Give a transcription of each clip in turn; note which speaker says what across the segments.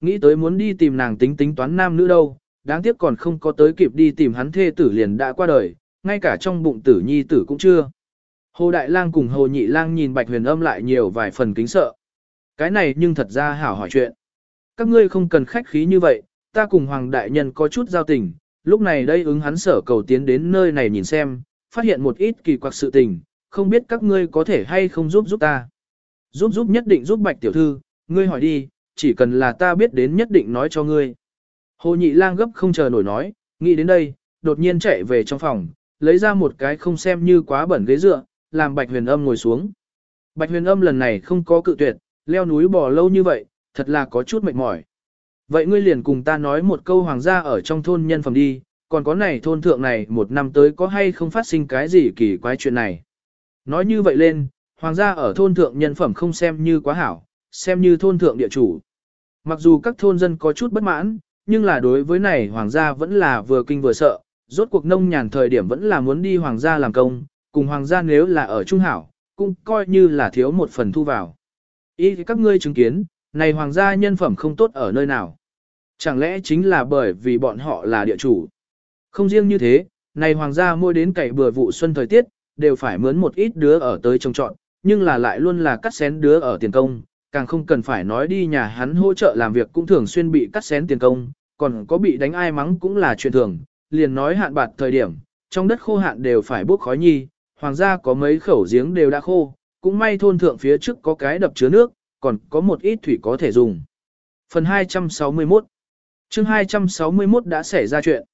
Speaker 1: Nghĩ tới muốn đi tìm nàng tính tính toán nam nữ đâu, đáng tiếc còn không có tới kịp đi tìm hắn thê tử liền đã qua đời, ngay cả trong bụng tử nhi tử cũng chưa. Hồ Đại Lang cùng Hồ Nhị Lang nhìn Bạch Huyền Âm lại nhiều vài phần kính sợ. Cái này nhưng thật ra hảo hỏi chuyện. Các ngươi không cần khách khí như vậy, ta cùng Hoàng Đại Nhân có chút giao tình, lúc này đây ứng hắn sở cầu tiến đến nơi này nhìn xem, phát hiện một ít kỳ quặc sự tình, không biết các ngươi có thể hay không giúp giúp ta. Giúp giúp nhất định giúp Bạch Tiểu Thư, ngươi hỏi đi, chỉ cần là ta biết đến nhất định nói cho ngươi. Hồ Nhị Lang gấp không chờ nổi nói, nghĩ đến đây, đột nhiên chạy về trong phòng, lấy ra một cái không xem như quá bẩn ghế dựa, làm Bạch Huyền Âm ngồi xuống. Bạch Huyền Âm lần này không có cự tuyệt, leo núi bò lâu như vậy, thật là có chút mệt mỏi. Vậy ngươi liền cùng ta nói một câu hoàng gia ở trong thôn nhân phẩm đi, còn có này thôn thượng này một năm tới có hay không phát sinh cái gì kỳ quái chuyện này. Nói như vậy lên, hoàng gia ở thôn thượng nhân phẩm không xem như quá hảo, xem như thôn thượng địa chủ. Mặc dù các thôn dân có chút bất mãn, nhưng là đối với này hoàng gia vẫn là vừa kinh vừa sợ, rốt cuộc nông nhàn thời điểm vẫn là muốn đi hoàng gia làm công, cùng hoàng gia nếu là ở trung hảo, cũng coi như là thiếu một phần thu vào. Ý các ngươi chứng kiến, này hoàng gia nhân phẩm không tốt ở nơi nào. Chẳng lẽ chính là bởi vì bọn họ là địa chủ. Không riêng như thế, này hoàng gia mua đến cày bừa vụ xuân thời tiết, đều phải mướn một ít đứa ở tới trồng trọn, nhưng là lại luôn là cắt xén đứa ở tiền công, càng không cần phải nói đi nhà hắn hỗ trợ làm việc cũng thường xuyên bị cắt xén tiền công, còn có bị đánh ai mắng cũng là chuyện thường, liền nói hạn bạt thời điểm, trong đất khô hạn đều phải bốc khói nhi, hoàng gia có mấy khẩu giếng đều đã khô, cũng may thôn thượng phía trước có cái đập chứa nước, còn có một ít thủy có thể dùng. Phần 261 chương 261 đã xảy ra chuyện.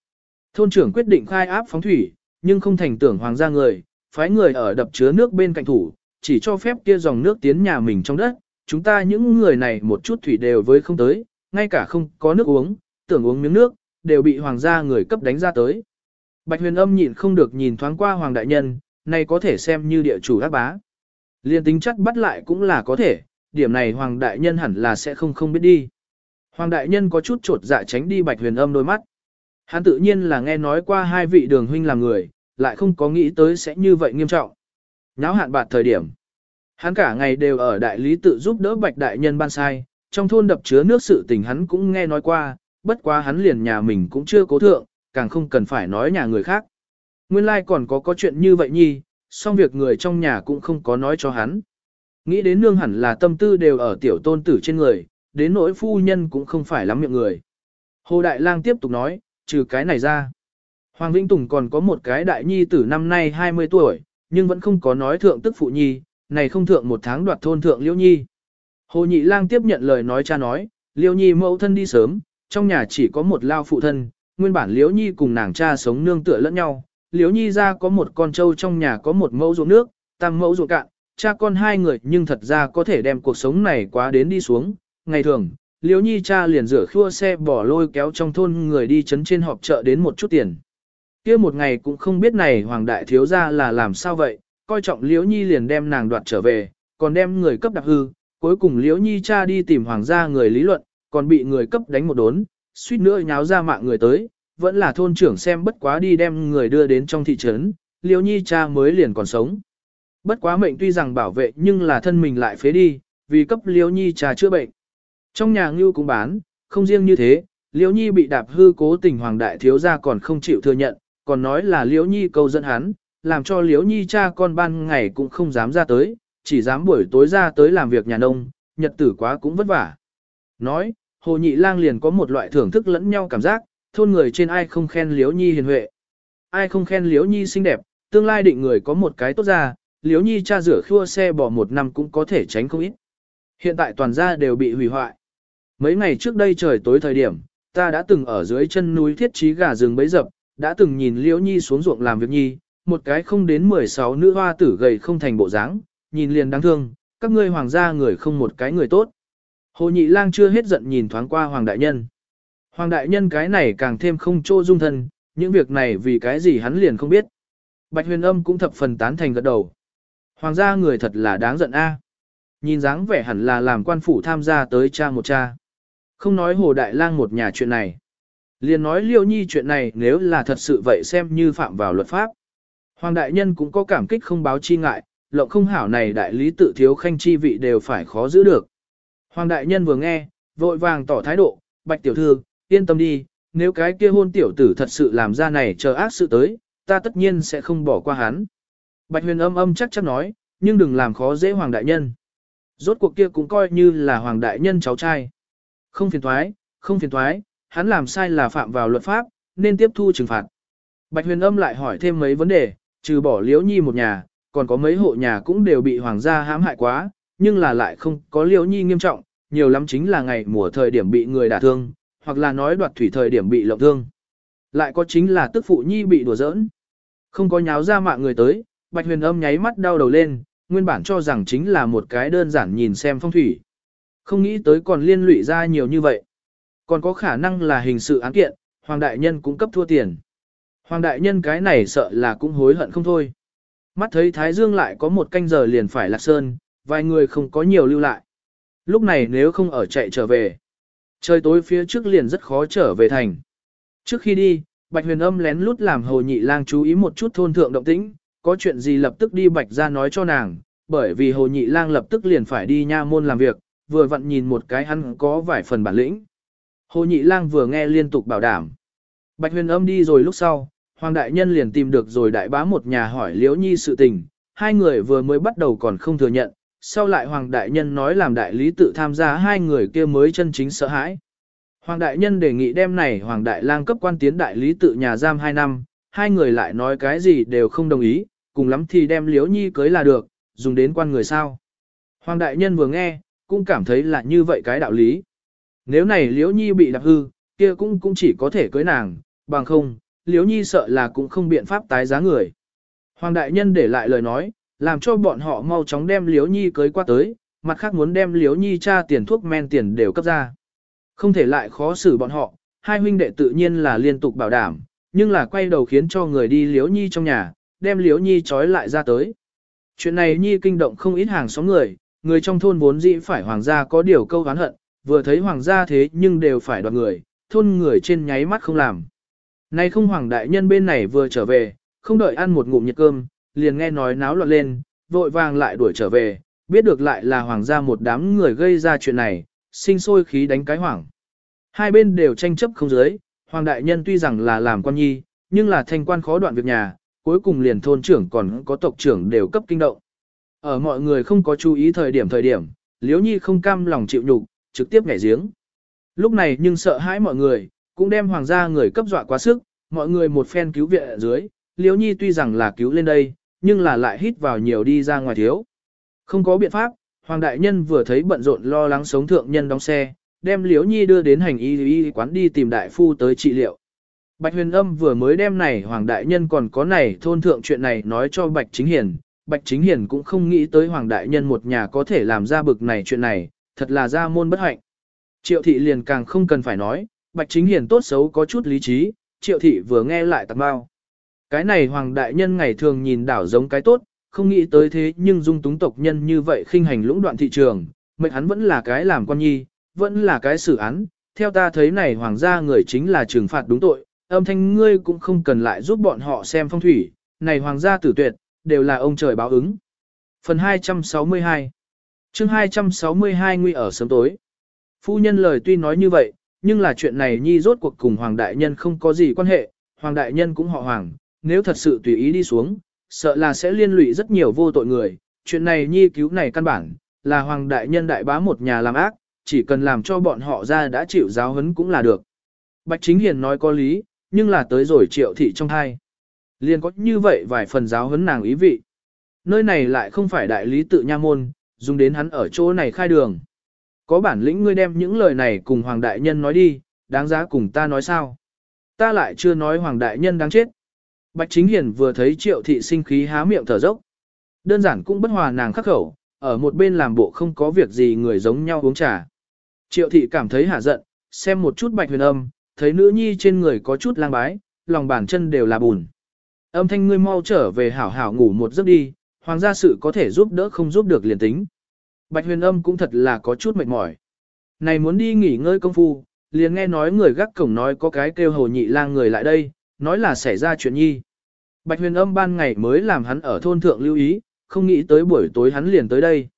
Speaker 1: Thôn trưởng quyết định khai áp phóng thủy, nhưng không thành tưởng hoàng gia người, phái người ở đập chứa nước bên cạnh thủ, chỉ cho phép kia dòng nước tiến nhà mình trong đất, chúng ta những người này một chút thủy đều với không tới, ngay cả không có nước uống, tưởng uống miếng nước, đều bị hoàng gia người cấp đánh ra tới. Bạch huyền âm nhịn không được nhìn thoáng qua hoàng đại nhân, này có thể xem như địa chủ ác bá. Liên tính chất bắt lại cũng là có thể, điểm này hoàng đại nhân hẳn là sẽ không không biết đi. Hoàng đại nhân có chút trột dạ tránh đi bạch huyền âm đôi mắt. Hắn tự nhiên là nghe nói qua hai vị đường huynh làm người, lại không có nghĩ tới sẽ như vậy nghiêm trọng. Nháo hạn bạt thời điểm. Hắn cả ngày đều ở đại lý tự giúp đỡ bạch đại nhân ban sai, trong thôn đập chứa nước sự tình hắn cũng nghe nói qua, bất quá hắn liền nhà mình cũng chưa cố thượng, càng không cần phải nói nhà người khác. Nguyên lai like còn có có chuyện như vậy nhi, song việc người trong nhà cũng không có nói cho hắn. Nghĩ đến nương hẳn là tâm tư đều ở tiểu tôn tử trên người, đến nỗi phu nhân cũng không phải lắm miệng người. Hồ Đại Lang tiếp tục nói, trừ cái này ra. Hoàng Vĩnh Tùng còn có một cái đại nhi tử năm nay 20 tuổi, nhưng vẫn không có nói thượng tức phụ nhi, này không thượng một tháng đoạt thôn thượng Liễu Nhi. Hồ Nhị Lang tiếp nhận lời nói cha nói, Liễu Nhi mẫu thân đi sớm, trong nhà chỉ có một lao phụ thân, nguyên bản Liễu Nhi cùng nàng cha sống nương tựa lẫn nhau. Liễu Nhi ra có một con trâu trong nhà có một mẫu ruộng nước, tam mẫu ruộng cạn, cha con hai người nhưng thật ra có thể đem cuộc sống này quá đến đi xuống. Ngày thường, Liễu Nhi cha liền rửa khua xe bỏ lôi kéo trong thôn người đi chấn trên họp chợ đến một chút tiền. kia một ngày cũng không biết này hoàng đại thiếu gia là làm sao vậy, coi trọng Liễu Nhi liền đem nàng đoạt trở về, còn đem người cấp đặc hư, cuối cùng Liễu Nhi cha đi tìm hoàng gia người lý luận, còn bị người cấp đánh một đốn, suýt nữa nháo ra mạng người tới, vẫn là thôn trưởng xem bất quá đi đem người đưa đến trong thị trấn, Liễu Nhi cha mới liền còn sống. Bất quá mệnh tuy rằng bảo vệ nhưng là thân mình lại phế đi, vì cấp Liễu Nhi cha chữa bệnh. Trong nhà ngưu cũng bán, không riêng như thế, Liễu Nhi bị đạp hư cố tình hoàng đại thiếu gia còn không chịu thừa nhận, còn nói là Liễu Nhi câu dẫn hắn, làm cho Liễu Nhi cha con ban ngày cũng không dám ra tới, chỉ dám buổi tối ra tới làm việc nhà nông, nhật tử quá cũng vất vả. Nói, Hồ Nhị Lang liền có một loại thưởng thức lẫn nhau cảm giác, thôn người trên ai không khen Liễu Nhi hiền huệ, ai không khen Liễu Nhi xinh đẹp, tương lai định người có một cái tốt ra, Liễu Nhi cha rửa khua xe bỏ một năm cũng có thể tránh không ít. Hiện tại toàn gia đều bị hủy hoại. Mấy ngày trước đây trời tối thời điểm, ta đã từng ở dưới chân núi thiết trí gà rừng bấy dập, đã từng nhìn Liễu Nhi xuống ruộng làm việc nhi, một cái không đến 16 nữ hoa tử gầy không thành bộ dáng, nhìn liền đáng thương, các ngươi hoàng gia người không một cái người tốt. Hồ Nhị Lang chưa hết giận nhìn thoáng qua hoàng đại nhân. Hoàng đại nhân cái này càng thêm không chỗ dung thân, những việc này vì cái gì hắn liền không biết. Bạch huyền âm cũng thập phần tán thành gật đầu. Hoàng gia người thật là đáng giận a. Nhìn dáng vẻ hẳn là làm quan phủ tham gia tới cha một cha. Không nói hồ đại lang một nhà chuyện này. Liền nói liêu nhi chuyện này nếu là thật sự vậy xem như phạm vào luật pháp. Hoàng đại nhân cũng có cảm kích không báo chi ngại, lộng không hảo này đại lý tự thiếu khanh chi vị đều phải khó giữ được. Hoàng đại nhân vừa nghe, vội vàng tỏ thái độ, bạch tiểu thư, yên tâm đi, nếu cái kia hôn tiểu tử thật sự làm ra này chờ ác sự tới, ta tất nhiên sẽ không bỏ qua hắn. Bạch huyền âm âm chắc chắn nói, nhưng đừng làm khó dễ hoàng đại nhân. Rốt cuộc kia cũng coi như là hoàng đại nhân cháu trai. Không phiền thoái, không phiền thoái, hắn làm sai là phạm vào luật pháp, nên tiếp thu trừng phạt. Bạch huyền âm lại hỏi thêm mấy vấn đề, trừ bỏ liễu nhi một nhà, còn có mấy hộ nhà cũng đều bị hoàng gia hãm hại quá, nhưng là lại không có liễu nhi nghiêm trọng, nhiều lắm chính là ngày mùa thời điểm bị người đả thương, hoặc là nói đoạt thủy thời điểm bị lộng thương. Lại có chính là tức phụ nhi bị đùa giỡn. Không có nháo ra mạng người tới, bạch huyền âm nháy mắt đau đầu lên, nguyên bản cho rằng chính là một cái đơn giản nhìn xem phong thủy. Không nghĩ tới còn liên lụy ra nhiều như vậy. Còn có khả năng là hình sự án kiện, Hoàng Đại Nhân cũng cấp thua tiền. Hoàng Đại Nhân cái này sợ là cũng hối hận không thôi. Mắt thấy Thái Dương lại có một canh giờ liền phải lạc sơn, vài người không có nhiều lưu lại. Lúc này nếu không ở chạy trở về, trời tối phía trước liền rất khó trở về thành. Trước khi đi, Bạch Huyền Âm lén lút làm Hồ Nhị Lang chú ý một chút thôn thượng động tĩnh, có chuyện gì lập tức đi Bạch ra nói cho nàng, bởi vì Hồ Nhị Lang lập tức liền phải đi nha môn làm việc, vừa vặn nhìn một cái hắn có vài phần bản lĩnh. Hồ Nhị Lang vừa nghe liên tục bảo đảm. Bạch huyền âm đi rồi lúc sau, Hoàng Đại Nhân liền tìm được rồi đại bá một nhà hỏi Liễu Nhi sự tình, hai người vừa mới bắt đầu còn không thừa nhận, sau lại Hoàng Đại Nhân nói làm đại lý tự tham gia hai người kia mới chân chính sợ hãi. Hoàng Đại Nhân đề nghị đem này Hoàng Đại Lang cấp quan tiến đại lý tự nhà giam 2 năm, hai người lại nói cái gì đều không đồng ý, cùng lắm thì đem Liễu Nhi cưới là được, dùng đến quan người sao. Hoàng Đại Nhân vừa nghe, cũng cảm thấy là như vậy cái đạo lý. Nếu này Liễu Nhi bị đạp hư, kia cũng cũng chỉ có thể cưới nàng, bằng không, Liễu Nhi sợ là cũng không biện pháp tái giá người. Hoàng đại nhân để lại lời nói, làm cho bọn họ mau chóng đem Liễu Nhi cưới qua tới, mặt khác muốn đem Liễu Nhi tra tiền thuốc men tiền đều cấp ra. Không thể lại khó xử bọn họ, hai huynh đệ tự nhiên là liên tục bảo đảm, nhưng là quay đầu khiến cho người đi Liễu Nhi trong nhà, đem Liễu Nhi trói lại ra tới. Chuyện này Nhi kinh động không ít hàng xóm người, người trong thôn vốn dĩ phải hoàng gia có điều câu oán hận, vừa thấy hoàng gia thế nhưng đều phải đoạt người, thôn người trên nháy mắt không làm. Nay không hoàng đại nhân bên này vừa trở về, không đợi ăn một ngụm nhiệt cơm, liền nghe nói náo loạn lên, vội vàng lại đuổi trở về, biết được lại là hoàng gia một đám người gây ra chuyện này, sinh sôi khí đánh cái hoảng. Hai bên đều tranh chấp không dưới, hoàng đại nhân tuy rằng là làm quan nhi, nhưng là thanh quan khó đoạn việc nhà, cuối cùng liền thôn trưởng còn có tộc trưởng đều cấp kinh động. Ở mọi người không có chú ý thời điểm thời điểm, Liễu Nhi không cam lòng chịu nhục, trực tiếp nhảy giếng. Lúc này nhưng sợ hãi mọi người, cũng đem hoàng gia người cấp dọa quá sức, mọi người một phen cứu viện ở dưới, Liễu Nhi tuy rằng là cứu lên đây, nhưng là lại hít vào nhiều đi ra ngoài thiếu. Không có biện pháp, hoàng đại nhân vừa thấy bận rộn lo lắng sống thượng nhân đóng xe, đem Liễu Nhi đưa đến hành y y quán đi tìm đại phu tới trị liệu. Bạch huyền âm vừa mới đem này hoàng đại nhân còn có này thôn thượng chuyện này nói cho Bạch Chính Hiền, Bạch Chính Hiền cũng không nghĩ tới hoàng đại nhân một nhà có thể làm ra bực này chuyện này, thật là ra môn bất hạnh. Triệu thị liền càng không cần phải nói, Bạch Chính Hiền tốt xấu có chút lý trí, triệu thị vừa nghe lại tạc bao. Cái này hoàng đại nhân ngày thường nhìn đảo giống cái tốt, không nghĩ tới thế nhưng dung túng tộc nhân như vậy khinh hành lũng đoạn thị trường, mệnh hắn vẫn là cái làm quan nhi, vẫn là cái xử án, theo ta thấy này hoàng gia người chính là trừng phạt đúng tội, âm thanh ngươi cũng không cần lại giúp bọn họ xem phong thủy, này hoàng gia tử tuyệt, đều là ông trời báo ứng. Phần 262 chương 262 nguy ở sớm tối. Phu nhân lời tuy nói như vậy, nhưng là chuyện này nhi rốt cuộc cùng Hoàng Đại Nhân không có gì quan hệ, Hoàng Đại Nhân cũng họ Hoàng, nếu thật sự tùy ý đi xuống, sợ là sẽ liên lụy rất nhiều vô tội người, chuyện này nhi cứu này căn bản, là Hoàng Đại Nhân đại bá một nhà làm ác, chỉ cần làm cho bọn họ ra đã chịu giáo huấn cũng là được. Bạch Chính Hiền nói có lý, nhưng là tới rồi triệu thị trong hai. Liền có như vậy vài phần giáo huấn nàng ý vị. Nơi này lại không phải đại lý tự nha môn, dùng đến hắn ở chỗ này khai đường. Có bản lĩnh ngươi đem những lời này cùng Hoàng Đại Nhân nói đi, đáng giá cùng ta nói sao. Ta lại chưa nói Hoàng Đại Nhân đáng chết. Bạch Chính Hiền vừa thấy triệu thị sinh khí há miệng thở dốc. Đơn giản cũng bất hòa nàng khắc khẩu, ở một bên làm bộ không có việc gì người giống nhau uống trà. Triệu thị cảm thấy hả giận, xem một chút bạch huyền âm, thấy nữ nhi trên người có chút lang bái, lòng bàn chân đều là bùn. Âm thanh ngươi mau trở về hảo hảo ngủ một giấc đi, hoàng gia sự có thể giúp đỡ không giúp được liền tính. Bạch huyền âm cũng thật là có chút mệt mỏi. Này muốn đi nghỉ ngơi công phu, liền nghe nói người gác cổng nói có cái kêu hồ nhị lang người lại đây, nói là xảy ra chuyện nhi. Bạch huyền âm ban ngày mới làm hắn ở thôn thượng lưu ý, không nghĩ tới buổi tối hắn liền tới đây.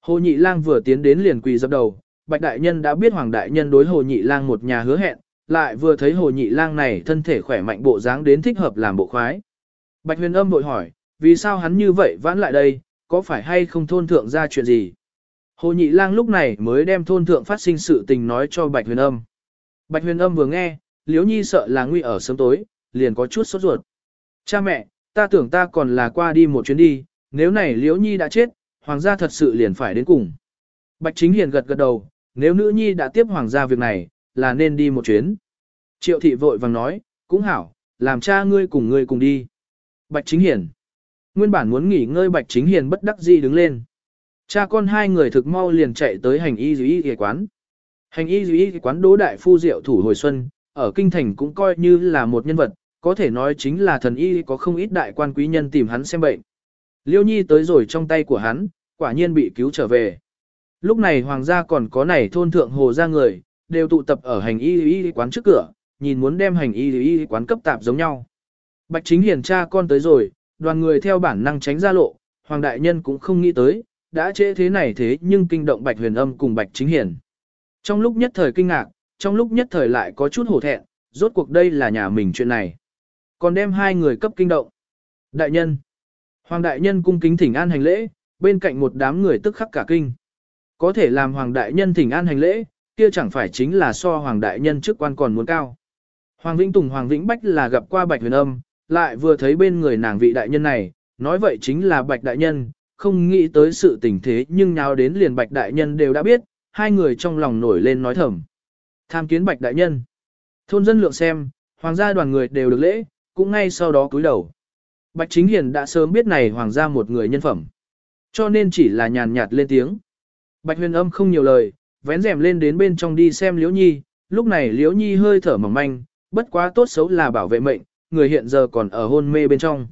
Speaker 1: Hồ nhị lang vừa tiến đến liền quỳ dập đầu, Bạch Đại Nhân đã biết Hoàng Đại Nhân đối Hồ Nhị Lang một nhà hứa hẹn, lại vừa thấy Hồ Nhị Lang này thân thể khỏe mạnh bộ dáng đến thích hợp làm bộ khoái. Bạch Huyền Âm vội hỏi, vì sao hắn như vậy vãn lại đây, có phải hay không thôn thượng ra chuyện gì? Hồ Nhị Lang lúc này mới đem thôn thượng phát sinh sự tình nói cho Bạch Huyền Âm. Bạch Huyền Âm vừa nghe, Liễu Nhi sợ là nguy ở sớm tối, liền có chút sốt ruột. Cha mẹ, ta tưởng ta còn là qua đi một chuyến đi, nếu này Liễu Nhi đã chết, hoàng gia thật sự liền phải đến cùng. Bạch Chính Hiền gật gật đầu, nếu nữ nhi đã tiếp hoàng gia việc này, là nên đi một chuyến. Triệu thị vội vàng nói, cũng hảo, làm cha ngươi cùng ngươi cùng đi. Bạch Chính Hiền. Nguyên bản muốn nghỉ ngơi Bạch Chính Hiền bất đắc dĩ đứng lên. Cha con hai người thực mau liền chạy tới hành y y y quán. Hành y y quán đỗ đại phu diệu thủ hồi xuân, ở kinh thành cũng coi như là một nhân vật, có thể nói chính là thần y có không ít đại quan quý nhân tìm hắn xem bệnh. Liêu Nhi tới rồi trong tay của hắn, quả nhiên bị cứu trở về. Lúc này hoàng gia còn có này thôn thượng hồ ra người, đều tụ tập ở hành y y quán trước cửa, nhìn muốn đem hành y y quán cấp tạp giống nhau. Bạch chính hiền cha con tới rồi, đoàn người theo bản năng tránh ra lộ, hoàng đại nhân cũng không nghĩ tới, đã trễ thế này thế nhưng kinh động bạch huyền âm cùng bạch chính hiển Trong lúc nhất thời kinh ngạc, trong lúc nhất thời lại có chút hổ thẹn, rốt cuộc đây là nhà mình chuyện này. Còn đem hai người cấp kinh động. Đại nhân. Hoàng đại nhân cung kính thỉnh an hành lễ, bên cạnh một đám người tức khắc cả kinh. Có thể làm hoàng đại nhân thỉnh an hành lễ, kia chẳng phải chính là so hoàng đại nhân chức quan còn muốn cao. Hoàng Vĩnh Tùng Hoàng Vĩnh Bách là gặp qua Bạch Huyền Âm, lại vừa thấy bên người nàng vị đại nhân này, nói vậy chính là Bạch đại nhân, không nghĩ tới sự tình thế nhưng nào đến liền Bạch đại nhân đều đã biết, hai người trong lòng nổi lên nói thầm. Tham kiến Bạch đại nhân. Thôn dân lượng xem, hoàng gia đoàn người đều được lễ, cũng ngay sau đó cúi đầu. Bạch Chính Hiền đã sớm biết này hoàng gia một người nhân phẩm, cho nên chỉ là nhàn nhạt lên tiếng. Bạch huyền âm không nhiều lời, vén rèm lên đến bên trong đi xem Liễu Nhi, lúc này Liễu Nhi hơi thở mỏng manh, bất quá tốt xấu là bảo vệ mệnh, người hiện giờ còn ở hôn mê bên trong.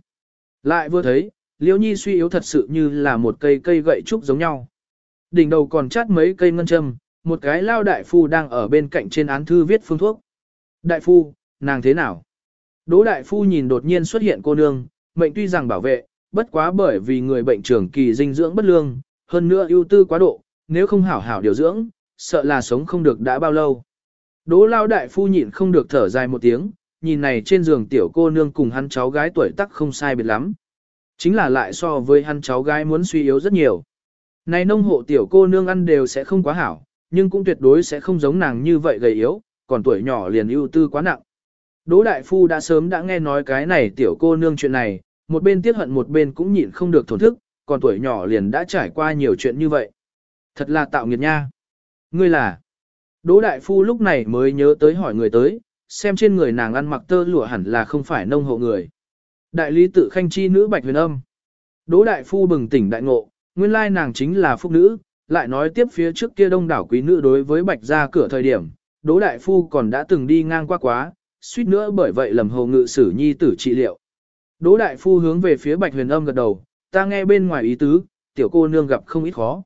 Speaker 1: Lại vừa thấy, Liễu Nhi suy yếu thật sự như là một cây cây gậy trúc giống nhau. Đỉnh đầu còn chát mấy cây ngân châm, một cái lao đại phu đang ở bên cạnh trên án thư viết phương thuốc. Đại phu, nàng thế nào? Đỗ đại phu nhìn đột nhiên xuất hiện cô nương, mệnh tuy rằng bảo vệ, bất quá bởi vì người bệnh trưởng kỳ dinh dưỡng bất lương, hơn nữa ưu tư quá độ, nếu không hảo hảo điều dưỡng, sợ là sống không được đã bao lâu. Đỗ lao đại phu nhịn không được thở dài một tiếng, nhìn này trên giường tiểu cô nương cùng hắn cháu gái tuổi tác không sai biệt lắm. Chính là lại so với hắn cháu gái muốn suy yếu rất nhiều. Này nông hộ tiểu cô nương ăn đều sẽ không quá hảo, nhưng cũng tuyệt đối sẽ không giống nàng như vậy gầy yếu, còn tuổi nhỏ liền ưu tư quá nặng. Đỗ đại phu đã sớm đã nghe nói cái này tiểu cô nương chuyện này, một bên tiếc hận một bên cũng nhịn không được thổn thức, còn tuổi nhỏ liền đã trải qua nhiều chuyện như vậy. Thật là tạo nghiệt nha. Ngươi là... Đỗ đại phu lúc này mới nhớ tới hỏi người tới, xem trên người nàng ăn mặc tơ lụa hẳn là không phải nông hộ người. Đại lý tự khanh chi nữ bạch huyền âm. Đỗ đại phu bừng tỉnh đại ngộ, nguyên lai nàng chính là phúc nữ, lại nói tiếp phía trước kia đông đảo quý nữ đối với bạch ra cửa thời điểm, Đỗ đại phu còn đã từng đi ngang qua quá, suýt nữa bởi vậy lầm hồ ngự sử nhi tử trị liệu. Đỗ đại phu hướng về phía bạch huyền âm gật đầu, ta nghe bên ngoài ý tứ, tiểu cô nương gặp không ít khó.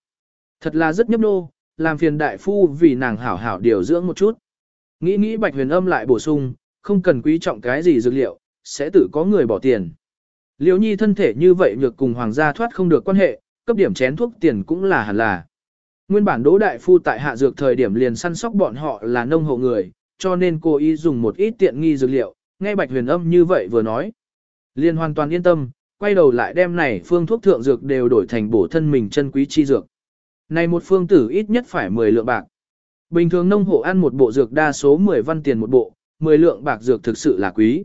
Speaker 1: Thật là rất nhấp nô, làm phiền đại phu vì nàng hảo hảo điều dưỡng một chút. Nghĩ nghĩ bạch huyền âm lại bổ sung, không cần quý trọng cái gì dược liệu, sẽ tự có người bỏ tiền. liễu nhi thân thể như vậy nhược cùng hoàng gia thoát không được quan hệ, cấp điểm chén thuốc tiền cũng là hẳn là. Nguyên bản đỗ đại phu tại hạ dược thời điểm liền săn sóc bọn họ là nông hộ người, cho nên cô ý dùng một ít tiện nghi dược liệu, nghe bạch huyền âm như vậy vừa nói. Liền hoàn toàn yên tâm, quay đầu lại đem này phương thuốc thượng dược đều đổi thành bổ thân mình chân quý chi dược. Này một phương tử ít nhất phải 10 lượng bạc. Bình thường nông hộ ăn một bộ dược đa số 10 văn tiền một bộ, 10 lượng bạc dược thực sự là quý.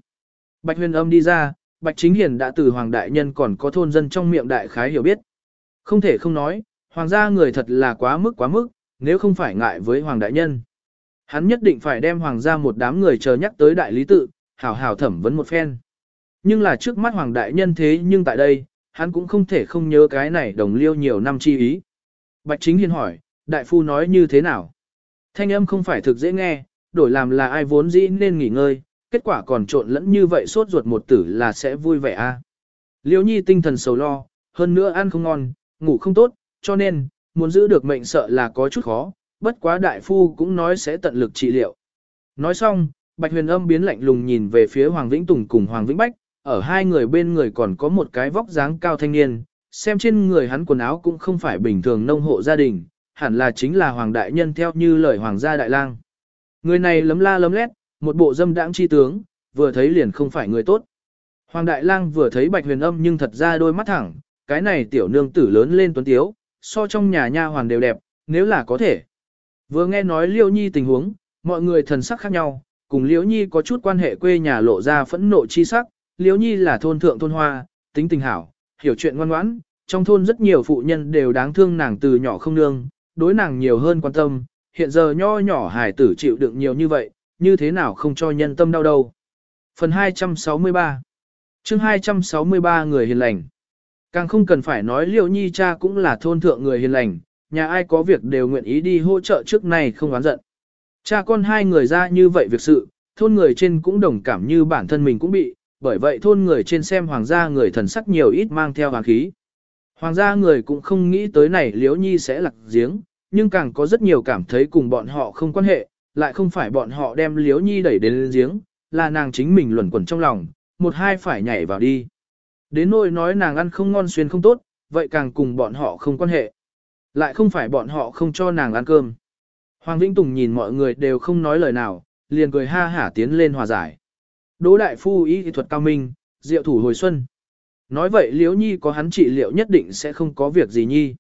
Speaker 1: Bạch huyền âm đi ra, Bạch Chính Hiền đã từ Hoàng Đại Nhân còn có thôn dân trong miệng đại khái hiểu biết. Không thể không nói, Hoàng gia người thật là quá mức quá mức, nếu không phải ngại với Hoàng Đại Nhân. Hắn nhất định phải đem Hoàng gia một đám người chờ nhắc tới đại lý tự, hảo hảo thẩm vấn một phen. Nhưng là trước mắt Hoàng Đại Nhân thế nhưng tại đây, hắn cũng không thể không nhớ cái này đồng liêu nhiều năm chi ý. Bạch Chính Hiền hỏi, đại phu nói như thế nào? Thanh âm không phải thực dễ nghe, đổi làm là ai vốn dĩ nên nghỉ ngơi, kết quả còn trộn lẫn như vậy sốt ruột một tử là sẽ vui vẻ a. À? Liêu Nhi tinh thần sầu lo, hơn nữa ăn không ngon, ngủ không tốt, cho nên, muốn giữ được mệnh sợ là có chút khó, bất quá đại phu cũng nói sẽ tận lực trị liệu. Nói xong, Bạch Huyền Âm biến lạnh lùng nhìn về phía Hoàng Vĩnh Tùng cùng Hoàng Vĩnh Bách, ở hai người bên người còn có một cái vóc dáng cao thanh niên, xem trên người hắn quần áo cũng không phải bình thường nông hộ gia đình, hẳn là chính là Hoàng Đại Nhân theo như lời Hoàng gia Đại lang Người này lấm la lấm lét, một bộ dâm đãng chi tướng, vừa thấy liền không phải người tốt. Hoàng Đại Lang vừa thấy Bạch Huyền Âm nhưng thật ra đôi mắt thẳng, cái này tiểu nương tử lớn lên tuấn tiếu, so trong nhà nha hoàn đều đẹp, nếu là có thể. Vừa nghe nói Liêu Nhi tình huống, mọi người thần sắc khác nhau, cùng Liêu Nhi có chút quan hệ quê nhà lộ ra phẫn nộ chi sắc, Liêu Nhi là thôn thượng thôn hoa, tính tình hảo, hiểu chuyện ngoan ngoãn, trong thôn rất nhiều phụ nhân đều đáng thương nàng từ nhỏ không nương, đối nàng nhiều hơn quan tâm, hiện giờ nho nhỏ hài tử chịu đựng nhiều như vậy, như thế nào không cho nhân tâm đau đâu. Phần 263 chương 263 người hiền lành Càng không cần phải nói liệu nhi cha cũng là thôn thượng người hiền lành, nhà ai có việc đều nguyện ý đi hỗ trợ trước này không oán giận. Cha con hai người ra như vậy việc sự, thôn người trên cũng đồng cảm như bản thân mình cũng bị, bởi vậy thôn người trên xem hoàng gia người thần sắc nhiều ít mang theo hoàng khí. Hoàng gia người cũng không nghĩ tới này liễu nhi sẽ lạc giếng, nhưng càng có rất nhiều cảm thấy cùng bọn họ không quan hệ, lại không phải bọn họ đem liễu nhi đẩy đến giếng, là nàng chính mình luẩn quẩn trong lòng, một hai phải nhảy vào đi. Đến nỗi nói nàng ăn không ngon xuyên không tốt, vậy càng cùng bọn họ không quan hệ. Lại không phải bọn họ không cho nàng ăn cơm. Hoàng Vĩnh Tùng nhìn mọi người đều không nói lời nào, liền cười ha hả tiến lên hòa giải. Đỗ đại phu y thuật cao minh, diệu thủ hồi xuân. Nói vậy Liễu Nhi có hắn trị liệu nhất định sẽ không có việc gì Nhi.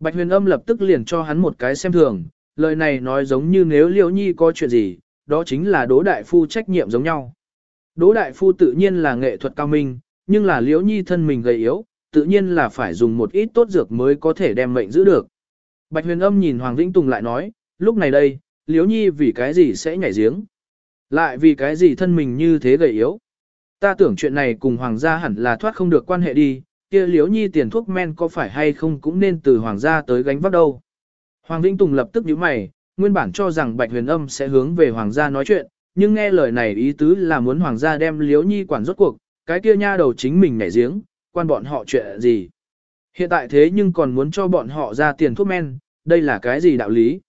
Speaker 1: Bạch huyền âm lập tức liền cho hắn một cái xem thường, lời này nói giống như nếu Liễu Nhi có chuyện gì, đó chính là Đỗ đại phu trách nhiệm giống nhau. Đỗ đại phu tự nhiên là nghệ thuật cao minh, nhưng là Liễu Nhi thân mình gầy yếu, tự nhiên là phải dùng một ít tốt dược mới có thể đem mệnh giữ được. Bạch huyền âm nhìn Hoàng Vĩnh Tùng lại nói, lúc này đây, Liễu Nhi vì cái gì sẽ nhảy giếng? Lại vì cái gì thân mình như thế gầy yếu? Ta tưởng chuyện này cùng Hoàng gia hẳn là thoát không được quan hệ đi, kia Liễu Nhi tiền thuốc men có phải hay không cũng nên từ Hoàng gia tới gánh vác đâu. Hoàng Vĩnh Tùng lập tức nhíu mày, nguyên bản cho rằng Bạch huyền âm sẽ hướng về Hoàng gia nói chuyện, nhưng nghe lời này ý tứ là muốn Hoàng gia đem Liễu Nhi quản rốt cuộc, cái kia nha đầu chính mình nhảy giếng, quan bọn họ chuyện gì. Hiện tại thế nhưng còn muốn cho bọn họ ra tiền thuốc men, đây là cái gì đạo lý?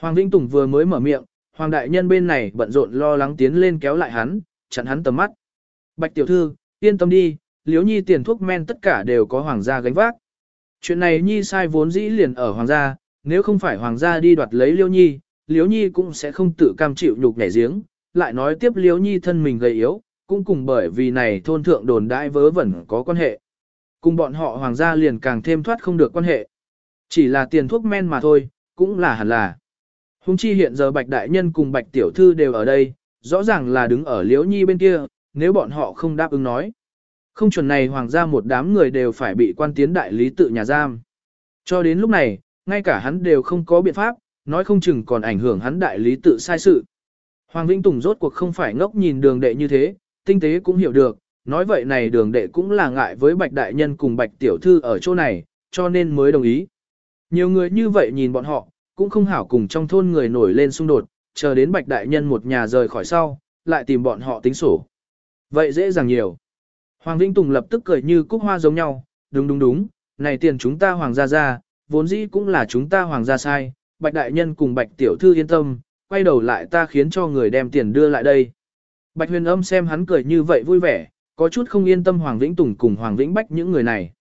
Speaker 1: Hoàng Vĩnh Tùng vừa mới mở miệng, Hoàng Đại Nhân bên này bận rộn lo lắng tiến lên kéo lại hắn, chặn hắn tầm mắt. Bạch Tiểu Thư, yên tâm đi, Liễu Nhi tiền thuốc men tất cả đều có Hoàng gia gánh vác. Chuyện này Nhi sai vốn dĩ liền ở Hoàng gia, nếu không phải Hoàng gia đi đoạt lấy Liễu Nhi, Liễu Nhi cũng sẽ không tự cam chịu nhục nhảy giếng, lại nói tiếp Liễu Nhi thân mình gầy yếu, cũng cùng bởi vì này thôn thượng đồn đại vớ vẩn có quan hệ. Cùng bọn họ hoàng gia liền càng thêm thoát không được quan hệ. Chỉ là tiền thuốc men mà thôi, cũng là hẳn là. Hùng chi hiện giờ bạch đại nhân cùng bạch tiểu thư đều ở đây, rõ ràng là đứng ở liễu nhi bên kia, nếu bọn họ không đáp ứng nói. Không chuẩn này hoàng gia một đám người đều phải bị quan tiến đại lý tự nhà giam. Cho đến lúc này, ngay cả hắn đều không có biện pháp, nói không chừng còn ảnh hưởng hắn đại lý tự sai sự. Hoàng Vĩnh Tùng rốt cuộc không phải ngốc nhìn đường đệ như thế, tinh tế cũng hiểu được, nói vậy này đường đệ cũng là ngại với bạch đại nhân cùng bạch tiểu thư ở chỗ này, cho nên mới đồng ý. Nhiều người như vậy nhìn bọn họ, cũng không hảo cùng trong thôn người nổi lên xung đột, chờ đến bạch đại nhân một nhà rời khỏi sau, lại tìm bọn họ tính sổ. Vậy dễ dàng nhiều. Hoàng Vĩnh Tùng lập tức cười như cúc hoa giống nhau, đúng đúng đúng, này tiền chúng ta hoàng gia ra, vốn dĩ cũng là chúng ta hoàng gia sai, bạch đại nhân cùng bạch tiểu thư yên tâm, quay đầu lại ta khiến cho người đem tiền đưa lại đây. Bạch huyền âm xem hắn cười như vậy vui vẻ, có chút không yên tâm Hoàng Vĩnh Tùng cùng Hoàng Vĩnh Bách những người này.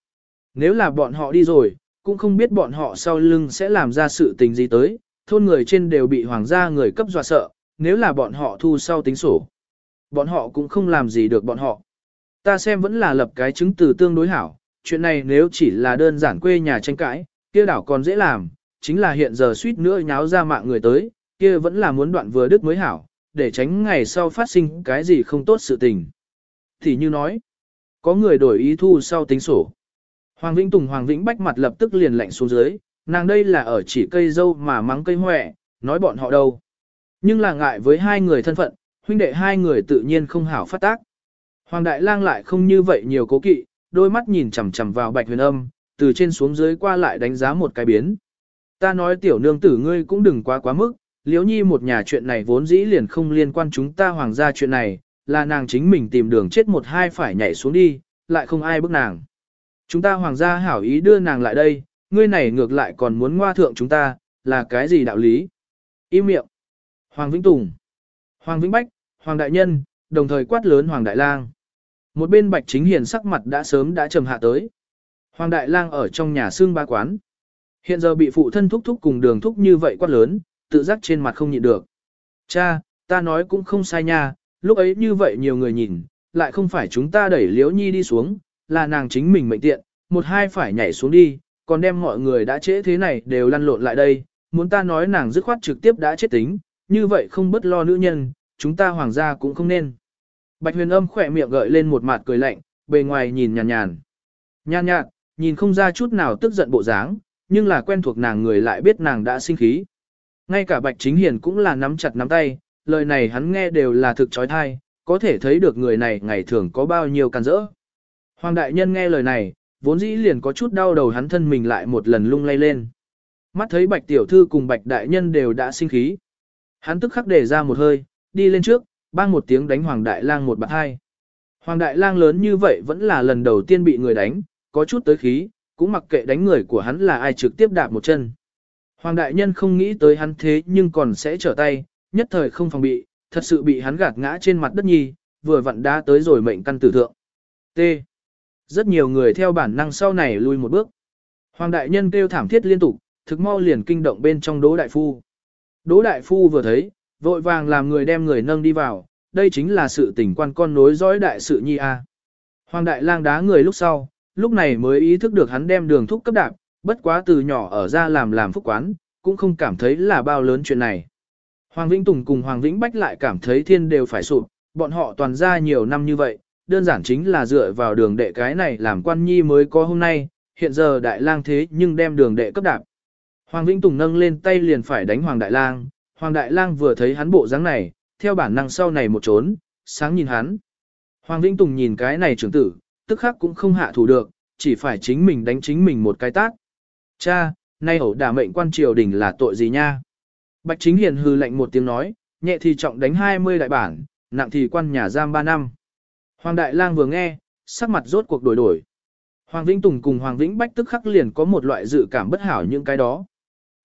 Speaker 1: Nếu là bọn họ đi rồi, cũng không biết bọn họ sau lưng sẽ làm ra sự tình gì tới, thôn người trên đều bị hoàng gia người cấp dọa sợ, nếu là bọn họ thu sau tính sổ. Bọn họ cũng không làm gì được bọn họ. Ta xem vẫn là lập cái chứng từ tương đối hảo, chuyện này nếu chỉ là đơn giản quê nhà tranh cãi, kia đảo còn dễ làm, chính là hiện giờ suýt nữa nháo ra mạng người tới, kia vẫn là muốn đoạn vừa đứt mới hảo, để tránh ngày sau phát sinh cái gì không tốt sự tình. Thì như nói, có người đổi ý thu sau tính sổ. Hoàng Vĩnh Tùng Hoàng Vĩnh Bách mặt lập tức liền lạnh xuống dưới, nàng đây là ở chỉ cây dâu mà mắng cây hoẹ, nói bọn họ đâu. Nhưng là ngại với hai người thân phận, huynh đệ hai người tự nhiên không hảo phát tác. Hoàng Đại Lang lại không như vậy nhiều cố kỵ, đôi mắt nhìn chằm chằm vào Bạch Huyền Âm, từ trên xuống dưới qua lại đánh giá một cái biến. Ta nói tiểu nương tử ngươi cũng đừng quá quá mức, liếu nhi một nhà chuyện này vốn dĩ liền không liên quan chúng ta hoàng gia chuyện này, là nàng chính mình tìm đường chết một hai phải nhảy xuống đi, lại không ai bức nàng. Chúng ta hoàng gia hảo ý đưa nàng lại đây, ngươi này ngược lại còn muốn ngoa thượng chúng ta, là cái gì đạo lý? Im miệng. Hoàng Vĩnh Tùng, Hoàng Vĩnh Bách, Hoàng Đại Nhân, đồng thời quát lớn Hoàng Đại Lang. Một bên Bạch Chính Hiền sắc mặt đã sớm đã trầm hạ tới. Hoàng Đại Lang ở trong nhà xương ba quán. Hiện giờ bị phụ thân thúc thúc cùng đường thúc như vậy quát lớn, tự giác trên mặt không nhịn được. Cha, ta nói cũng không sai nha, lúc ấy như vậy nhiều người nhìn, lại không phải chúng ta đẩy liễu nhi đi xuống, là nàng chính mình mệnh tiện, một hai phải nhảy xuống đi, còn đem mọi người đã trễ thế này đều lăn lộn lại đây, muốn ta nói nàng dứt khoát trực tiếp đã chết tính, như vậy không bất lo nữ nhân, chúng ta hoàng gia cũng không nên. Bạch huyền âm khỏe miệng gợi lên một mặt cười lạnh, bề ngoài nhìn nhàn nhàn. Nhàn nhạt, nhìn không ra chút nào tức giận bộ dáng, nhưng là quen thuộc nàng người lại biết nàng đã sinh khí. Ngay cả bạch chính hiền cũng là nắm chặt nắm tay, lời này hắn nghe đều là thực trói thai, có thể thấy được người này ngày thường có bao nhiêu can rỡ. Hoàng đại nhân nghe lời này, vốn dĩ liền có chút đau đầu hắn thân mình lại một lần lung lay lên. Mắt thấy bạch tiểu thư cùng bạch đại nhân đều đã sinh khí. Hắn tức khắc để ra một hơi, đi lên trước, bang một tiếng đánh hoàng đại lang một bạt hai. Hoàng đại lang lớn như vậy vẫn là lần đầu tiên bị người đánh, có chút tới khí, cũng mặc kệ đánh người của hắn là ai trực tiếp đạp một chân. Hoàng đại nhân không nghĩ tới hắn thế nhưng còn sẽ trở tay, nhất thời không phòng bị, thật sự bị hắn gạt ngã trên mặt đất nhi, vừa vặn đá tới rồi mệnh căn tử thượng. T. Rất nhiều người theo bản năng sau này lui một bước. Hoàng đại nhân kêu thảm thiết liên tục, thực mau liền kinh động bên trong Đỗ đại phu. Đỗ đại phu vừa thấy, vội vàng làm người đem người nâng đi vào, đây chính là sự tình quan con nối dõi đại sự nhi a. Hoàng đại lang đá người lúc sau, lúc này mới ý thức được hắn đem đường thúc cấp đạp, bất quá từ nhỏ ở ra làm làm phúc quán, cũng không cảm thấy là bao lớn chuyện này. Hoàng Vĩnh Tùng cùng Hoàng Vĩnh Bách lại cảm thấy thiên đều phải sụp, bọn họ toàn ra nhiều năm như vậy, đơn giản chính là dựa vào đường đệ cái này làm quan nhi mới có hôm nay, hiện giờ đại lang thế nhưng đem đường đệ cấp đạp. Hoàng Vĩnh Tùng nâng lên tay liền phải đánh Hoàng Đại Lang, Hoàng Đại Lang vừa thấy hắn bộ dáng này, theo bản năng sau này một trốn, sáng nhìn hắn. Hoàng Vĩnh Tùng nhìn cái này trưởng tử, tức khắc cũng không hạ thủ được, chỉ phải chính mình đánh chính mình một cái tát. Cha, nay ẩu đả mệnh quan triều đình là tội gì nha? Bạch Chính Hiền hư lệnh một tiếng nói, nhẹ thì trọng đánh 20 đại bản, nặng thì quan nhà giam 3 năm. Hoàng Đại Lang vừa nghe, sắc mặt rốt cuộc đổi đổi. Hoàng Vĩnh Tùng cùng Hoàng Vĩnh Bách tức khắc liền có một loại dự cảm bất hảo những cái đó.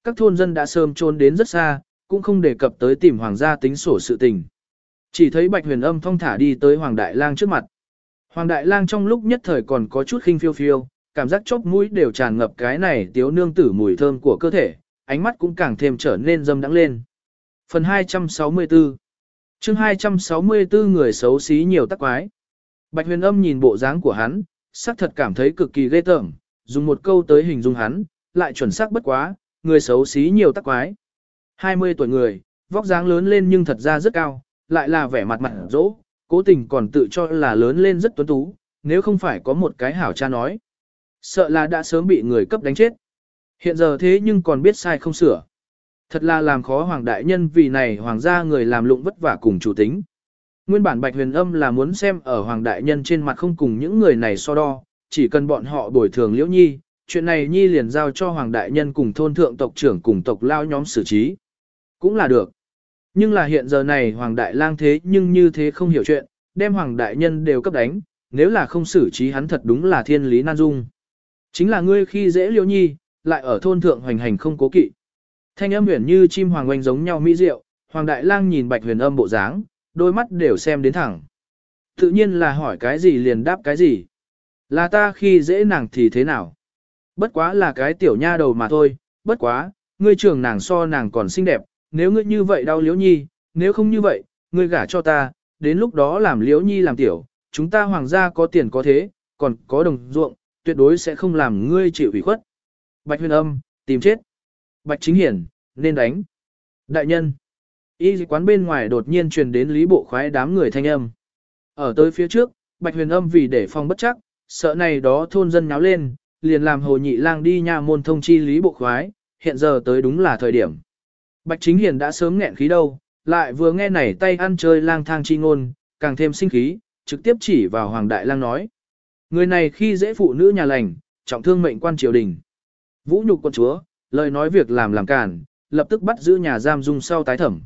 Speaker 1: Các thôn dân đã sớm trốn đến rất xa, cũng không đề cập tới tìm Hoàng gia tính sổ sự tình. Chỉ thấy Bạch Huyền Âm thong thả đi tới Hoàng Đại Lang trước mặt. Hoàng Đại Lang trong lúc nhất thời còn có chút khinh phiêu phiêu, cảm giác chóp mũi đều tràn ngập cái này tiếu nương tử mùi thơm của cơ thể, ánh mắt cũng càng thêm trở nên dâm đắng lên. Phần 264 chương 264 người xấu xí nhiều tắc quái. Bạch huyền âm nhìn bộ dáng của hắn, xác thật cảm thấy cực kỳ ghê tởm, dùng một câu tới hình dung hắn, lại chuẩn xác bất quá, người xấu xí nhiều tắc quái. 20 tuổi người, vóc dáng lớn lên nhưng thật ra rất cao, lại là vẻ mặt mặt rỗ cố tình còn tự cho là lớn lên rất tuấn tú, nếu không phải có một cái hảo cha nói. Sợ là đã sớm bị người cấp đánh chết. Hiện giờ thế nhưng còn biết sai không sửa. Thật là làm khó hoàng đại nhân vì này hoàng gia người làm lụng vất vả cùng chủ tính. Nguyên bản bạch huyền âm là muốn xem ở hoàng đại nhân trên mặt không cùng những người này so đo, chỉ cần bọn họ bồi thường liễu nhi, chuyện này nhi liền giao cho hoàng đại nhân cùng thôn thượng tộc trưởng cùng tộc lao nhóm xử trí. Cũng là được. Nhưng là hiện giờ này hoàng đại lang thế nhưng như thế không hiểu chuyện, đem hoàng đại nhân đều cấp đánh, nếu là không xử trí hắn thật đúng là thiên lý nan dung. Chính là ngươi khi dễ liễu nhi, lại ở thôn thượng hoành hành không cố kỵ. Thanh âm huyền như chim hoàng oanh giống nhau mỹ diệu, hoàng đại lang nhìn bạch huyền âm bộ dáng, đôi mắt đều xem đến thẳng. Tự nhiên là hỏi cái gì liền đáp cái gì. Là ta khi dễ nàng thì thế nào? Bất quá là cái tiểu nha đầu mà thôi, bất quá, ngươi trưởng nàng so nàng còn xinh đẹp, nếu ngươi như vậy đau liễu nhi, nếu không như vậy, ngươi gả cho ta, đến lúc đó làm liễu nhi làm tiểu, chúng ta hoàng gia có tiền có thế, còn có đồng ruộng, tuyệt đối sẽ không làm ngươi chịu ủy khuất. Bạch huyền âm, tìm chết. Bạch chính hiển, nên đánh. Đại nhân. Y quán bên ngoài đột nhiên truyền đến lý bộ khoái đám người thanh âm. Ở tới phía trước, bạch huyền âm vì để phòng bất chắc, sợ này đó thôn dân nháo lên, liền làm hồ nhị lang đi nha môn thông chi lý bộ khoái, hiện giờ tới đúng là thời điểm. Bạch chính hiền đã sớm nghẹn khí đâu, lại vừa nghe nảy tay ăn chơi lang thang chi ngôn, càng thêm sinh khí, trực tiếp chỉ vào hoàng đại lang nói. Người này khi dễ phụ nữ nhà lành, trọng thương mệnh quan triều đình. Vũ nhục quân chúa, lời nói việc làm làm cản, lập tức bắt giữ nhà giam dung sau tái thẩm.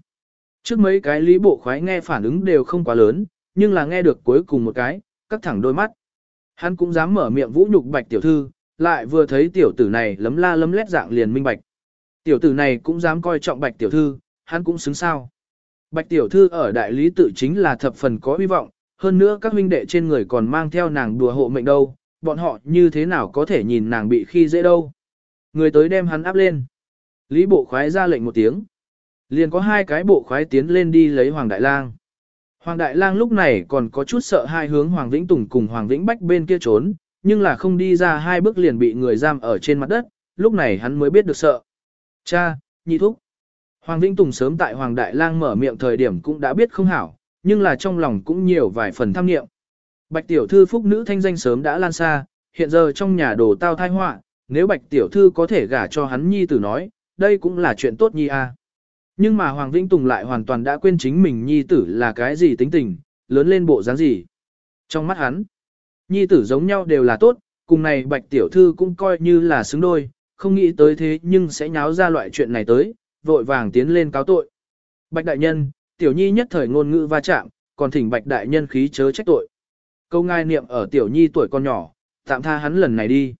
Speaker 1: Trước mấy cái lý bộ khoái nghe phản ứng đều không quá lớn, nhưng là nghe được cuối cùng một cái, cắt thẳng đôi mắt. Hắn cũng dám mở miệng vũ nhục bạch tiểu thư, lại vừa thấy tiểu tử này lấm la lấm lét dạng liền minh bạch. Tiểu tử này cũng dám coi trọng bạch tiểu thư, hắn cũng xứng sao. Bạch tiểu thư ở đại lý tự chính là thập phần có hy vọng, hơn nữa các huynh đệ trên người còn mang theo nàng đùa hộ mệnh đâu, bọn họ như thế nào có thể nhìn nàng bị khi dễ đâu. Người tới đem hắn áp lên. Lý bộ khoái ra lệnh một tiếng. Liền có hai cái bộ khoái tiến lên đi lấy Hoàng Đại Lang. Hoàng Đại Lang lúc này còn có chút sợ hai hướng Hoàng Vĩnh Tùng cùng Hoàng Vĩnh Bách bên kia trốn, nhưng là không đi ra hai bước liền bị người giam ở trên mặt đất, lúc này hắn mới biết được sợ. Cha, nhị thúc. Hoàng Vĩnh Tùng sớm tại Hoàng Đại Lang mở miệng thời điểm cũng đã biết không hảo, nhưng là trong lòng cũng nhiều vài phần tham niệm. Bạch tiểu thư phúc nữ thanh danh sớm đã lan xa, hiện giờ trong nhà đồ tao thai họa, nếu Bạch tiểu thư có thể gả cho hắn nhi tử nói, đây cũng là chuyện tốt nhi a. Nhưng mà Hoàng Vĩnh Tùng lại hoàn toàn đã quên chính mình nhi tử là cái gì tính tình, lớn lên bộ dáng gì. Trong mắt hắn, nhi tử giống nhau đều là tốt, cùng này Bạch tiểu thư cũng coi như là xứng đôi, không nghĩ tới thế nhưng sẽ nháo ra loại chuyện này tới, vội vàng tiến lên cáo tội. Bạch đại nhân, tiểu nhi nhất thời ngôn ngữ va chạm, còn thỉnh bạch đại nhân khí chớ trách tội. Câu ngai niệm ở tiểu nhi tuổi con nhỏ, tạm tha hắn lần này đi.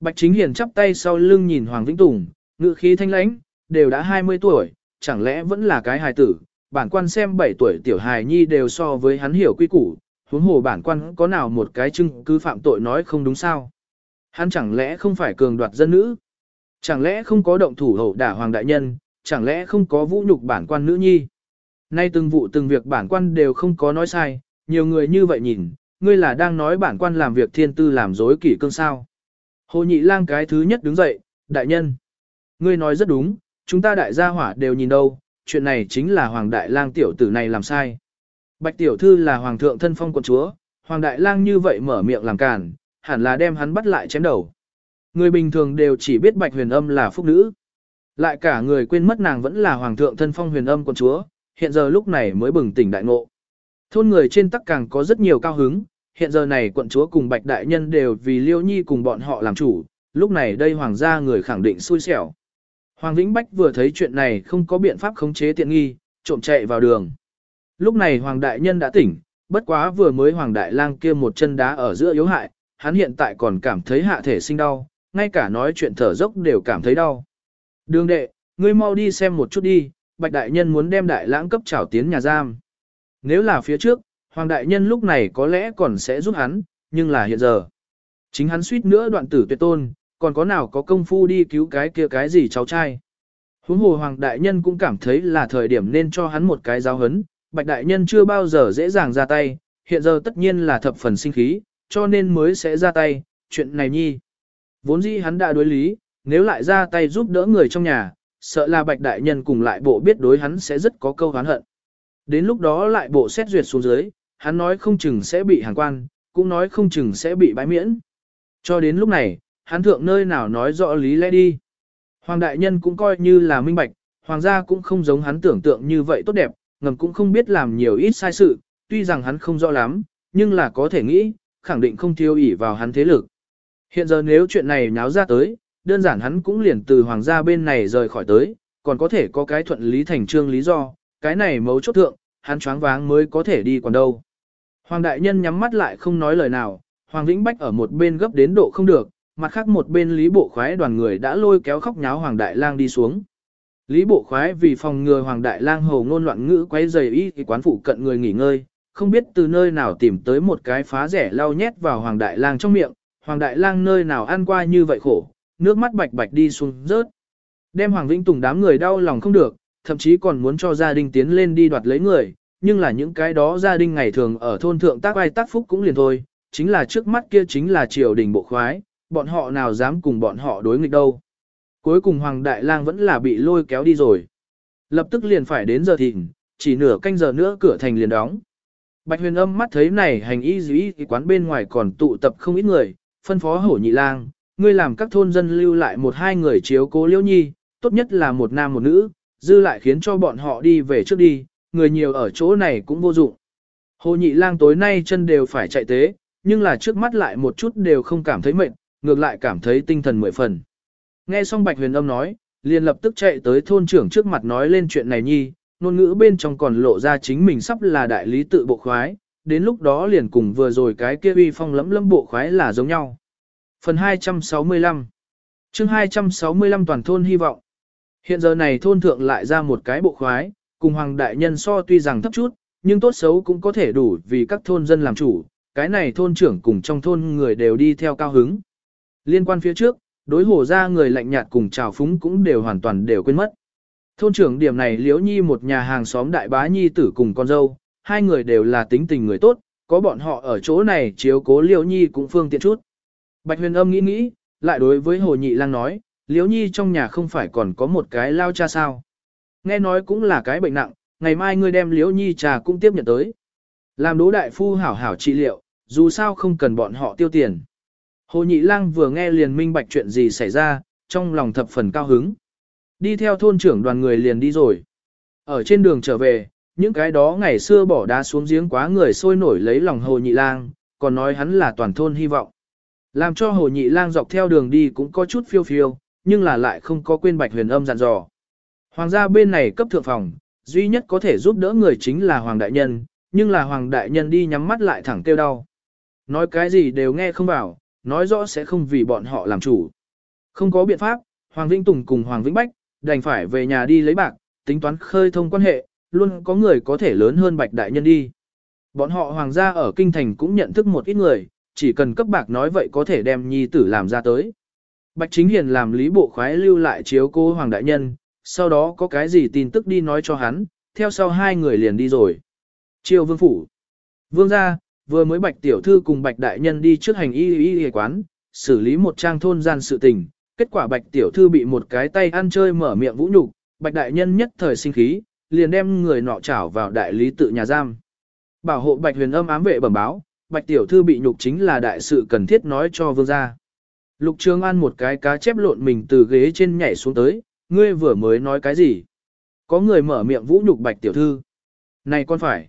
Speaker 1: Bạch chính hiền chắp tay sau lưng nhìn Hoàng Vĩnh Tùng, ngữ khí thanh lãnh, đều đã 20 tuổi, chẳng lẽ vẫn là cái hài tử, bản quan xem 7 tuổi tiểu hài nhi đều so với hắn hiểu quy củ, huống hồ bản quan có nào một cái chứng cứ phạm tội nói không đúng sao. Hắn chẳng lẽ không phải cường đoạt dân nữ? Chẳng lẽ không có động thủ hậu đả hoàng đại nhân, chẳng lẽ không có vũ nhục bản quan nữ nhi? Nay từng vụ từng việc bản quan đều không có nói sai, nhiều người như vậy nhìn, ngươi là đang nói bản quan làm việc thiên tư làm dối kỷ cương sao. Hồ nhị lang cái thứ nhất đứng dậy, đại nhân. Ngươi nói rất đúng, chúng ta đại gia hỏa đều nhìn đâu, chuyện này chính là hoàng đại lang tiểu tử này làm sai. Bạch tiểu thư là hoàng thượng thân phong quận chúa, hoàng đại lang như vậy mở miệng làm cản, hẳn là đem hắn bắt lại chém đầu. Người bình thường đều chỉ biết bạch huyền âm là phúc nữ. Lại cả người quên mất nàng vẫn là hoàng thượng thân phong huyền âm quận chúa, hiện giờ lúc này mới bừng tỉnh đại ngộ. Thôn người trên tắc càng có rất nhiều cao hứng, hiện giờ này quận chúa cùng bạch đại nhân đều vì liêu nhi cùng bọn họ làm chủ, lúc này đây hoàng gia người khẳng định xui xẻo. Hoàng Vĩnh Bách vừa thấy chuyện này không có biện pháp khống chế tiện nghi, trộm chạy vào đường. Lúc này hoàng đại nhân đã tỉnh, bất quá vừa mới hoàng đại lang kia một chân đá ở giữa yếu hại, hắn hiện tại còn cảm thấy hạ thể sinh đau, ngay cả nói chuyện thở dốc đều cảm thấy đau. Đường đệ, ngươi mau đi xem một chút đi, bạch đại nhân muốn đem đại lãng cấp trảo tiến nhà giam. Nếu là phía trước, hoàng đại nhân lúc này có lẽ còn sẽ giúp hắn, nhưng là hiện giờ. Chính hắn suýt nữa đoạn tử tuyệt tôn, còn có nào có công phu đi cứu cái kia cái gì cháu trai. Huống hồ hoàng đại nhân cũng cảm thấy là thời điểm nên cho hắn một cái giáo hấn, bạch đại nhân chưa bao giờ dễ dàng ra tay, hiện giờ tất nhiên là thập phần sinh khí, cho nên mới sẽ ra tay, chuyện này nhi. Vốn dĩ hắn đã đối lý, nếu lại ra tay giúp đỡ người trong nhà, sợ là bạch đại nhân cùng lại bộ biết đối hắn sẽ rất có câu hán hận. Đến lúc đó lại bộ xét duyệt xuống dưới, hắn nói không chừng sẽ bị hàng quan, cũng nói không chừng sẽ bị bãi miễn. Cho đến lúc này, hắn thượng nơi nào nói rõ lý lẽ đi. Hoàng đại nhân cũng coi như là minh bạch, hoàng gia cũng không giống hắn tưởng tượng như vậy tốt đẹp, ngầm cũng không biết làm nhiều ít sai sự, tuy rằng hắn không rõ lắm, nhưng là có thể nghĩ, khẳng định không thiếu ỷ vào hắn thế lực. Hiện giờ nếu chuyện này nháo ra tới, đơn giản hắn cũng liền từ hoàng gia bên này rời khỏi tới, còn có thể có cái thuận lý thành trương lý do, cái này mấu chốt thượng, hắn choáng váng mới có thể đi còn đâu. Hoàng đại nhân nhắm mắt lại không nói lời nào, Hoàng Vĩnh Bách ở một bên gấp đến độ không được, mặt khác một bên Lý Bộ Khoái đoàn người đã lôi kéo khóc nháo Hoàng Đại Lang đi xuống. Lý Bộ Khoái vì phòng ngừa Hoàng Đại Lang hồ ngôn loạn ngữ quấy rầy y thì quán phụ cận người nghỉ ngơi, không biết từ nơi nào tìm tới một cái phá rẻ lau nhét vào Hoàng Đại Lang trong miệng, Hoàng Đại Lang nơi nào ăn qua như vậy khổ, nước mắt bạch bạch đi xuống rớt. Đem Hoàng Vĩnh Tùng đám người đau lòng không được, thậm chí còn muốn cho gia đình tiến lên đi đoạt lấy người, nhưng là những cái đó gia đình ngày thường ở thôn thượng tác ai tác phúc cũng liền thôi, chính là trước mắt kia chính là triều đình bộ khoái, bọn họ nào dám cùng bọn họ đối nghịch đâu. Cuối cùng Hoàng Đại Lang vẫn là bị lôi kéo đi rồi. Lập tức liền phải đến giờ thịnh, chỉ nửa canh giờ nữa cửa thành liền đóng. Bạch huyền âm mắt thấy này hành y dĩ quán bên ngoài còn tụ tập không ít người, phân phó hổ nhị lang, ngươi làm các thôn dân lưu lại một hai người chiếu cố liễu nhi, tốt nhất là một nam một nữ, dư lại khiến cho bọn họ đi về trước đi, người nhiều ở chỗ này cũng vô dụng. Hồ nhị lang tối nay chân đều phải chạy tế, nhưng là trước mắt lại một chút đều không cảm thấy mệt, ngược lại cảm thấy tinh thần mười phần. Nghe xong bạch huyền âm nói, liền lập tức chạy tới thôn trưởng trước mặt nói lên chuyện này nhi, ngôn ngữ bên trong còn lộ ra chính mình sắp là đại lý tự bộ khoái, đến lúc đó liền cùng vừa rồi cái kia uy phong lẫm lẫm bộ khoái là giống nhau. Phần 265 chương 265 toàn thôn hy vọng. Hiện giờ này thôn thượng lại ra một cái bộ khoái, cùng hoàng đại nhân so tuy rằng thấp chút, nhưng tốt xấu cũng có thể đủ vì các thôn dân làm chủ, cái này thôn trưởng cùng trong thôn người đều đi theo cao hứng. Liên quan phía trước, đối hồ ra người lạnh nhạt cùng chào phúng cũng đều hoàn toàn đều quên mất. Thôn trưởng điểm này liễu nhi một nhà hàng xóm đại bá nhi tử cùng con dâu, hai người đều là tính tình người tốt, có bọn họ ở chỗ này chiếu cố liễu nhi cũng phương tiện chút. Bạch huyền âm nghĩ nghĩ, lại đối với hồ nhị lang nói, liễu nhi trong nhà không phải còn có một cái lao cha sao. Nghe nói cũng là cái bệnh nặng, ngày mai ngươi đem liễu nhi trà cũng tiếp nhận tới. Làm đố đại phu hảo hảo trị liệu, dù sao không cần bọn họ tiêu tiền. Hồ Nhị Lang vừa nghe liền minh bạch chuyện gì xảy ra, trong lòng thập phần cao hứng. Đi theo thôn trưởng đoàn người liền đi rồi. Ở trên đường trở về, những cái đó ngày xưa bỏ đá xuống giếng quá người sôi nổi lấy lòng Hồ Nhị Lang, còn nói hắn là toàn thôn hy vọng. Làm cho Hồ Nhị Lang dọc theo đường đi cũng có chút phiêu phiêu, nhưng là lại không có quên Bạch Huyền Âm dặn dò. Hoàng gia bên này cấp thượng phòng, duy nhất có thể giúp đỡ người chính là Hoàng Đại Nhân, nhưng là Hoàng Đại Nhân đi nhắm mắt lại thẳng kêu đau. Nói cái gì đều nghe không vào, nói rõ sẽ không vì bọn họ làm chủ. Không có biện pháp, Hoàng Vĩnh Tùng cùng Hoàng Vĩnh Bách, đành phải về nhà đi lấy bạc, tính toán khơi thông quan hệ, luôn có người có thể lớn hơn Bạch Đại Nhân đi. Bọn họ Hoàng gia ở Kinh Thành cũng nhận thức một ít người, chỉ cần cấp bạc nói vậy có thể đem nhi tử làm ra tới. Bạch Chính Hiền làm lý bộ khoái lưu lại chiếu cô Hoàng Đại Nhân, sau đó có cái gì tin tức đi nói cho hắn, theo sau hai người liền đi rồi. Triều Vương Phủ Vương gia, vừa mới Bạch Tiểu Thư cùng Bạch Đại Nhân đi trước hành y y y quán, xử lý một trang thôn gian sự tình, kết quả Bạch Tiểu Thư bị một cái tay ăn chơi mở miệng vũ nhục, Bạch Đại Nhân nhất thời sinh khí, liền đem người nọ trảo vào đại lý tự nhà giam. Bảo hộ Bạch Huyền âm ám vệ bẩm báo, Bạch Tiểu Thư bị nhục chính là đại sự cần thiết nói cho vương gia. Lục Trường An một cái cá chép lộn mình từ ghế trên nhảy xuống tới, ngươi vừa mới nói cái gì? Có người mở miệng vũ nhục Bạch Tiểu Thư. Này con phải.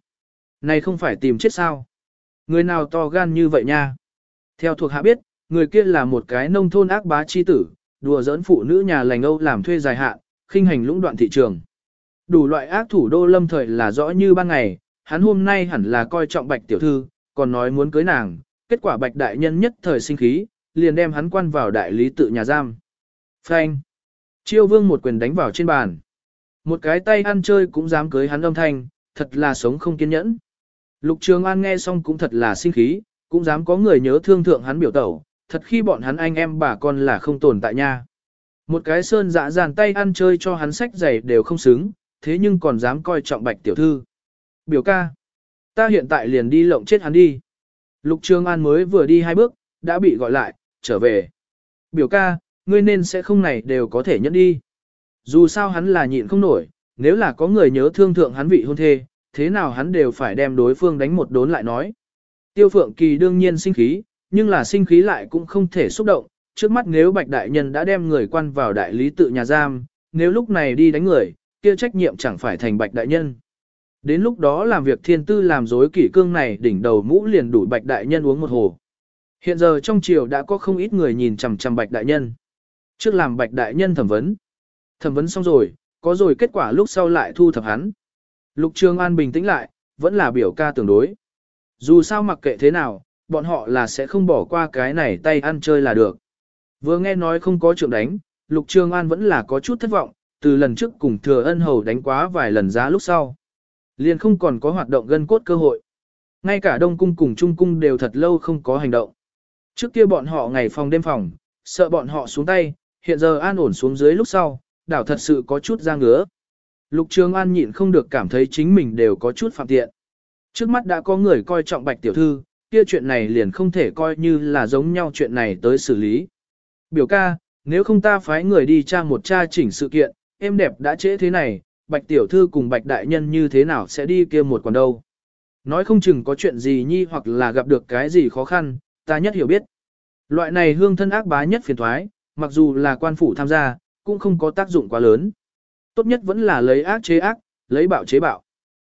Speaker 1: Này không phải tìm chết sao? Người nào to gan như vậy nha? Theo thuộc hạ biết, người kia là một cái nông thôn ác bá chi tử, đùa giỡn phụ nữ nhà lành Âu làm thuê dài hạn, khinh hành lũng đoạn thị trường. Đủ loại ác thủ đô lâm thời là rõ như ban ngày, hắn hôm nay hẳn là coi trọng bạch tiểu thư, còn nói muốn cưới nàng, kết quả bạch đại nhân nhất thời sinh khí, liền đem hắn quan vào đại lý tự nhà giam. Phanh! Chiêu vương một quyền đánh vào trên bàn. Một cái tay ăn chơi cũng dám cưới hắn âm thanh, thật là sống không kiên nhẫn. Lục Trường An nghe xong cũng thật là sinh khí, cũng dám có người nhớ thương thượng hắn biểu tẩu, thật khi bọn hắn anh em bà con là không tồn tại nha. Một cái sơn dạ dàn tay ăn chơi cho hắn sách giày đều không xứng, thế nhưng còn dám coi trọng bạch tiểu thư. Biểu ca, ta hiện tại liền đi lộng chết hắn đi. Lục Trường An mới vừa đi hai bước, đã bị gọi lại, trở về. Biểu ca, ngươi nên sẽ không này đều có thể nhẫn đi. Dù sao hắn là nhịn không nổi, nếu là có người nhớ thương thượng hắn vị hôn thê, thế nào hắn đều phải đem đối phương đánh một đốn lại nói. Tiêu Phượng Kỳ đương nhiên sinh khí, nhưng là sinh khí lại cũng không thể xúc động, trước mắt nếu Bạch Đại Nhân đã đem người quan vào đại lý tự nhà giam, nếu lúc này đi đánh người, kia trách nhiệm chẳng phải thành Bạch Đại Nhân. Đến lúc đó làm việc thiên tư làm dối kỷ cương này đỉnh đầu mũ liền đủ Bạch Đại Nhân uống một hồ. Hiện giờ trong triều đã có không ít người nhìn chằm chằm Bạch Đại Nhân. Trước làm Bạch Đại Nhân thẩm vấn. Thẩm vấn xong rồi, có rồi kết quả lúc sau lại thu thập hắn. Lục Trường An bình tĩnh lại, vẫn là biểu ca tương đối. Dù sao mặc kệ thế nào, bọn họ là sẽ không bỏ qua cái này tay ăn chơi là được. Vừa nghe nói không có trượng đánh, Lục Trường An vẫn là có chút thất vọng, từ lần trước cùng thừa ân hầu đánh quá vài lần giá lúc sau. Liền không còn có hoạt động gân cốt cơ hội. Ngay cả Đông Cung cùng Trung Cung đều thật lâu không có hành động. Trước kia bọn họ ngày phòng đêm phòng, sợ bọn họ xuống tay, hiện giờ an ổn xuống dưới lúc sau, đảo thật sự có chút ra ngứa. Lục Trường An nhịn không được cảm thấy chính mình đều có chút phạm tiện. Trước mắt đã có người coi trọng bạch tiểu thư, kia chuyện này liền không thể coi như là giống nhau chuyện này tới xử lý. Biểu ca, nếu không ta phái người đi tra một tra chỉnh sự kiện, em đẹp đã trễ thế này, bạch tiểu thư cùng bạch đại nhân như thế nào sẽ đi kia một còn đâu. Nói không chừng có chuyện gì nhi hoặc là gặp được cái gì khó khăn, ta nhất hiểu biết. Loại này hương thân ác bá nhất phiền thoái, mặc dù là quan phủ tham gia, cũng không có tác dụng quá lớn. Tốt nhất vẫn là lấy ác chế ác, lấy bạo chế bạo.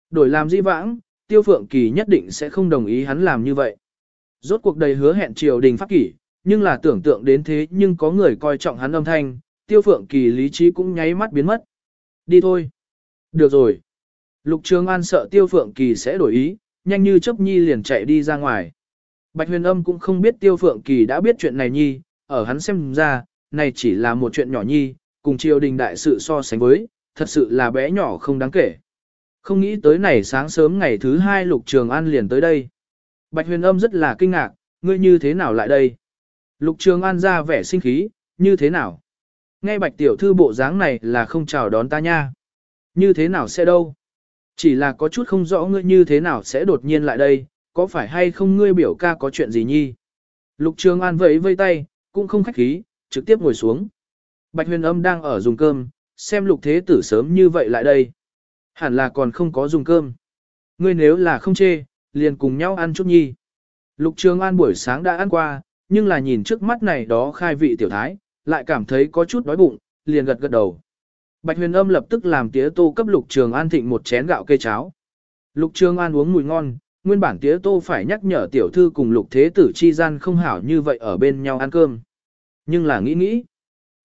Speaker 1: Đổi làm di vãng, Tiêu Phượng Kỳ nhất định sẽ không đồng ý hắn làm như vậy. Rốt cuộc đầy hứa hẹn triều đình pháp kỷ, nhưng là tưởng tượng đến thế nhưng có người coi trọng hắn âm thanh, Tiêu Phượng Kỳ lý trí cũng nháy mắt biến mất. Đi thôi. Được rồi. Lục Trường An sợ Tiêu Phượng Kỳ sẽ đổi ý, nhanh như chớp nhi liền chạy đi ra ngoài. Bạch Huyền Âm cũng không biết Tiêu Phượng Kỳ đã biết chuyện này nhi, ở hắn xem ra, này chỉ là một chuyện nhỏ nhi, cùng triều đình đại sự so sánh với, thật sự là bé nhỏ không đáng kể. Không nghĩ tới này sáng sớm ngày thứ hai Lục Trường An liền tới đây. Bạch huyền âm rất là kinh ngạc, ngươi như thế nào lại đây? Lục Trường An ra vẻ sinh khí, như thế nào? Nghe bạch tiểu thư bộ dáng này là không chào đón ta nha. Như thế nào sẽ đâu? Chỉ là có chút không rõ ngươi như thế nào sẽ đột nhiên lại đây, có phải hay không ngươi biểu ca có chuyện gì nhi? Lục Trường An vẫy vây tay, cũng không khách khí, trực tiếp ngồi xuống. Bạch huyền âm đang ở dùng cơm, xem lục thế tử sớm như vậy lại đây. Hẳn là còn không có dùng cơm. Ngươi nếu là không chê, liền cùng nhau ăn chút nhi. Lục Trường An buổi sáng đã ăn qua, nhưng là nhìn trước mắt này đó khai vị tiểu thái, lại cảm thấy có chút đói bụng, liền gật gật đầu. Bạch huyền âm lập tức làm tía tô cấp Lục Trường An thịnh một chén gạo cây cháo. Lục Trường An uống mùi ngon, nguyên bản tía tô phải nhắc nhở tiểu thư cùng Lục Thế Tử chi gian không hảo như vậy ở bên nhau ăn cơm. Nhưng là nghĩ nghĩ,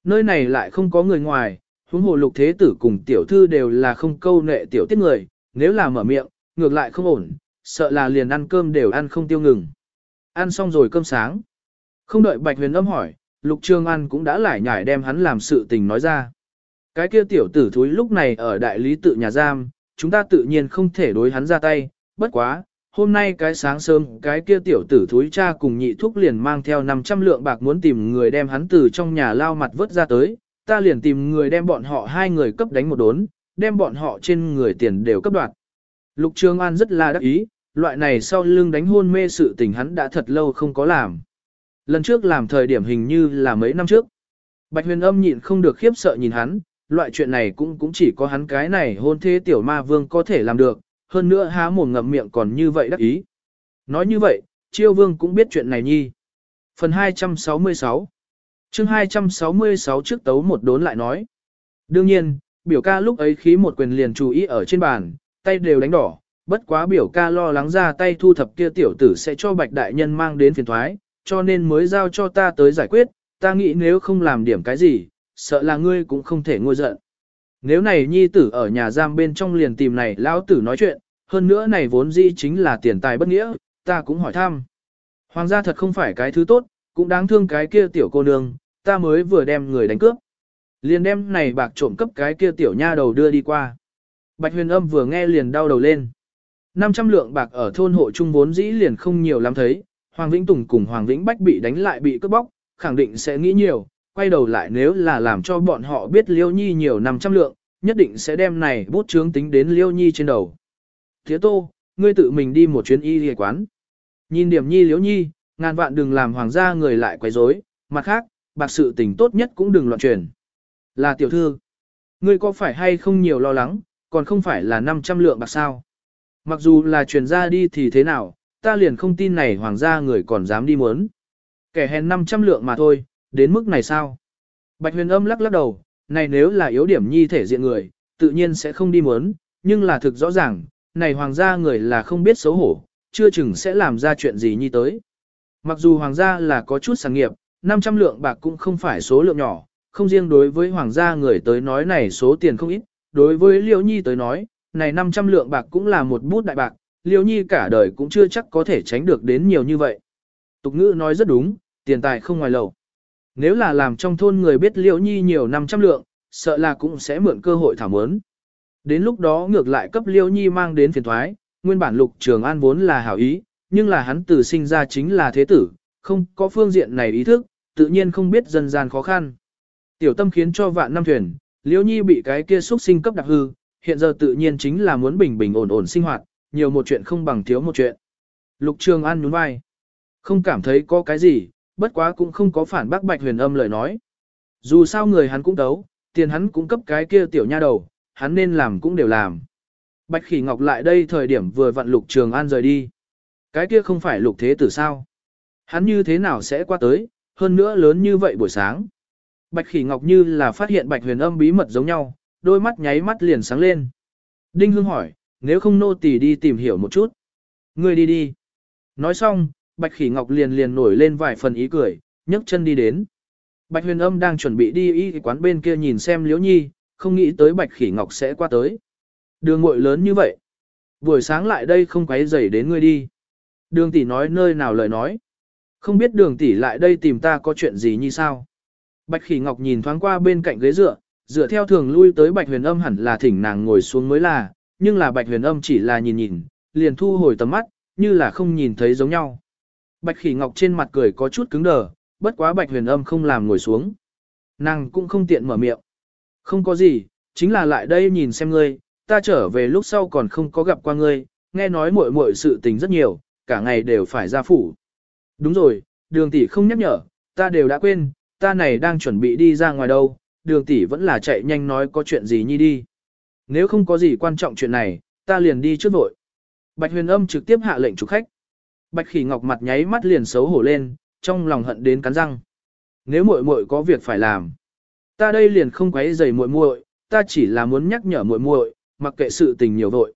Speaker 1: nơi này lại không có người ngoài, huống hồ Lục Thế Tử cùng tiểu thư đều là không câu nệ tiểu tiết người, nếu là mở miệng, ngược lại không ổn, sợ là liền ăn cơm đều ăn không tiêu ngừng. Ăn xong rồi cơm sáng. Không đợi Bạch Huyền âm hỏi, Lục Trường An cũng đã lải nhải đem hắn làm sự tình nói ra. Cái kia tiểu tử thúi lúc này ở đại lý tự nhà giam, chúng ta tự nhiên không thể đối hắn ra tay, bất quá, hôm nay cái sáng sớm cái kia tiểu tử thúi cha cùng nhị thúc liền mang theo 500 lượng bạc muốn tìm người đem hắn từ trong nhà lao mặt vớt ra tới, ta liền tìm người đem bọn họ hai người cấp đánh một đốn, đem bọn họ trên người tiền đều cấp đoạt. Lục Trường An rất là đắc ý, loại này sau lưng đánh hôn mê sự tình hắn đã thật lâu không có làm. Lần trước làm thời điểm hình như là mấy năm trước. Bạch huyền âm nhịn không được khiếp sợ nhìn hắn, loại chuyện này cũng cũng chỉ có hắn cái này hôn thế tiểu ma vương có thể làm được, hơn nữa há mồm ngậm miệng còn như vậy đắc ý. Nói như vậy, chiêu vương cũng biết chuyện này nhi. Phần 266 chương 266 trước tấu một đốn lại nói. Đương nhiên, biểu ca lúc ấy khí một quyền liền chú ý ở trên bàn, tay đều đánh đỏ, bất quá biểu ca lo lắng ra tay thu thập kia tiểu tử sẽ cho bạch đại nhân mang đến phiền thoái, cho nên mới giao cho ta tới giải quyết, ta nghĩ nếu không làm điểm cái gì, sợ là ngươi cũng không thể ngôi giận. Nếu này nhi tử ở nhà giam bên trong liền tìm này lão tử nói chuyện, hơn nữa này vốn dĩ chính là tiền tài bất nghĩa, ta cũng hỏi thăm. Hoàng gia thật không phải cái thứ tốt, cũng đáng thương cái kia tiểu cô nương, ta mới vừa đem người đánh cướp. Liền đem này bạc trộm cấp cái kia tiểu nha đầu đưa đi qua. Bạch huyền âm vừa nghe liền đau đầu lên. 500 lượng bạc ở thôn hộ trung vốn dĩ liền không nhiều lắm thấy, Hoàng Vĩnh Tùng cùng Hoàng Vĩnh Bách bị đánh lại bị cướp bóc, khẳng định sẽ nghĩ nhiều, quay đầu lại nếu là làm cho bọn họ biết Liêu Nhi nhiều 500 lượng, nhất định sẽ đem này bút chướng tính đến Liêu Nhi trên đầu. Thế tô, ngươi tự mình đi một chuyến y y quán. Nhìn điểm Nhi Liêu Nhi, ngàn vạn đừng làm hoàng gia người lại quấy rối, mặt khác, bạc sự tình tốt nhất cũng đừng loạn truyền. Là tiểu thư, ngươi có phải hay không nhiều lo lắng, còn không phải là 500 lượng bạc sao? Mặc dù là truyền ra đi thì thế nào, ta liền không tin này hoàng gia người còn dám đi muốn. Kẻ hèn 500 lượng mà thôi, đến mức này sao? Bạch huyền âm lắc lắc đầu, này nếu là yếu điểm nhi thể diện người, tự nhiên sẽ không đi muốn, nhưng là thực rõ ràng, này hoàng gia người là không biết xấu hổ, chưa chừng sẽ làm ra chuyện gì nhi tới. Mặc dù hoàng gia là có chút sản nghiệp, 500 lượng bạc cũng không phải số lượng nhỏ, không riêng đối với hoàng gia người tới nói này số tiền không ít, đối với liễu nhi tới nói, này 500 lượng bạc cũng là một bút đại bạc, Liêu nhi cả đời cũng chưa chắc có thể tránh được đến nhiều như vậy. Tục ngữ nói rất đúng, tiền tài không ngoài lầu. Nếu là làm trong thôn người biết Liêu nhi nhiều 500 lượng, sợ là cũng sẽ mượn cơ hội thảo mớn. Đến lúc đó ngược lại cấp Liêu nhi mang đến phiền thoái, nguyên bản lục trường an vốn là hảo ý, nhưng là hắn từ sinh ra chính là thế tử, không có phương diện này ý thức, tự nhiên không biết dần gian khó khăn. Tiểu tâm khiến cho vạn năm thuyền, Liêu nhi bị cái kia xuất sinh cấp đặc hư, hiện giờ tự nhiên chính là muốn bình bình ổn ổn sinh hoạt, nhiều một chuyện không bằng thiếu một chuyện. Lục Trường An nhún vai. Không cảm thấy có cái gì, bất quá cũng không có phản bác Bạch Huyền Âm lời nói. Dù sao người hắn cũng đấu, tiền hắn cũng cấp cái kia tiểu nha đầu, hắn nên làm cũng đều làm. Bạch Khỉ Ngọc lại đây thời điểm vừa vặn Lục Trường An rời đi. Cái kia không phải Lục Thế Tử sao? Hắn như thế nào sẽ qua tới, hơn nữa lớn như vậy buổi sáng. Bạch Khỉ Ngọc như là phát hiện Bạch Huyền Âm bí mật giống nhau, đôi mắt nháy mắt liền sáng lên. Đinh Hương hỏi, nếu không nô tỳ đi tìm hiểu một chút. Ngươi đi đi. Nói xong, Bạch Khỉ Ngọc liền liền nổi lên vài phần ý cười, nhấc chân đi đến. Bạch Huyền Âm đang chuẩn bị đi y quán bên kia nhìn xem Liễu Nhi, không nghĩ tới Bạch Khỉ Ngọc sẽ qua tới. Đường muội lớn như vậy. Buổi sáng lại đây không quấy rầy đến ngươi đi. Đường tỷ nói nơi nào lời nói. Không biết đường tỷ lại đây tìm ta có chuyện gì như sao. Bạch Khỉ Ngọc nhìn thoáng qua bên cạnh ghế dựa, dựa theo thường lui tới Bạch Huyền Âm hẳn là thỉnh nàng ngồi xuống mới là, nhưng là Bạch Huyền Âm chỉ là nhìn nhìn, liền thu hồi tầm mắt, như là không nhìn thấy giống nhau. Bạch Khỉ Ngọc trên mặt cười có chút cứng đờ, bất quá Bạch Huyền Âm không làm ngồi xuống. nàng cũng không tiện mở miệng. Không có gì, chính là lại đây nhìn xem ngươi, ta trở về lúc sau còn không có gặp qua ngươi, nghe nói muội muội sự tình rất nhiều, cả ngày đều phải ra phủ. Đúng rồi, đường tỷ không nhắc nhở, ta đều đã quên, ta này đang chuẩn bị đi ra ngoài đâu, đường tỷ vẫn là chạy nhanh nói có chuyện gì nhi đi. Nếu không có gì quan trọng chuyện này, ta liền đi trước vội. Bạch huyền âm trực tiếp hạ lệnh chủ khách. Bạch khỉ ngọc mặt nháy mắt liền xấu hổ lên, trong lòng hận đến cắn răng. Nếu muội muội có việc phải làm, ta đây liền không quấy rầy muội muội, ta chỉ là muốn nhắc nhở muội muội, mặc kệ sự tình nhiều vội.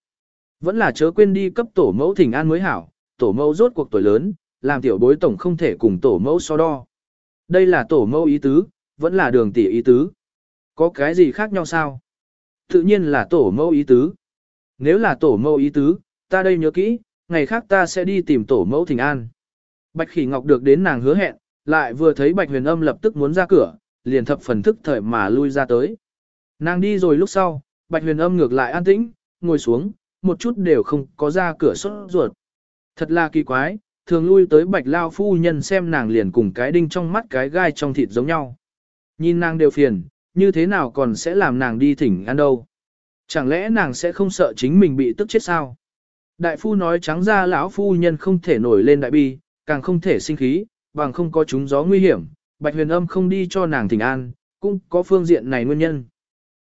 Speaker 1: Vẫn là chớ quên đi cấp tổ mẫu thỉnh an mới hảo, tổ mẫu rốt cuộc tuổi lớn, làm tiểu bối tổng không thể cùng tổ mẫu so đo. Đây là tổ mẫu ý tứ, vẫn là đường tỷ ý tứ. Có cái gì khác nhau sao? Tự nhiên là tổ mẫu ý tứ. Nếu là tổ mẫu ý tứ, ta đây nhớ kỹ, ngày khác ta sẽ đi tìm tổ mẫu thỉnh an. Bạch khỉ ngọc được đến nàng hứa hẹn, lại vừa thấy bạch huyền âm lập tức muốn ra cửa, liền thập phần thức thời mà lui ra tới. Nàng đi rồi lúc sau, bạch huyền âm ngược lại an tĩnh, ngồi xuống, một chút đều không có ra cửa sốt ruột. Thật là kỳ quái, thường lui tới bạch lao phu nhân xem nàng liền cùng cái đinh trong mắt cái gai trong thịt giống nhau. Nhìn nàng đều phiền, như thế nào còn sẽ làm nàng đi thỉnh ăn đâu. Chẳng lẽ nàng sẽ không sợ chính mình bị tức chết sao? Đại phu nói trắng ra lão phu nhân không thể nổi lên đại bi, càng không thể sinh khí, bằng không có chúng gió nguy hiểm, bạch huyền âm không đi cho nàng thỉnh an, cũng có phương diện này nguyên nhân.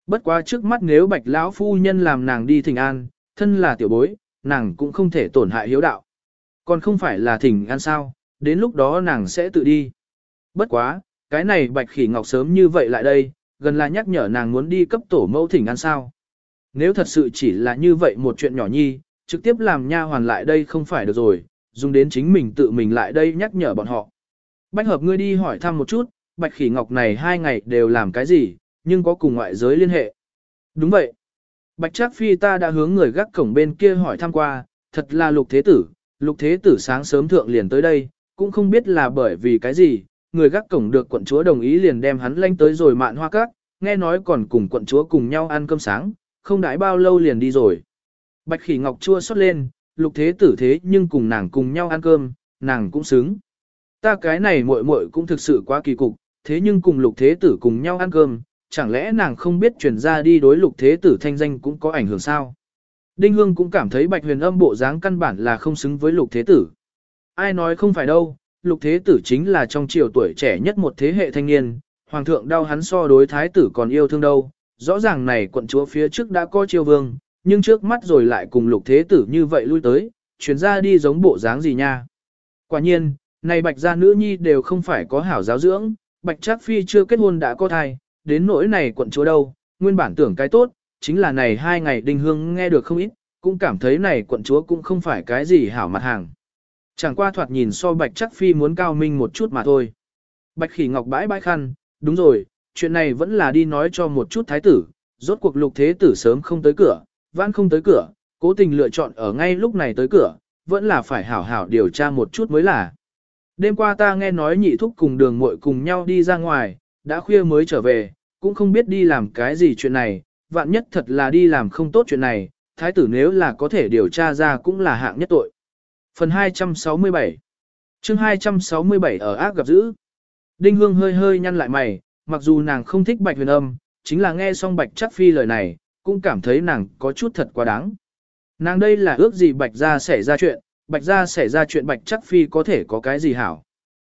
Speaker 1: Bất quá trước mắt nếu bạch lão phu nhân làm nàng đi thỉnh an, thân là tiểu bối, nàng cũng không thể tổn hại hiếu đạo. Còn không phải là thỉnh an sao, đến lúc đó nàng sẽ tự đi. Bất quá, cái này bạch khỉ ngọc sớm như vậy lại đây, gần là nhắc nhở nàng muốn đi cấp tổ mẫu thỉnh an sao. Nếu thật sự chỉ là như vậy một chuyện nhỏ nhi, trực tiếp làm nha hoàn lại đây không phải được rồi, dùng đến chính mình tự mình lại đây nhắc nhở bọn họ. Bạch hợp ngươi đi hỏi thăm một chút, bạch khỉ ngọc này hai ngày đều làm cái gì, nhưng có cùng ngoại giới liên hệ. Đúng vậy. Bạch Trác Phi ta đã hướng người gác cổng bên kia hỏi thăm qua, thật là lục thế tử, lục thế tử sáng sớm thượng liền tới đây, cũng không biết là bởi vì cái gì, người gác cổng được quận chúa đồng ý liền đem hắn lanh tới rồi mạn hoa cát, nghe nói còn cùng quận chúa cùng nhau ăn cơm sáng, không đãi bao lâu liền đi rồi. Bạch khỉ ngọc chua xót lên, lục thế tử thế nhưng cùng nàng cùng nhau ăn cơm, nàng cũng xứng. Ta cái này muội muội cũng thực sự quá kỳ cục, thế nhưng cùng lục thế tử cùng nhau ăn cơm, chẳng lẽ nàng không biết truyền ra đi đối lục thế tử thanh danh cũng có ảnh hưởng sao? Đinh Hương cũng cảm thấy bạch huyền âm bộ dáng căn bản là không xứng với lục thế tử. Ai nói không phải đâu, lục thế tử chính là trong triều tuổi trẻ nhất một thế hệ thanh niên, hoàng thượng đau hắn so đối thái tử còn yêu thương đâu. Rõ ràng này quận chúa phía trước đã có triều vương, nhưng trước mắt rồi lại cùng lục thế tử như vậy lui tới, chuyến ra đi giống bộ dáng gì nha. Quả nhiên, này bạch gia nữ nhi đều không phải có hảo giáo dưỡng, bạch trác phi chưa kết hôn đã có thai, đến nỗi này quận chúa đâu, nguyên bản tưởng cái tốt, chính là này hai ngày đình hương nghe được không ít, cũng cảm thấy này quận chúa cũng không phải cái gì hảo mặt hàng. Chẳng qua thoạt nhìn so bạch chắc phi muốn cao minh một chút mà thôi. Bạch khỉ ngọc bãi bãi khăn, đúng rồi, chuyện này vẫn là đi nói cho một chút thái tử, rốt cuộc lục thế tử sớm không tới cửa, vãn không tới cửa, cố tình lựa chọn ở ngay lúc này tới cửa, vẫn là phải hảo hảo điều tra một chút mới là. Đêm qua ta nghe nói nhị thúc cùng đường muội cùng nhau đi ra ngoài, đã khuya mới trở về, cũng không biết đi làm cái gì chuyện này, vạn nhất thật là đi làm không tốt chuyện này, thái tử nếu là có thể điều tra ra cũng là hạng nhất tội. Phần 267 chương 267 ở ác gặp dữ. Đinh Hương hơi hơi nhăn lại mày, mặc dù nàng không thích bạch huyền âm, chính là nghe xong bạch chắc phi lời này, cũng cảm thấy nàng có chút thật quá đáng. Nàng đây là ước gì bạch gia xảy ra chuyện, bạch gia xảy ra chuyện bạch chắc phi có thể có cái gì hảo.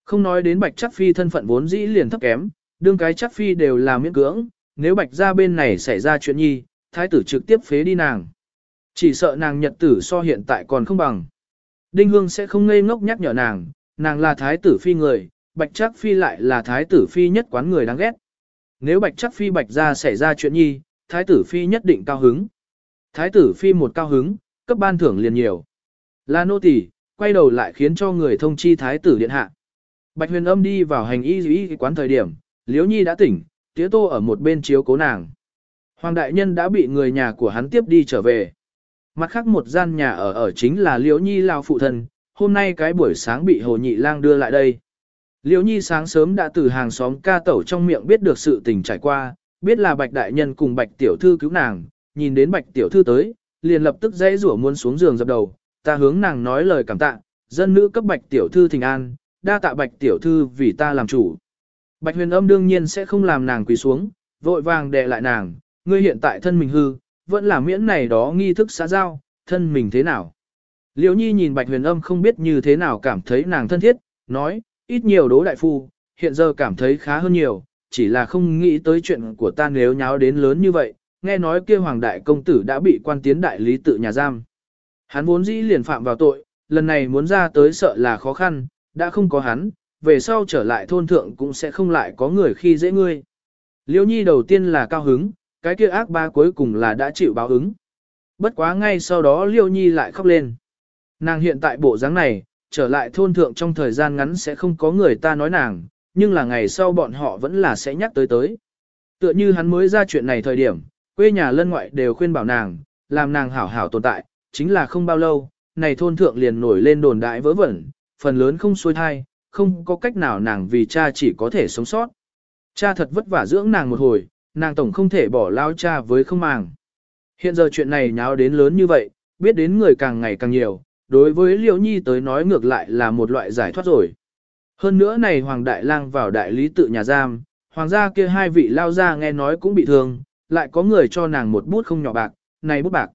Speaker 1: Không nói đến bạch chắc phi thân phận vốn dĩ liền thấp kém, đương cái chắc phi đều là miễn cưỡng, nếu bạch gia bên này xảy ra chuyện nhi, thái tử trực tiếp phế đi nàng. Chỉ sợ nàng nhật tử so hiện tại còn không bằng. Đinh Hương sẽ không ngây ngốc nhắc nhở nàng, nàng là thái tử phi người, bạch Trác phi lại là thái tử phi nhất quán người đáng ghét. Nếu bạch Trác phi bạch ra xảy ra chuyện nhi, thái tử phi nhất định cao hứng. Thái tử phi một cao hứng, cấp ban thưởng liền nhiều. Là nô tỳ, quay đầu lại khiến cho người thông chi thái tử điện hạ. Bạch huyền âm đi vào hành y y quán thời điểm, liễu nhi đã tỉnh, Tiết tô ở một bên chiếu cố nàng. Hoàng đại nhân đã bị người nhà của hắn tiếp đi trở về. Mặt khác một gian nhà ở ở chính là liễu nhi lao phụ thân, hôm nay cái buổi sáng bị hồ nhị lang đưa lại đây. Liễu nhi sáng sớm đã từ hàng xóm ca tẩu trong miệng biết được sự tình trải qua, biết là bạch đại nhân cùng bạch tiểu thư cứu nàng, nhìn đến bạch tiểu thư tới, liền lập tức dãy rủa muốn xuống giường dập đầu, ta hướng nàng nói lời cảm tạ, dân nữ cấp bạch tiểu thư thình an, đa tạ bạch tiểu thư vì ta làm chủ. Bạch huyền âm đương nhiên sẽ không làm nàng quỳ xuống, vội vàng đè lại nàng, ngươi hiện tại thân mình hư, vẫn là miễn này đó nghi thức xã giao, thân mình thế nào. Liễu nhi nhìn bạch huyền âm không biết như thế nào cảm thấy nàng thân thiết, nói, ít nhiều đố đại phu, hiện giờ cảm thấy khá hơn nhiều, chỉ là không nghĩ tới chuyện của ta nếu nháo đến lớn như vậy, nghe nói kia hoàng đại công tử đã bị quan tiến đại lý tự nhà giam. Hắn vốn dĩ liền phạm vào tội, lần này muốn ra tới sợ là khó khăn, đã không có hắn, về sau trở lại thôn thượng cũng sẽ không lại có người khi dễ ngươi. liễu nhi đầu tiên là cao hứng, cái kia ác ba cuối cùng là đã chịu báo ứng. Bất quá ngay sau đó Liêu nhi lại khóc lên. Nàng hiện tại bộ dáng này, trở lại thôn thượng trong thời gian ngắn sẽ không có người ta nói nàng, nhưng là ngày sau bọn họ vẫn là sẽ nhắc tới tới. Tựa như hắn mới ra chuyện này thời điểm, quê nhà lân ngoại đều khuyên bảo nàng, làm nàng hảo hảo tồn tại, chính là không bao lâu, này thôn thượng liền nổi lên đồn đại vớ vẩn, phần lớn không xuôi thai, không có cách nào nàng vì cha chỉ có thể sống sót. Cha thật vất vả dưỡng nàng một hồi, nàng tổng không thể bỏ lao cha với không màng. Hiện giờ chuyện này nháo đến lớn như vậy, biết đến người càng ngày càng nhiều, đối với Liễu Nhi tới nói ngược lại là một loại giải thoát rồi. Hơn nữa này Hoàng Đại Lang vào đại lý tự nhà giam, hoàng gia kia hai vị lao ra nghe nói cũng bị thương, lại có người cho nàng một bút không nhỏ bạc, này bút bạc.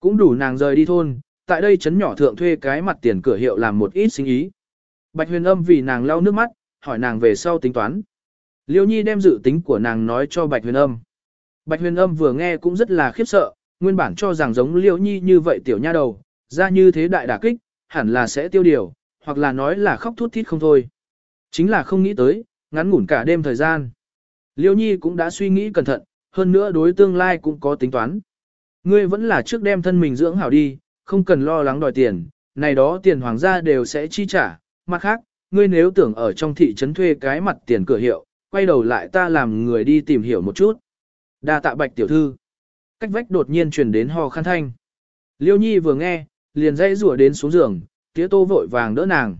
Speaker 1: Cũng đủ nàng rời đi thôn, tại đây chấn nhỏ thượng thuê cái mặt tiền cửa hiệu làm một ít sinh ý. Bạch huyền âm vì nàng lau nước mắt, hỏi nàng về sau tính toán. Liêu nhi đem dự tính của nàng nói cho bạch huyền âm. Bạch huyền âm vừa nghe cũng rất là khiếp sợ, nguyên bản cho rằng giống liêu nhi như vậy tiểu nha đầu, ra như thế đại đả kích, hẳn là sẽ tiêu điều, hoặc là nói là khóc thút thít không thôi. Chính là không nghĩ tới, ngắn ngủn cả đêm thời gian. Liêu nhi cũng đã suy nghĩ cẩn thận, hơn nữa đối tương lai cũng có tính toán. Ngươi vẫn là trước đem thân mình dưỡng hảo đi, không cần lo lắng đòi tiền, này đó tiền hoàng gia đều sẽ chi trả. Mặt khác, ngươi nếu tưởng ở trong thị trấn thuê cái mặt tiền cửa hiệu, quay đầu lại ta làm người đi tìm hiểu một chút. Đa tạ bạch tiểu thư. Cách vách đột nhiên truyền đến ho khăn thanh. Liêu nhi vừa nghe, liền dây rủa đến xuống giường, tía tô vội vàng đỡ nàng.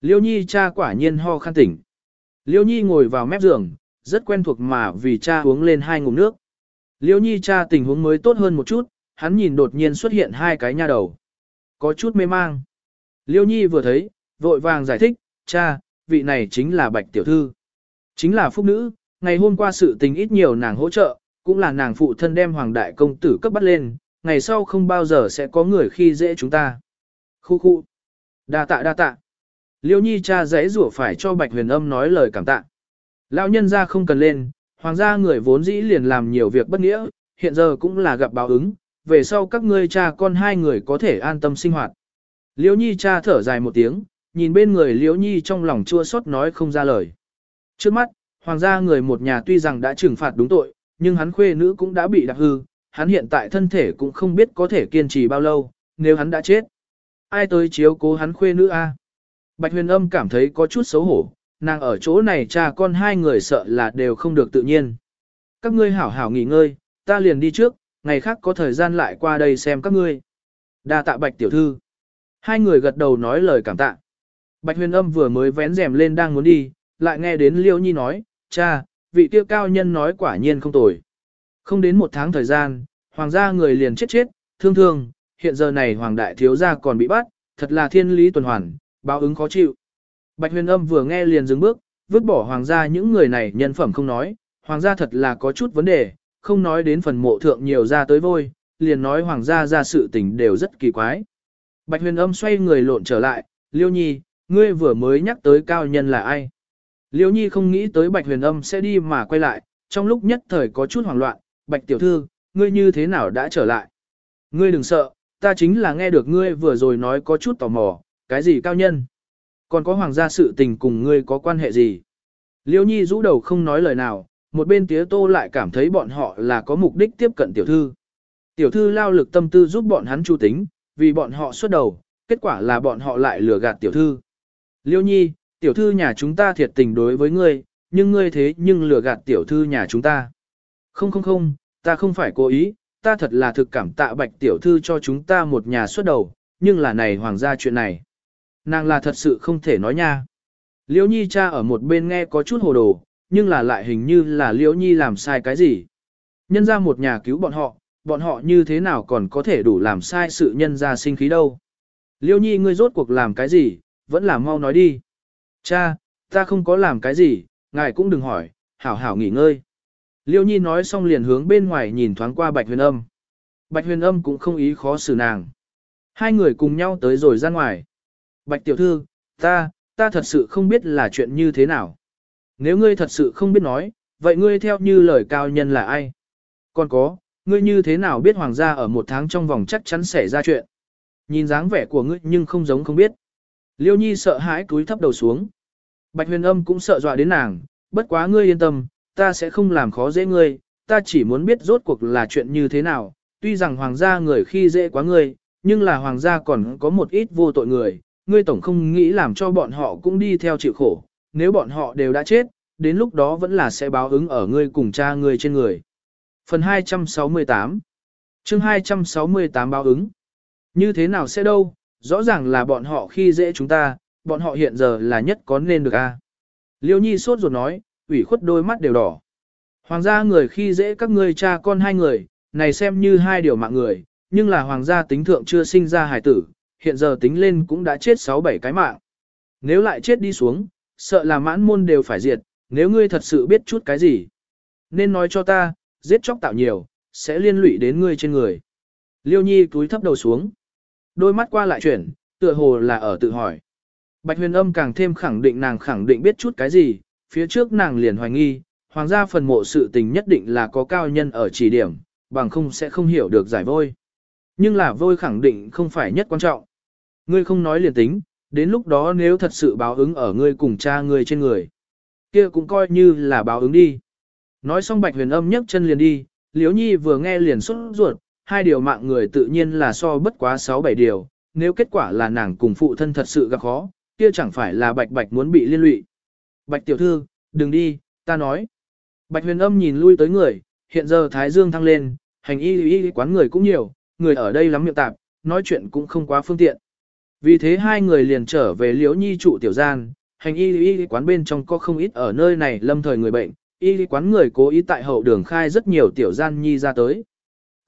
Speaker 1: Liêu nhi cha quả nhiên ho khăn tỉnh. Liêu nhi ngồi vào mép giường, rất quen thuộc mà vì cha uống lên hai ngụm nước. Liêu nhi cha tình huống mới tốt hơn một chút, hắn nhìn đột nhiên xuất hiện hai cái nha đầu. Có chút mê mang. Liêu nhi vừa thấy, vội vàng giải thích, cha, vị này chính là bạch tiểu thư. Chính là phúc nữ, ngày hôm qua sự tình ít nhiều nàng hỗ trợ, cũng là nàng phụ thân đem hoàng đại công tử cấp bắt lên, ngày sau không bao giờ sẽ có người khi dễ chúng ta. Khu khu. Đa tạ đa tạ. Liêu nhi cha giấy rủa phải cho bạch huyền âm nói lời cảm tạ. Lão nhân ra không cần lên, hoàng gia người vốn dĩ liền làm nhiều việc bất nghĩa, hiện giờ cũng là gặp báo ứng, về sau các ngươi cha con hai người có thể an tâm sinh hoạt. Liễu Nhi cha thở dài một tiếng, nhìn bên người Liễu Nhi trong lòng chua xót nói không ra lời. Trước mắt, hoàng gia người một nhà tuy rằng đã trừng phạt đúng tội, nhưng hắn khuê nữ cũng đã bị đạp hư, hắn hiện tại thân thể cũng không biết có thể kiên trì bao lâu, nếu hắn đã chết. Ai tới chiếu cố hắn khuê nữ a? Bạch huyền âm cảm thấy có chút xấu hổ, nàng ở chỗ này cha con hai người sợ là đều không được tự nhiên. Các ngươi hảo hảo nghỉ ngơi, ta liền đi trước, ngày khác có thời gian lại qua đây xem các ngươi. Đa tạ bạch tiểu thư. Hai người gật đầu nói lời cảm tạ. Bạch huyền âm vừa mới vén rèm lên đang muốn đi, lại nghe đến liêu nhi nói, cha, vị tiêu cao nhân nói quả nhiên không tồi. Không đến một tháng thời gian, hoàng gia người liền chết chết, thương thương, hiện giờ này hoàng đại thiếu gia còn bị bắt, thật là thiên lý tuần hoàn, báo ứng khó chịu. Bạch huyền âm vừa nghe liền dừng bước, vứt bỏ hoàng gia những người này nhân phẩm không nói, hoàng gia thật là có chút vấn đề, không nói đến phần mộ thượng nhiều ra tới vôi, liền nói hoàng gia ra sự tình đều rất kỳ quái. Bạch huyền âm xoay người lộn trở lại, liêu nhi, ngươi vừa mới nhắc tới cao nhân là ai? Liễu nhi không nghĩ tới bạch huyền âm sẽ đi mà quay lại, trong lúc nhất thời có chút hoảng loạn, bạch tiểu thư, ngươi như thế nào đã trở lại? Ngươi đừng sợ, ta chính là nghe được ngươi vừa rồi nói có chút tò mò, cái gì cao nhân? Còn có hoàng gia sự tình cùng ngươi có quan hệ gì? Liễu nhi rũ đầu không nói lời nào, một bên tía tô lại cảm thấy bọn họ là có mục đích tiếp cận tiểu thư. Tiểu thư lao lực tâm tư giúp bọn hắn chu tính, vì bọn họ xuất đầu, kết quả là bọn họ lại lừa gạt tiểu thư. Liêu nhi, tiểu thư nhà chúng ta thiệt tình đối với ngươi, nhưng ngươi thế nhưng lừa gạt tiểu thư nhà chúng ta. Không không không, ta không phải cố ý, ta thật là thực cảm tạ bạch tiểu thư cho chúng ta một nhà xuất đầu, nhưng là này hoàng gia chuyện này. Nàng là thật sự không thể nói nha. Liễu Nhi cha ở một bên nghe có chút hồ đồ, nhưng là lại hình như là Liễu Nhi làm sai cái gì. Nhân ra một nhà cứu bọn họ, bọn họ như thế nào còn có thể đủ làm sai sự nhân ra sinh khí đâu. Liễu Nhi ngươi rốt cuộc làm cái gì, vẫn là mau nói đi. Cha, ta không có làm cái gì, ngài cũng đừng hỏi, hảo hảo nghỉ ngơi. Liêu Nhi nói xong liền hướng bên ngoài nhìn thoáng qua Bạch Huyền Âm. Bạch Huyền Âm cũng không ý khó xử nàng. Hai người cùng nhau tới rồi ra ngoài. Bạch tiểu thư, ta, ta thật sự không biết là chuyện như thế nào. Nếu ngươi thật sự không biết nói, vậy ngươi theo như lời cao nhân là ai? Còn có, ngươi như thế nào biết hoàng gia ở một tháng trong vòng chắc chắn xảy ra chuyện? Nhìn dáng vẻ của ngươi nhưng không giống không biết. Liêu Nhi sợ hãi cúi thấp đầu xuống. Bạch huyền âm cũng sợ dọa đến nàng, bất quá ngươi yên tâm, ta sẽ không làm khó dễ ngươi, ta chỉ muốn biết rốt cuộc là chuyện như thế nào, tuy rằng hoàng gia người khi dễ quá ngươi, nhưng là hoàng gia còn có một ít vô tội người, ngươi tổng không nghĩ làm cho bọn họ cũng đi theo chịu khổ, nếu bọn họ đều đã chết, đến lúc đó vẫn là sẽ báo ứng ở ngươi cùng cha ngươi trên người. Phần 268 chương 268 báo ứng. Như thế nào sẽ đâu, rõ ràng là bọn họ khi dễ chúng ta, bọn họ hiện giờ là nhất có nên được a. Liêu Nhi sốt ruột nói, ủy khuất đôi mắt đều đỏ. Hoàng gia người khi dễ các ngươi cha con hai người, này xem như hai điều mạng người, nhưng là hoàng gia tính thượng chưa sinh ra hài tử, hiện giờ tính lên cũng đã chết 6-7 cái mạng. Nếu lại chết đi xuống, sợ là mãn môn đều phải diệt, nếu ngươi thật sự biết chút cái gì. Nên nói cho ta, giết chóc tạo nhiều, sẽ liên lụy đến ngươi trên người. Liêu Nhi túi thấp đầu xuống. Đôi mắt qua lại chuyển, tựa hồ là ở tự hỏi. Bạch huyền âm càng thêm khẳng định nàng khẳng định biết chút cái gì, phía trước nàng liền hoài nghi, hoàng gia phần mộ sự tình nhất định là có cao nhân ở chỉ điểm, bằng không sẽ không hiểu được giải vôi. Nhưng là vôi khẳng định không phải nhất quan trọng. Ngươi không nói liền tính, đến lúc đó nếu thật sự báo ứng ở ngươi cùng cha ngươi trên người. kia cũng coi như là báo ứng đi. Nói xong bạch huyền âm nhấc chân liền đi, liếu nhi vừa nghe liền xuất ruột, hai điều mạng người tự nhiên là so bất quá 6-7 điều, nếu kết quả là nàng cùng phụ thân thật sự gặp khó, kia chẳng phải là bạch bạch muốn bị liên lụy. Bạch tiểu thư, đừng đi, ta nói. Bạch huyền âm nhìn lui tới người, hiện giờ thái dương thăng lên, hành y y quán người cũng nhiều, người ở đây lắm miệng tạp, nói chuyện cũng không quá phương tiện. Vì thế hai người liền trở về liễu nhi trụ tiểu gian, hành y y quán bên trong có không ít ở nơi này lâm thời người bệnh, y quán người cố ý tại hậu đường khai rất nhiều tiểu gian nhi ra tới.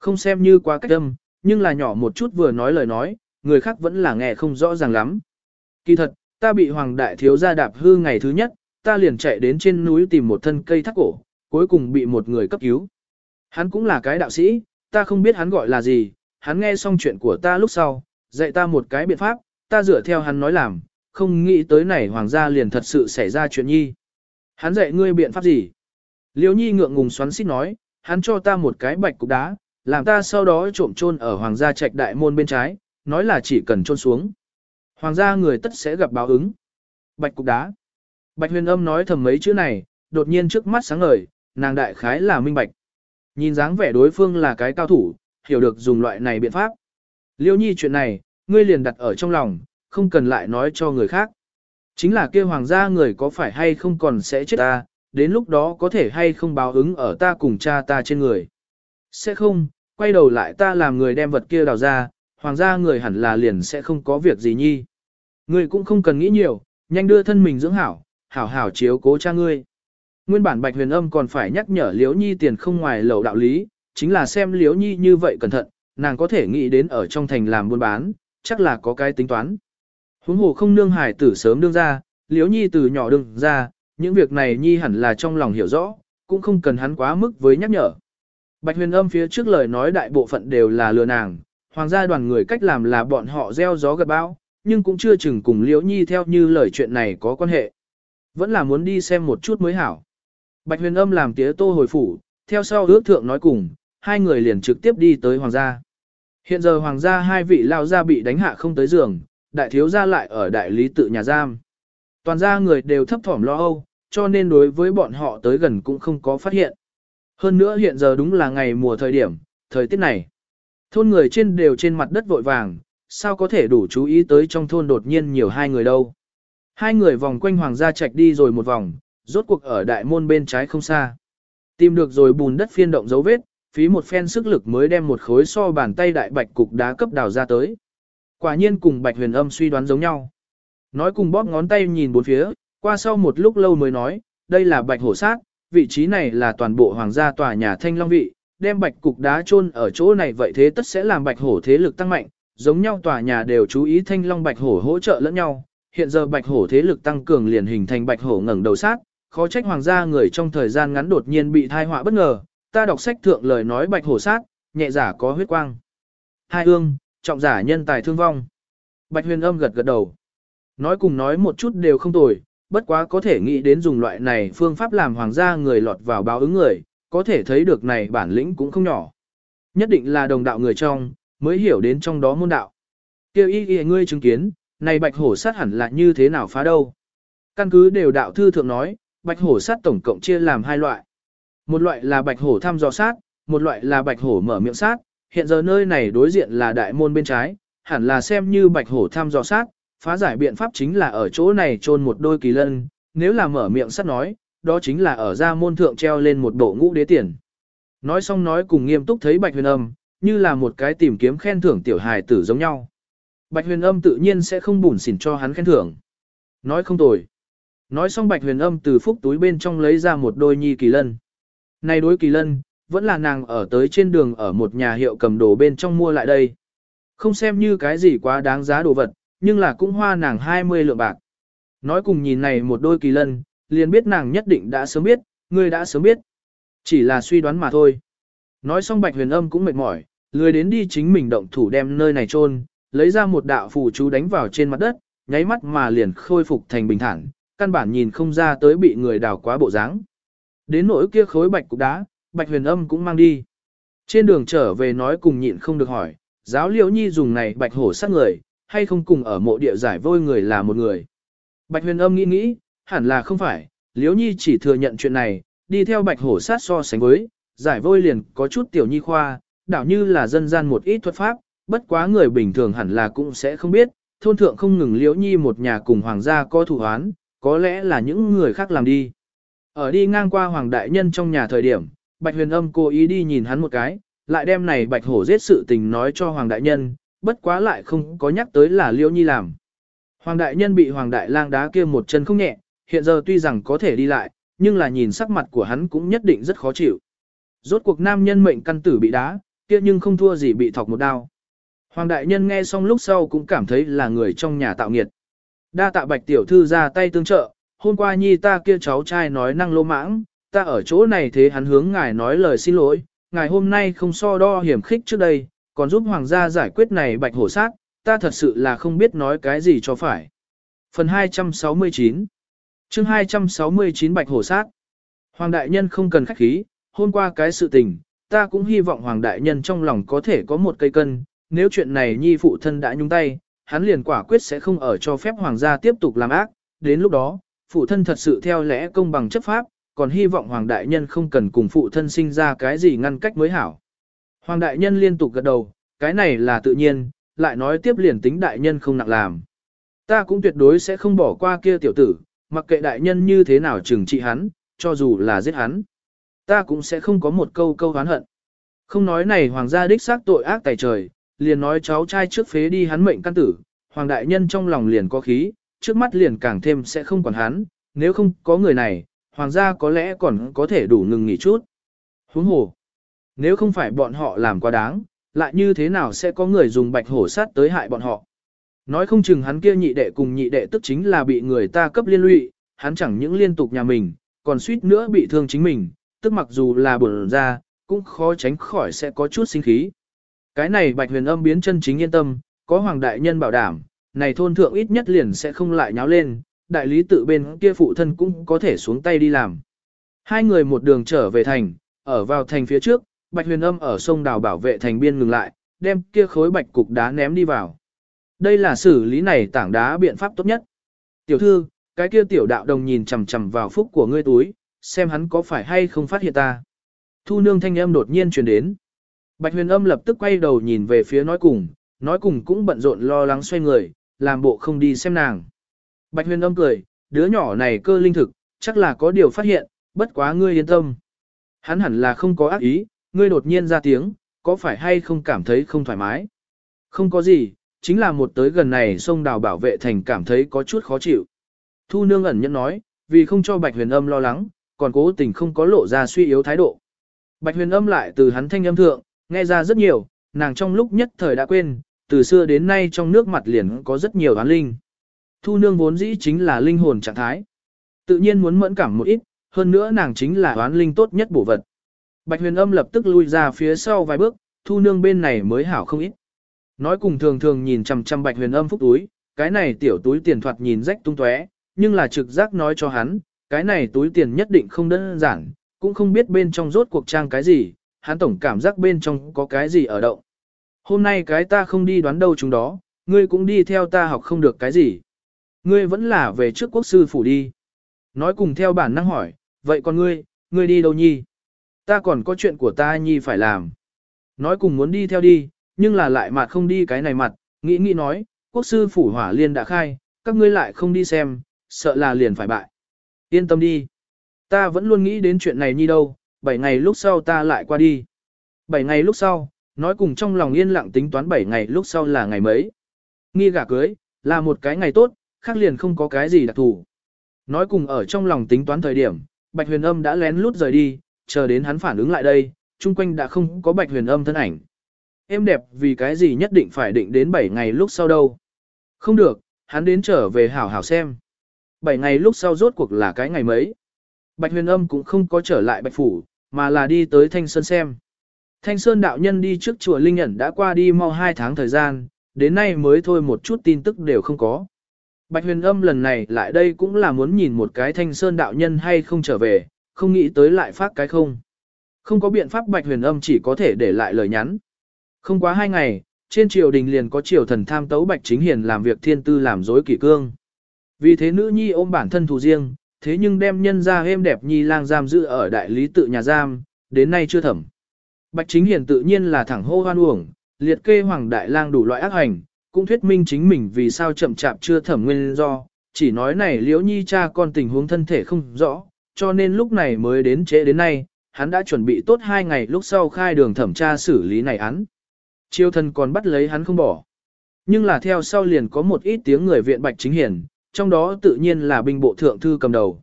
Speaker 1: Không xem như quá cách âm, nhưng là nhỏ một chút vừa nói lời nói, người khác vẫn là nghe không rõ ràng lắm. Kỳ thật, ta bị hoàng đại thiếu gia đạp hư ngày thứ nhất, ta liền chạy đến trên núi tìm một thân cây thắt cổ, cuối cùng bị một người cấp cứu. Hắn cũng là cái đạo sĩ, ta không biết hắn gọi là gì, hắn nghe xong chuyện của ta lúc sau, dạy ta một cái biện pháp, ta dựa theo hắn nói làm, không nghĩ tới này hoàng gia liền thật sự xảy ra chuyện nhi. Hắn dạy ngươi biện pháp gì? Liêu nhi ngượng ngùng xoắn xít nói, hắn cho ta một cái bạch cục đá, làm ta sau đó trộm chôn ở hoàng gia trạch đại môn bên trái, nói là chỉ cần chôn xuống. Hoàng gia người tất sẽ gặp báo ứng. Bạch cục đá. Bạch huyền âm nói thầm mấy chữ này, đột nhiên trước mắt sáng ngời, nàng đại khái là minh bạch. Nhìn dáng vẻ đối phương là cái cao thủ, hiểu được dùng loại này biện pháp. Liêu nhi chuyện này, ngươi liền đặt ở trong lòng, không cần lại nói cho người khác. Chính là kia hoàng gia người có phải hay không còn sẽ chết ta, đến lúc đó có thể hay không báo ứng ở ta cùng cha ta trên người. Sẽ không, quay đầu lại ta làm người đem vật kia đào ra, hoàng gia người hẳn là liền sẽ không có việc gì nhi. Ngươi cũng không cần nghĩ nhiều, nhanh đưa thân mình dưỡng hảo, hảo hảo chiếu cố cha ngươi. Nguyên bản Bạch Huyền Âm còn phải nhắc nhở Liễu Nhi tiền không ngoài lầu đạo lý, chính là xem Liễu Nhi như vậy cẩn thận, nàng có thể nghĩ đến ở trong thành làm buôn bán, chắc là có cái tính toán. Huống hồ không nương hải tử sớm đương ra, Liễu Nhi từ nhỏ đương ra, những việc này Nhi hẳn là trong lòng hiểu rõ, cũng không cần hắn quá mức với nhắc nhở. Bạch Huyền Âm phía trước lời nói đại bộ phận đều là lừa nàng, hoàng gia đoàn người cách làm là bọn họ gieo gió gặt bão, nhưng cũng chưa chừng cùng Liễu Nhi theo như lời chuyện này có quan hệ. Vẫn là muốn đi xem một chút mới hảo. Bạch huyền âm làm tía tô hồi phủ, theo sau ước thượng nói cùng, hai người liền trực tiếp đi tới hoàng gia. Hiện giờ hoàng gia hai vị lao gia bị đánh hạ không tới giường, đại thiếu gia lại ở đại lý tự nhà giam. Toàn gia người đều thấp thỏm lo âu, cho nên đối với bọn họ tới gần cũng không có phát hiện. Hơn nữa hiện giờ đúng là ngày mùa thời điểm, thời tiết này. Thôn người trên đều trên mặt đất vội vàng, sao có thể đủ chú ý tới trong thôn đột nhiên nhiều hai người đâu. Hai người vòng quanh hoàng gia trạch đi rồi một vòng, rốt cuộc ở đại môn bên trái không xa. Tìm được rồi bùn đất phiên động dấu vết, phí một phen sức lực mới đem một khối so bàn tay đại bạch cục đá cấp đào ra tới. Quả nhiên cùng bạch huyền âm suy đoán giống nhau. Nói cùng bóp ngón tay nhìn bốn phía, qua sau một lúc lâu mới nói, đây là bạch hổ sát, vị trí này là toàn bộ hoàng gia tòa nhà thanh long vị, đem bạch cục đá chôn ở chỗ này vậy thế tất sẽ làm bạch hổ thế lực tăng mạnh, giống nhau tòa nhà đều chú ý thanh long bạch hổ hỗ trợ lẫn nhau, hiện giờ bạch hổ thế lực tăng cường liền hình thành bạch hổ ngẩng đầu sát, khó trách hoàng gia người trong thời gian ngắn đột nhiên bị thai họa bất ngờ, ta đọc sách thượng lời nói bạch hổ sát, nhẹ giả có huyết quang. Hai ương, trọng giả nhân tài thương vong. Bạch huyền âm gật gật đầu. Nói cùng nói một chút đều không tồi, bất quá có thể nghĩ đến dùng loại này phương pháp làm hoàng gia người lọt vào báo ứng người, có thể thấy được này bản lĩnh cũng không nhỏ. Nhất định là đồng đạo người trong, mới hiểu đến trong đó môn đạo. Kêu y y ngươi chứng kiến, này bạch hổ sát hẳn là như thế nào phá đâu. Căn cứ đều đạo thư thượng nói, bạch hổ sát tổng cộng chia làm hai loại. Một loại là bạch hổ thăm dò sát, một loại là bạch hổ mở miệng sát, hiện giờ nơi này đối diện là đại môn bên trái, hẳn là xem như bạch hổ thăm dò sát, phá giải biện pháp chính là ở chỗ này chôn một đôi kỳ lân, nếu là mở miệng sắt nói, đó chính là ở ra môn thượng treo lên một bộ ngũ đế tiền. Nói xong nói cùng nghiêm túc thấy bạch huyền âm, như là một cái tìm kiếm khen thưởng tiểu hài tử giống nhau. Bạch huyền âm tự nhiên sẽ không bùn xỉn cho hắn khen thưởng. Nói không tồi. Nói xong bạch huyền âm từ phúc túi bên trong lấy ra một đôi nhi kỳ lân. Này đối kỳ lân, vẫn là nàng ở tới trên đường ở một nhà hiệu cầm đồ bên trong mua lại đây. Không xem như cái gì quá đáng giá đồ vật, nhưng là cũng hoa nàng 20 lượng bạc. Nói cùng nhìn này một đôi kỳ lân, liền biết nàng nhất định đã sớm biết, người đã sớm biết. Chỉ là suy đoán mà thôi. Nói xong bạch huyền âm cũng mệt mỏi, lười đến đi chính mình động thủ đem nơi này chôn lấy ra một đạo phù chú đánh vào trên mặt đất, nháy mắt mà liền khôi phục thành bình thản, căn bản nhìn không ra tới bị người đào quá bộ dáng. Đến nỗi kia khối bạch cục đá, bạch huyền âm cũng mang đi. Trên đường trở về nói cùng nhịn không được hỏi, giáo liễu nhi dùng này bạch hổ sát người, hay không cùng ở mộ địa giải vôi người là một người. Bạch huyền âm nghĩ nghĩ, hẳn là không phải, liễu nhi chỉ thừa nhận chuyện này, đi theo bạch hổ sát so sánh với, giải vôi liền có chút tiểu nhi khoa, đảo như là dân gian một ít thuật pháp, bất quá người bình thường hẳn là cũng sẽ không biết, thôn thượng không ngừng liễu nhi một nhà cùng hoàng gia có thủ hoán, có lẽ là những người khác làm đi. Ở đi ngang qua hoàng đại nhân trong nhà thời điểm, bạch huyền âm cố ý đi nhìn hắn một cái, lại đem này bạch hổ giết sự tình nói cho hoàng đại nhân, bất quá lại không có nhắc tới là liễu nhi làm. Hoàng đại nhân bị hoàng đại lang đá kia một chân không nhẹ, hiện giờ tuy rằng có thể đi lại, nhưng là nhìn sắc mặt của hắn cũng nhất định rất khó chịu. Rốt cuộc nam nhân mệnh căn tử bị đá, kia nhưng không thua gì bị thọc một đao. Hoàng đại nhân nghe xong lúc sau cũng cảm thấy là người trong nhà tạo nghiệt. Đa tạ bạch tiểu thư ra tay tương trợ, hôm qua nhi ta kia cháu trai nói năng lô mãng, ta ở chỗ này thế hắn hướng ngài nói lời xin lỗi, ngài hôm nay không so đo hiểm khích trước đây, còn giúp hoàng gia giải quyết này bạch hổ sát, ta thật sự là không biết nói cái gì cho phải. Phần 269 chương 269 bạch hổ sát Hoàng đại nhân không cần khách khí, hôm qua cái sự tình, ta cũng hy vọng Hoàng đại nhân trong lòng có thể có một cây cân, nếu chuyện này nhi phụ thân đã nhúng tay, hắn liền quả quyết sẽ không ở cho phép Hoàng gia tiếp tục làm ác, đến lúc đó, phụ thân thật sự theo lẽ công bằng chấp pháp, còn hy vọng Hoàng đại nhân không cần cùng phụ thân sinh ra cái gì ngăn cách mới hảo. Hoàng đại nhân liên tục gật đầu, cái này là tự nhiên, lại nói tiếp liền tính đại nhân không nặng làm. Ta cũng tuyệt đối sẽ không bỏ qua kia tiểu tử, mặc kệ đại nhân như thế nào trừng trị hắn, cho dù là giết hắn. Ta cũng sẽ không có một câu câu oán hận. Không nói này hoàng gia đích xác tội ác tài trời, liền nói cháu trai trước phế đi hắn mệnh căn tử, hoàng đại nhân trong lòng liền có khí, trước mắt liền càng thêm sẽ không còn hắn, nếu không có người này, hoàng gia có lẽ còn có thể đủ ngừng nghỉ chút. Huống hồ, nếu không phải bọn họ làm quá đáng, lại như thế nào sẽ có người dùng bạch hổ sát tới hại bọn họ. Nói không chừng hắn kia nhị đệ cùng nhị đệ tức chính là bị người ta cấp liên lụy, hắn chẳng những liên tục nhà mình, còn suýt nữa bị thương chính mình, tức mặc dù là buồn ra, cũng khó tránh khỏi sẽ có chút sinh khí. Cái này bạch huyền âm biến chân chính yên tâm, có hoàng đại nhân bảo đảm, này thôn thượng ít nhất liền sẽ không lại nháo lên, đại lý tự bên kia phụ thân cũng có thể xuống tay đi làm. Hai người một đường trở về thành, ở vào thành phía trước, bạch huyền âm ở sông đào bảo vệ thành biên ngừng lại, đem kia khối bạch cục đá ném đi vào. Đây là xử lý này tảng đá biện pháp tốt nhất. Tiểu thư, cái kia tiểu đạo đồng nhìn chằm chằm vào phúc của ngươi túi, xem hắn có phải hay không phát hiện ta. Thu nương thanh âm đột nhiên truyền đến. Bạch huyền âm lập tức quay đầu nhìn về phía nói cùng, nói cùng cũng bận rộn lo lắng xoay người, làm bộ không đi xem nàng. Bạch huyền âm cười, đứa nhỏ này cơ linh thực, chắc là có điều phát hiện, bất quá ngươi yên tâm. Hắn hẳn là không có ác ý, ngươi đột nhiên ra tiếng, có phải hay không cảm thấy không thoải mái? Không có gì, chính là một tới gần này sông đào bảo vệ thành cảm thấy có chút khó chịu. Thu nương ẩn nhẫn nói, vì không cho bạch huyền âm lo lắng, còn cố tình không có lộ ra suy yếu thái độ. Bạch huyền âm lại từ hắn thanh âm thượng, nghe ra rất nhiều, nàng trong lúc nhất thời đã quên, từ xưa đến nay trong nước mặt liền có rất nhiều án linh. Thu nương vốn dĩ chính là linh hồn trạng thái. Tự nhiên muốn mẫn cảm một ít, hơn nữa nàng chính là oán linh tốt nhất bổ vật. Bạch huyền âm lập tức lui ra phía sau vài bước, thu nương bên này mới hảo không ít. Nói cùng thường thường nhìn chằm chằm bạch huyền âm phúc túi, cái này tiểu túi tiền thoạt nhìn rách tung tóe, nhưng là trực giác nói cho hắn, cái này túi tiền nhất định không đơn giản, cũng không biết bên trong rốt cuộc trang cái gì, hắn tổng cảm giác bên trong có cái gì ở động. Hôm nay cái ta không đi đoán đâu chúng đó, ngươi cũng đi theo ta học không được cái gì. Ngươi vẫn là về trước quốc sư phủ đi. Nói cùng theo bản năng hỏi, vậy còn ngươi, ngươi đi đâu nhi? Ta còn có chuyện của ta nhi phải làm. Nói cùng muốn đi theo đi, nhưng là lại mặt không đi cái này mặt, nghĩ nghĩ nói, quốc sư phủ hỏa liên đã khai, các ngươi lại không đi xem, sợ là liền phải bại. Yên tâm đi. Ta vẫn luôn nghĩ đến chuyện này nhi đâu, 7 ngày lúc sau ta lại qua đi. 7 ngày lúc sau, nói cùng trong lòng yên lặng tính toán 7 ngày lúc sau là ngày mấy. Nghi gả cưới, là một cái ngày tốt, khác liền không có cái gì đặc thù. Nói cùng ở trong lòng tính toán thời điểm, Bạch Huyền Âm đã lén lút rời đi, chờ đến hắn phản ứng lại đây, chung quanh đã không có Bạch Huyền Âm thân ảnh. Em đẹp vì cái gì nhất định phải định đến 7 ngày lúc sau đâu. Không được, hắn đến trở về hảo hảo xem. 7 ngày lúc sau rốt cuộc là cái ngày mấy. Bạch huyền âm cũng không có trở lại bạch phủ, mà là đi tới Thanh Sơn xem. Thanh Sơn đạo nhân đi trước chùa Linh Nhẫn đã qua đi mau 2 tháng thời gian, đến nay mới thôi một chút tin tức đều không có. Bạch huyền âm lần này lại đây cũng là muốn nhìn một cái Thanh Sơn đạo nhân hay không trở về, không nghĩ tới lại phát cái không. Không có biện pháp Bạch huyền âm chỉ có thể để lại lời nhắn. Không quá hai ngày, trên triều đình liền có triều thần tham tấu Bạch Chính Hiền làm việc thiên tư làm dối kỷ cương. Vì thế nữ nhi ôm bản thân thù riêng, thế nhưng đem nhân ra êm đẹp nhi lang giam giữ ở đại lý tự nhà giam, đến nay chưa thẩm. Bạch Chính Hiền tự nhiên là thẳng hô hoan uổng, liệt kê hoàng đại lang đủ loại ác hành, cũng thuyết minh chính mình vì sao chậm chạp chưa thẩm nguyên do, chỉ nói này liễu nhi cha con tình huống thân thể không rõ, cho nên lúc này mới đến trễ đến nay, hắn đã chuẩn bị tốt hai ngày lúc sau khai đường thẩm tra xử lý này án. Triều thần còn bắt lấy hắn không bỏ. Nhưng là theo sau liền có một ít tiếng người viện Bạch Chính Hiền, trong đó tự nhiên là binh bộ thượng thư cầm đầu.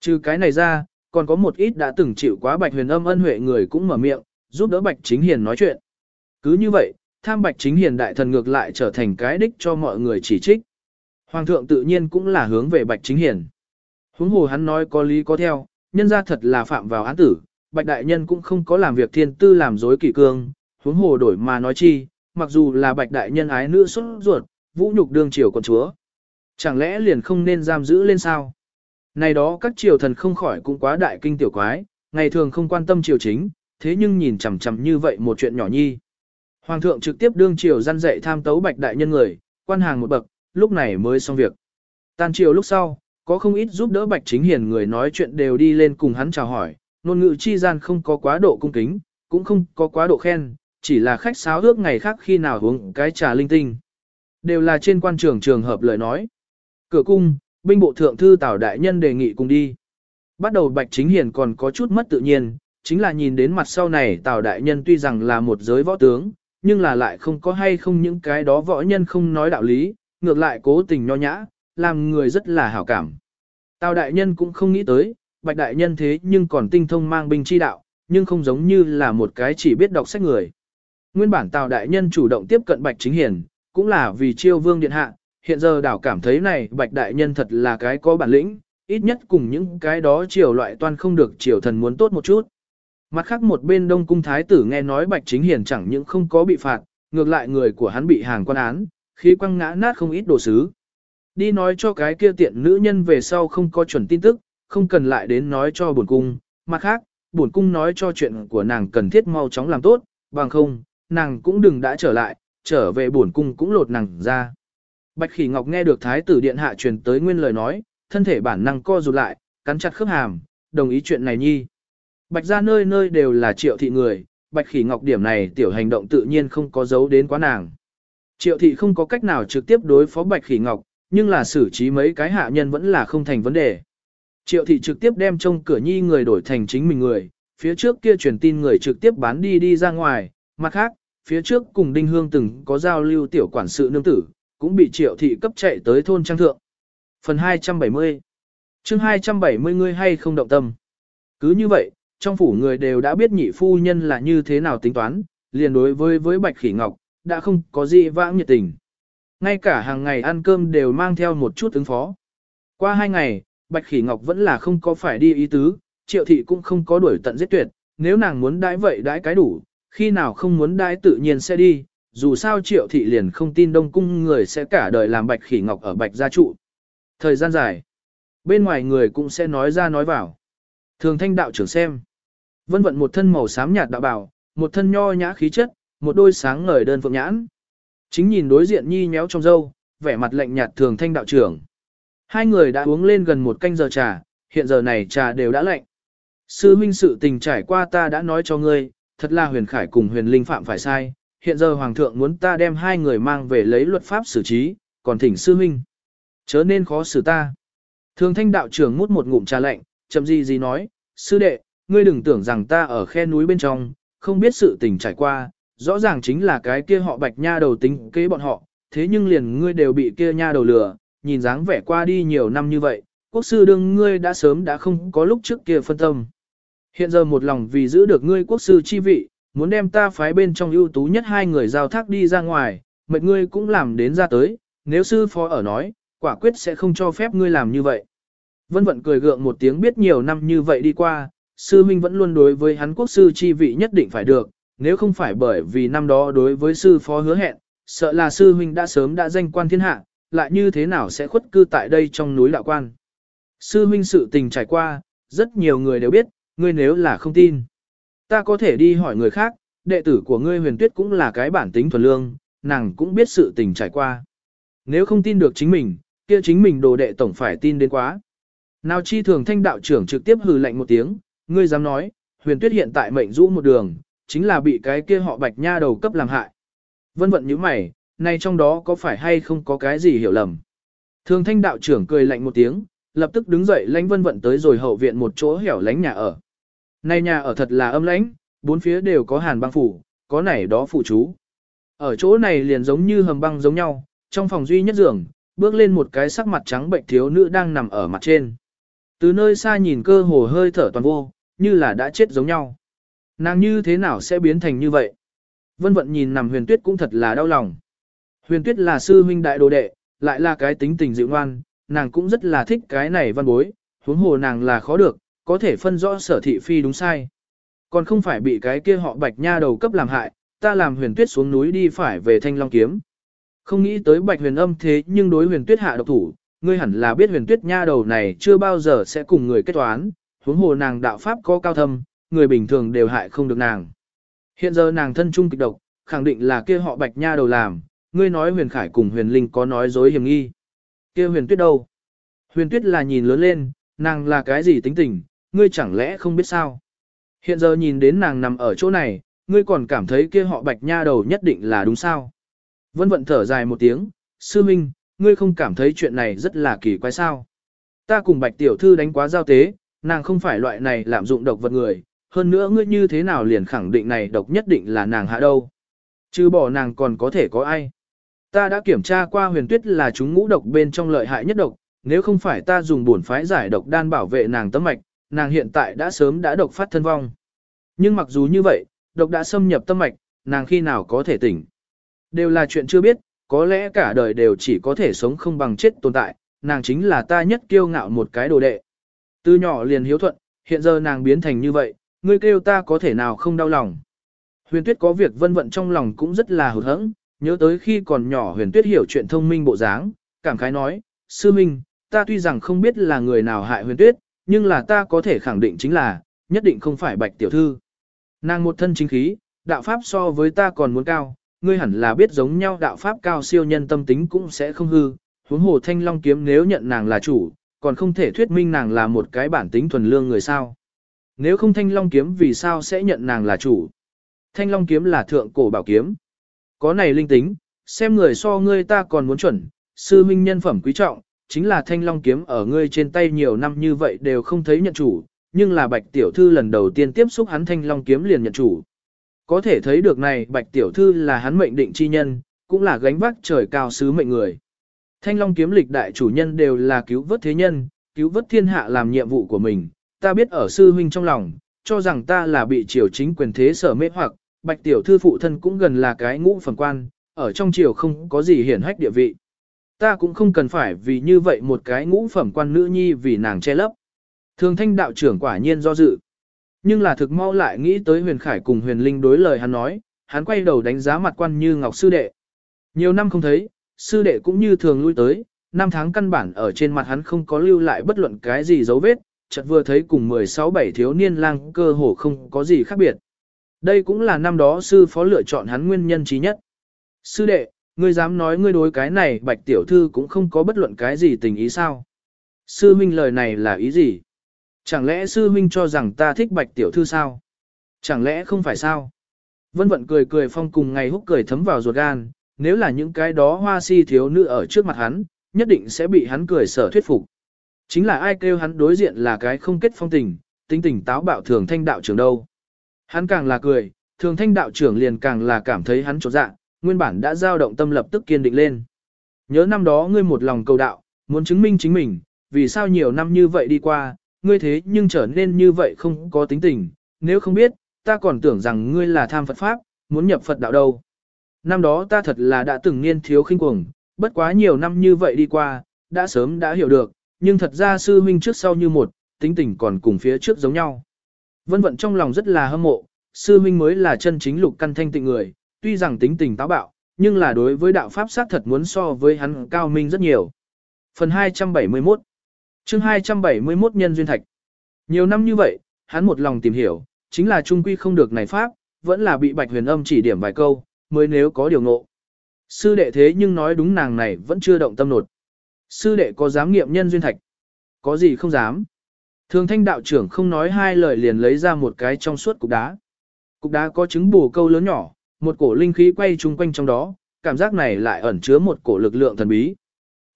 Speaker 1: Trừ cái này ra, còn có một ít đã từng chịu quá Bạch Huyền Âm ân huệ người cũng mở miệng, giúp đỡ Bạch Chính Hiền nói chuyện. Cứ như vậy, tham Bạch Chính Hiền đại thần ngược lại trở thành cái đích cho mọi người chỉ trích. Hoàng thượng tự nhiên cũng là hướng về Bạch Chính Hiền. Huống hồ hắn nói có lý có theo, nhân ra thật là phạm vào án tử, Bạch Đại Nhân cũng không có làm việc thiên tư làm dối kỷ cương, huống hồ đổi mà nói chi, mặc dù là Bạch Đại Nhân ái nữ xuất ruột, vũ nhục đương triều con chúa. Chẳng lẽ liền không nên giam giữ lên sao? Này đó các triều thần không khỏi cũng quá đại kinh tiểu quái, ngày thường không quan tâm triều chính, thế nhưng nhìn chằm chằm như vậy một chuyện nhỏ nhi. Hoàng thượng trực tiếp đương triều gian dạy tham tấu bạch đại nhân người, quan hàng một bậc, lúc này mới xong việc. Tan triều lúc sau, có không ít giúp đỡ bạch chính hiền người nói chuyện đều đi lên cùng hắn chào hỏi, ngôn ngữ chi gian không có quá độ cung kính, cũng không có quá độ khen, chỉ là khách sáo ước ngày khác khi nào uống cái trà linh tinh. Đều là trên quan trường trường hợp lời nói. Cửa cung, binh bộ thượng thư Tào Đại Nhân đề nghị cùng đi. Bắt đầu Bạch Chính Hiền còn có chút mất tự nhiên, chính là nhìn đến mặt sau này Tào Đại Nhân tuy rằng là một giới võ tướng, nhưng là lại không có hay không những cái đó võ nhân không nói đạo lý, ngược lại cố tình nho nhã, làm người rất là hảo cảm. Tào Đại Nhân cũng không nghĩ tới, Bạch Đại Nhân thế nhưng còn tinh thông mang binh chi đạo, nhưng không giống như là một cái chỉ biết đọc sách người. Nguyên bản Tào Đại Nhân chủ động tiếp cận Bạch Chính Hiền, cũng là vì chiêu vương điện hạ, hiện giờ đảo cảm thấy này bạch đại nhân thật là cái có bản lĩnh, ít nhất cùng những cái đó triều loại toan không được triều thần muốn tốt một chút. Mặt khác một bên đông cung thái tử nghe nói bạch chính hiền chẳng những không có bị phạt, ngược lại người của hắn bị hàng quan án, khí quăng ngã nát không ít đồ sứ. Đi nói cho cái kia tiện nữ nhân về sau không có chuẩn tin tức, không cần lại đến nói cho bổn cung. Mặt khác, bổn cung nói cho chuyện của nàng cần thiết mau chóng làm tốt, bằng không, nàng cũng đừng đã trở lại, trở về bổn cung cũng lột nàng ra. Bạch Khỉ Ngọc nghe được Thái tử điện hạ truyền tới nguyên lời nói, thân thể bản năng co rụt lại, cắn chặt khớp hàm, đồng ý chuyện này nhi. Bạch ra nơi nơi đều là triệu thị người, Bạch Khỉ Ngọc điểm này tiểu hành động tự nhiên không có giấu đến quá nàng. Triệu thị không có cách nào trực tiếp đối phó Bạch Khỉ Ngọc, nhưng là xử trí mấy cái hạ nhân vẫn là không thành vấn đề. Triệu thị trực tiếp đem trông cửa nhi người đổi thành chính mình người, phía trước kia truyền tin người trực tiếp bán đi đi ra ngoài, mặt khác, phía trước cùng Đinh Hương từng có giao lưu tiểu quản sự nương tử, cũng bị triệu thị cấp chạy tới thôn trang thượng. Phần 270 chương 270 ngươi hay không động tâm. Cứ như vậy, trong phủ người đều đã biết nhị phu nhân là như thế nào tính toán, liền đối với với Bạch Khỉ Ngọc, đã không có gì vãng nhiệt tình. Ngay cả hàng ngày ăn cơm đều mang theo một chút ứng phó. Qua hai ngày, Bạch Khỉ Ngọc vẫn là không có phải đi ý tứ, triệu thị cũng không có đuổi tận giết tuyệt, nếu nàng muốn đãi vậy đãi cái đủ, khi nào không muốn đãi tự nhiên sẽ đi, dù sao triệu thị liền không tin đông cung người sẽ cả đời làm Bạch Khỉ Ngọc ở Bạch gia trụ. Thời gian dài, bên ngoài người cũng sẽ nói ra nói vào. Thường thanh đạo trưởng xem. Vân vận một thân màu xám nhạt đạo bảo, một thân nho nhã khí chất, một đôi sáng ngời đơn phượng nhãn. Chính nhìn đối diện nhi nhéo trong dâu, vẻ mặt lạnh nhạt thường thanh đạo trưởng. Hai người đã uống lên gần một canh giờ trà, hiện giờ này trà đều đã lạnh. Sư huynh sự tình trải qua ta đã nói cho ngươi, thật là huyền khải cùng huyền linh phạm phải sai, hiện giờ hoàng thượng muốn ta đem hai người mang về lấy luật pháp xử trí, còn thỉnh sư huynh. Chớ nên khó xử ta. Thường thanh đạo trưởng mút một ngụm trà lạnh, chậm gì gì nói, sư đệ, ngươi đừng tưởng rằng ta ở khe núi bên trong, không biết sự tình trải qua, rõ ràng chính là cái kia họ bạch nha đầu tính kế bọn họ, thế nhưng liền ngươi đều bị kia nha đầu lừa, nhìn dáng vẻ qua đi nhiều năm như vậy, quốc sư đương ngươi đã sớm đã không có lúc trước kia phân tâm. Hiện giờ một lòng vì giữ được ngươi quốc sư chi vị, muốn đem ta phái bên trong ưu tú nhất hai người giao thác đi ra ngoài, mệnh ngươi cũng làm đến ra tới, nếu sư phó ở nói, quả quyết sẽ không cho phép ngươi làm như vậy. Vân vận cười gượng một tiếng biết nhiều năm như vậy đi qua, sư minh vẫn luôn đối với hắn quốc sư chi vị nhất định phải được, nếu không phải bởi vì năm đó đối với sư phó hứa hẹn, sợ là sư huynh đã sớm đã danh quan thiên hạ, lại như thế nào sẽ khuất cư tại đây trong núi đạo quan. Sư huynh sự tình trải qua, rất nhiều người đều biết, ngươi nếu là không tin. Ta có thể đi hỏi người khác, đệ tử của ngươi huyền tuyết cũng là cái bản tính thuần lương, nàng cũng biết sự tình trải qua. Nếu không tin được chính mình, kia chính mình đồ đệ tổng phải tin đến quá. Nào chi thường thanh đạo trưởng trực tiếp hừ lạnh một tiếng, ngươi dám nói, huyền tuyết hiện tại mệnh rũ một đường, chính là bị cái kia họ bạch nha đầu cấp làm hại. Vân vận như mày, nay trong đó có phải hay không có cái gì hiểu lầm. Thường thanh đạo trưởng cười lạnh một tiếng, lập tức đứng dậy lánh vân vận tới rồi hậu viện một chỗ hẻo lánh nhà ở. Nay nhà ở thật là âm lãnh, bốn phía đều có hàn băng phủ, có này đó phụ chú. Ở chỗ này liền giống như hầm băng giống nhau, trong phòng duy nhất giường, bước lên một cái sắc mặt trắng bệnh thiếu nữ đang nằm ở mặt trên. Từ nơi xa nhìn cơ hồ hơi thở toàn vô, như là đã chết giống nhau. Nàng như thế nào sẽ biến thành như vậy? Vân vận nhìn nằm huyền tuyết cũng thật là đau lòng. Huyền tuyết là sư huynh đại đồ đệ, lại là cái tính tình dịu ngoan, nàng cũng rất là thích cái này văn bối, huống hồ nàng là khó được, có thể phân rõ sở thị phi đúng sai. Còn không phải bị cái kia họ bạch nha đầu cấp làm hại, ta làm huyền tuyết xuống núi đi phải về thanh long kiếm. Không nghĩ tới bạch huyền âm thế nhưng đối huyền tuyết hạ độc thủ, ngươi hẳn là biết huyền tuyết nha đầu này chưa bao giờ sẽ cùng người kết toán, huống hồ nàng đạo pháp có cao thâm, người bình thường đều hại không được nàng. Hiện giờ nàng thân trung kịch độc, khẳng định là kia họ bạch nha đầu làm, ngươi nói huyền khải cùng huyền linh có nói dối hiểm nghi. kia huyền tuyết đâu? Huyền tuyết là nhìn lớn lên, nàng là cái gì tính tình, ngươi chẳng lẽ không biết sao? Hiện giờ nhìn đến nàng nằm ở chỗ này, ngươi còn cảm thấy kia họ bạch nha đầu nhất định là đúng sao? Vân vận thở dài một tiếng, sư minh, ngươi không cảm thấy chuyện này rất là kỳ quái sao? Ta cùng bạch tiểu thư đánh quá giao tế, nàng không phải loại này lạm dụng độc vật người, hơn nữa ngươi như thế nào liền khẳng định này độc nhất định là nàng hạ đâu. Chứ bỏ nàng còn có thể có ai. Ta đã kiểm tra qua huyền tuyết là chúng ngũ độc bên trong lợi hại nhất độc, nếu không phải ta dùng bổn phái giải độc đan bảo vệ nàng tấm mạch, nàng hiện tại đã sớm đã độc phát thân vong. Nhưng mặc dù như vậy, độc đã xâm nhập tâm mạch, nàng khi nào có thể tỉnh. Đều là chuyện chưa biết, có lẽ cả đời đều chỉ có thể sống không bằng chết tồn tại, nàng chính là ta nhất kiêu ngạo một cái đồ đệ. Từ nhỏ liền hiếu thuận, hiện giờ nàng biến thành như vậy, ngươi kêu ta có thể nào không đau lòng. Huyền tuyết có việc vân vận trong lòng cũng rất là hụt hẫng, nhớ tới khi còn nhỏ huyền tuyết hiểu chuyện thông minh bộ dáng, cảm khái nói, sư minh, ta tuy rằng không biết là người nào hại huyền tuyết, nhưng là ta có thể khẳng định chính là, nhất định không phải bạch tiểu thư. Nàng một thân chính khí, đạo pháp so với ta còn muốn cao, ngươi hẳn là biết giống nhau đạo pháp cao siêu nhân tâm tính cũng sẽ không hư, huống hồ thanh long kiếm nếu nhận nàng là chủ, còn không thể thuyết minh nàng là một cái bản tính thuần lương người sao. Nếu không thanh long kiếm vì sao sẽ nhận nàng là chủ? Thanh long kiếm là thượng cổ bảo kiếm. Có này linh tính, xem người so ngươi ta còn muốn chuẩn, sư minh nhân phẩm quý trọng, chính là thanh long kiếm ở ngươi trên tay nhiều năm như vậy đều không thấy nhận chủ, nhưng là bạch tiểu thư lần đầu tiên tiếp xúc hắn thanh long kiếm liền nhận chủ. Có thể thấy được này bạch tiểu thư là hắn mệnh định chi nhân, cũng là gánh vác trời cao sứ mệnh người. Thanh long kiếm lịch đại chủ nhân đều là cứu vớt thế nhân, cứu vớt thiên hạ làm nhiệm vụ của mình, ta biết ở sư huynh trong lòng, cho rằng ta là bị triều chính quyền thế sở mê hoặc, bạch tiểu thư phụ thân cũng gần là cái ngũ phẩm quan, ở trong triều không có gì hiển hách địa vị. Ta cũng không cần phải vì như vậy một cái ngũ phẩm quan nữ nhi vì nàng che lấp. Thường thanh đạo trưởng quả nhiên do dự. Nhưng là thực mau lại nghĩ tới huyền khải cùng huyền linh đối lời hắn nói, hắn quay đầu đánh giá mặt quan như ngọc sư đệ. Nhiều năm không thấy, sư đệ cũng như thường lui tới, năm tháng căn bản ở trên mặt hắn không có lưu lại bất luận cái gì dấu vết, chợt vừa thấy cùng 16-7 thiếu niên lang cơ hồ không có gì khác biệt. Đây cũng là năm đó sư phó lựa chọn hắn nguyên nhân trí nhất. Sư đệ, ngươi dám nói ngươi đối cái này bạch tiểu thư cũng không có bất luận cái gì tình ý sao? Sư huynh lời này là ý gì? Chẳng lẽ sư huynh cho rằng ta thích bạch tiểu thư sao? Chẳng lẽ không phải sao? Vân vận cười cười phong cùng ngày húc cười thấm vào ruột gan, nếu là những cái đó hoa si thiếu nữ ở trước mặt hắn, nhất định sẽ bị hắn cười sở thuyết phục. Chính là ai kêu hắn đối diện là cái không kết phong tình, tính tình táo bạo thường thanh đạo trưởng đâu. Hắn càng là cười, thường thanh đạo trưởng liền càng là cảm thấy hắn trột dạ, nguyên bản đã dao động tâm lập tức kiên định lên. Nhớ năm đó ngươi một lòng cầu đạo, muốn chứng minh chính mình, vì sao nhiều năm như vậy đi qua, ngươi thế nhưng trở nên như vậy không có tính tình, nếu không biết, ta còn tưởng rằng ngươi là tham Phật Pháp, muốn nhập Phật đạo đâu. Năm đó ta thật là đã từng niên thiếu khinh cuồng, bất quá nhiều năm như vậy đi qua, đã sớm đã hiểu được, nhưng thật ra sư huynh trước sau như một, tính tình còn cùng phía trước giống nhau. Vân vận trong lòng rất là hâm mộ, sư huynh mới là chân chính lục căn thanh tịnh người, tuy rằng tính tình táo bạo, nhưng là đối với đạo pháp sát thật muốn so với hắn cao minh rất nhiều. Phần 271 chương 271 Nhân Duyên Thạch Nhiều năm như vậy, hắn một lòng tìm hiểu, chính là trung quy không được này pháp, vẫn là bị bạch huyền âm chỉ điểm vài câu, mới nếu có điều ngộ. Sư đệ thế nhưng nói đúng nàng này vẫn chưa động tâm nột. Sư đệ có dám nghiệm nhân duyên thạch? Có gì không dám? Thường thanh đạo trưởng không nói hai lời liền lấy ra một cái trong suốt cục đá. Cục đá có trứng bù câu lớn nhỏ, một cổ linh khí quay chung quanh trong đó, cảm giác này lại ẩn chứa một cổ lực lượng thần bí.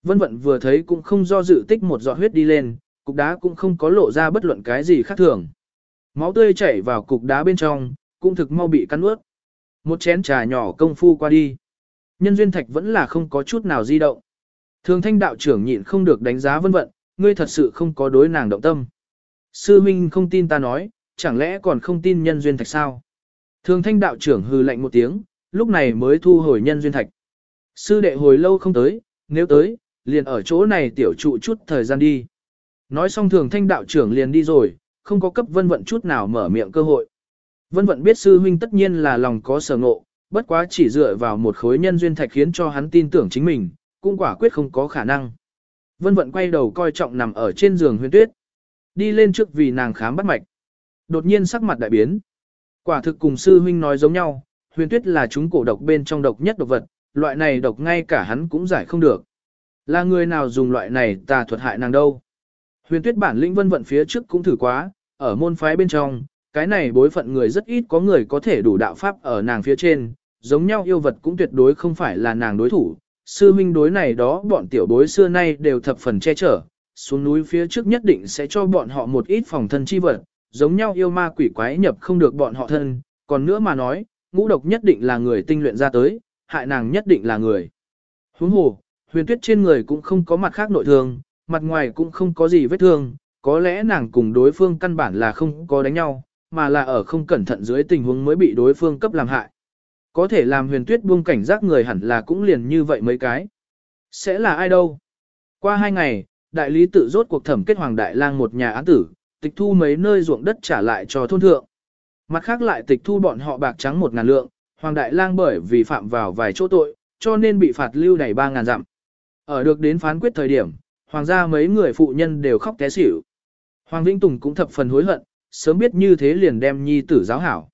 Speaker 1: Vân vận vừa thấy cũng không do dự tích một giọt huyết đi lên, cục đá cũng không có lộ ra bất luận cái gì khác thường. Máu tươi chảy vào cục đá bên trong, cũng thực mau bị cắn ướt. Một chén trà nhỏ công phu qua đi. Nhân duyên thạch vẫn là không có chút nào di động. Thường thanh đạo trưởng nhịn không được đánh giá vân vận, ngươi thật sự không có đối nàng động tâm. Sư Minh không tin ta nói, chẳng lẽ còn không tin nhân duyên thạch sao? Thường thanh đạo trưởng hừ lạnh một tiếng, lúc này mới thu hồi nhân duyên thạch. Sư đệ hồi lâu không tới, nếu tới, liền ở chỗ này tiểu trụ chút thời gian đi. Nói xong thường thanh đạo trưởng liền đi rồi, không có cấp vân vận chút nào mở miệng cơ hội. Vân vận biết sư huynh tất nhiên là lòng có sở ngộ, bất quá chỉ dựa vào một khối nhân duyên thạch khiến cho hắn tin tưởng chính mình, cũng quả quyết không có khả năng. Vân vận quay đầu coi trọng nằm ở trên giường huyền tuyết. Đi lên trước vì nàng khám bắt mạch. Đột nhiên sắc mặt đại biến. Quả thực cùng sư huynh nói giống nhau, huyền tuyết là chúng cổ độc bên trong độc nhất độc vật, loại này độc ngay cả hắn cũng giải không được. Là người nào dùng loại này tà thuật hại nàng đâu. Huyền tuyết bản lĩnh vân vận phía trước cũng thử quá, ở môn phái bên trong, cái này bối phận người rất ít có người có thể đủ đạo pháp ở nàng phía trên, giống nhau yêu vật cũng tuyệt đối không phải là nàng đối thủ. Sư huynh đối này đó bọn tiểu bối xưa nay đều thập phần che chở, xuống núi phía trước nhất định sẽ cho bọn họ một ít phòng thân chi vật, giống nhau yêu ma quỷ quái nhập không được bọn họ thân, còn nữa mà nói, ngũ độc nhất định là người tinh luyện ra tới, hại nàng nhất định là người. Huống hồ, huyền tuyết trên người cũng không có mặt khác nội thương, mặt ngoài cũng không có gì vết thương, có lẽ nàng cùng đối phương căn bản là không có đánh nhau, mà là ở không cẩn thận dưới tình huống mới bị đối phương cấp làm hại. Có thể làm huyền tuyết buông cảnh giác người hẳn là cũng liền như vậy mấy cái. Sẽ là ai đâu? Qua hai ngày, đại lý tự rốt cuộc thẩm kết hoàng đại lang một nhà án tử, tịch thu mấy nơi ruộng đất trả lại cho thôn thượng. Mặt khác lại tịch thu bọn họ bạc trắng một ngàn lượng, hoàng đại lang bởi vì phạm vào vài chỗ tội, cho nên bị phạt lưu đày ba ngàn dặm. Ở được đến phán quyết thời điểm, hoàng gia mấy người phụ nhân đều khóc té xỉu. Hoàng Vĩnh Tùng cũng thập phần hối hận, sớm biết như thế liền đem nhi tử giáo hảo.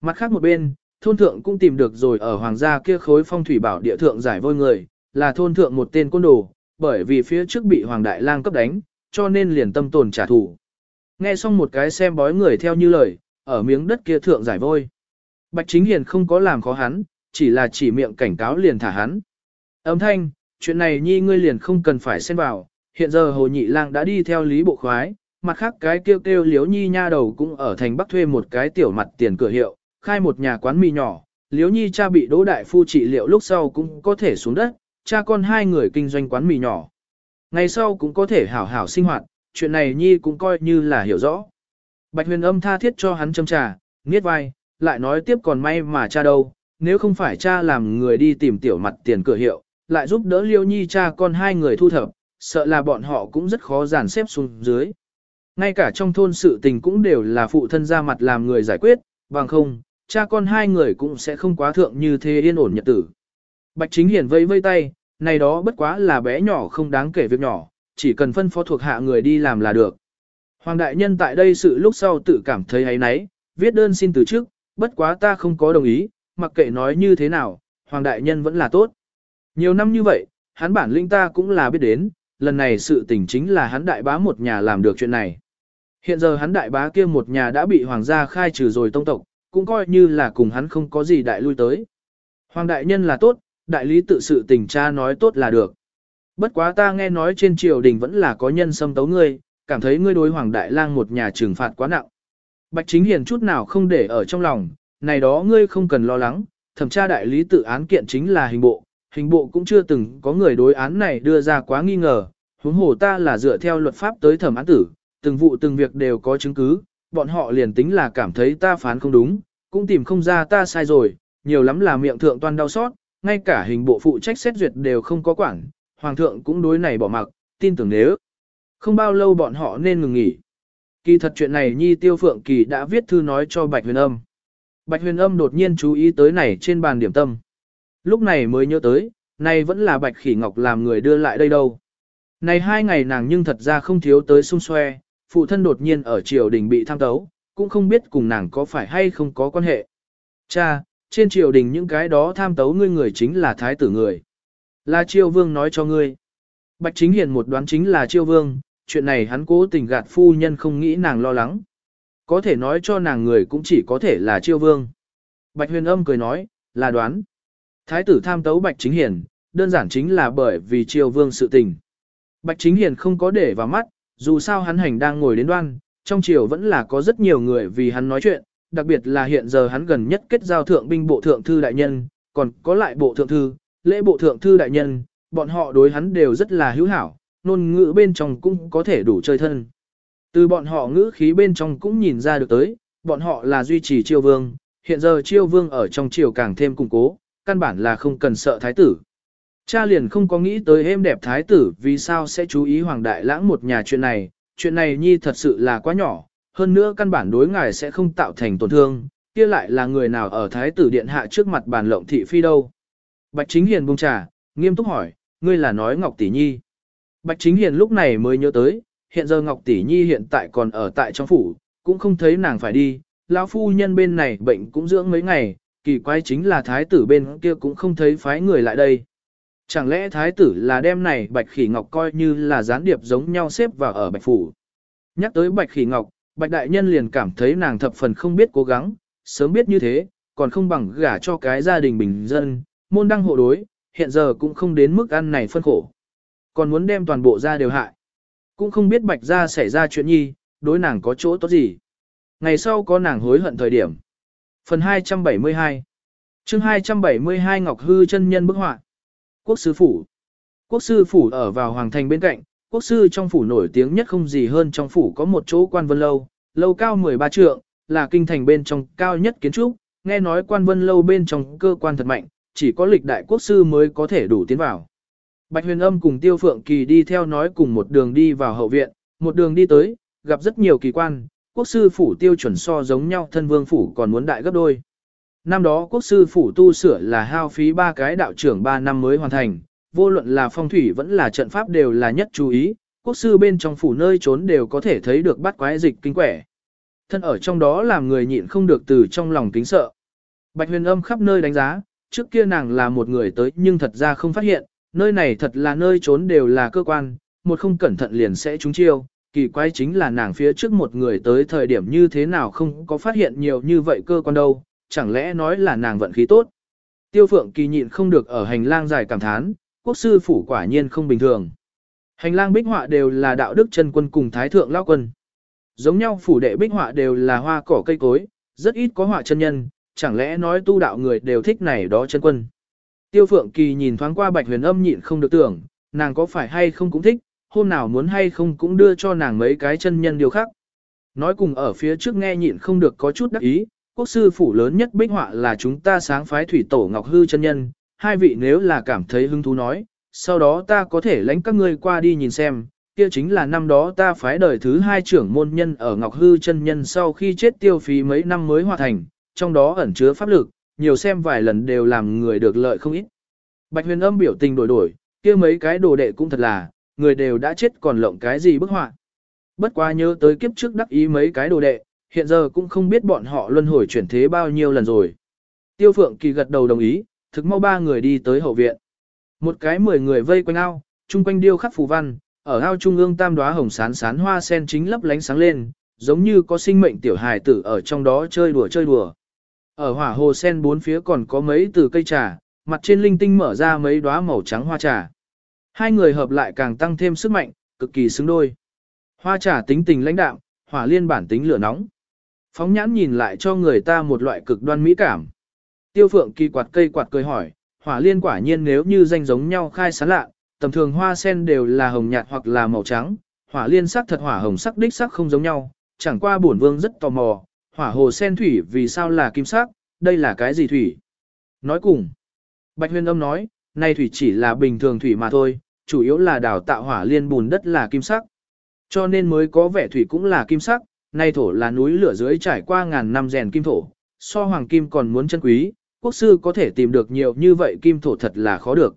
Speaker 1: Mặt khác một bên, thôn thượng cũng tìm được rồi ở hoàng gia kia khối phong thủy bảo địa thượng giải vôi người, là thôn thượng một tên côn đồ, bởi vì phía trước bị hoàng đại lang cấp đánh, cho nên liền tâm tồn trả thù. Nghe xong một cái xem bói người theo như lời, ở miếng đất kia thượng giải vôi. Bạch Chính Hiền không có làm khó hắn, chỉ là chỉ miệng cảnh cáo liền thả hắn. Âm thanh, chuyện này nhi ngươi liền không cần phải xen vào, hiện giờ hồ nhị lang đã đi theo lý bộ khoái, mặt khác cái kêu kêu liếu nhi nha đầu cũng ở thành bắc thuê một cái tiểu mặt tiền cửa hiệu, khai một nhà quán mì nhỏ, liếu nhi cha bị đỗ đại phu trị liệu lúc sau cũng có thể xuống đất, cha con hai người kinh doanh quán mì nhỏ. Ngày sau cũng có thể hảo hảo sinh hoạt, chuyện này nhi cũng coi như là hiểu rõ. Bạch huyền âm tha thiết cho hắn châm trà, nghiết vai, lại nói tiếp còn may mà cha đâu, nếu không phải cha làm người đi tìm tiểu mặt tiền cửa hiệu, lại giúp đỡ liêu nhi cha con hai người thu thập, sợ là bọn họ cũng rất khó dàn xếp xuống dưới. Ngay cả trong thôn sự tình cũng đều là phụ thân ra mặt làm người giải quyết, bằng không, cha con hai người cũng sẽ không quá thượng như thế yên ổn nhật tử. Bạch Chính Hiển vây vây tay, này đó bất quá là bé nhỏ không đáng kể việc nhỏ, chỉ cần phân phó thuộc hạ người đi làm là được. Hoàng đại nhân tại đây sự lúc sau tự cảm thấy ấy nấy, viết đơn xin từ trước, bất quá ta không có đồng ý, mặc kệ nói như thế nào, Hoàng đại nhân vẫn là tốt. Nhiều năm như vậy, hắn bản lĩnh ta cũng là biết đến, lần này sự tình chính là hắn đại bá một nhà làm được chuyện này. Hiện giờ hắn đại bá kia một nhà đã bị hoàng gia khai trừ rồi tông tộc, cũng coi như là cùng hắn không có gì đại lui tới. Hoàng đại nhân là tốt, đại lý tự sự tình cha nói tốt là được. Bất quá ta nghe nói trên triều đình vẫn là có nhân xâm tấu ngươi, cảm thấy ngươi đối hoàng đại lang một nhà trừng phạt quá nặng. Bạch chính hiền chút nào không để ở trong lòng, này đó ngươi không cần lo lắng, thẩm tra đại lý tự án kiện chính là hình bộ, hình bộ cũng chưa từng có người đối án này đưa ra quá nghi ngờ, huống hồ ta là dựa theo luật pháp tới thẩm án tử, từng vụ từng việc đều có chứng cứ, bọn họ liền tính là cảm thấy ta phán không đúng, cũng tìm không ra ta sai rồi, nhiều lắm là miệng thượng toan đau xót, ngay cả hình bộ phụ trách xét duyệt đều không có quản, hoàng thượng cũng đối này bỏ mặc, tin tưởng nếu không bao lâu bọn họ nên ngừng nghỉ. Kỳ thật chuyện này Nhi Tiêu Phượng Kỳ đã viết thư nói cho Bạch Huyền Âm. Bạch Huyền Âm đột nhiên chú ý tới này trên bàn điểm tâm. Lúc này mới nhớ tới, nay vẫn là Bạch Khỉ Ngọc làm người đưa lại đây đâu. Này hai ngày nàng nhưng thật ra không thiếu tới xung xoe, phụ thân đột nhiên ở triều đình bị tham tấu, cũng không biết cùng nàng có phải hay không có quan hệ. Cha, trên triều đình những cái đó tham tấu ngươi người chính là thái tử người. Là triều vương nói cho ngươi. Bạch chính hiền một đoán chính là triều vương, chuyện này hắn cố tình gạt phu nhân không nghĩ nàng lo lắng. Có thể nói cho nàng người cũng chỉ có thể là triều vương. Bạch huyền âm cười nói, là đoán. Thái tử tham tấu Bạch chính hiền, đơn giản chính là bởi vì triều vương sự tình. Bạch chính hiền không có để vào mắt, dù sao hắn hành đang ngồi đến đoan, trong triều vẫn là có rất nhiều người vì hắn nói chuyện, đặc biệt là hiện giờ hắn gần nhất kết giao thượng binh bộ thượng thư đại nhân, còn có lại bộ thượng thư, lễ bộ thượng thư đại nhân, bọn họ đối hắn đều rất là hữu hảo, ngôn ngữ bên trong cũng có thể đủ chơi thân. Từ bọn họ ngữ khí bên trong cũng nhìn ra được tới, bọn họ là duy trì chiêu vương, hiện giờ chiêu vương ở trong triều càng thêm củng cố, căn bản là không cần sợ thái tử. Cha liền không có nghĩ tới êm đẹp thái tử vì sao sẽ chú ý hoàng đại lãng một nhà chuyện này, chuyện này nhi thật sự là quá nhỏ, hơn nữa căn bản đối ngài sẽ không tạo thành tổn thương, kia lại là người nào ở thái tử điện hạ trước mặt bàn lộng thị phi đâu. Bạch Chính Hiền buông trà, nghiêm túc hỏi, ngươi là nói Ngọc Tỷ Nhi. Bạch Chính Hiền lúc này mới nhớ tới, hiện giờ Ngọc Tỷ Nhi hiện tại còn ở tại trong phủ, cũng không thấy nàng phải đi, lão phu nhân bên này bệnh cũng dưỡng mấy ngày, kỳ quái chính là thái tử bên kia cũng không thấy phái người lại đây. Chẳng lẽ thái tử là đem này bạch khỉ ngọc coi như là gián điệp giống nhau xếp vào ở bạch phủ. Nhắc tới bạch khỉ ngọc, bạch đại nhân liền cảm thấy nàng thập phần không biết cố gắng, sớm biết như thế, còn không bằng gả cho cái gia đình bình dân, môn đăng hộ đối, hiện giờ cũng không đến mức ăn này phân khổ. Còn muốn đem toàn bộ ra đều hại. Cũng không biết bạch gia xảy ra chuyện nhi, đối nàng có chỗ tốt gì. Ngày sau có nàng hối hận thời điểm. Phần 272 chương 272 Ngọc Hư chân nhân bức họa Quốc sư phủ. Quốc sư phủ ở vào hoàng thành bên cạnh, quốc sư trong phủ nổi tiếng nhất không gì hơn trong phủ có một chỗ quan vân lâu, lâu cao 13 trượng, là kinh thành bên trong cao nhất kiến trúc, nghe nói quan vân lâu bên trong cơ quan thật mạnh, chỉ có lịch đại quốc sư mới có thể đủ tiến vào. Bạch huyền âm cùng tiêu phượng kỳ đi theo nói cùng một đường đi vào hậu viện, một đường đi tới, gặp rất nhiều kỳ quan, quốc sư phủ tiêu chuẩn so giống nhau thân vương phủ còn muốn đại gấp đôi. Năm đó quốc sư phủ tu sửa là hao phí ba cái đạo trưởng 3 năm mới hoàn thành, vô luận là phong thủy vẫn là trận pháp đều là nhất chú ý, quốc sư bên trong phủ nơi trốn đều có thể thấy được bắt quái dịch kinh quẻ. Thân ở trong đó làm người nhịn không được từ trong lòng kính sợ. Bạch huyền âm khắp nơi đánh giá, trước kia nàng là một người tới nhưng thật ra không phát hiện, nơi này thật là nơi trốn đều là cơ quan, một không cẩn thận liền sẽ trúng chiêu. Kỳ quái chính là nàng phía trước một người tới thời điểm như thế nào không có phát hiện nhiều như vậy cơ quan đâu, chẳng lẽ nói là nàng vận khí tốt. Tiêu phượng kỳ nhịn không được ở hành lang dài cảm thán, quốc sư phủ quả nhiên không bình thường. Hành lang bích họa đều là đạo đức chân quân cùng thái thượng lao quân. Giống nhau phủ đệ bích họa đều là hoa cỏ cây cối, rất ít có họa chân nhân, chẳng lẽ nói tu đạo người đều thích này đó chân quân. Tiêu phượng kỳ nhìn thoáng qua bạch huyền âm nhịn không được tưởng, nàng có phải hay không cũng thích, hôm nào muốn hay không cũng đưa cho nàng mấy cái chân nhân điều khác. Nói cùng ở phía trước nghe nhịn không được có chút đắc ý, quốc sư phủ lớn nhất bích họa là chúng ta sáng phái thủy tổ Ngọc Hư chân nhân, hai vị nếu là cảm thấy hứng thú nói, sau đó ta có thể lãnh các ngươi qua đi nhìn xem, kia chính là năm đó ta phái đời thứ hai trưởng môn nhân ở Ngọc Hư chân nhân sau khi chết tiêu phí mấy năm mới hoàn thành, trong đó ẩn chứa pháp lực, nhiều xem vài lần đều làm người được lợi không ít. Bạch huyền âm biểu tình đổi đổi, kia mấy cái đồ đệ cũng thật là, người đều đã chết còn lộng cái gì bức họa. Bất quá nhớ tới kiếp trước đắc ý mấy cái đồ đệ, hiện giờ cũng không biết bọn họ luân hồi chuyển thế bao nhiêu lần rồi. Tiêu Phượng Kỳ gật đầu đồng ý, thực mau ba người đi tới hậu viện. Một cái mười người vây quanh ao, chung quanh điêu khắc phù văn, ở ao trung ương tam đóa hồng sán sán hoa sen chính lấp lánh sáng lên, giống như có sinh mệnh tiểu hài tử ở trong đó chơi đùa chơi đùa. Ở hỏa hồ sen bốn phía còn có mấy từ cây trà, mặt trên linh tinh mở ra mấy đóa màu trắng hoa trà. Hai người hợp lại càng tăng thêm sức mạnh, cực kỳ xứng đôi. Hoa trà tính tình lãnh đạm, hỏa liên bản tính lửa nóng. Phóng nhãn nhìn lại cho người ta một loại cực đoan mỹ cảm. Tiêu phượng kỳ quạt cây quạt cười hỏi, hỏa liên quả nhiên nếu như danh giống nhau khai sáng lạ, tầm thường hoa sen đều là hồng nhạt hoặc là màu trắng, hỏa liên sắc thật hỏa hồng sắc đích sắc không giống nhau, chẳng qua bổn vương rất tò mò, hỏa hồ sen thủy vì sao là kim sắc, đây là cái gì thủy? Nói cùng, Bạch Huyền Âm nói, này thủy chỉ là bình thường thủy mà thôi, chủ yếu là đào tạo hỏa liên bùn đất là kim sắc. Cho nên mới có vẻ thủy cũng là kim sắc, nay thổ là núi lửa dưới trải qua ngàn năm rèn kim thổ, so hoàng kim còn muốn chân quý, quốc sư có thể tìm được nhiều như vậy kim thổ thật là khó được.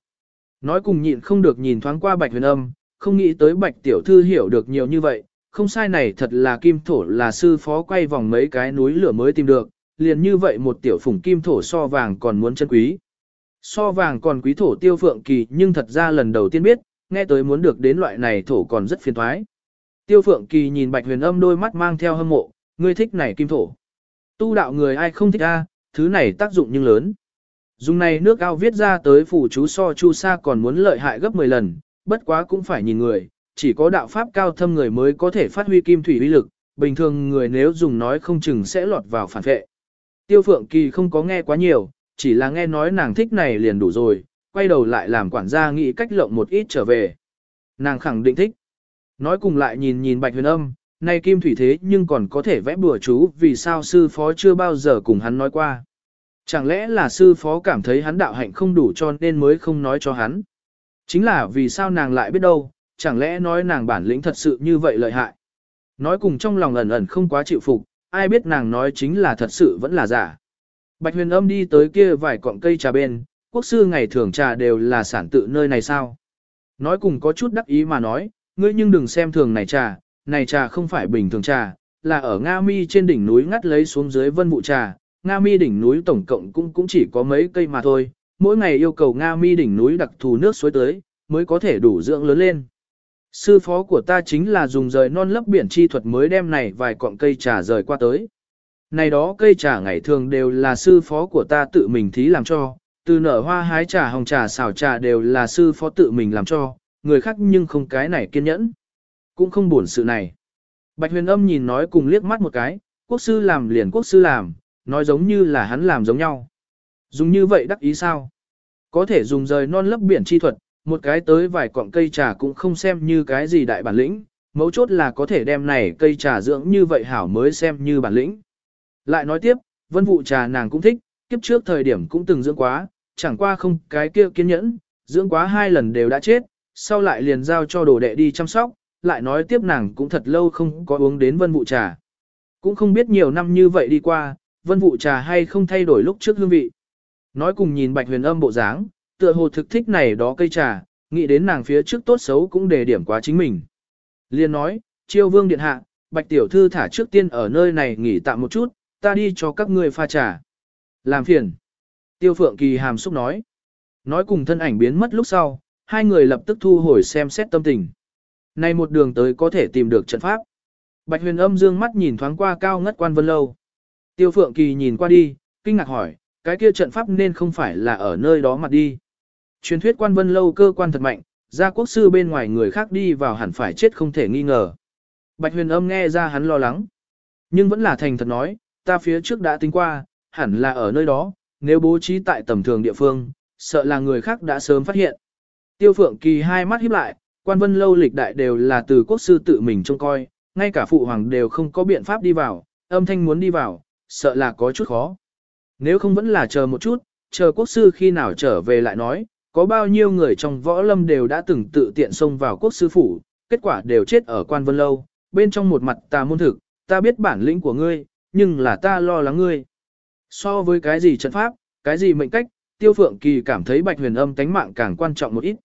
Speaker 1: Nói cùng nhịn không được nhìn thoáng qua bạch huyền âm, không nghĩ tới bạch tiểu thư hiểu được nhiều như vậy, không sai này thật là kim thổ là sư phó quay vòng mấy cái núi lửa mới tìm được, liền như vậy một tiểu phủng kim thổ so vàng còn muốn chân quý. So vàng còn quý thổ tiêu phượng kỳ nhưng thật ra lần đầu tiên biết, nghe tới muốn được đến loại này thổ còn rất phiền thoái. Tiêu phượng kỳ nhìn bạch huyền âm đôi mắt mang theo hâm mộ, ngươi thích này kim thổ. Tu đạo người ai không thích a, thứ này tác dụng nhưng lớn. Dùng này nước ao viết ra tới phủ chú so chu sa còn muốn lợi hại gấp 10 lần, bất quá cũng phải nhìn người, chỉ có đạo pháp cao thâm người mới có thể phát huy kim thủy uy lực, bình thường người nếu dùng nói không chừng sẽ lọt vào phản vệ. Tiêu Phượng Kỳ không có nghe quá nhiều, chỉ là nghe nói nàng thích này liền đủ rồi, quay đầu lại làm quản gia nghĩ cách lộng một ít trở về. Nàng khẳng định thích. Nói cùng lại nhìn nhìn Bạch Huyền Âm, nay kim thủy thế nhưng còn có thể vẽ bùa chú vì sao sư phó chưa bao giờ cùng hắn nói qua. Chẳng lẽ là sư phó cảm thấy hắn đạo hạnh không đủ cho nên mới không nói cho hắn. Chính là vì sao nàng lại biết đâu, chẳng lẽ nói nàng bản lĩnh thật sự như vậy lợi hại. Nói cùng trong lòng ẩn ẩn không quá chịu phục, ai biết nàng nói chính là thật sự vẫn là giả. Bạch huyền âm đi tới kia vài cọng cây trà bên, quốc sư ngày thường trà đều là sản tự nơi này sao. Nói cùng có chút đắc ý mà nói, ngươi nhưng đừng xem thường này trà, này trà không phải bình thường trà, là ở Nga Mi trên đỉnh núi ngắt lấy xuống dưới vân vụ trà, Nga Mi đỉnh núi tổng cộng cũng cũng chỉ có mấy cây mà thôi, mỗi ngày yêu cầu Nga Mi đỉnh núi đặc thù nước suối tới, mới có thể đủ dưỡng lớn lên. Sư phó của ta chính là dùng rời non lấp biển chi thuật mới đem này vài cọng cây trà rời qua tới. Này đó cây trà ngày thường đều là sư phó của ta tự mình thí làm cho, từ nở hoa hái trà hồng trà xào trà đều là sư phó tự mình làm cho, người khác nhưng không cái này kiên nhẫn. Cũng không buồn sự này. Bạch huyền âm nhìn nói cùng liếc mắt một cái, quốc sư làm liền quốc sư làm, nói giống như là hắn làm giống nhau. Dùng như vậy đắc ý sao? Có thể dùng rời non lấp biển chi thuật, một cái tới vài cọng cây trà cũng không xem như cái gì đại bản lĩnh, mấu chốt là có thể đem này cây trà dưỡng như vậy hảo mới xem như bản lĩnh. Lại nói tiếp, vân vụ trà nàng cũng thích, kiếp trước thời điểm cũng từng dưỡng quá, chẳng qua không cái kia kiên nhẫn, dưỡng quá hai lần đều đã chết, sau lại liền giao cho đồ đệ đi chăm sóc, lại nói tiếp nàng cũng thật lâu không có uống đến vân vụ trà. Cũng không biết nhiều năm như vậy đi qua, vân vụ trà hay không thay đổi lúc trước hương vị. Nói cùng nhìn bạch huyền âm bộ dáng, tựa hồ thực thích này đó cây trà, nghĩ đến nàng phía trước tốt xấu cũng đề điểm quá chính mình. Liên nói, chiêu vương điện hạ, bạch tiểu thư thả trước tiên ở nơi này nghỉ tạm một chút, ta đi cho các ngươi pha trà. Làm phiền. Tiêu phượng kỳ hàm xúc nói. Nói cùng thân ảnh biến mất lúc sau, hai người lập tức thu hồi xem xét tâm tình. nay một đường tới có thể tìm được trận pháp. Bạch huyền âm dương mắt nhìn thoáng qua cao ngất quan vân lâu. Tiêu phượng kỳ nhìn qua đi, kinh ngạc hỏi, cái kia trận pháp nên không phải là ở nơi đó mà đi. Truyền thuyết quan vân lâu cơ quan thật mạnh, gia quốc sư bên ngoài người khác đi vào hẳn phải chết không thể nghi ngờ. Bạch huyền âm nghe ra hắn lo lắng. Nhưng vẫn là thành thật nói, ta phía trước đã tính qua, hẳn là ở nơi đó, nếu bố trí tại tầm thường địa phương, sợ là người khác đã sớm phát hiện. Tiêu phượng kỳ hai mắt híp lại, quan vân lâu lịch đại đều là từ quốc sư tự mình trông coi, ngay cả phụ hoàng đều không có biện pháp đi vào, âm thanh muốn đi vào, sợ là có chút khó. Nếu không vẫn là chờ một chút, chờ quốc sư khi nào trở về lại nói, có bao nhiêu người trong võ lâm đều đã từng tự tiện xông vào quốc sư phủ, kết quả đều chết ở quan vân lâu, bên trong một mặt ta môn thực, ta biết bản lĩnh của ngươi, nhưng là ta lo lắng ngươi. So với cái gì trận pháp, cái gì mệnh cách, tiêu phượng kỳ cảm thấy bạch huyền âm tánh mạng càng quan trọng một ít.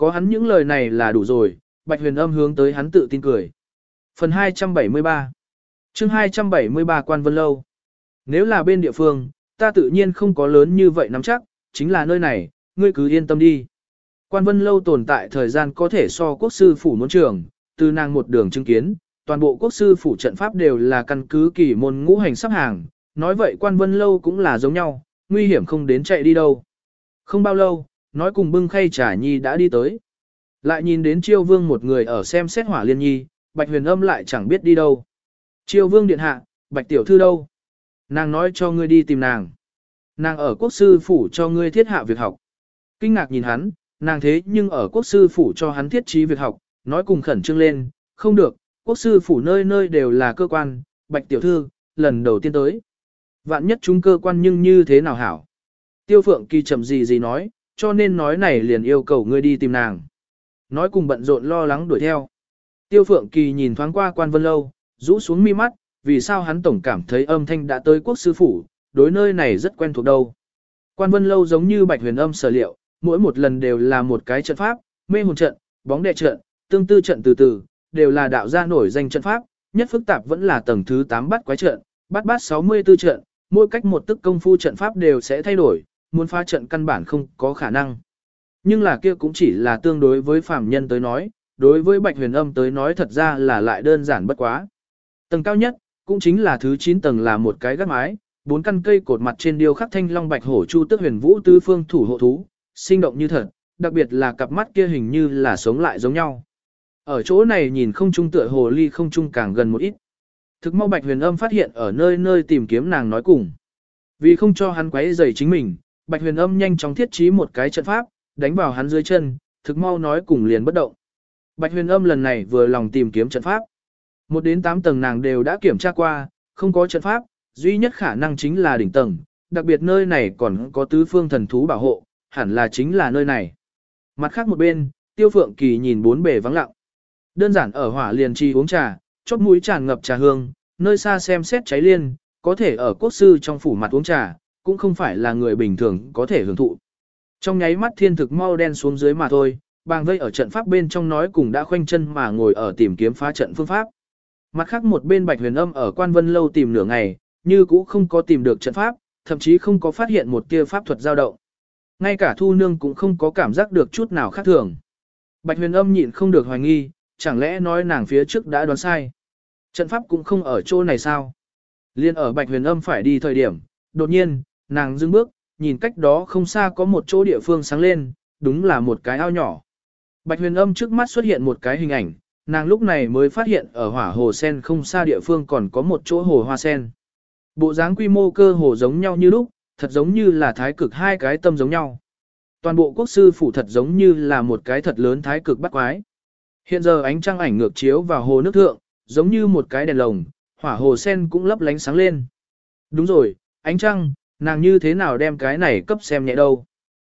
Speaker 1: Có hắn những lời này là đủ rồi, bạch huyền âm hướng tới hắn tự tin cười. Phần 273 chương 273 Quan Vân Lâu Nếu là bên địa phương, ta tự nhiên không có lớn như vậy nắm chắc, chính là nơi này, ngươi cứ yên tâm đi. Quan Vân Lâu tồn tại thời gian có thể so quốc sư phủ muốn trường, từ nàng một đường chứng kiến, toàn bộ quốc sư phủ trận pháp đều là căn cứ kỳ môn ngũ hành sắp hàng, nói vậy Quan Vân Lâu cũng là giống nhau, nguy hiểm không đến chạy đi đâu. Không bao lâu, nói cùng bưng khay trà nhi đã đi tới. Lại nhìn đến chiêu vương một người ở xem xét hỏa liên nhi, bạch huyền âm lại chẳng biết đi đâu. Chiêu vương điện hạ, bạch tiểu thư đâu? Nàng nói cho ngươi đi tìm nàng. Nàng ở quốc sư phủ cho ngươi thiết hạ việc học. Kinh ngạc nhìn hắn, nàng thế nhưng ở quốc sư phủ cho hắn thiết trí việc học, nói cùng khẩn trương lên, không được, quốc sư phủ nơi nơi đều là cơ quan, bạch tiểu thư, lần đầu tiên tới. Vạn nhất chúng cơ quan nhưng như thế nào hảo? Tiêu phượng kỳ chậm gì gì nói, cho nên nói này liền yêu cầu ngươi đi tìm nàng. Nói cùng bận rộn lo lắng đuổi theo. Tiêu phượng kỳ nhìn thoáng qua quan vân lâu, rũ xuống mi mắt, vì sao hắn tổng cảm thấy âm thanh đã tới quốc sư phủ, đối nơi này rất quen thuộc đâu. Quan vân lâu giống như bạch huyền âm sở liệu, mỗi một lần đều là một cái trận pháp, mê hồn trận, bóng đệ trận, tương tư trận từ từ, đều là đạo gia nổi danh trận pháp, nhất phức tạp vẫn là tầng thứ 8 bắt quái trận, bắt bát 64 trận, mỗi cách một tức công phu trận pháp đều sẽ thay đổi, muốn phá trận căn bản không có khả năng. Nhưng là kia cũng chỉ là tương đối với phàm nhân tới nói, đối với bạch huyền âm tới nói thật ra là lại đơn giản bất quá. Tầng cao nhất, cũng chính là thứ 9 tầng là một cái gác mái, bốn căn cây cột mặt trên điêu khắc thanh long bạch hổ chu tức huyền vũ tứ phương thủ hộ thú, sinh động như thật, đặc biệt là cặp mắt kia hình như là sống lại giống nhau. Ở chỗ này nhìn không trung tựa hồ ly không trung càng gần một ít. Thực mau bạch huyền âm phát hiện ở nơi nơi tìm kiếm nàng nói cùng. Vì không cho hắn quấy rầy chính mình, bạch huyền âm nhanh chóng thiết trí một cái trận pháp, đánh vào hắn dưới chân, thực mau nói cùng liền bất động. Bạch huyền âm lần này vừa lòng tìm kiếm trận pháp. Một đến tám tầng nàng đều đã kiểm tra qua, không có trận pháp, duy nhất khả năng chính là đỉnh tầng, đặc biệt nơi này còn có tứ phương thần thú bảo hộ, hẳn là chính là nơi này. Mặt khác một bên, tiêu phượng kỳ nhìn bốn bề vắng lặng. Đơn giản ở hỏa liền chi uống trà, chóp mũi tràn ngập trà hương, nơi xa xem xét cháy liên, có thể ở quốc sư trong phủ mặt uống trà, cũng không phải là người bình thường có thể hưởng thụ. Trong nháy mắt thiên thực mau đen xuống dưới mà thôi, bàng vây ở trận pháp bên trong nói cùng đã khoanh chân mà ngồi ở tìm kiếm phá trận phương pháp. Mặt khác một bên bạch huyền âm ở quan vân lâu tìm nửa ngày, như cũ không có tìm được trận pháp, thậm chí không có phát hiện một tia pháp thuật dao động. Ngay cả thu nương cũng không có cảm giác được chút nào khác thường. Bạch huyền âm nhịn không được hoài nghi, chẳng lẽ nói nàng phía trước đã đoán sai. Trận pháp cũng không ở chỗ này sao? Liên ở bạch huyền âm phải đi thời điểm, đột nhiên, nàng dừng bước, nhìn cách đó không xa có một chỗ địa phương sáng lên, đúng là một cái ao nhỏ. Bạch huyền âm trước mắt xuất hiện một cái hình ảnh, nàng lúc này mới phát hiện ở hỏa hồ sen không xa địa phương còn có một chỗ hồ hoa sen. Bộ dáng quy mô cơ hồ giống nhau như lúc, thật giống như là thái cực hai cái tâm giống nhau. Toàn bộ quốc sư phủ thật giống như là một cái thật lớn thái cực bắt quái. Hiện giờ ánh trăng ảnh ngược chiếu vào hồ nước thượng, giống như một cái đèn lồng, hỏa hồ sen cũng lấp lánh sáng lên. Đúng rồi, ánh trăng, nàng như thế nào đem cái này cấp xem nhẹ đâu.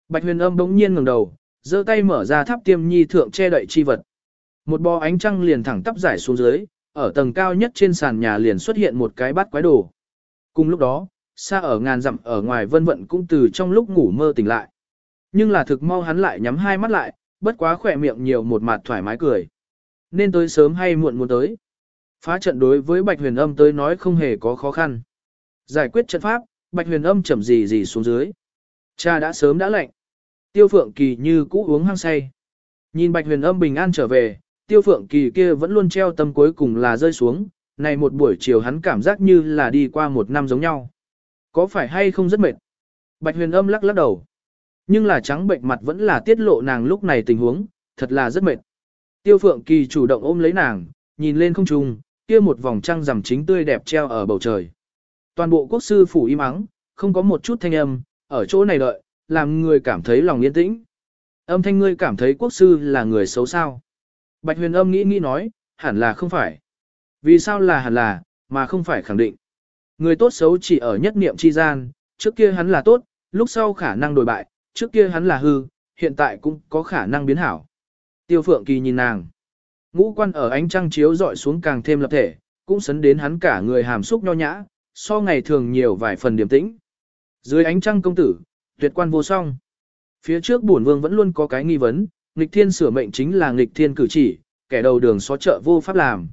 Speaker 1: Bạch huyền âm bỗng nhiên ngẩng đầu, giơ tay mở ra tháp tiêm nhi thượng che đậy chi vật. Một bò ánh trăng liền thẳng tắp giải xuống dưới, ở tầng cao nhất trên sàn nhà liền xuất hiện một cái bát quái đồ. Cùng lúc đó, xa ở ngàn dặm ở ngoài vân vận cũng từ trong lúc ngủ mơ tỉnh lại. Nhưng là thực mau hắn lại nhắm hai mắt lại, bất quá khỏe miệng nhiều một mặt thoải mái cười. Nên tới sớm hay muộn muốn tới. Phá trận đối với Bạch Huyền Âm tới nói không hề có khó khăn. Giải quyết trận pháp, Bạch Huyền Âm chậm gì gì xuống dưới. Cha đã sớm đã lạnh. Tiêu Phượng Kỳ như cũ uống hăng say. Nhìn Bạch Huyền Âm bình an trở về, Tiêu Phượng Kỳ kia vẫn luôn treo tâm cuối cùng là rơi xuống. Này một buổi chiều hắn cảm giác như là đi qua một năm giống nhau. Có phải hay không rất mệt? Bạch Huyền Âm lắc lắc đầu. Nhưng là trắng bệnh mặt vẫn là tiết lộ nàng lúc này tình huống, thật là rất mệt. Tiêu Phượng Kỳ chủ động ôm lấy nàng, nhìn lên không trung, kia một vòng trăng rằm chính tươi đẹp treo ở bầu trời. Toàn bộ quốc sư phủ im ắng, không có một chút thanh âm, ở chỗ này đợi, làm người cảm thấy lòng yên tĩnh. Âm thanh ngươi cảm thấy quốc sư là người xấu sao? Bạch huyền âm nghĩ nghĩ nói, hẳn là không phải. Vì sao là hẳn là, mà không phải khẳng định. Người tốt xấu chỉ ở nhất niệm chi gian, trước kia hắn là tốt, lúc sau khả năng đổi bại, trước kia hắn là hư, hiện tại cũng có khả năng biến hảo. Tiêu Phượng Kỳ nhìn nàng. Ngũ quan ở ánh trăng chiếu dọi xuống càng thêm lập thể, cũng sấn đến hắn cả người hàm xúc nho nhã, so ngày thường nhiều vài phần điềm tĩnh. Dưới ánh trăng công tử, tuyệt quan vô song. Phía trước bổn vương vẫn luôn có cái nghi vấn, nghịch thiên sửa mệnh chính là nghịch thiên cử chỉ, kẻ đầu đường xó chợ vô pháp làm.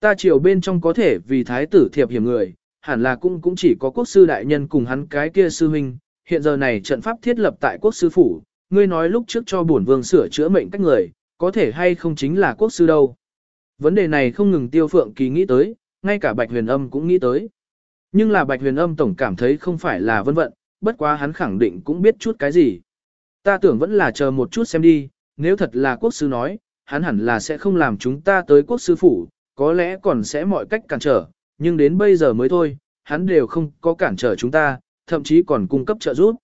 Speaker 1: Ta chiều bên trong có thể vì thái tử thiệp hiểm người, hẳn là cũng cũng chỉ có quốc sư đại nhân cùng hắn cái kia sư huynh, hiện giờ này trận pháp thiết lập tại quốc sư phủ, ngươi nói lúc trước cho bổn vương sửa chữa mệnh cách người, có thể hay không chính là quốc sư đâu. Vấn đề này không ngừng tiêu phượng kỳ nghĩ tới, ngay cả bạch huyền âm cũng nghĩ tới. Nhưng là bạch huyền âm tổng cảm thấy không phải là vân vận, bất quá hắn khẳng định cũng biết chút cái gì. Ta tưởng vẫn là chờ một chút xem đi, nếu thật là quốc sư nói, hắn hẳn là sẽ không làm chúng ta tới quốc sư phủ, có lẽ còn sẽ mọi cách cản trở, nhưng đến bây giờ mới thôi, hắn đều không có cản trở chúng ta, thậm chí còn cung cấp trợ giúp.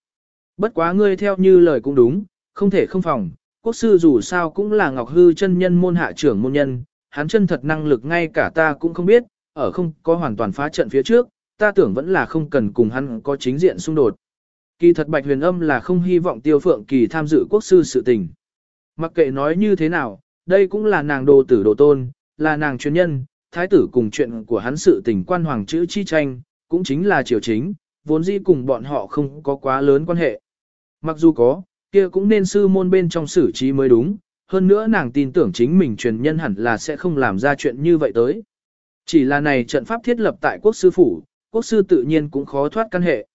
Speaker 1: Bất quá ngươi theo như lời cũng đúng, không thể không phòng, quốc sư dù sao cũng là ngọc hư chân nhân môn hạ trưởng môn nhân, hắn chân thật năng lực ngay cả ta cũng không biết, ở không có hoàn toàn phá trận phía trước, ta tưởng vẫn là không cần cùng hắn có chính diện xung đột. Kỳ thật Bạch Huyền Âm là không hy vọng Tiêu Phượng Kỳ tham dự quốc sư sự tình. Mặc kệ nói như thế nào, đây cũng là nàng đồ tử đồ tôn, là nàng chuyên nhân, thái tử cùng chuyện của hắn sự tình quan hoàng chữ chi tranh, cũng chính là triều chính, vốn dĩ cùng bọn họ không có quá lớn quan hệ. Mặc dù có, kia cũng nên sư môn bên trong xử trí mới đúng, hơn nữa nàng tin tưởng chính mình truyền nhân hẳn là sẽ không làm ra chuyện như vậy tới. Chỉ là này trận pháp thiết lập tại quốc sư phủ, quốc sư tự nhiên cũng khó thoát căn hệ.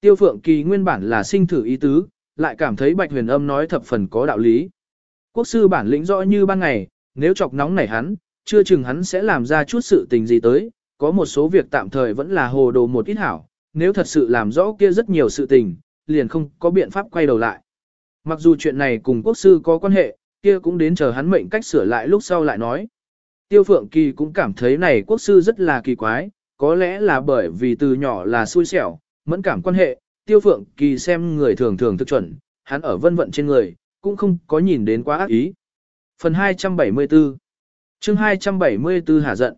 Speaker 1: Tiêu Phượng Kỳ nguyên bản là sinh thử ý tứ, lại cảm thấy Bạch Huyền Âm nói thập phần có đạo lý. Quốc sư bản lĩnh rõ như ban ngày, nếu chọc nóng nảy hắn, chưa chừng hắn sẽ làm ra chút sự tình gì tới, có một số việc tạm thời vẫn là hồ đồ một ít hảo, nếu thật sự làm rõ kia rất nhiều sự tình, liền không có biện pháp quay đầu lại. Mặc dù chuyện này cùng quốc sư có quan hệ, kia cũng đến chờ hắn mệnh cách sửa lại lúc sau lại nói. Tiêu Phượng Kỳ cũng cảm thấy này quốc sư rất là kỳ quái, có lẽ là bởi vì từ nhỏ là xui xẻo, mẫn cảm quan hệ, Tiêu Phượng Kỳ xem người thường thường thực chuẩn, hắn ở vân vận trên người, cũng không có nhìn đến quá ác ý. Phần 274 chương 274 Hà giận.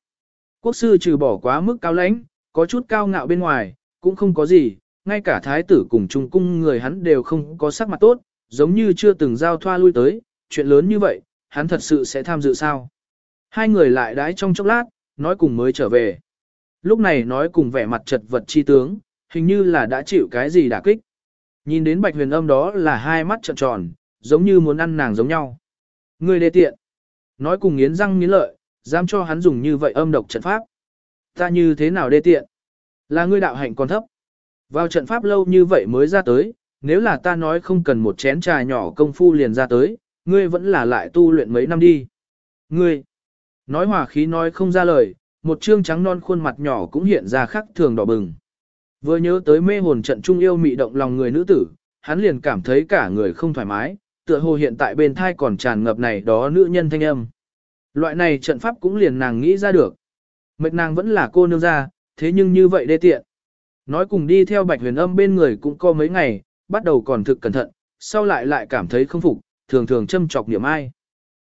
Speaker 1: Quốc sư trừ bỏ quá mức cao lãnh, có chút cao ngạo bên ngoài, cũng không có gì, ngay cả thái tử cùng trung cung người hắn đều không có sắc mặt tốt, giống như chưa từng giao thoa lui tới, chuyện lớn như vậy, hắn thật sự sẽ tham dự sao. Hai người lại đái trong chốc lát, nói cùng mới trở về. Lúc này nói cùng vẻ mặt chật vật chi tướng, hình như là đã chịu cái gì đả kích. Nhìn đến bạch huyền âm đó là hai mắt trợn tròn, giống như muốn ăn nàng giống nhau. Người đê tiện. Nói cùng nghiến răng nghiến lợi, dám cho hắn dùng như vậy âm độc trận pháp. Ta như thế nào đê tiện? Là ngươi đạo hạnh còn thấp. Vào trận pháp lâu như vậy mới ra tới, nếu là ta nói không cần một chén trà nhỏ công phu liền ra tới, ngươi vẫn là lại tu luyện mấy năm đi. Ngươi, nói hòa khí nói không ra lời, một trương trắng non khuôn mặt nhỏ cũng hiện ra khắc thường đỏ bừng. Vừa nhớ tới mê hồn trận trung yêu mị động lòng người nữ tử, hắn liền cảm thấy cả người không thoải mái, tựa hồ hiện tại bên thai còn tràn ngập này đó nữ nhân thanh âm. Loại này trận pháp cũng liền nàng nghĩ ra được. Mệt nàng vẫn là cô nương ra, thế nhưng như vậy đê tiện. Nói cùng đi theo bạch huyền âm bên người cũng có mấy ngày, bắt đầu còn thực cẩn thận, sau lại lại cảm thấy không phục, thường thường châm chọc niệm ai.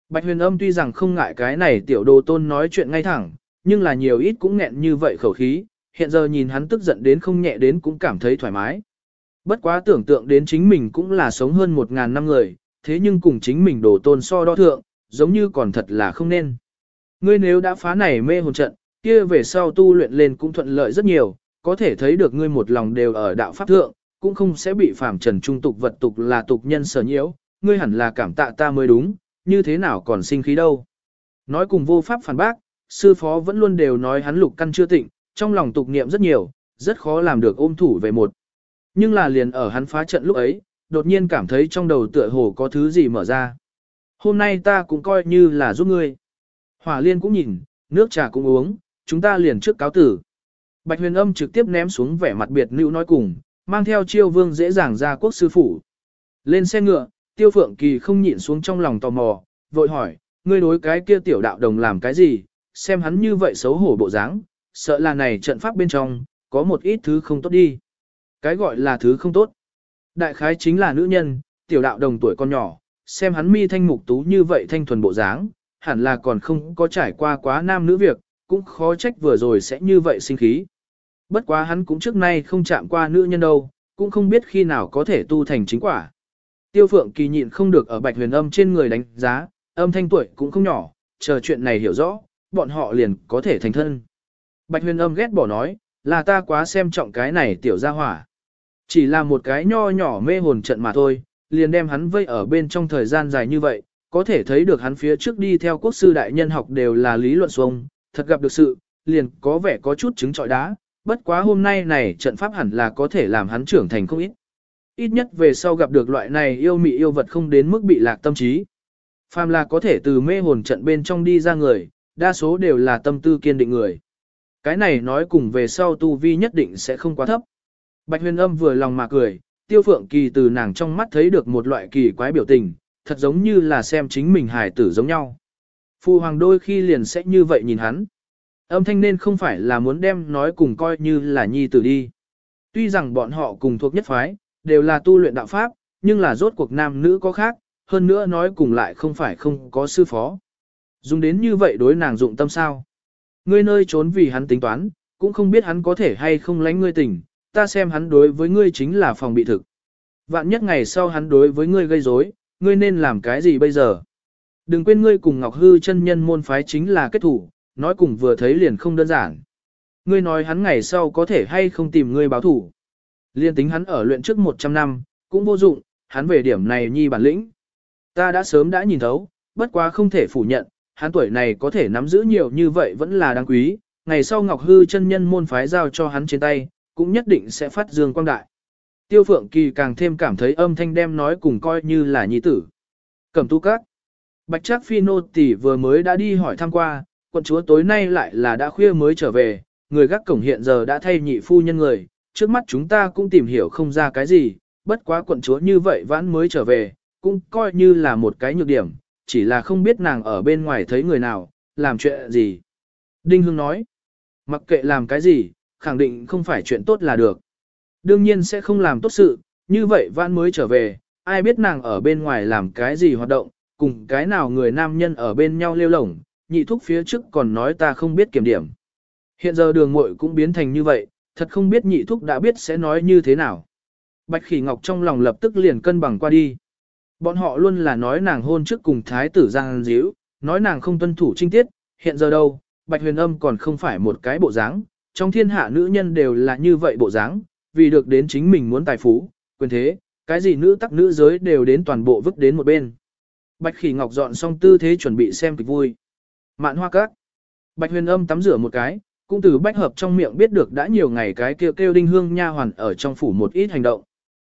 Speaker 1: Bạch huyền âm tuy rằng không ngại cái này tiểu đồ tôn nói chuyện ngay thẳng, nhưng là nhiều ít cũng nghẹn như vậy khẩu khí, hiện giờ nhìn hắn tức giận đến không nhẹ đến cũng cảm thấy thoải mái. Bất quá tưởng tượng đến chính mình cũng là sống hơn một ngàn năm người, thế nhưng cùng chính mình đổ tôn so đo thượng, giống như còn thật là không nên. Ngươi nếu đã phá này mê hồn trận, kia về sau tu luyện lên cũng thuận lợi rất nhiều, có thể thấy được ngươi một lòng đều ở đạo pháp thượng, cũng không sẽ bị phàm trần trung tục vật tục là tục nhân sở nhiễu, ngươi hẳn là cảm tạ ta mới đúng, như thế nào còn sinh khí đâu. Nói cùng vô pháp phản bác, sư phó vẫn luôn đều nói hắn lục căn chưa tịnh, trong lòng tục niệm rất nhiều, rất khó làm được ôm thủ về một. Nhưng là liền ở hắn phá trận lúc ấy, đột nhiên cảm thấy trong đầu tựa hồ có thứ gì mở ra. Hôm nay ta cũng coi như là giúp ngươi. Hỏa liên cũng nhìn, nước trà cũng uống, chúng ta liền trước cáo tử. Bạch huyền âm trực tiếp ném xuống vẻ mặt biệt nữ nói cùng, mang theo chiêu vương dễ dàng ra quốc sư phủ. Lên xe ngựa, tiêu phượng kỳ không nhịn xuống trong lòng tò mò, vội hỏi, ngươi đối cái kia tiểu đạo đồng làm cái gì, xem hắn như vậy xấu hổ bộ dáng, sợ là này trận pháp bên trong, có một ít thứ không tốt đi. Cái gọi là thứ không tốt. Đại khái chính là nữ nhân, tiểu đạo đồng tuổi con nhỏ, xem hắn mi thanh mục tú như vậy thanh thuần bộ dáng, hẳn là còn không có trải qua quá nam nữ việc, cũng khó trách vừa rồi sẽ như vậy sinh khí. Bất quá hắn cũng trước nay không chạm qua nữ nhân đâu, cũng không biết khi nào có thể tu thành chính quả. Tiêu Phượng Kỳ nhịn không được ở Bạch Huyền Âm trên người đánh giá, âm thanh tuổi cũng không nhỏ, chờ chuyện này hiểu rõ, bọn họ liền có thể thành thân. Bạch Huyền Âm ghét bỏ nói, là ta quá xem trọng cái này tiểu gia hỏa. Chỉ là một cái nho nhỏ mê hồn trận mà thôi, liền đem hắn vây ở bên trong thời gian dài như vậy, có thể thấy được hắn phía trước đi theo quốc sư đại nhân học đều là lý luận xuống, thật gặp được sự, liền có vẻ có chút chứng trọi đá, bất quá hôm nay này trận pháp hẳn là có thể làm hắn trưởng thành không ít. Ít nhất về sau gặp được loại này yêu mị yêu vật không đến mức bị lạc tâm trí. Phàm là có thể từ mê hồn trận bên trong đi ra người, đa số đều là tâm tư kiên định người. Cái này nói cùng về sau tu vi nhất định sẽ không quá thấp. Bạch huyền âm vừa lòng mà cười, tiêu phượng kỳ từ nàng trong mắt thấy được một loại kỳ quái biểu tình, thật giống như là xem chính mình hài tử giống nhau. Phu hoàng đôi khi liền sẽ như vậy nhìn hắn. Âm thanh nên không phải là muốn đem nói cùng coi như là nhi tử đi. Tuy rằng bọn họ cùng thuộc nhất phái, đều là tu luyện đạo pháp, nhưng là rốt cuộc nam nữ có khác, hơn nữa nói cùng lại không phải không có sư phó. Dùng đến như vậy đối nàng dụng tâm sao. Ngươi nơi trốn vì hắn tính toán, cũng không biết hắn có thể hay không lánh ngươi tình, ta xem hắn đối với ngươi chính là phòng bị thực. Vạn nhất ngày sau hắn đối với ngươi gây rối, ngươi nên làm cái gì bây giờ? Đừng quên ngươi cùng Ngọc Hư chân nhân môn phái chính là kết thủ, nói cùng vừa thấy liền không đơn giản. Ngươi nói hắn ngày sau có thể hay không tìm ngươi báo thủ. Liên tính hắn ở luyện trước 100 năm, cũng vô dụng, hắn về điểm này nhi bản lĩnh. Ta đã sớm đã nhìn thấu, bất quá không thể phủ nhận, hắn tuổi này có thể nắm giữ nhiều như vậy vẫn là đáng quý, ngày sau Ngọc Hư chân nhân môn phái giao cho hắn trên tay, cũng nhất định sẽ phát dương quang đại. Tiêu Phượng Kỳ càng thêm cảm thấy âm thanh đem nói cùng coi như là nhi tử. Cẩm tu các. Bạch Trác Phi nô tỷ vừa mới đã đi hỏi thăm qua, quận chúa tối nay lại là đã khuya mới trở về, người gác cổng hiện giờ đã thay nhị phu nhân người, trước mắt chúng ta cũng tìm hiểu không ra cái gì, bất quá quận chúa như vậy vãn mới trở về, cũng coi như là một cái nhược điểm, chỉ là không biết nàng ở bên ngoài thấy người nào, làm chuyện gì. Đinh Hương nói, mặc kệ làm cái gì, khẳng định không phải chuyện tốt là được. Đương nhiên sẽ không làm tốt sự, như vậy vãn mới trở về, ai biết nàng ở bên ngoài làm cái gì hoạt động, cùng cái nào người nam nhân ở bên nhau lêu lổng, nhị thúc phía trước còn nói ta không biết kiểm điểm. Hiện giờ đường muội cũng biến thành như vậy, thật không biết nhị thúc đã biết sẽ nói như thế nào. Bạch khỉ ngọc trong lòng lập tức liền cân bằng qua đi. Bọn họ luôn là nói nàng hôn trước cùng thái tử Giang Díu, nói nàng không tuân thủ trinh tiết, hiện giờ đâu, Bạch huyền âm còn không phải một cái bộ dáng, trong thiên hạ nữ nhân đều là như vậy bộ dáng, vì được đến chính mình muốn tài phú, quyền thế, cái gì nữ tắc nữ giới đều đến toàn bộ vứt đến một bên. Bạch khỉ ngọc dọn xong tư thế chuẩn bị xem kịch vui. Mạn hoa các. Bạch huyền âm tắm rửa một cái, cũng từ bách hợp trong miệng biết được đã nhiều ngày cái kêu kêu đinh hương nha hoàn ở trong phủ một ít hành động.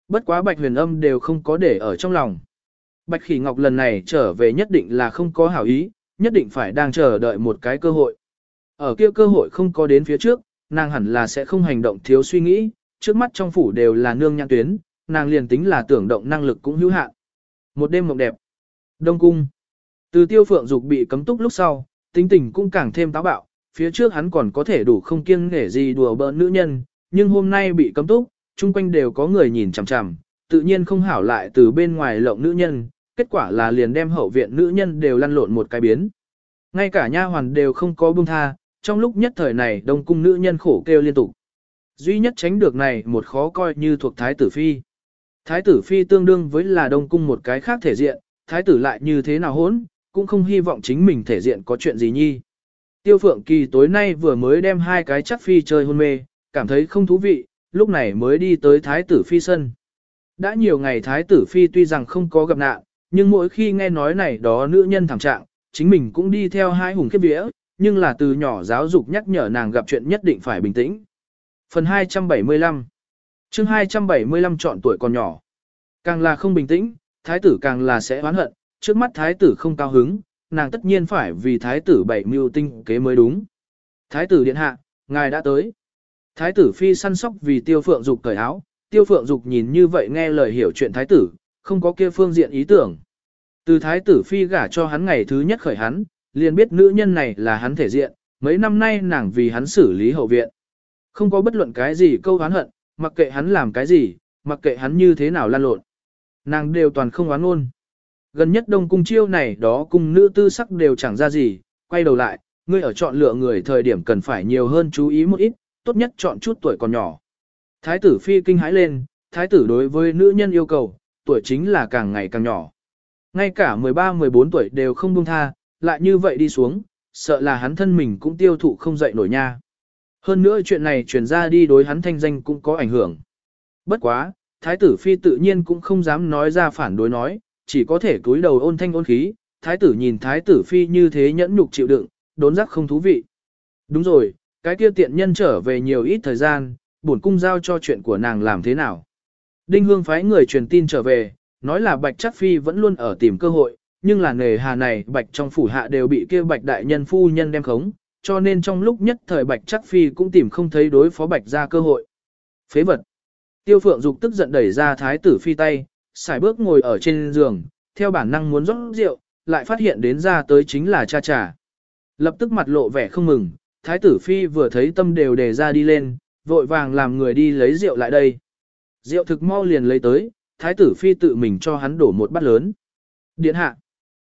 Speaker 1: Bất quá bạch huyền âm đều không có để ở trong lòng. Bạch khỉ ngọc lần này trở về nhất định là không có hảo ý, nhất định phải đang chờ đợi một cái cơ hội. Ở kia cơ hội không có đến phía trước, nàng hẳn là sẽ không hành động thiếu suy nghĩ, trước mắt trong phủ đều là nương nhãn tuyến, nàng liền tính là tưởng động năng lực cũng hữu hạn. Một đêm mộng đẹp. Đông cung. Từ tiêu phượng dục bị cấm túc lúc sau, tính tình cũng càng thêm táo bạo, phía trước hắn còn có thể đủ không kiêng nể gì đùa bỡn nữ nhân, nhưng hôm nay bị cấm túc, chung quanh đều có người nhìn chằm chằm, tự nhiên không hảo lại từ bên ngoài lộng nữ nhân, kết quả là liền đem hậu viện nữ nhân đều lăn lộn một cái biến. Ngay cả nha hoàn đều không có buông tha, trong lúc nhất thời này đông cung nữ nhân khổ kêu liên tục. Duy nhất tránh được này một khó coi như thuộc thái tử phi. Thái tử phi tương đương với là đông cung một cái khác thể diện, thái tử lại như thế nào hốn, cũng không hy vọng chính mình thể diện có chuyện gì nhi. Tiêu Phượng Kỳ tối nay vừa mới đem hai cái chắc phi chơi hôn mê, cảm thấy không thú vị, lúc này mới đi tới Thái tử Phi sân. Đã nhiều ngày Thái tử Phi tuy rằng không có gặp nạn, nhưng mỗi khi nghe nói này đó nữ nhân thảm trạng, chính mình cũng đi theo hai hùng kiếp vía, nhưng là từ nhỏ giáo dục nhắc nhở nàng gặp chuyện nhất định phải bình tĩnh. Phần 275 chương 275 chọn tuổi còn nhỏ. Càng là không bình tĩnh, thái tử càng là sẽ oán hận, trước mắt thái tử không cao hứng, nàng tất nhiên phải vì thái tử bảy mưu tinh kế mới đúng. Thái tử điện hạ, ngài đã tới. Thái tử phi săn sóc vì tiêu phượng dục cởi áo, tiêu phượng dục nhìn như vậy nghe lời hiểu chuyện thái tử, không có kia phương diện ý tưởng. Từ thái tử phi gả cho hắn ngày thứ nhất khởi hắn, liền biết nữ nhân này là hắn thể diện, mấy năm nay nàng vì hắn xử lý hậu viện. Không có bất luận cái gì câu hán hận, mặc kệ hắn làm cái gì, mặc kệ hắn như thế nào lan lộn. Nàng đều toàn không oán ngôn. Gần nhất đông cung chiêu này đó cung nữ tư sắc đều chẳng ra gì, quay đầu lại, ngươi ở chọn lựa người thời điểm cần phải nhiều hơn chú ý một ít, tốt nhất chọn chút tuổi còn nhỏ. Thái tử phi kinh hãi lên, thái tử đối với nữ nhân yêu cầu, tuổi chính là càng ngày càng nhỏ. Ngay cả 13-14 tuổi đều không buông tha, lại như vậy đi xuống, sợ là hắn thân mình cũng tiêu thụ không dậy nổi nha. Hơn nữa chuyện này truyền ra đi đối hắn thanh danh cũng có ảnh hưởng. Bất quá, thái tử phi tự nhiên cũng không dám nói ra phản đối nói, chỉ có thể cúi đầu ôn thanh ôn khí, thái tử nhìn thái tử phi như thế nhẫn nhục chịu đựng, đốn giác không thú vị. Đúng rồi, cái kia tiện nhân trở về nhiều ít thời gian, bổn cung giao cho chuyện của nàng làm thế nào. Đinh Hương phái người truyền tin trở về, nói là Bạch Chắc Phi vẫn luôn ở tìm cơ hội, nhưng là nghề hà này Bạch trong phủ hạ đều bị kia Bạch đại nhân phu nhân đem khống, cho nên trong lúc nhất thời Bạch Chắc Phi cũng tìm không thấy đối phó Bạch ra cơ hội. Phế vật. Tiêu Phượng Dục tức giận đẩy ra thái tử phi tay, xài bước ngồi ở trên giường, theo bản năng muốn rót rượu, lại phát hiện đến ra tới chính là cha trà. Lập tức mặt lộ vẻ không mừng, thái tử phi vừa thấy tâm đều đề ra đi lên, vội vàng làm người đi lấy rượu lại đây. Rượu thực mau liền lấy tới, thái tử phi tự mình cho hắn đổ một bát lớn. Điện hạ,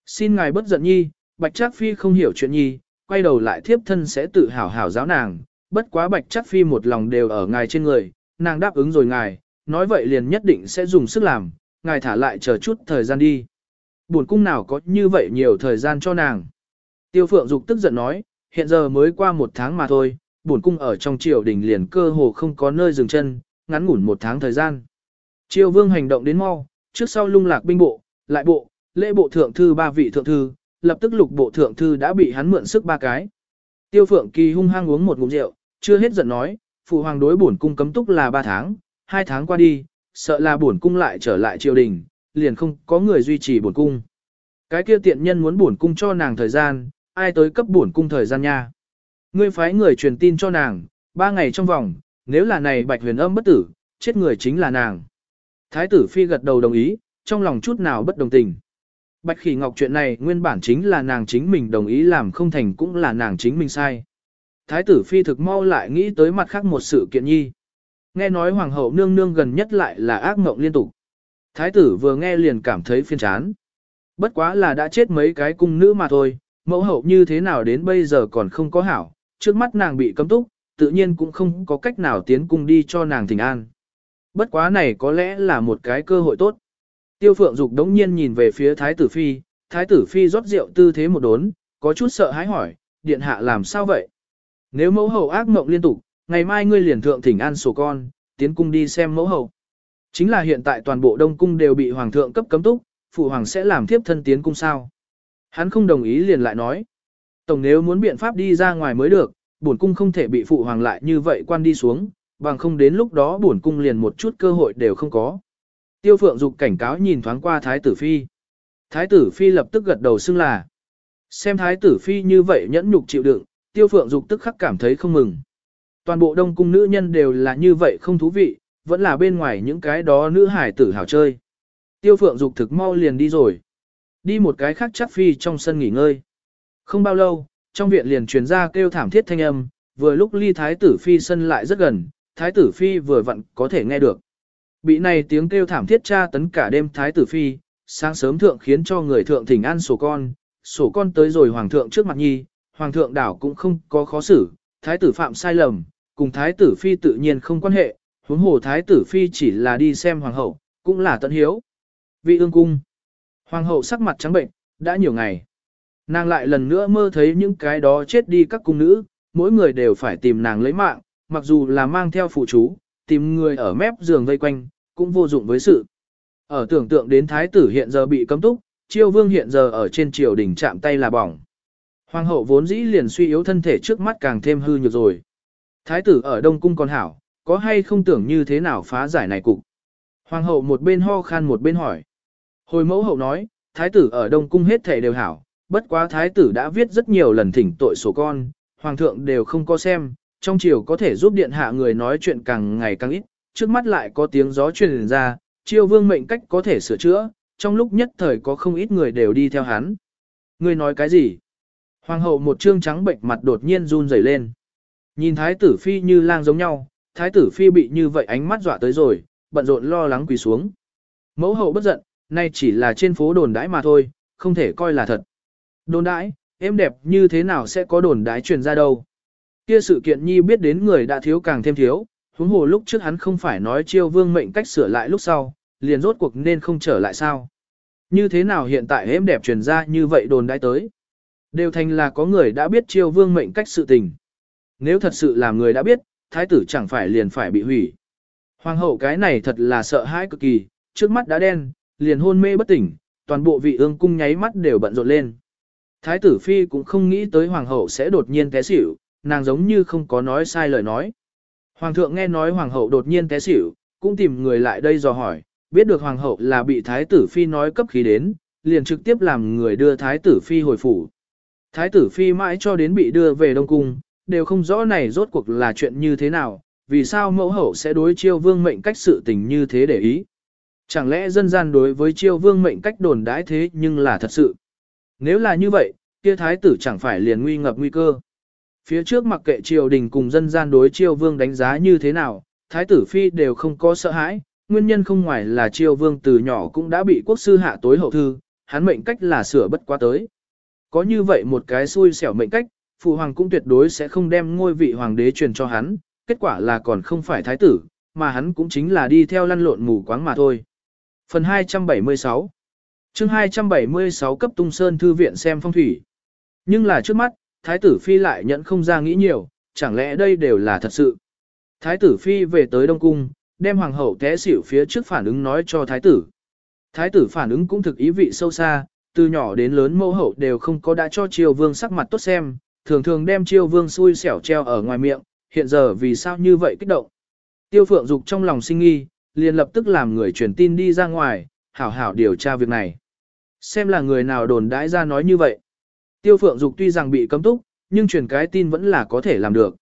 Speaker 1: xin ngài bất giận nhi, bạch trác phi không hiểu chuyện nhi, quay đầu lại thiếp thân sẽ tự hào hào giáo nàng, bất quá bạch trác phi một lòng đều ở ngài trên người, nàng đáp ứng rồi ngài, nói vậy liền nhất định sẽ dùng sức làm, ngài thả lại chờ chút thời gian đi. Buồn cung nào có như vậy nhiều thời gian cho nàng. Tiêu phượng dục tức giận nói, hiện giờ mới qua một tháng mà thôi, buồn cung ở trong triều đình liền cơ hồ không có nơi dừng chân, ngắn ngủn một tháng thời gian. Triều vương hành động đến mau, trước sau lung lạc binh bộ, lại bộ, lễ bộ thượng thư ba vị thượng thư, lập tức lục bộ thượng thư đã bị hắn mượn sức ba cái. Tiêu phượng kỳ hung hăng uống một ngụm rượu, chưa hết giận nói, phụ hoàng đối bổn cung cấm túc là ba tháng, hai tháng qua đi, sợ là bổn cung lại trở lại triều đình, liền không có người duy trì bổn cung. Cái kia tiện nhân muốn bổn cung cho nàng thời gian, ai tới cấp bổn cung thời gian nha. Ngươi phái người truyền tin cho nàng, ba ngày trong vòng, nếu là này bạch huyền âm bất tử, chết người chính là nàng. Thái tử phi gật đầu đồng ý, trong lòng chút nào bất đồng tình. Bạch khỉ ngọc chuyện này nguyên bản chính là nàng chính mình đồng ý làm không thành cũng là nàng chính mình sai. Thái tử phi thực mau lại nghĩ tới mặt khác một sự kiện nhi. Nghe nói hoàng hậu nương nương gần nhất lại là ác mộng liên tục. Thái tử vừa nghe liền cảm thấy phiền chán. Bất quá là đã chết mấy cái cung nữ mà thôi, mẫu hậu như thế nào đến bây giờ còn không có hảo, trước mắt nàng bị cấm túc, tự nhiên cũng không có cách nào tiến cung đi cho nàng thỉnh an. Bất quá này có lẽ là một cái cơ hội tốt. Tiêu phượng dục đống nhiên nhìn về phía thái tử phi, thái tử phi rót rượu tư thế một đốn, có chút sợ hãi hỏi, điện hạ làm sao vậy? Nếu mẫu hậu ác mộng liên tục, ngày mai ngươi liền thượng thỉnh an sổ con, tiến cung đi xem mẫu hậu. Chính là hiện tại toàn bộ đông cung đều bị hoàng thượng cấp cấm túc, phụ hoàng sẽ làm thiếp thân tiến cung sao. Hắn không đồng ý liền lại nói. Tổng nếu muốn biện pháp đi ra ngoài mới được, bổn cung không thể bị phụ hoàng lại như vậy quan đi xuống, bằng không đến lúc đó bổn cung liền một chút cơ hội đều không có. Tiêu phượng dục cảnh cáo nhìn thoáng qua thái tử phi. Thái tử phi lập tức gật đầu xưng là. Xem thái tử phi như vậy nhẫn nhục chịu đựng, tiêu phượng dục tức khắc cảm thấy không mừng. Toàn bộ đông cung nữ nhân đều là như vậy không thú vị, vẫn là bên ngoài những cái đó nữ hải tử hào chơi. Tiêu phượng dục thực mau liền đi rồi. Đi một cái khác chắc phi trong sân nghỉ ngơi. Không bao lâu, trong viện liền truyền ra kêu thảm thiết thanh âm, vừa lúc ly thái tử phi sân lại rất gần, thái tử phi vừa vặn có thể nghe được. Bị này tiếng kêu thảm thiết tra tấn cả đêm thái tử phi, sáng sớm thượng khiến cho người thượng thỉnh ăn sổ con, sổ con tới rồi hoàng thượng trước mặt nhi, hoàng thượng đảo cũng không có khó xử, thái tử phạm sai lầm, cùng thái tử phi tự nhiên không quan hệ, huống hồ thái tử phi chỉ là đi xem hoàng hậu, cũng là tận hiếu. Vị ương cung. Hoàng hậu sắc mặt trắng bệnh, đã nhiều ngày. Nàng lại lần nữa mơ thấy những cái đó chết đi các cung nữ, mỗi người đều phải tìm nàng lấy mạng, mặc dù là mang theo phụ chú, tìm người ở mép giường vây quanh, cũng vô dụng với sự. Ở tưởng tượng đến thái tử hiện giờ bị cấm túc, chiêu vương hiện giờ ở trên triều đỉnh chạm tay là bỏng. Hoàng hậu vốn dĩ liền suy yếu thân thể trước mắt càng thêm hư nhược rồi. Thái tử ở Đông Cung còn hảo, có hay không tưởng như thế nào phá giải này cục. Hoàng hậu một bên ho khan một bên hỏi. Hồi mẫu hậu nói, thái tử ở Đông Cung hết thể đều hảo, bất quá thái tử đã viết rất nhiều lần thỉnh tội sổ con, hoàng thượng đều không có xem, trong triều có thể giúp điện hạ người nói chuyện càng ngày càng ít, trước mắt lại có tiếng gió truyền ra, triều vương mệnh cách có thể sửa chữa, trong lúc nhất thời có không ít người đều đi theo hắn. Người nói cái gì? Hoàng hậu một trương trắng bệnh mặt đột nhiên run rẩy lên. Nhìn thái tử phi như lang giống nhau, thái tử phi bị như vậy ánh mắt dọa tới rồi, bận rộn lo lắng quỳ xuống. Mẫu hậu bất giận, nay chỉ là trên phố đồn đãi mà thôi, không thể coi là thật. Đồn đãi, em đẹp như thế nào sẽ có đồn đãi truyền ra đâu. Kia sự kiện nhi biết đến người đã thiếu càng thêm thiếu, huống hồ lúc trước hắn không phải nói chiêu vương mệnh cách sửa lại lúc sau, liền rốt cuộc nên không trở lại sao. Như thế nào hiện tại êm đẹp truyền ra như vậy đồn đãi tới. Đều thành là có người đã biết chiêu vương mệnh cách sự tình. Nếu thật sự là người đã biết, thái tử chẳng phải liền phải bị hủy. Hoàng hậu cái này thật là sợ hãi cực kỳ, trước mắt đã đen, liền hôn mê bất tỉnh, toàn bộ vị ương cung nháy mắt đều bận rộn lên. Thái tử phi cũng không nghĩ tới hoàng hậu sẽ đột nhiên té xỉu, nàng giống như không có nói sai lời nói. Hoàng thượng nghe nói hoàng hậu đột nhiên té xỉu, cũng tìm người lại đây dò hỏi, biết được hoàng hậu là bị thái tử phi nói cấp khí đến, liền trực tiếp làm người đưa thái tử phi hồi phủ. Thái tử phi mãi cho đến bị đưa về Đông Cung, đều không rõ này rốt cuộc là chuyện như thế nào, vì sao mẫu hậu sẽ đối chiêu vương mệnh cách sự tình như thế để ý. Chẳng lẽ dân gian đối với chiêu vương mệnh cách đồn đãi thế nhưng là thật sự. Nếu là như vậy, kia thái tử chẳng phải liền nguy ngập nguy cơ. Phía trước mặc kệ triều đình cùng dân gian đối triều vương đánh giá như thế nào, thái tử phi đều không có sợ hãi, nguyên nhân không ngoài là triều vương từ nhỏ cũng đã bị quốc sư hạ tối hậu thư, hắn mệnh cách là sửa bất quá tới. Có như vậy một cái xui xẻo mệnh cách, phụ hoàng cũng tuyệt đối sẽ không đem ngôi vị hoàng đế truyền cho hắn, kết quả là còn không phải thái tử, mà hắn cũng chính là đi theo lăn lộn mù quáng mà thôi. Phần 276 chương 276 cấp tung sơn thư viện xem phong thủy. Nhưng là trước mắt, thái tử phi lại nhận không ra nghĩ nhiều, chẳng lẽ đây đều là thật sự. Thái tử phi về tới Đông Cung, đem hoàng hậu té xỉu phía trước phản ứng nói cho thái tử. Thái tử phản ứng cũng thực ý vị sâu xa, từ nhỏ đến lớn mẫu hậu đều không có đã cho triều vương sắc mặt tốt xem, thường thường đem triều vương xui xẻo treo ở ngoài miệng, hiện giờ vì sao như vậy kích động. Tiêu phượng dục trong lòng sinh nghi, liền lập tức làm người truyền tin đi ra ngoài, hảo hảo điều tra việc này. Xem là người nào đồn đãi ra nói như vậy. Tiêu phượng dục tuy rằng bị cấm túc, nhưng truyền cái tin vẫn là có thể làm được.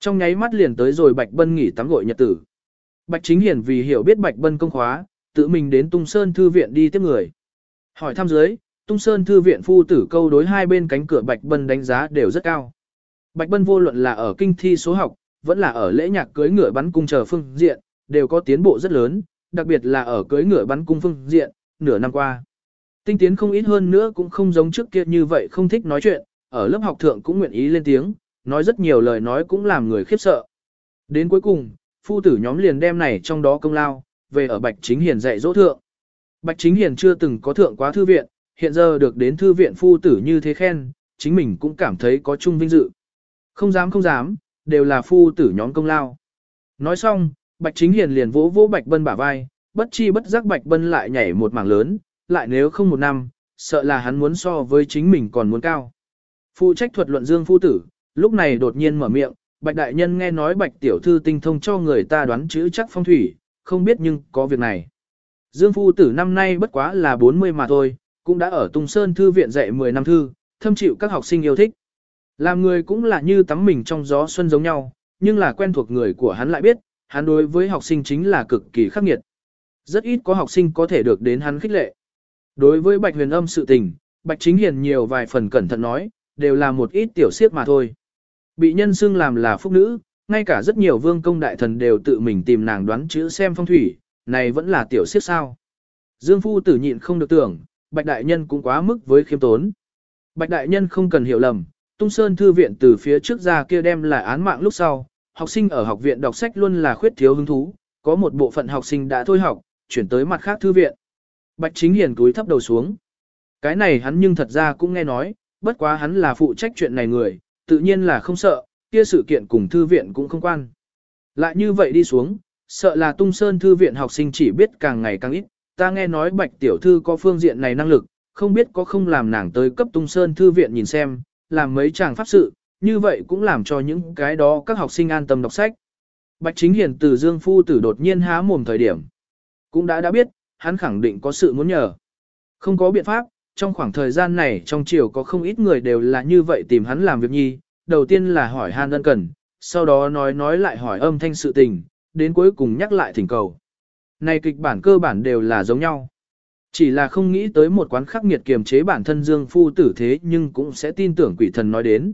Speaker 1: Trong nháy mắt liền tới rồi Bạch Bân nghỉ tắm gội nhật tử. Bạch Chính Hiển vì hiểu biết Bạch Bân công khóa, tự mình đến Tung Sơn Thư Viện đi tiếp người. Hỏi thăm dưới, Tung Sơn Thư Viện phu tử câu đối hai bên cánh cửa Bạch Bân đánh giá đều rất cao. Bạch Bân vô luận là ở kinh thi số học, vẫn là ở lễ nhạc cưới ngựa bắn cung chờ phương diện, đều có tiến bộ rất lớn, đặc biệt là ở cưới ngựa bắn cung phương diện, nửa năm qua. Tinh tiến không ít hơn nữa cũng không giống trước kia như vậy không thích nói chuyện, ở lớp học thượng cũng nguyện ý lên tiếng, nói rất nhiều lời nói cũng làm người khiếp sợ. Đến cuối cùng, phu tử nhóm liền đem này trong đó công lao, về ở Bạch Chính Hiền dạy dỗ thượng. Bạch Chính Hiền chưa từng có thượng quá thư viện, hiện giờ được đến thư viện phu tử như thế khen, chính mình cũng cảm thấy có chung vinh dự. Không dám không dám, đều là phu tử nhóm công lao. Nói xong, Bạch Chính Hiền liền vỗ vỗ Bạch Bân bả vai, bất chi bất giác Bạch Bân lại nhảy một mảng lớn, lại nếu không một năm, sợ là hắn muốn so với chính mình còn muốn cao. Phụ trách thuật luận dương phu tử, lúc này đột nhiên mở miệng, Bạch Đại Nhân nghe nói Bạch Tiểu Thư tinh thông cho người ta đoán chữ chắc phong thủy, không biết nhưng có việc này. Dương phu tử năm nay bất quá là 40 mà thôi, cũng đã ở Tung Sơn Thư viện dạy 10 năm thư, thâm chịu các học sinh yêu thích. Làm người cũng là như tắm mình trong gió xuân giống nhau, nhưng là quen thuộc người của hắn lại biết, hắn đối với học sinh chính là cực kỳ khắc nghiệt. Rất ít có học sinh có thể được đến hắn khích lệ. Đối với Bạch Huyền Âm sự tình, Bạch Chính Hiền nhiều vài phần cẩn thận nói, đều là một ít tiểu siết mà thôi. Bị nhân xưng làm là phúc nữ, ngay cả rất nhiều vương công đại thần đều tự mình tìm nàng đoán chữ xem phong thủy, này vẫn là tiểu siết sao. Dương Phu tử nhịn không được tưởng, Bạch Đại Nhân cũng quá mức với khiêm tốn. Bạch Đại Nhân không cần hiểu lầm, Tung Sơn Thư viện từ phía trước ra kia đem lại án mạng lúc sau, học sinh ở học viện đọc sách luôn là khuyết thiếu hứng thú, có một bộ phận học sinh đã thôi học, chuyển tới mặt khác thư viện. Bạch Chính Hiền cúi thấp đầu xuống. Cái này hắn nhưng thật ra cũng nghe nói, bất quá hắn là phụ trách chuyện này người, tự nhiên là không sợ, kia sự kiện cùng thư viện cũng không quan. Lại như vậy đi xuống, sợ là tung sơn thư viện học sinh chỉ biết càng ngày càng ít, ta nghe nói bạch tiểu thư có phương diện này năng lực, không biết có không làm nàng tới cấp tung sơn thư viện nhìn xem, làm mấy chàng pháp sự, như vậy cũng làm cho những cái đó các học sinh an tâm đọc sách. Bạch chính hiền từ Dương Phu tử đột nhiên há mồm thời điểm. Cũng đã đã biết, hắn khẳng định có sự muốn nhờ. Không có biện pháp, trong khoảng thời gian này trong triều có không ít người đều là như vậy tìm hắn làm việc nhi, đầu tiên là hỏi han ân cần, sau đó nói nói lại hỏi âm thanh sự tình, đến cuối cùng nhắc lại thỉnh cầu. Này kịch bản cơ bản đều là giống nhau. Chỉ là không nghĩ tới một quán khắc nghiệt kiềm chế bản thân Dương Phu tử thế nhưng cũng sẽ tin tưởng quỷ thần nói đến.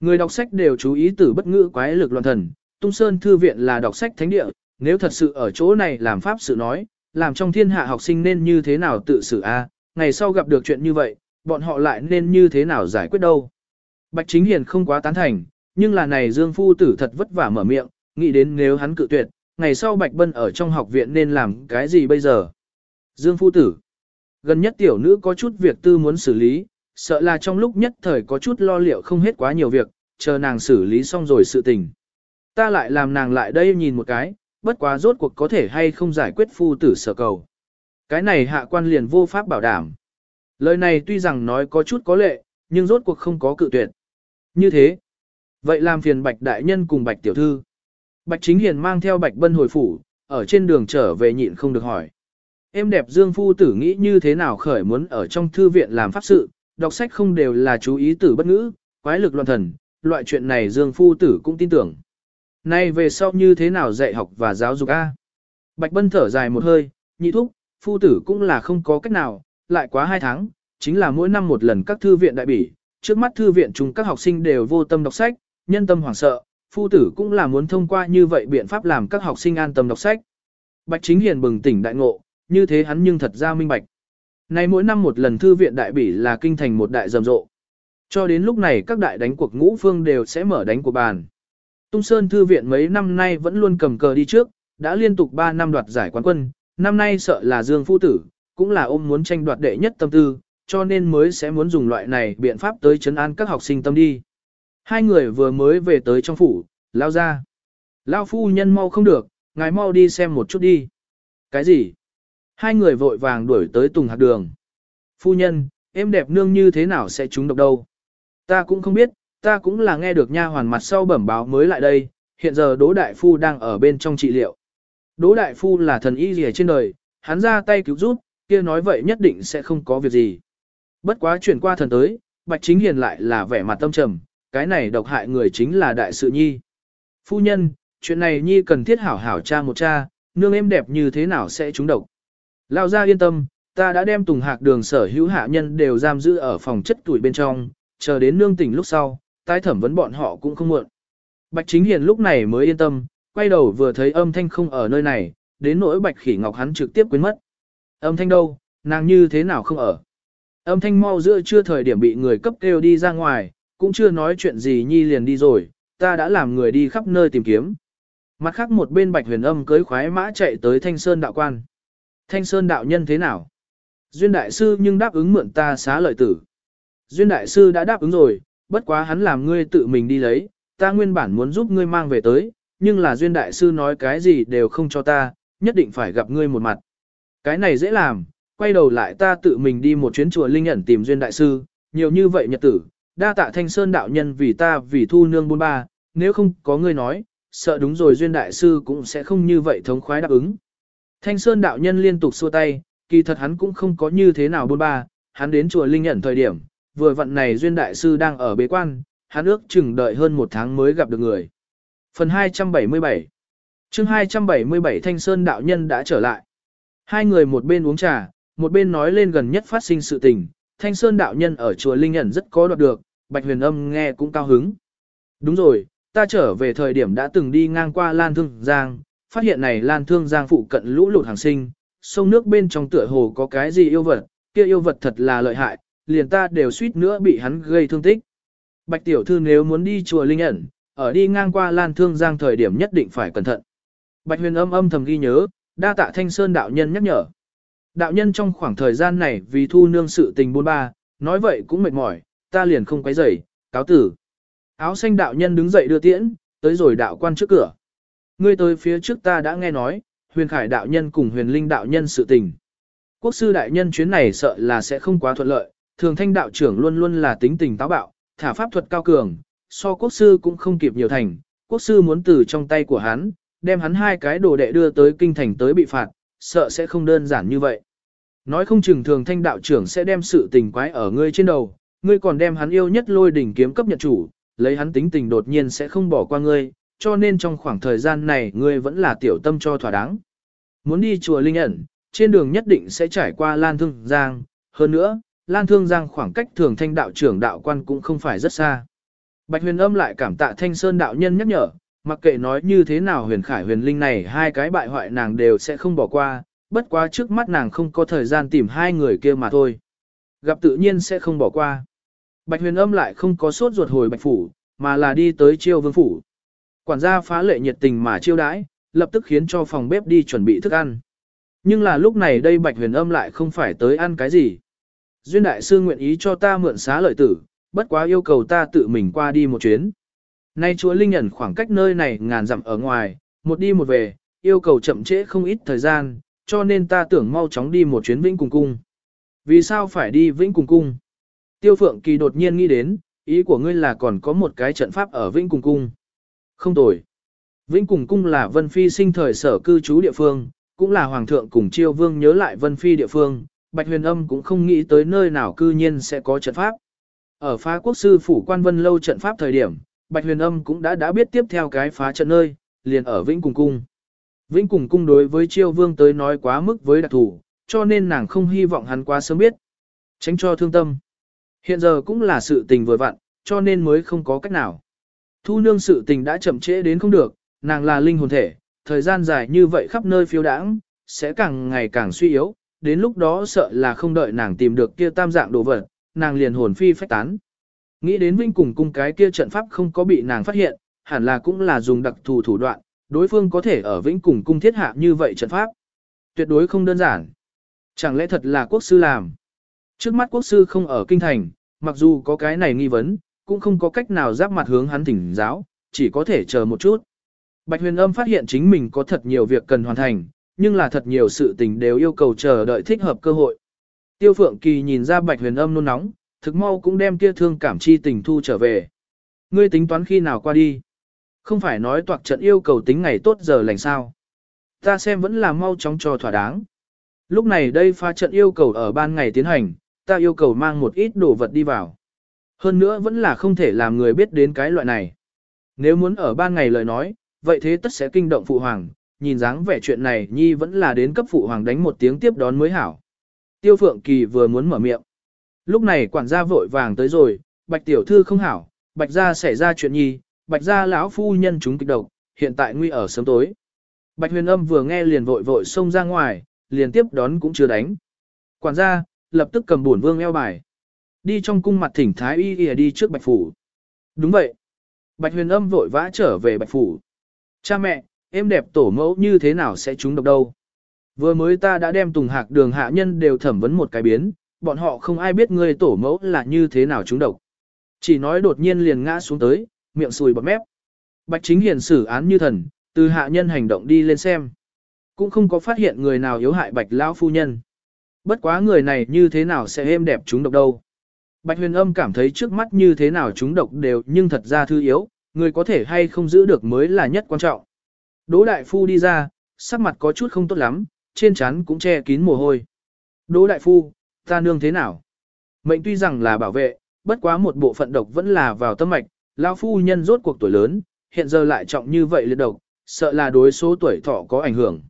Speaker 1: Người đọc sách đều chú ý từ bất ngữ quái lực loạn thần, Tung Sơn Thư Viện là đọc sách thánh địa, nếu thật sự ở chỗ này làm pháp sự nói, làm trong thiên hạ học sinh nên như thế nào tự xử a ngày sau gặp được chuyện như vậy, bọn họ lại nên như thế nào giải quyết đâu. Bạch Chính Hiền không quá tán thành, nhưng là này Dương Phu Tử thật vất vả mở miệng, nghĩ đến nếu hắn cự tuyệt, ngày sau Bạch Bân ở trong học viện nên làm cái gì bây giờ. Dương Phu Tử Gần nhất tiểu nữ có chút việc tư muốn xử lý, sợ là trong lúc nhất thời có chút lo liệu không hết quá nhiều việc, chờ nàng xử lý xong rồi sự tình. Ta lại làm nàng lại đây nhìn một cái, bất quá rốt cuộc có thể hay không giải quyết phu tử sở cầu. Cái này hạ quan liền vô pháp bảo đảm. Lời này tuy rằng nói có chút có lệ, nhưng rốt cuộc không có cự tuyệt. Như thế, vậy làm phiền Bạch Đại Nhân cùng Bạch Tiểu Thư. Bạch Chính Hiền mang theo Bạch Bân hồi phủ, ở trên đường trở về nhịn không được hỏi. Em đẹp Dương Phu Tử nghĩ như thế nào khởi muốn ở trong thư viện làm pháp sự, đọc sách không đều là chú ý tử bất ngữ, quái lực loạn thần, loại chuyện này Dương Phu Tử cũng tin tưởng. Nay về sau như thế nào dạy học và giáo dục A? Bạch Bân thở dài một hơi, nhị thúc, Phu Tử cũng là không có cách nào, lại quá hai tháng, chính là mỗi năm một lần các thư viện đại bỉ, trước mắt thư viện chúng các học sinh đều vô tâm đọc sách, nhân tâm hoảng sợ, Phu Tử cũng là muốn thông qua như vậy biện pháp làm các học sinh an tâm đọc sách. Bạch Chính Hiền bừng tỉnh đại ngộ, như thế hắn nhưng thật ra minh bạch. Nay mỗi năm một lần thư viện đại bỉ là kinh thành một đại rầm rộ. Cho đến lúc này các đại đánh cuộc ngũ phương đều sẽ mở đánh của bàn. Tung Sơn Thư viện mấy năm nay vẫn luôn cầm cờ đi trước, đã liên tục 3 năm đoạt giải quán quân, năm nay sợ là Dương Phu Tử, cũng là ôm muốn tranh đoạt đệ nhất tâm tư, cho nên mới sẽ muốn dùng loại này biện pháp tới chấn an các học sinh tâm đi. Hai người vừa mới về tới trong phủ, lao ra. Lao phu nhân mau không được, ngài mau đi xem một chút đi. Cái gì? Hai người vội vàng đuổi tới Tùng Hạc Đường. Phu nhân, em đẹp nương như thế nào sẽ trúng độc đâu? Ta cũng không biết, ta cũng là nghe được nha hoàn mặt sau bẩm báo mới lại đây, hiện giờ Đỗ Đại Phu đang ở bên trong trị liệu. Đỗ Đại Phu là thần y gì trên đời, hắn ra tay cứu giúp, kia nói vậy nhất định sẽ không có việc gì. Bất quá chuyển qua thần tới, Bạch Chính Hiền lại là vẻ mặt tâm trầm, cái này độc hại người chính là Đại sự Nhi. Phu nhân, chuyện này Nhi cần thiết hảo hảo cha một cha, nương em đẹp như thế nào sẽ trúng độc. Lao ra yên tâm, ta đã đem Tùng Hạc đường sở hữu hạ nhân đều giam giữ ở phòng chất tuổi bên trong, chờ đến nương tỉnh lúc sau, tái thẩm vấn bọn họ cũng không muộn. Bạch Chính Hiền lúc này mới yên tâm, quay đầu vừa thấy âm thanh không ở nơi này, đến nỗi Bạch Khỉ Ngọc hắn trực tiếp quên mất. Âm thanh đâu, nàng như thế nào không ở. Âm thanh mau giữa chưa thời điểm bị người cấp kêu đi ra ngoài, cũng chưa nói chuyện gì nhi liền đi rồi, ta đã làm người đi khắp nơi tìm kiếm. Mặt khác một bên Bạch Huyền Âm cưới khoái mã chạy tới Thanh Sơn đạo quan. Thanh Sơn đạo nhân thế nào? Duyên đại sư nhưng đáp ứng mượn ta xá lợi tử. Duyên đại sư đã đáp ứng rồi, bất quá hắn làm ngươi tự mình đi lấy, ta nguyên bản muốn giúp ngươi mang về tới, nhưng là duyên đại sư nói cái gì đều không cho ta, nhất định phải gặp ngươi một mặt. Cái này dễ làm, quay đầu lại ta tự mình đi một chuyến chùa Linh ẩn tìm duyên đại sư, nhiều như vậy nhật tử, đa tạ thanh sơn đạo nhân vì ta vì thu nương bôn ba, nếu không có ngươi nói, sợ đúng rồi duyên đại sư cũng sẽ không như vậy thống khoái đáp ứng. Thanh sơn đạo nhân liên tục xua tay, kỳ thật hắn cũng không có như thế nào bôn ba, hắn đến chùa Linh ẩn thời điểm, vừa vận này duyên đại sư đang ở bế quan, hắn ước chừng đợi hơn một tháng mới gặp được người. Phần 277 chương 277 Thanh Sơn đạo nhân đã trở lại. Hai người một bên uống trà, một bên nói lên gần nhất phát sinh sự tình, Thanh Sơn đạo nhân ở chùa Linh nhẫn rất có đoạt được, Bạch Huyền Âm nghe cũng cao hứng. Đúng rồi, ta trở về thời điểm đã từng đi ngang qua Lan Thương Giang, phát hiện này Lan Thương Giang phụ cận lũ lụt hàng sinh, sông nước bên trong tựa hồ có cái gì yêu vật, kia yêu vật thật là lợi hại, liền ta đều suýt nữa bị hắn gây thương tích. Bạch tiểu thư nếu muốn đi chùa Linh ẩn, ở đi ngang qua Lan Thương Giang thời điểm nhất định phải cẩn thận. Bạch huyền âm âm thầm ghi nhớ, đa tạ thanh sơn đạo nhân nhắc nhở. Đạo nhân trong khoảng thời gian này vì thu nương sự tình buôn ba, nói vậy cũng mệt mỏi, ta liền không quấy rầy, cáo tử. Áo xanh đạo nhân đứng dậy đưa tiễn, tới rồi đạo quan trước cửa. Ngươi tới phía trước ta đã nghe nói, huyền khải đạo nhân cùng huyền linh đạo nhân sự tình. Quốc sư đại nhân chuyến này sợ là sẽ không quá thuận lợi, thường thanh đạo trưởng luôn luôn là tính tình táo bạo, thả pháp thuật cao cường, so quốc sư cũng không kịp nhiều thành, quốc sư muốn từ trong tay của hắn, đem hắn hai cái đồ đệ đưa tới kinh thành tới bị phạt, sợ sẽ không đơn giản như vậy. Nói không chừng thường thanh đạo trưởng sẽ đem sự tình quái ở ngươi trên đầu, ngươi còn đem hắn yêu nhất lôi đỉnh kiếm cấp nhận chủ, lấy hắn tính tình đột nhiên sẽ không bỏ qua ngươi, cho nên trong khoảng thời gian này ngươi vẫn là tiểu tâm cho thỏa đáng. Muốn đi chùa Linh ẩn, trên đường nhất định sẽ trải qua Lan Thương Giang, hơn nữa, Lan Thương Giang khoảng cách thường thanh đạo trưởng đạo quan cũng không phải rất xa. Bạch huyền âm lại cảm tạ thanh sơn đạo nhân nhắc nhở, mặc kệ nói như thế nào huyền khải huyền linh này hai cái bại hoại nàng đều sẽ không bỏ qua, bất quá trước mắt nàng không có thời gian tìm hai người kia mà thôi. Gặp tự nhiên sẽ không bỏ qua. Bạch huyền âm lại không có sốt ruột hồi bạch phủ, mà là đi tới chiêu vương phủ. Quản gia phá lệ nhiệt tình mà chiêu đãi, lập tức khiến cho phòng bếp đi chuẩn bị thức ăn. Nhưng là lúc này đây Bạch Huyền Âm lại không phải tới ăn cái gì. Duyên Đại Sư nguyện ý cho ta mượn xá lợi tử, bất quá yêu cầu ta tự mình qua đi một chuyến. Nay chúa Linh ẩn khoảng cách nơi này ngàn dặm ở ngoài, một đi một về, yêu cầu chậm trễ không ít thời gian, cho nên ta tưởng mau chóng đi một chuyến Vĩnh Cùng Cung. Vì sao phải đi Vĩnh Cùng Cung? Tiêu Phượng Kỳ đột nhiên nghĩ đến, ý của ngươi là còn có một cái trận pháp ở Vĩnh Cùng Cung. Không tồi. Vĩnh Cùng Cung là Vân Phi sinh thời sở cư trú địa phương, cũng là Hoàng thượng cùng Chiêu Vương nhớ lại Vân Phi địa phương, Bạch Huyền Âm cũng không nghĩ tới nơi nào cư nhiên sẽ có trận pháp. Ở phá quốc sư phủ quan vân lâu trận pháp thời điểm, Bạch Huyền Âm cũng đã đã biết tiếp theo cái phá trận nơi, liền ở Vĩnh Cùng Cung. Vĩnh Cùng Cung đối với Chiêu Vương tới nói quá mức với đặc thủ, cho nên nàng không hy vọng hắn quá sớm biết. Tránh cho thương tâm. Hiện giờ cũng là sự tình vừa vặn, cho nên mới không có cách nào. Thu nương sự tình đã chậm trễ đến không được, nàng là linh hồn thể, thời gian dài như vậy khắp nơi phiêu đãng, sẽ càng ngày càng suy yếu, đến lúc đó sợ là không đợi nàng tìm được kia tam dạng đồ vật, nàng liền hồn phi phách tán. Nghĩ đến Vinh cùng cung cái kia trận pháp không có bị nàng phát hiện, hẳn là cũng là dùng đặc thù thủ đoạn, đối phương có thể ở Vĩnh cùng cung thiết hạ như vậy trận pháp. Tuyệt đối không đơn giản. Chẳng lẽ thật là quốc sư làm? Trước mắt quốc sư không ở kinh thành, mặc dù có cái này nghi vấn, cũng không có cách nào giáp mặt hướng hắn thỉnh giáo, chỉ có thể chờ một chút. Bạch huyền âm phát hiện chính mình có thật nhiều việc cần hoàn thành, nhưng là thật nhiều sự tình đều yêu cầu chờ đợi thích hợp cơ hội. Tiêu Phượng Kỳ nhìn ra Bạch Huyền Âm nôn nóng, thực mau cũng đem kia thương cảm chi tình thu trở về. Ngươi tính toán khi nào qua đi? Không phải nói toạc trận yêu cầu tính ngày tốt giờ lành sao? Ta xem vẫn là mau chóng cho thỏa đáng. Lúc này đây pha trận yêu cầu ở ban ngày tiến hành, ta yêu cầu mang một ít đồ vật đi vào. Hơn nữa vẫn là không thể làm người biết đến cái loại này. Nếu muốn ở ban ngày lời nói, vậy thế tất sẽ kinh động phụ hoàng, nhìn dáng vẻ chuyện này nhi vẫn là đến cấp phụ hoàng đánh một tiếng tiếp đón mới hảo. Tiêu Phượng Kỳ vừa muốn mở miệng. Lúc này quản gia vội vàng tới rồi, bạch tiểu thư không hảo, bạch gia xảy ra chuyện nhi, bạch gia lão phu nhân chúng kịch độc, hiện tại nguy ở sớm tối. Bạch huyền âm vừa nghe liền vội vội xông ra ngoài, liền tiếp đón cũng chưa đánh. Quản gia, lập tức cầm bổn vương eo bài. Đi trong cung mặt thỉnh thái y y đi trước bạch phủ. Đúng vậy. Bạch huyền âm vội vã trở về bạch phủ. Cha mẹ, em đẹp tổ mẫu như thế nào sẽ trúng độc đâu? Vừa mới ta đã đem Tùng Hạc đường hạ nhân đều thẩm vấn một cái biến, bọn họ không ai biết ngươi tổ mẫu là như thế nào trúng độc. Chỉ nói đột nhiên liền ngã xuống tới, miệng sùi bọt mép. Bạch chính hiền xử án như thần, từ hạ nhân hành động đi lên xem. Cũng không có phát hiện người nào yếu hại bạch lão phu nhân. Bất quá người này như thế nào sẽ êm đẹp trúng độc đâu. Bạch huyền âm cảm thấy trước mắt như thế nào chúng độc đều nhưng thật ra thư yếu, người có thể hay không giữ được mới là nhất quan trọng. Đỗ đại phu đi ra, sắc mặt có chút không tốt lắm, trên trán cũng che kín mồ hôi. Đỗ đại phu, ta nương thế nào? Mệnh tuy rằng là bảo vệ, bất quá một bộ phận độc vẫn là vào tâm mạch, lão phu nhân rốt cuộc tuổi lớn, hiện giờ lại trọng như vậy liệt độc, sợ là đối số tuổi thọ có ảnh hưởng.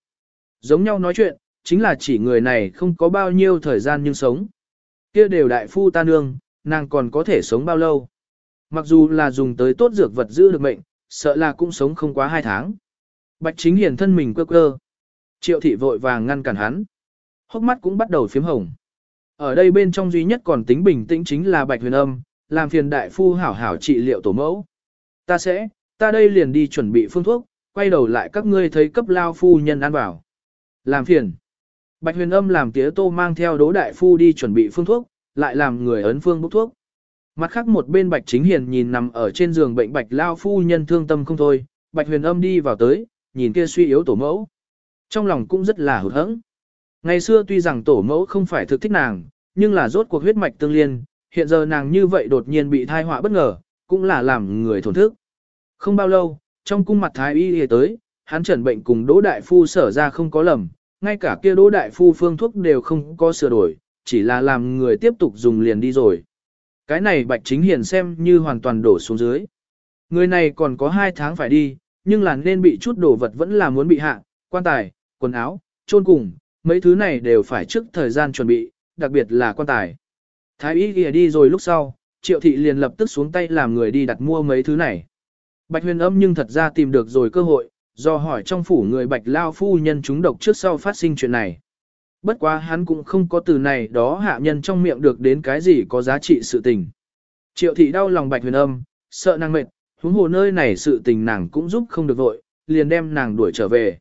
Speaker 1: Giống nhau nói chuyện, chính là chỉ người này không có bao nhiêu thời gian nhưng sống. Kia đều đại phu ta nương, nàng còn có thể sống bao lâu. Mặc dù là dùng tới tốt dược vật giữ được mệnh, sợ là cũng sống không quá hai tháng. Bạch chính Hiền thân mình quơ quơ. Triệu thị vội vàng ngăn cản hắn. Hốc mắt cũng bắt đầu phiếm hồng. Ở đây bên trong duy nhất còn tính bình tĩnh chính là bạch huyền âm, làm phiền đại phu hảo hảo trị liệu tổ mẫu. Ta sẽ, ta đây liền đi chuẩn bị phương thuốc, quay đầu lại các ngươi thấy cấp lao phu nhân ăn bảo. Làm phiền. Bạch huyền âm làm tía tô mang theo đố đại phu đi chuẩn bị phương thuốc, lại làm người ấn phương bốc thuốc. Mặt khác một bên bạch chính hiền nhìn nằm ở trên giường bệnh bạch lao phu nhân thương tâm không thôi, bạch huyền âm đi vào tới, nhìn kia suy yếu tổ mẫu. Trong lòng cũng rất là hụt hẫng. Ngày xưa tuy rằng tổ mẫu không phải thực thích nàng, nhưng là rốt cuộc huyết mạch tương liên, hiện giờ nàng như vậy đột nhiên bị thai họa bất ngờ, cũng là làm người thổn thức. Không bao lâu, trong cung mặt thái y y tới, hắn trần bệnh cùng đỗ đại phu sở ra không có lầm, ngay cả kia đỗ đại phu phương thuốc đều không có sửa đổi, chỉ là làm người tiếp tục dùng liền đi rồi. Cái này bạch chính hiền xem như hoàn toàn đổ xuống dưới. Người này còn có hai tháng phải đi, nhưng là nên bị chút đồ vật vẫn là muốn bị hạ, quan tài, quần áo, chôn cùng, mấy thứ này đều phải trước thời gian chuẩn bị, đặc biệt là quan tài. Thái y ghi đi rồi lúc sau, triệu thị liền lập tức xuống tay làm người đi đặt mua mấy thứ này. Bạch huyền âm nhưng thật ra tìm được rồi cơ hội, do hỏi trong phủ người bạch lao phu nhân chúng độc trước sau phát sinh chuyện này. Bất quá hắn cũng không có từ này đó hạ nhân trong miệng được đến cái gì có giá trị sự tình. Triệu thị đau lòng bạch huyền âm, sợ năng mệt, huống hồ nơi này sự tình nàng cũng giúp không được vội, liền đem nàng đuổi trở về.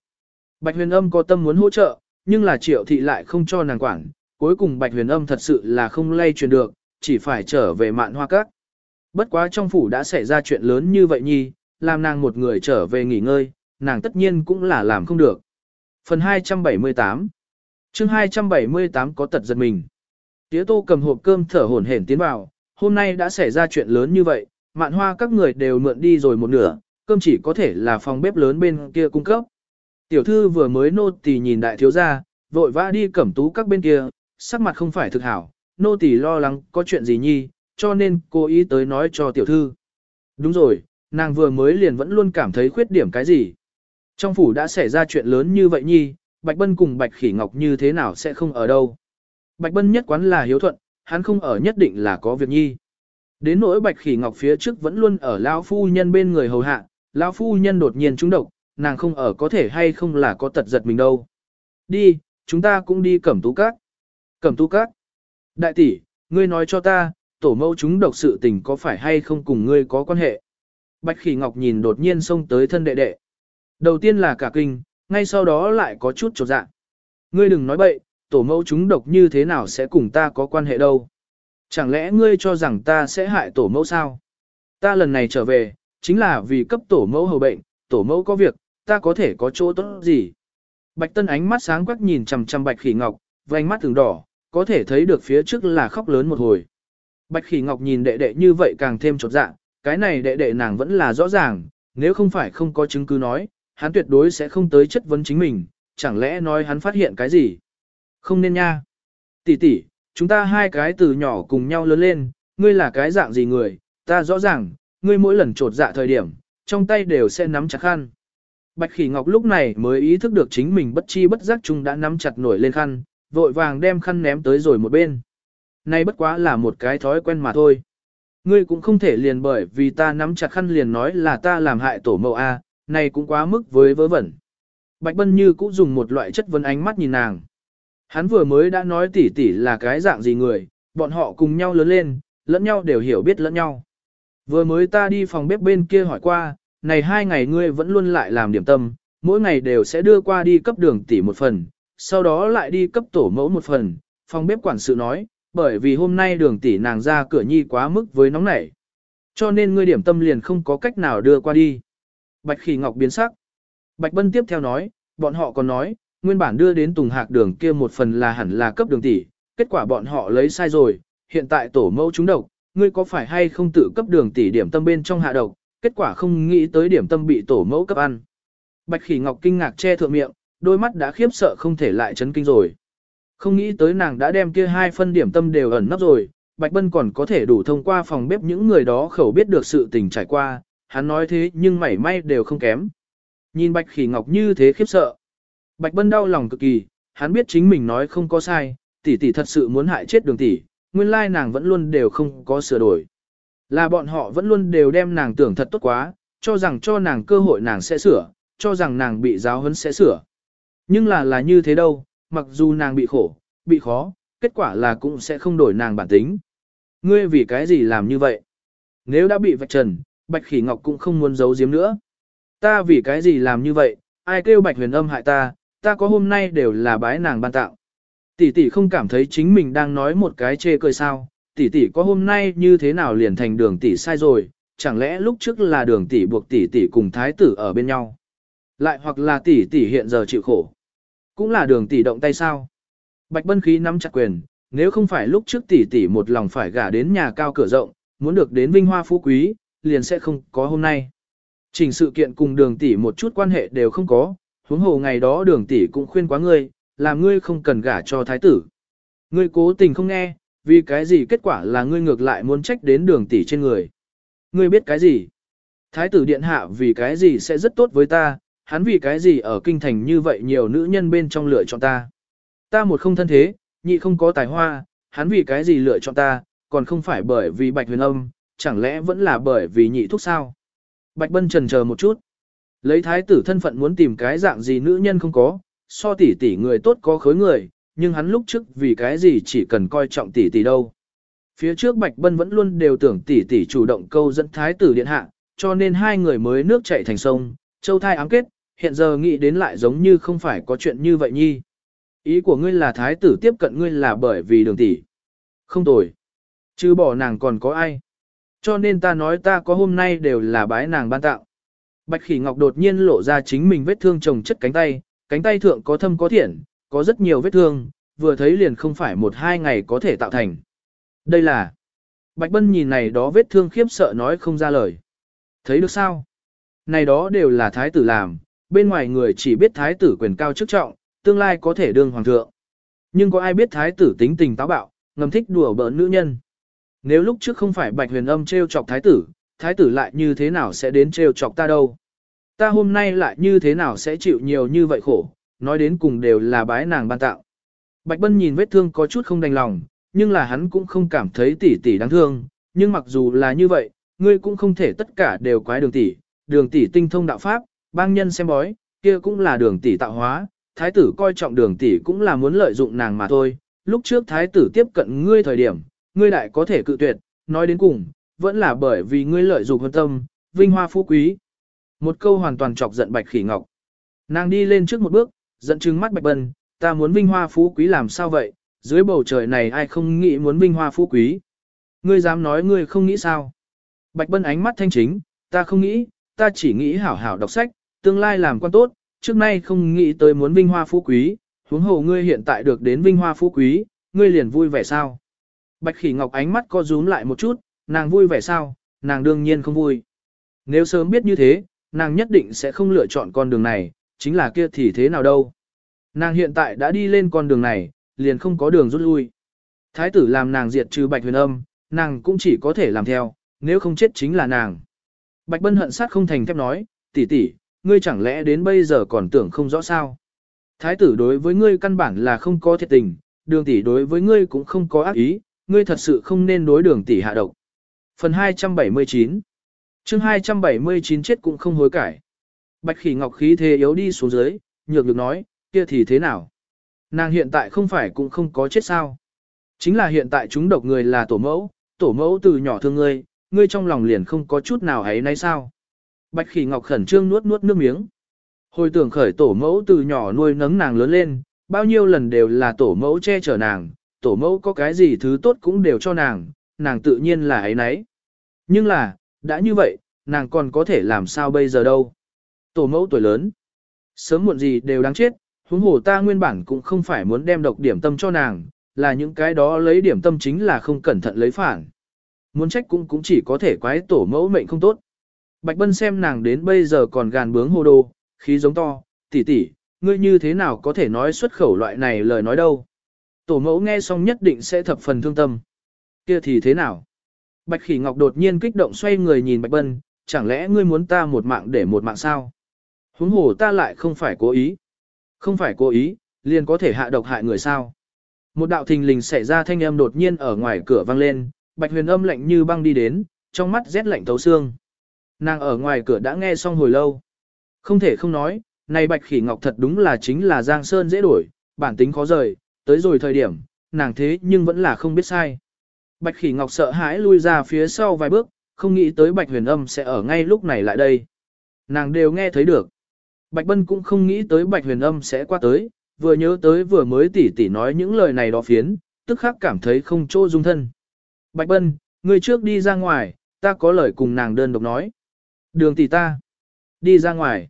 Speaker 1: Bạch huyền âm có tâm muốn hỗ trợ, nhưng là triệu thị lại không cho nàng quản, cuối cùng bạch huyền âm thật sự là không lay truyền được, chỉ phải trở về mạn hoa các. Bất quá trong phủ đã xảy ra chuyện lớn như vậy nhi, làm nàng một người trở về nghỉ ngơi, nàng tất nhiên cũng là làm không được. Phần 278 chương 278 có tật giật mình. Tía tô cầm hộp cơm thở hổn hển tiến vào, hôm nay đã xảy ra chuyện lớn như vậy, mạn hoa các người đều mượn đi rồi một nửa, cơm chỉ có thể là phòng bếp lớn bên kia cung cấp. Tiểu thư vừa mới nô tỳ nhìn đại thiếu gia, vội vã đi cẩm tú các bên kia, sắc mặt không phải thực hảo, nô tỳ lo lắng có chuyện gì nhi, cho nên cô ý tới nói cho tiểu thư. Đúng rồi, nàng vừa mới liền vẫn luôn cảm thấy khuyết điểm cái gì. Trong phủ đã xảy ra chuyện lớn như vậy nhi, Bạch Bân cùng Bạch Khỉ Ngọc như thế nào sẽ không ở đâu. Bạch Bân nhất quán là hiếu thuận, hắn không ở nhất định là có việc nhi. Đến nỗi Bạch Khỉ Ngọc phía trước vẫn luôn ở lão phu nhân bên người hầu hạ, lão phu nhân đột nhiên trúng độc, nàng không ở có thể hay không là có tật giật mình đâu. Đi, chúng ta cũng đi cẩm tú các. Cẩm tú các. Đại tỷ, ngươi nói cho ta, tổ mẫu chúng độc sự tình có phải hay không cùng ngươi có quan hệ. Bạch Khỉ Ngọc nhìn đột nhiên xông tới thân đệ đệ. Đầu tiên là cả kinh, ngay sau đó lại có chút trột dạ. Ngươi đừng nói bậy, tổ mẫu chúng độc như thế nào sẽ cùng ta có quan hệ đâu. Chẳng lẽ ngươi cho rằng ta sẽ hại tổ mẫu sao? Ta lần này trở về, chính là vì cấp tổ mẫu hầu bệnh, tổ mẫu có việc, ta có thể có chỗ tốt gì? Bạch Tân ánh mắt sáng quắc nhìn chằm chằm Bạch Khỉ Ngọc, vành mắt thường đỏ, có thể thấy được phía trước là khóc lớn một hồi. Bạch Khỉ Ngọc nhìn đệ đệ như vậy càng thêm chột dạ, cái này đệ đệ nàng vẫn là rõ ràng, nếu không phải không có chứng cứ nói, hắn tuyệt đối sẽ không tới chất vấn chính mình, chẳng lẽ nói hắn phát hiện cái gì? Không nên nha. Tỷ tỷ, chúng ta hai cái từ nhỏ cùng nhau lớn lên, ngươi là cái dạng gì người, ta rõ ràng, ngươi mỗi lần trột dạ thời điểm, trong tay đều sẽ nắm chặt khăn. Bạch Khỉ Ngọc lúc này mới ý thức được chính mình bất chi bất giác chung đã nắm chặt nổi lên khăn, vội vàng đem khăn ném tới rồi một bên. nay bất quá là một cái thói quen mà thôi. Ngươi cũng không thể liền bởi vì ta nắm chặt khăn liền nói là ta làm hại tổ mẫu A, này cũng quá mức với vớ vẩn. Bạch Bân Như cũng dùng một loại chất vấn ánh mắt nhìn nàng. Hắn vừa mới đã nói tỷ tỷ là cái dạng gì người, bọn họ cùng nhau lớn lên, lẫn nhau đều hiểu biết lẫn nhau. Vừa mới ta đi phòng bếp bên kia hỏi qua, này hai ngày ngươi vẫn luôn lại làm điểm tâm, mỗi ngày đều sẽ đưa qua đi cấp đường tỷ một phần, sau đó lại đi cấp tổ mẫu một phần. Phòng bếp quản sự nói, bởi vì hôm nay đường tỷ nàng ra cửa nhi quá mức với nóng nảy. Cho nên ngươi điểm tâm liền không có cách nào đưa qua đi. Bạch khỉ ngọc biến sắc. Bạch bân tiếp theo nói, bọn họ còn nói, nguyên bản đưa đến tùng hạc đường kia một phần là hẳn là cấp đường tỷ, kết quả bọn họ lấy sai rồi, hiện tại tổ mẫu chúng độc, ngươi có phải hay không tự cấp đường tỷ điểm tâm bên trong hạ độc, kết quả không nghĩ tới điểm tâm bị tổ mẫu cấp ăn. Bạch khỉ ngọc kinh ngạc che thượng miệng, đôi mắt đã khiếp sợ không thể lại chấn kinh rồi. Không nghĩ tới nàng đã đem kia hai phân điểm tâm đều ẩn nấp rồi, Bạch Bân còn có thể đủ thông qua phòng bếp những người đó khẩu biết được sự tình trải qua, hắn nói thế nhưng mảy may đều không kém. Nhìn Bạch Khỉ Ngọc như thế khiếp sợ. Bạch Bân đau lòng cực kỳ, hắn biết chính mình nói không có sai, tỷ tỷ thật sự muốn hại chết đường tỷ, nguyên lai nàng vẫn luôn đều không có sửa đổi. Là bọn họ vẫn luôn đều đem nàng tưởng thật tốt quá, cho rằng cho nàng cơ hội nàng sẽ sửa, cho rằng nàng bị giáo huấn sẽ sửa. Nhưng là là như thế đâu, mặc dù nàng bị khổ, bị khó, kết quả là cũng sẽ không đổi nàng bản tính. Ngươi vì cái gì làm như vậy? Nếu đã bị vạch trần, Bạch Khỉ Ngọc cũng không muốn giấu giếm nữa. Ta vì cái gì làm như vậy, ai kêu Bạch Huyền Âm hại ta, ta có hôm nay đều là bái nàng ban tạo. Tỷ tỷ không cảm thấy chính mình đang nói một cái chê cười sao, tỷ tỷ có hôm nay như thế nào liền thành đường tỷ sai rồi, chẳng lẽ lúc trước là đường tỷ buộc tỷ tỷ cùng thái tử ở bên nhau. Lại hoặc là tỷ tỷ hiện giờ chịu khổ. Cũng là đường tỷ động tay sao. Bạch Bân Khí nắm chặt quyền, nếu không phải lúc trước tỷ tỷ một lòng phải gả đến nhà cao cửa rộng, muốn được đến vinh hoa phú quý, liền sẽ không có hôm nay. Trình sự kiện cùng đường tỷ một chút quan hệ đều không có, huống hồ ngày đó đường tỷ cũng khuyên quá ngươi, làm ngươi không cần gả cho thái tử. Ngươi cố tình không nghe, vì cái gì kết quả là ngươi ngược lại muốn trách đến đường tỷ trên người. Ngươi biết cái gì? Thái tử điện hạ vì cái gì sẽ rất tốt với ta, hắn vì cái gì ở kinh thành như vậy nhiều nữ nhân bên trong lựa chọn ta. Ta một không thân thế, nhị không có tài hoa, hắn vì cái gì lựa chọn ta, còn không phải bởi vì bạch huyền âm, chẳng lẽ vẫn là bởi vì nhị thúc sao? Bạch Bân trần chờ một chút. Lấy thái tử thân phận muốn tìm cái dạng gì nữ nhân không có, so tỷ tỷ người tốt có khối người, nhưng hắn lúc trước vì cái gì chỉ cần coi trọng tỷ tỷ đâu. Phía trước Bạch Bân vẫn luôn đều tưởng tỷ tỷ chủ động câu dẫn thái tử điện hạ, cho nên hai người mới nước chảy thành sông, châu thai ám kết, hiện giờ nghĩ đến lại giống như không phải có chuyện như vậy nhi. Ý của ngươi là thái tử tiếp cận ngươi là bởi vì đường tỷ. Không tồi. Chứ bỏ nàng còn có ai. Cho nên ta nói ta có hôm nay đều là bái nàng ban tạo. Bạch khỉ ngọc đột nhiên lộ ra chính mình vết thương trồng chất cánh tay, cánh tay thượng có thâm có thiện, có rất nhiều vết thương, vừa thấy liền không phải một hai ngày có thể tạo thành. Đây là... Bạch Bân nhìn này đó vết thương khiếp sợ nói không ra lời. Thấy được sao? Này đó đều là thái tử làm, bên ngoài người chỉ biết thái tử quyền cao chức trọng, tương lai có thể đương hoàng thượng. Nhưng có ai biết thái tử tính tình táo bạo, ngầm thích đùa bỡn nữ nhân. Nếu lúc trước không phải bạch huyền âm treo chọc thái tử, thái tử lại như thế nào sẽ đến treo chọc ta đâu? Ta hôm nay lại như thế nào sẽ chịu nhiều như vậy khổ, nói đến cùng đều là bái nàng ban tạo. Bạch Bân nhìn vết thương có chút không đành lòng, nhưng là hắn cũng không cảm thấy tỷ tỷ đáng thương, nhưng mặc dù là như vậy, ngươi cũng không thể tất cả đều quái đường tỷ, đường tỷ tinh thông đạo pháp, bang nhân xem bói, kia cũng là đường tỷ tạo hóa, thái tử coi trọng đường tỷ cũng là muốn lợi dụng nàng mà thôi. Lúc trước thái tử tiếp cận ngươi thời điểm, ngươi lại có thể cự tuyệt, nói đến cùng, vẫn là bởi vì ngươi lợi dụng hơn tâm, vinh hoa phú quý. Một câu hoàn toàn chọc giận Bạch Khỉ Ngọc. Nàng đi lên trước một bước, giận trừng mắt Bạch Bân, ta muốn vinh hoa phú quý làm sao vậy, dưới bầu trời này ai không nghĩ muốn vinh hoa phú quý. Ngươi dám nói ngươi không nghĩ sao? Bạch Bân ánh mắt thanh chính, ta không nghĩ, ta chỉ nghĩ hảo hảo đọc sách, tương lai làm quan tốt, trước nay không nghĩ tới muốn vinh hoa phú quý, huống hồ ngươi hiện tại được đến vinh hoa phú quý, ngươi liền vui vẻ sao? Bạch Khỉ Ngọc ánh mắt co rúm lại một chút, nàng vui vẻ sao? Nàng đương nhiên không vui. Nếu sớm biết như thế, nàng nhất định sẽ không lựa chọn con đường này, chính là kia thì thế nào đâu. Nàng hiện tại đã đi lên con đường này, liền không có đường rút lui. Thái tử làm nàng diệt trừ bạch huyền âm, nàng cũng chỉ có thể làm theo, nếu không chết chính là nàng. Bạch bân hận sát không thành thép nói, tỷ tỷ, ngươi chẳng lẽ đến bây giờ còn tưởng không rõ sao. Thái tử đối với ngươi căn bản là không có thiệt tình, đường tỷ đối với ngươi cũng không có ác ý, ngươi thật sự không nên đối đường tỷ hạ độc. Phần 279 chương 279 chết cũng không hối cải. Bạch khỉ ngọc khí thế yếu đi xuống dưới, nhược được nói, kia thì thế nào? Nàng hiện tại không phải cũng không có chết sao? Chính là hiện tại chúng độc người là tổ mẫu, tổ mẫu từ nhỏ thương ngươi, ngươi trong lòng liền không có chút nào ấy nay sao? Bạch khỉ ngọc khẩn trương nuốt nuốt nước miếng. Hồi tưởng khởi tổ mẫu từ nhỏ nuôi nấng nàng lớn lên, bao nhiêu lần đều là tổ mẫu che chở nàng, tổ mẫu có cái gì thứ tốt cũng đều cho nàng, nàng tự nhiên là ấy nấy. Nhưng là, đã như vậy, nàng còn có thể làm sao bây giờ đâu? Tổ mẫu tuổi lớn, sớm muộn gì đều đáng chết, huống hồ ta nguyên bản cũng không phải muốn đem độc điểm tâm cho nàng, là những cái đó lấy điểm tâm chính là không cẩn thận lấy phản. Muốn trách cũng cũng chỉ có thể quái tổ mẫu mệnh không tốt. Bạch Bân xem nàng đến bây giờ còn gàn bướng hô đồ, khí giống to, tỷ tỷ, ngươi như thế nào có thể nói xuất khẩu loại này lời nói đâu. Tổ mẫu nghe xong nhất định sẽ thập phần thương tâm. Kia thì thế nào? Bạch Khỉ Ngọc đột nhiên kích động xoay người nhìn Bạch Bân, chẳng lẽ ngươi muốn ta một mạng để một mạng sao? Huống hồ ta lại không phải cố ý. Không phải cố ý, liền có thể hạ độc hại người sao. Một đạo thình lình xảy ra thanh âm đột nhiên ở ngoài cửa vang lên, bạch huyền âm lạnh như băng đi đến, trong mắt rét lạnh thấu xương. Nàng ở ngoài cửa đã nghe xong hồi lâu. Không thể không nói, này bạch khỉ ngọc thật đúng là chính là giang sơn dễ đổi, bản tính khó rời, tới rồi thời điểm, nàng thế nhưng vẫn là không biết sai. Bạch khỉ ngọc sợ hãi lui ra phía sau vài bước, không nghĩ tới bạch huyền âm sẽ ở ngay lúc này lại đây. Nàng đều nghe thấy được. Bạch Bân cũng không nghĩ tới Bạch Huyền Âm sẽ qua tới, vừa nhớ tới vừa mới tỉ tỉ nói những lời này đó phiến, tức khắc cảm thấy không chỗ dung thân. Bạch Bân, người trước đi ra ngoài, ta có lời cùng nàng đơn độc nói. Đường tỷ ta. Đi ra ngoài.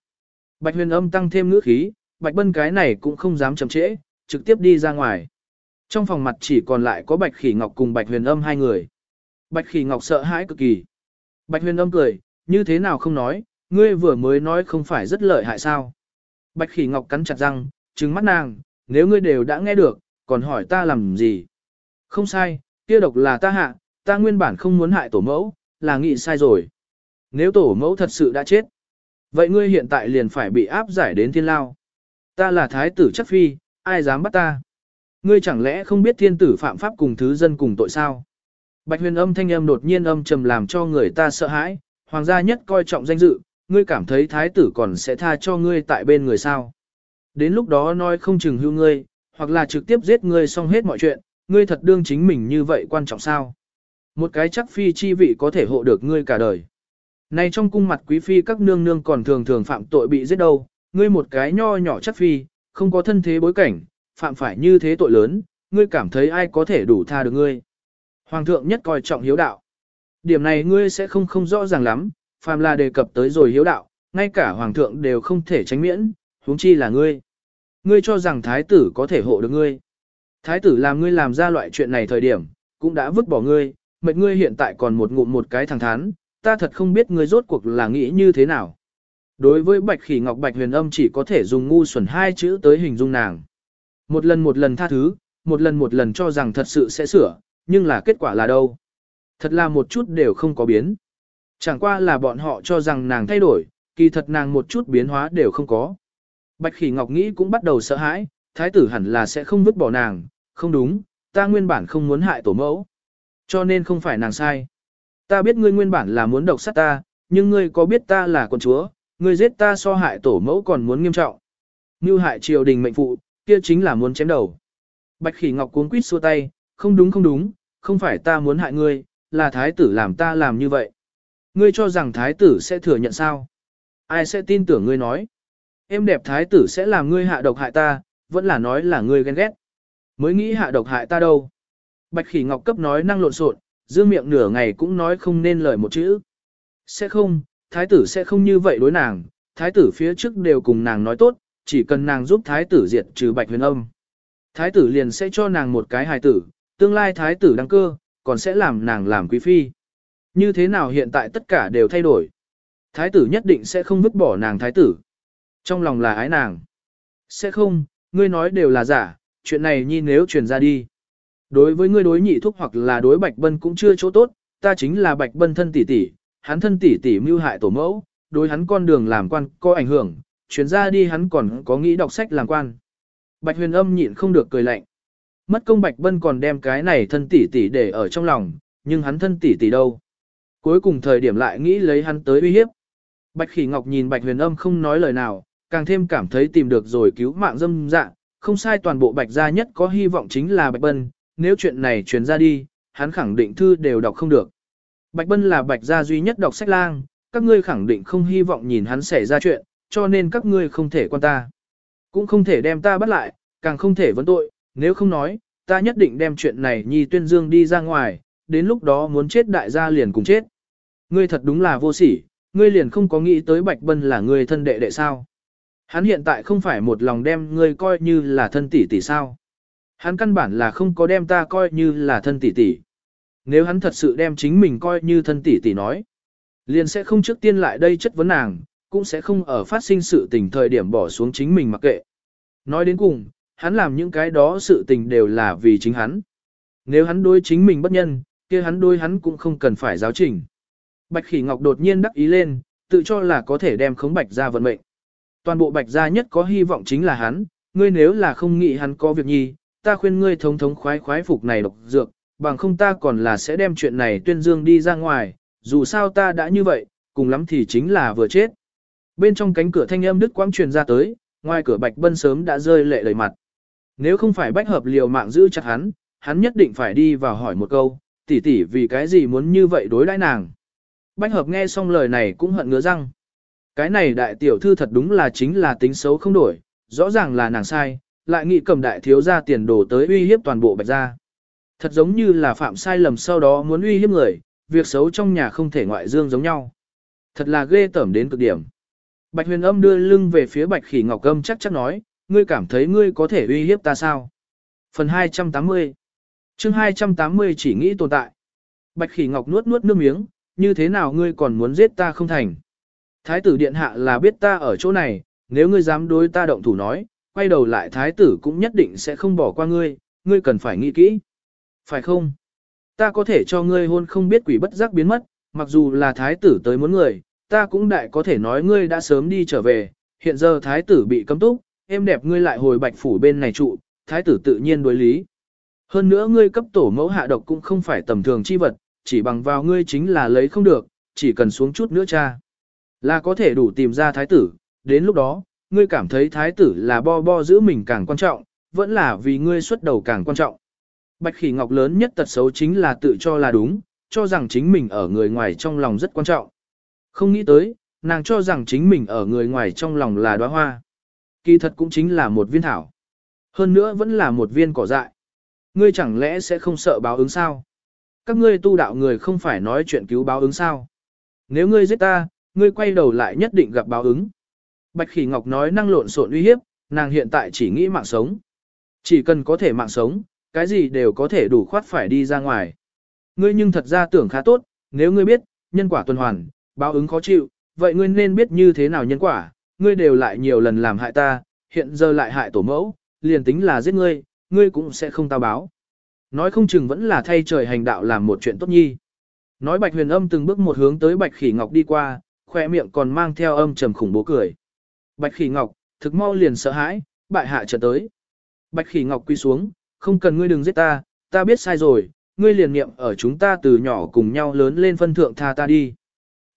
Speaker 1: Bạch Huyền Âm tăng thêm ngữ khí, Bạch Bân cái này cũng không dám chậm trễ, trực tiếp đi ra ngoài. Trong phòng mặt chỉ còn lại có Bạch Khỉ Ngọc cùng Bạch Huyền Âm hai người. Bạch Khỉ Ngọc sợ hãi cực kỳ. Bạch Huyền Âm cười, như thế nào không nói, ngươi vừa mới nói không phải rất lợi hại sao. Bạch khỉ ngọc cắn chặt răng, trừng mắt nàng, nếu ngươi đều đã nghe được, còn hỏi ta làm gì. Không sai, kia độc là ta hạ, ta nguyên bản không muốn hại tổ mẫu, là nghĩ sai rồi. Nếu tổ mẫu thật sự đã chết, vậy ngươi hiện tại liền phải bị áp giải đến thiên lao. Ta là thái tử chắc phi, ai dám bắt ta? Ngươi chẳng lẽ không biết thiên tử phạm pháp cùng thứ dân cùng tội sao? Bạch huyền âm thanh âm đột nhiên âm trầm làm cho người ta sợ hãi, hoàng gia nhất coi trọng danh dự, ngươi cảm thấy thái tử còn sẽ tha cho ngươi tại bên người sao. Đến lúc đó nói không chừng hưu ngươi, hoặc là trực tiếp giết ngươi xong hết mọi chuyện, ngươi thật đương chính mình như vậy quan trọng sao. Một cái chắc phi chi vị có thể hộ được ngươi cả đời. Này trong cung mặt quý phi các nương nương còn thường thường phạm tội bị giết đâu, ngươi một cái nho nhỏ chắc phi, không có thân thế bối cảnh, phạm phải như thế tội lớn, ngươi cảm thấy ai có thể đủ tha được ngươi. Hoàng thượng nhất coi trọng hiếu đạo. Điểm này ngươi sẽ không không rõ ràng lắm, phàm là đề cập tới rồi hiếu đạo, ngay cả hoàng thượng đều không thể tránh miễn, huống chi là ngươi. Ngươi cho rằng thái tử có thể hộ được ngươi. Thái tử làm ngươi làm ra loại chuyện này thời điểm, cũng đã vứt bỏ ngươi, mệt ngươi hiện tại còn một ngụm một cái thẳng thán, ta thật không biết ngươi rốt cuộc là nghĩ như thế nào. Đối với bạch khỉ ngọc bạch huyền âm chỉ có thể dùng ngu xuẩn hai chữ tới hình dung nàng. Một lần một lần tha thứ, một lần một lần cho rằng thật sự sẽ sửa, nhưng là kết quả là đâu? Thật là một chút đều không có biến. Chẳng qua là bọn họ cho rằng nàng thay đổi, kỳ thật nàng một chút biến hóa đều không có. Bạch khỉ ngọc nghĩ cũng bắt đầu sợ hãi, thái tử hẳn là sẽ không vứt bỏ nàng, không đúng, ta nguyên bản không muốn hại tổ mẫu. Cho nên không phải nàng sai. Ta biết ngươi nguyên bản là muốn độc sát ta, nhưng ngươi có biết ta là con chúa, ngươi giết ta so hại tổ mẫu còn muốn nghiêm trọng. Như hại triều đình mệnh phụ, kia chính là muốn chém đầu. Bạch khỉ ngọc cuốn quýt xua tay, không đúng không đúng, không phải ta muốn hại ngươi, là thái tử làm ta làm như vậy. Ngươi cho rằng thái tử sẽ thừa nhận sao? Ai sẽ tin tưởng ngươi nói? Em đẹp thái tử sẽ làm ngươi hạ độc hại ta, vẫn là nói là ngươi ghen ghét. Mới nghĩ hạ độc hại ta đâu. Bạch khỉ ngọc cấp nói năng lộn xộn, dương miệng nửa ngày cũng nói không nên lời một chữ. Sẽ không, thái tử sẽ không như vậy đối nàng, thái tử phía trước đều cùng nàng nói tốt, chỉ cần nàng giúp thái tử diệt trừ bạch huyền âm. Thái tử liền sẽ cho nàng một cái hài tử, tương lai thái tử đăng cơ, còn sẽ làm nàng làm quý phi. Như thế nào hiện tại tất cả đều thay đổi. Thái tử nhất định sẽ không vứt bỏ nàng thái tử. Trong lòng là ái nàng. Sẽ không, ngươi nói đều là giả, chuyện này nhi nếu truyền ra đi. Đối với ngươi đối nhị thúc hoặc là đối bạch bân cũng chưa chỗ tốt, ta chính là bạch bân thân tỷ tỷ, hắn thân tỷ tỷ mưu hại tổ mẫu, đối hắn con đường làm quan có ảnh hưởng, chuyển ra đi hắn còn có nghĩ đọc sách làm quan. Bạch huyền âm nhịn không được cười lạnh. Mất công bạch bân còn đem cái này thân tỷ tỷ để ở trong lòng, nhưng hắn thân tỷ tỷ đâu. Cuối cùng thời điểm lại nghĩ lấy hắn tới uy hiếp. Bạch khỉ ngọc nhìn bạch huyền âm không nói lời nào, càng thêm cảm thấy tìm được rồi cứu mạng dâm dạ, không sai toàn bộ bạch gia nhất có hy vọng chính là bạch bân, nếu chuyện này truyền ra đi, hắn khẳng định thư đều đọc không được. Bạch bân là bạch gia duy nhất đọc sách lang, các ngươi khẳng định không hy vọng nhìn hắn xảy ra chuyện, cho nên các ngươi không thể quan ta. Cũng không thể đem ta bắt lại, càng không thể vấn tội, nếu không nói, ta nhất định đem chuyện này nhi tuyên dương đi ra ngoài, đến lúc đó muốn chết đại gia liền cùng chết. Ngươi thật đúng là vô sỉ, ngươi liền không có nghĩ tới Bạch Bân là ngươi thân đệ đệ sao. Hắn hiện tại không phải một lòng đem ngươi coi như là thân tỷ tỷ sao. Hắn căn bản là không có đem ta coi như là thân tỷ tỷ. Nếu hắn thật sự đem chính mình coi như thân tỷ tỷ nói, liền sẽ không trước tiên lại đây chất vấn nàng, cũng sẽ không ở phát sinh sự tình thời điểm bỏ xuống chính mình mặc kệ. Nói đến cùng, hắn làm những cái đó sự tình đều là vì chính hắn. Nếu hắn đối chính mình bất nhân, kia hắn đối hắn cũng không cần phải giáo trình. Bạch Khỉ Ngọc đột nhiên đắc ý lên, tự cho là có thể đem khống Bạch ra vận mệnh. Toàn bộ Bạch gia nhất có hy vọng chính là hắn, ngươi nếu là không nghĩ hắn có việc nhi, ta khuyên ngươi thống thống khoái khoái phục này độc dược, bằng không ta còn là sẽ đem chuyện này tuyên dương đi ra ngoài, dù sao ta đã như vậy, cùng lắm thì chính là vừa chết. Bên trong cánh cửa thanh âm đứt quãng truyền ra tới, ngoài cửa Bạch Bân sớm đã rơi lệ đầy mặt. Nếu không phải bách hợp liều mạng giữ chặt hắn, hắn nhất định phải đi vào hỏi một câu, tỷ tỷ vì cái gì muốn như vậy đối đãi nàng. Bách hợp nghe xong lời này cũng hận ngứa răng. Cái này đại tiểu thư thật đúng là chính là tính xấu không đổi, rõ ràng là nàng sai, lại nghĩ cầm đại thiếu ra tiền đồ tới uy hiếp toàn bộ bạch gia. Thật giống như là phạm sai lầm sau đó muốn uy hiếp người, việc xấu trong nhà không thể ngoại dương giống nhau. Thật là ghê tởm đến cực điểm. Bạch huyền âm đưa lưng về phía bạch khỉ ngọc âm chắc chắc nói, ngươi cảm thấy ngươi có thể uy hiếp ta sao? Phần 280 chương 280 chỉ nghĩ tồn tại. Bạch khỉ ngọc nuốt nuốt nước miếng, như thế nào ngươi còn muốn giết ta không thành? Thái tử điện hạ là biết ta ở chỗ này, nếu ngươi dám đối ta động thủ nói, quay đầu lại thái tử cũng nhất định sẽ không bỏ qua ngươi, ngươi cần phải nghĩ kỹ. Phải không? Ta có thể cho ngươi hôn không biết quỷ bất giác biến mất, mặc dù là thái tử tới muốn người, ta cũng đại có thể nói ngươi đã sớm đi trở về, hiện giờ thái tử bị cấm túc, em đẹp ngươi lại hồi bạch phủ bên này trụ, thái tử tự nhiên đối lý. Hơn nữa ngươi cấp tổ mẫu hạ độc cũng không phải tầm thường chi vật, chỉ bằng vào ngươi chính là lấy không được, chỉ cần xuống chút nữa cha. Là có thể đủ tìm ra thái tử, đến lúc đó, ngươi cảm thấy thái tử là bo bo giữ mình càng quan trọng, vẫn là vì ngươi xuất đầu càng quan trọng. Bạch khỉ ngọc lớn nhất tật xấu chính là tự cho là đúng, cho rằng chính mình ở người ngoài trong lòng rất quan trọng. Không nghĩ tới, nàng cho rằng chính mình ở người ngoài trong lòng là đóa hoa. Kỳ thật cũng chính là một viên thảo. Hơn nữa vẫn là một viên cỏ dại. Ngươi chẳng lẽ sẽ không sợ báo ứng sao? Các ngươi tu đạo người không phải nói chuyện cứu báo ứng sao? Nếu ngươi giết ta, ngươi quay đầu lại nhất định gặp báo ứng. Bạch Khỉ Ngọc nói năng lộn xộn uy hiếp, nàng hiện tại chỉ nghĩ mạng sống. Chỉ cần có thể mạng sống, cái gì đều có thể đủ khoát phải đi ra ngoài. Ngươi nhưng thật ra tưởng khá tốt, nếu ngươi biết, nhân quả tuần hoàn, báo ứng khó chịu, vậy ngươi nên biết như thế nào nhân quả, ngươi đều lại nhiều lần làm hại ta, hiện giờ lại hại tổ mẫu, liền tính là giết ngươi, ngươi cũng sẽ không tao báo. Nói không chừng vẫn là thay trời hành đạo làm một chuyện tốt nhi. Nói Bạch Huyền Âm từng bước một hướng tới Bạch Khỉ Ngọc đi qua, khoe miệng còn mang theo âm trầm khủng bố cười. Bạch Khỉ Ngọc, thực mau liền sợ hãi, bại hạ trở tới. Bạch Khỉ Ngọc quy xuống, không cần ngươi đừng giết ta, ta biết sai rồi, ngươi liền niệm ở chúng ta từ nhỏ cùng nhau lớn lên phân thượng tha ta đi.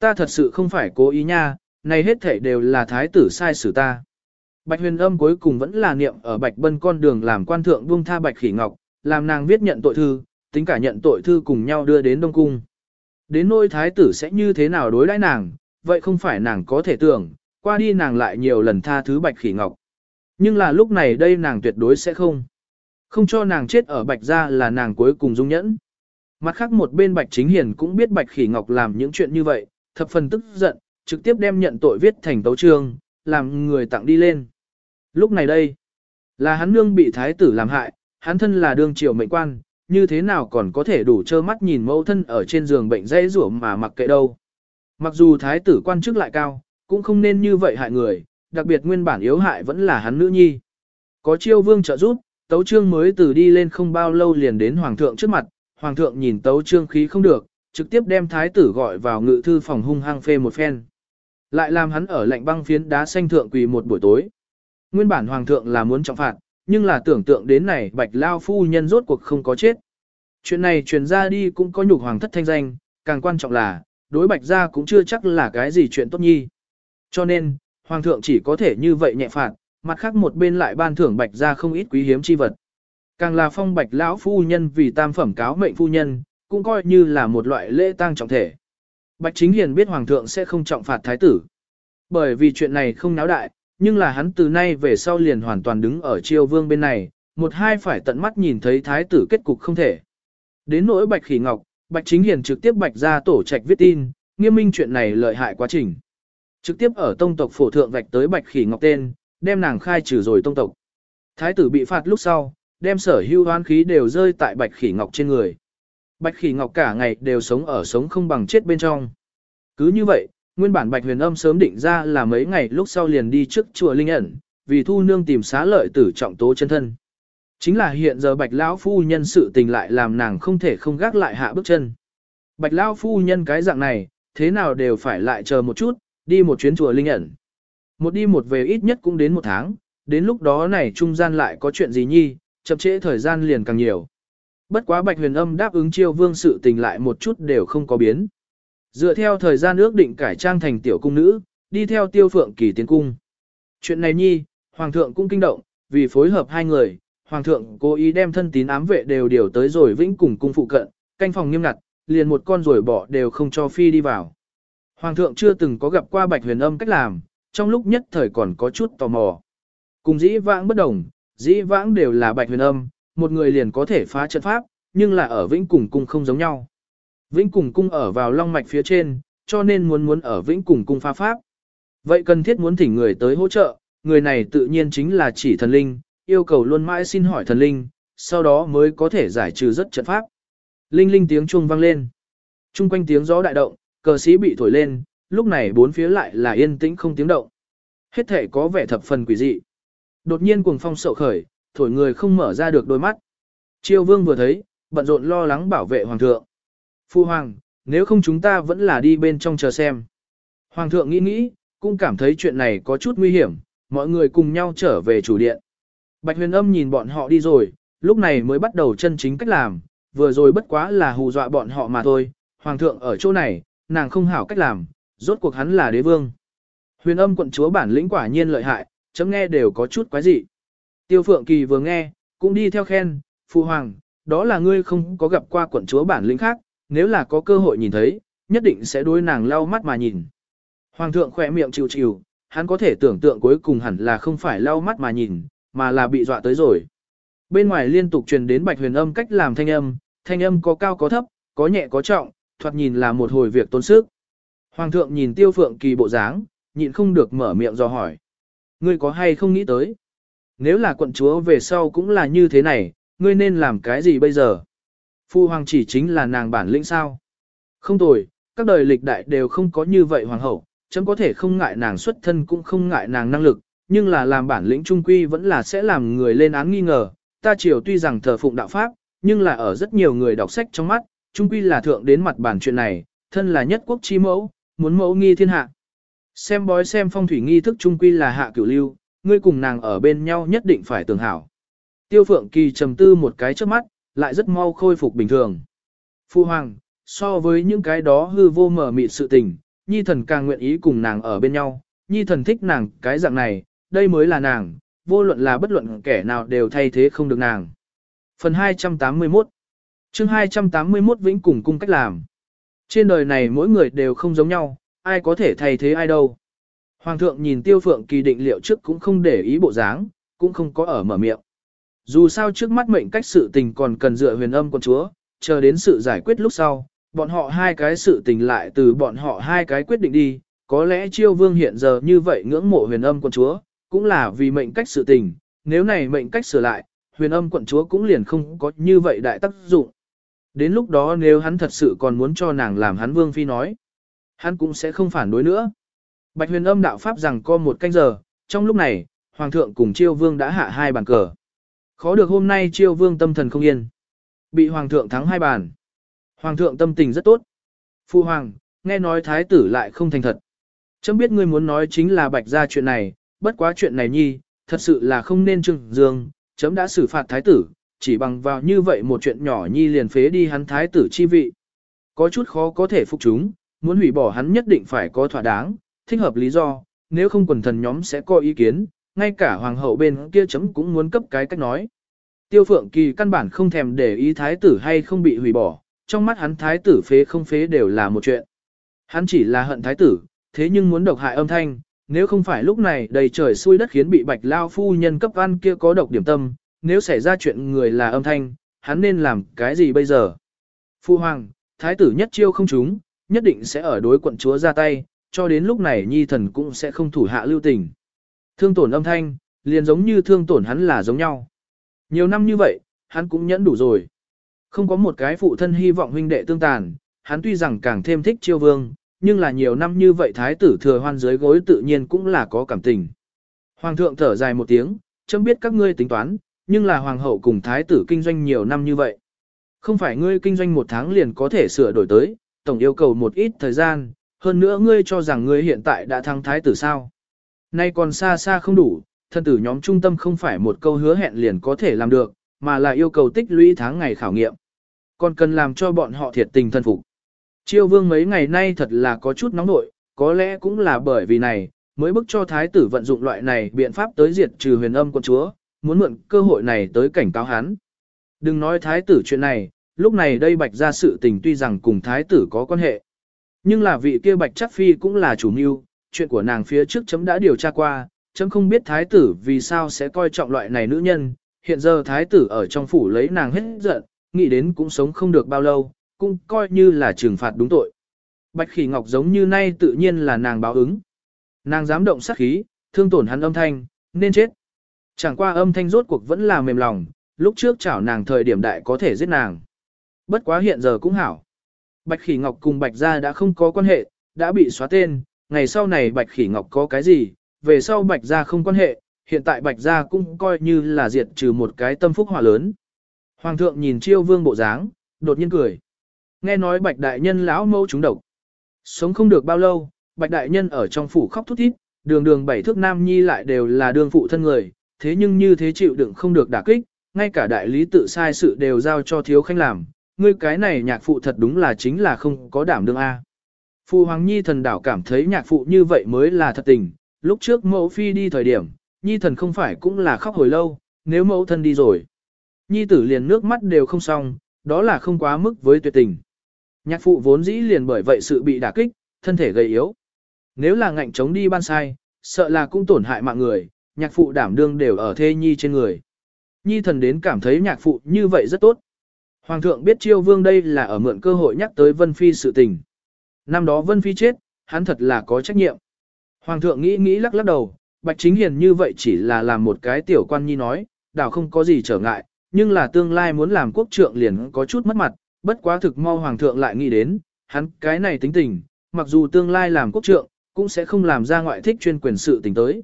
Speaker 1: Ta thật sự không phải cố ý nha, này hết thảy đều là thái tử sai xử ta. Bạch huyền âm cuối cùng vẫn là niệm ở Bạch Bân con đường làm quan thượng buông tha Bạch Khỉ Ngọc, làm nàng viết nhận tội thư, tính cả nhận tội thư cùng nhau đưa đến Đông Cung. Đến nôi thái tử sẽ như thế nào đối đãi nàng, vậy không phải nàng có thể tưởng, qua đi nàng lại nhiều lần tha thứ Bạch Khỉ Ngọc. Nhưng là lúc này đây nàng tuyệt đối sẽ không. Không cho nàng chết ở Bạch gia là nàng cuối cùng dung nhẫn. Mặt khác một bên Bạch Chính Hiền cũng biết Bạch Khỉ Ngọc làm những chuyện như vậy, thập phần tức giận, trực tiếp đem nhận tội viết thành tấu trương, làm người tặng đi lên. Lúc này đây, là hắn nương bị thái tử làm hại, hắn thân là đương triều mệnh quan, như thế nào còn có thể đủ trơ mắt nhìn mẫu thân ở trên giường bệnh dây rủa mà mặc kệ đâu. Mặc dù thái tử quan chức lại cao, cũng không nên như vậy hại người, đặc biệt nguyên bản yếu hại vẫn là hắn nữ nhi. Có chiêu vương trợ giúp, tấu trương mới từ đi lên không bao lâu liền đến hoàng thượng trước mặt, hoàng thượng nhìn tấu trương khí không được, trực tiếp đem thái tử gọi vào ngự thư phòng hung hăng phê một phen. Lại làm hắn ở lạnh băng phiến đá xanh thượng quỳ một buổi tối. Nguyên bản hoàng thượng là muốn trọng phạt, nhưng là tưởng tượng đến này bạch lao phu nhân rốt cuộc không có chết. Chuyện này truyền ra đi cũng có nhục hoàng thất thanh danh, càng quan trọng là, đối bạch gia cũng chưa chắc là cái gì chuyện tốt nhi. Cho nên, hoàng thượng chỉ có thể như vậy nhẹ phạt, mặt khác một bên lại ban thưởng bạch gia không ít quý hiếm chi vật. Càng là phong bạch lão phu nhân vì tam phẩm cáo mệnh phu nhân, cũng coi như là một loại lễ tang trọng thể. Bạch Chính Hiền biết Hoàng thượng sẽ không trọng phạt thái tử. Bởi vì chuyện này không náo đại, nhưng là hắn từ nay về sau liền hoàn toàn đứng ở triều vương bên này, một hai phải tận mắt nhìn thấy thái tử kết cục không thể. Đến nỗi Bạch Khỉ Ngọc, Bạch Chính Hiền trực tiếp bạch ra tổ trạch viết tin, nghiêm minh chuyện này lợi hại quá trình. Trực tiếp ở tông tộc phổ thượng vạch tới Bạch Khỉ Ngọc tên, đem nàng khai trừ rồi tông tộc. Thái tử bị phạt lúc sau, đem sở hưu hoán khí đều rơi tại Bạch Khỉ Ngọc trên người. Bạch Khỉ Ngọc cả ngày đều sống ở sống không bằng chết bên trong. Cứ như vậy, nguyên bản Bạch Huyền Âm sớm định ra là mấy ngày lúc sau liền đi trước chùa Linh ẩn, vì thu nương tìm xá lợi tử trọng tố chân thân. Chính là hiện giờ Bạch lão phu nhân sự tình lại làm nàng không thể không gác lại hạ bước chân. Bạch lão phu nhân cái dạng này, thế nào đều phải lại chờ một chút, đi một chuyến chùa Linh ẩn. Một đi một về ít nhất cũng đến một tháng, đến lúc đó này trung gian lại có chuyện gì nhi, chậm trễ thời gian liền càng nhiều. Bất quá Bạch Huyền Âm đáp ứng chiêu vương sự tình lại một chút đều không có biến. Dựa theo thời gian ước định cải trang thành tiểu cung nữ, đi theo tiêu phượng kỳ tiến cung. Chuyện này nhi, Hoàng thượng cũng kinh động, vì phối hợp hai người, Hoàng thượng cố ý đem thân tín ám vệ đều điều tới rồi vĩnh cùng cung phụ cận, canh phòng nghiêm ngặt, liền một con rồi bỏ đều không cho phi đi vào. Hoàng thượng chưa từng có gặp qua Bạch Huyền Âm cách làm, trong lúc nhất thời còn có chút tò mò. Cùng dĩ vãng bất đồng, dĩ vãng đều là Bạch Huyền Âm, một người liền có thể phá trận pháp, nhưng là ở Vĩnh Cùng Cung không giống nhau. Vĩnh Cùng Cung ở vào long mạch phía trên, cho nên muốn muốn ở Vĩnh Cùng Cung phá pháp. Vậy cần thiết muốn thỉnh người tới hỗ trợ, người này tự nhiên chính là chỉ thần linh, yêu cầu luôn mãi xin hỏi thần linh, sau đó mới có thể giải trừ rất trận pháp. Linh linh tiếng chuông vang lên. Trung quanh tiếng gió đại động, cờ sĩ bị thổi lên, lúc này bốn phía lại là yên tĩnh không tiếng động. Hết thể có vẻ thập phần quỷ dị. Đột nhiên cuồng phong sậu khởi, thổi người không mở ra được đôi mắt. Triều vương vừa thấy, bận rộn lo lắng bảo vệ hoàng thượng. Phu hoàng, nếu không chúng ta vẫn là đi bên trong chờ xem. Hoàng thượng nghĩ nghĩ, cũng cảm thấy chuyện này có chút nguy hiểm, mọi người cùng nhau trở về chủ điện. Bạch huyền âm nhìn bọn họ đi rồi, lúc này mới bắt đầu chân chính cách làm, vừa rồi bất quá là hù dọa bọn họ mà thôi. Hoàng thượng ở chỗ này, nàng không hảo cách làm, rốt cuộc hắn là đế vương. Huyền âm quận chúa bản lĩnh quả nhiên lợi hại, chấm nghe đều có chút quái dị. Tiêu Phượng Kỳ vừa nghe, cũng đi theo khen, Phu Hoàng, đó là ngươi không có gặp qua quận chúa bản lĩnh khác, nếu là có cơ hội nhìn thấy, nhất định sẽ đối nàng lau mắt mà nhìn. Hoàng thượng khỏe miệng chịu chịu, hắn có thể tưởng tượng cuối cùng hẳn là không phải lau mắt mà nhìn, mà là bị dọa tới rồi. Bên ngoài liên tục truyền đến bạch huyền âm cách làm thanh âm, thanh âm có cao có thấp, có nhẹ có trọng, thoạt nhìn là một hồi việc tốn sức. Hoàng thượng nhìn tiêu phượng kỳ bộ dáng, nhịn không được mở miệng do hỏi. Ngươi có hay không nghĩ tới? Nếu là quận chúa về sau cũng là như thế này, ngươi nên làm cái gì bây giờ? Phu hoàng chỉ chính là nàng bản lĩnh sao? Không tồi, các đời lịch đại đều không có như vậy hoàng hậu, chấm có thể không ngại nàng xuất thân cũng không ngại nàng năng lực, nhưng là làm bản lĩnh trung quy vẫn là sẽ làm người lên án nghi ngờ. Ta triều tuy rằng thờ phụng đạo pháp, nhưng là ở rất nhiều người đọc sách trong mắt, trung quy là thượng đến mặt bản chuyện này, thân là nhất quốc chi mẫu, muốn mẫu nghi thiên hạ. Xem bói xem phong thủy nghi thức trung quy là hạ cửu lưu, ngươi cùng nàng ở bên nhau nhất định phải tưởng hảo. Tiêu Phượng Kỳ trầm tư một cái trước mắt, lại rất mau khôi phục bình thường. Phu Hoàng, so với những cái đó hư vô mở mịt sự tình, Nhi thần càng nguyện ý cùng nàng ở bên nhau, Nhi thần thích nàng cái dạng này, đây mới là nàng, vô luận là bất luận kẻ nào đều thay thế không được nàng. Phần 281 chương 281 Vĩnh cùng cung cách làm Trên đời này mỗi người đều không giống nhau, ai có thể thay thế ai đâu. Hoàng thượng nhìn tiêu phượng kỳ định liệu trước cũng không để ý bộ dáng, cũng không có ở mở miệng. Dù sao trước mắt mệnh cách sự tình còn cần dựa huyền âm con chúa, chờ đến sự giải quyết lúc sau, bọn họ hai cái sự tình lại từ bọn họ hai cái quyết định đi, có lẽ chiêu vương hiện giờ như vậy ngưỡng mộ huyền âm quận chúa, cũng là vì mệnh cách sự tình, nếu này mệnh cách sửa lại, huyền âm quận chúa cũng liền không có như vậy đại tác dụng. Đến lúc đó nếu hắn thật sự còn muốn cho nàng làm hắn vương phi nói, hắn cũng sẽ không phản đối nữa. Bạch huyền âm đạo pháp rằng có một canh giờ, trong lúc này, hoàng thượng cùng chiêu vương đã hạ hai bàn cờ. Khó được hôm nay chiêu vương tâm thần không yên. Bị hoàng thượng thắng hai bàn. Hoàng thượng tâm tình rất tốt. Phu hoàng, nghe nói thái tử lại không thành thật. Chấm biết ngươi muốn nói chính là bạch ra chuyện này, bất quá chuyện này nhi, thật sự là không nên trưng dương, chấm đã xử phạt thái tử, chỉ bằng vào như vậy một chuyện nhỏ nhi liền phế đi hắn thái tử chi vị. Có chút khó có thể phục chúng, muốn hủy bỏ hắn nhất định phải có thỏa đáng, thích hợp lý do, nếu không quần thần nhóm sẽ có ý kiến, ngay cả hoàng hậu bên kia chấm cũng muốn cấp cái cách nói. Tiêu phượng kỳ căn bản không thèm để ý thái tử hay không bị hủy bỏ, trong mắt hắn thái tử phế không phế đều là một chuyện. Hắn chỉ là hận thái tử, thế nhưng muốn độc hại âm thanh, nếu không phải lúc này đầy trời xui đất khiến bị bạch lao phu nhân cấp ăn kia có độc điểm tâm, nếu xảy ra chuyện người là âm thanh, hắn nên làm cái gì bây giờ? Phu hoàng, thái tử nhất chiêu không chúng, nhất định sẽ ở đối quận chúa ra tay, cho đến lúc này nhi thần cũng sẽ không thủ hạ lưu tình. Thương tổn âm thanh, liền giống như thương tổn hắn là giống nhau. Nhiều năm như vậy, hắn cũng nhẫn đủ rồi. Không có một cái phụ thân hy vọng huynh đệ tương tàn, hắn tuy rằng càng thêm thích chiêu vương, nhưng là nhiều năm như vậy thái tử thừa hoan dưới gối tự nhiên cũng là có cảm tình. Hoàng thượng thở dài một tiếng, chấm biết các ngươi tính toán, nhưng là hoàng hậu cùng thái tử kinh doanh nhiều năm như vậy. Không phải ngươi kinh doanh một tháng liền có thể sửa đổi tới, tổng yêu cầu một ít thời gian, hơn nữa ngươi cho rằng ngươi hiện tại đã thắng thái tử sao. Nay còn xa xa không đủ, thân tử nhóm trung tâm không phải một câu hứa hẹn liền có thể làm được, mà là yêu cầu tích lũy tháng ngày khảo nghiệm. Còn cần làm cho bọn họ thiệt tình thân phục. Chiêu vương mấy ngày nay thật là có chút nóng nội, có lẽ cũng là bởi vì này, mới bức cho thái tử vận dụng loại này biện pháp tới diệt trừ huyền âm quân chúa, muốn mượn cơ hội này tới cảnh cáo hắn. Đừng nói thái tử chuyện này, lúc này đây bạch ra sự tình tuy rằng cùng thái tử có quan hệ. Nhưng là vị kia bạch chắc phi cũng là chủ mưu, chuyện của nàng phía trước chấm đã điều tra qua, chấm không biết thái tử vì sao sẽ coi trọng loại này nữ nhân, hiện giờ thái tử ở trong phủ lấy nàng hết giận, nghĩ đến cũng sống không được bao lâu, cũng coi như là trừng phạt đúng tội. Bạch khỉ ngọc giống như nay tự nhiên là nàng báo ứng. Nàng dám động sát khí, thương tổn hắn âm thanh, nên chết. Chẳng qua âm thanh rốt cuộc vẫn là mềm lòng, lúc trước chảo nàng thời điểm đại có thể giết nàng. Bất quá hiện giờ cũng hảo. Bạch khỉ ngọc cùng bạch gia đã không có quan hệ, đã bị xóa tên, ngày sau này bạch khỉ ngọc có cái gì, về sau bạch gia không quan hệ, hiện tại bạch gia cũng coi như là diệt trừ một cái tâm phúc hỏa lớn. Hoàng thượng nhìn chiêu vương bộ dáng, đột nhiên cười. Nghe nói bạch đại nhân lão mâu trúng độc. Sống không được bao lâu, bạch đại nhân ở trong phủ khóc thút thít, đường đường bảy thước nam nhi lại đều là đương phụ thân người, thế nhưng như thế chịu đựng không được đả kích, ngay cả đại lý tự sai sự đều giao cho thiếu khanh làm, ngươi cái này nhạc phụ thật đúng là chính là không có đảm đương A. Phu hoàng nhi thần đảo cảm thấy nhạc phụ như vậy mới là thật tình, lúc trước mẫu phi đi thời điểm, nhi thần không phải cũng là khóc hồi lâu, nếu mẫu thân đi rồi. Nhi tử liền nước mắt đều không xong, đó là không quá mức với tuyệt tình. Nhạc phụ vốn dĩ liền bởi vậy sự bị đả kích, thân thể gầy yếu. Nếu là ngạnh chống đi ban sai, sợ là cũng tổn hại mạng người, nhạc phụ đảm đương đều ở thê nhi trên người. Nhi thần đến cảm thấy nhạc phụ như vậy rất tốt. Hoàng thượng biết chiêu vương đây là ở mượn cơ hội nhắc tới Vân Phi sự tình. Năm đó Vân Phi chết, hắn thật là có trách nhiệm. Hoàng thượng nghĩ nghĩ lắc lắc đầu, Bạch Chính Hiền như vậy chỉ là làm một cái tiểu quan nhi nói, đảo không có gì trở ngại, nhưng là tương lai muốn làm quốc trượng liền có chút mất mặt, bất quá thực mau Hoàng thượng lại nghĩ đến, hắn cái này tính tình, mặc dù tương lai làm quốc trượng, cũng sẽ không làm ra ngoại thích chuyên quyền sự tình tới.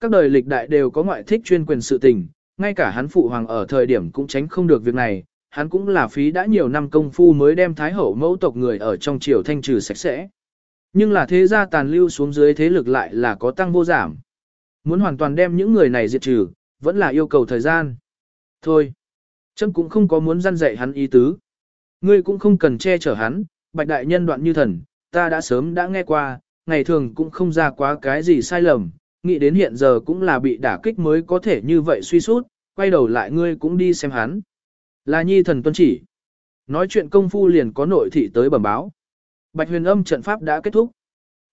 Speaker 1: Các đời lịch đại đều có ngoại thích chuyên quyền sự tình, ngay cả hắn phụ hoàng ở thời điểm cũng tránh không được việc này, hắn cũng là phí đã nhiều năm công phu mới đem thái hậu mẫu tộc người ở trong triều thanh trừ sạch sẽ. Nhưng là thế gia tàn lưu xuống dưới thế lực lại là có tăng vô giảm. Muốn hoàn toàn đem những người này diệt trừ, vẫn là yêu cầu thời gian. Thôi, chấm cũng không có muốn gian dạy hắn ý tứ. Ngươi cũng không cần che chở hắn, bạch đại nhân đoạn như thần, ta đã sớm đã nghe qua, ngày thường cũng không ra quá cái gì sai lầm, nghĩ đến hiện giờ cũng là bị đả kích mới có thể như vậy suy sút, quay đầu lại ngươi cũng đi xem hắn. Là nhi thần tuân chỉ. Nói chuyện công phu liền có nội thị tới bẩm báo. Bạch huyền âm trận pháp đã kết thúc.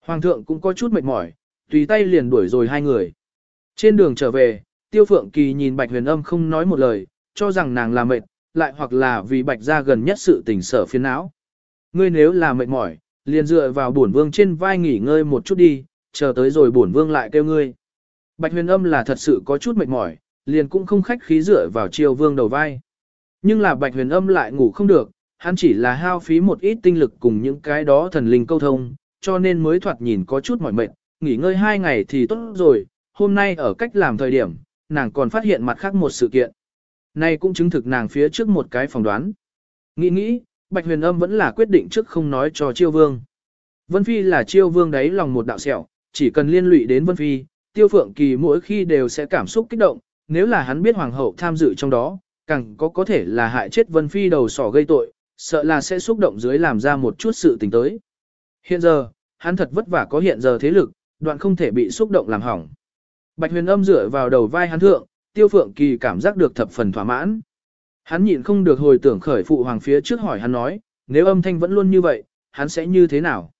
Speaker 1: Hoàng thượng cũng có chút mệt mỏi, tùy tay liền đuổi rồi hai người. Trên đường trở về, tiêu phượng kỳ nhìn bạch huyền âm không nói một lời, cho rằng nàng là mệt, lại hoặc là vì bạch ra gần nhất sự tình sở phiền não. Ngươi nếu là mệt mỏi, liền dựa vào bổn vương trên vai nghỉ ngơi một chút đi, chờ tới rồi bổn vương lại kêu ngươi. Bạch huyền âm là thật sự có chút mệt mỏi, liền cũng không khách khí dựa vào chiều vương đầu vai. Nhưng là bạch huyền âm lại ngủ không được, hắn chỉ là hao phí một ít tinh lực cùng những cái đó thần linh câu thông, cho nên mới thoạt nhìn có chút mỏi mệt, nghỉ ngơi hai ngày thì tốt rồi, hôm nay ở cách làm thời điểm, nàng còn phát hiện mặt khác một sự kiện. Này cũng chứng thực nàng phía trước một cái phỏng đoán. Nghĩ nghĩ, Bạch Huyền Âm vẫn là quyết định trước không nói cho Chiêu Vương. Vân Phi là Chiêu Vương đấy lòng một đạo sẹo, chỉ cần liên lụy đến Vân Phi, Tiêu Phượng Kỳ mỗi khi đều sẽ cảm xúc kích động, nếu là hắn biết Hoàng hậu tham dự trong đó, càng có có thể là hại chết Vân Phi đầu sỏ gây tội, sợ là sẽ xúc động dưới làm ra một chút sự tình tới. Hiện giờ, hắn thật vất vả có hiện giờ thế lực, đoạn không thể bị xúc động làm hỏng. Bạch huyền âm dựa vào đầu vai hắn thượng, tiêu phượng kỳ cảm giác được thập phần thỏa mãn. Hắn nhịn không được hồi tưởng khởi phụ hoàng phía trước hỏi hắn nói, nếu âm thanh vẫn luôn như vậy, hắn sẽ như thế nào?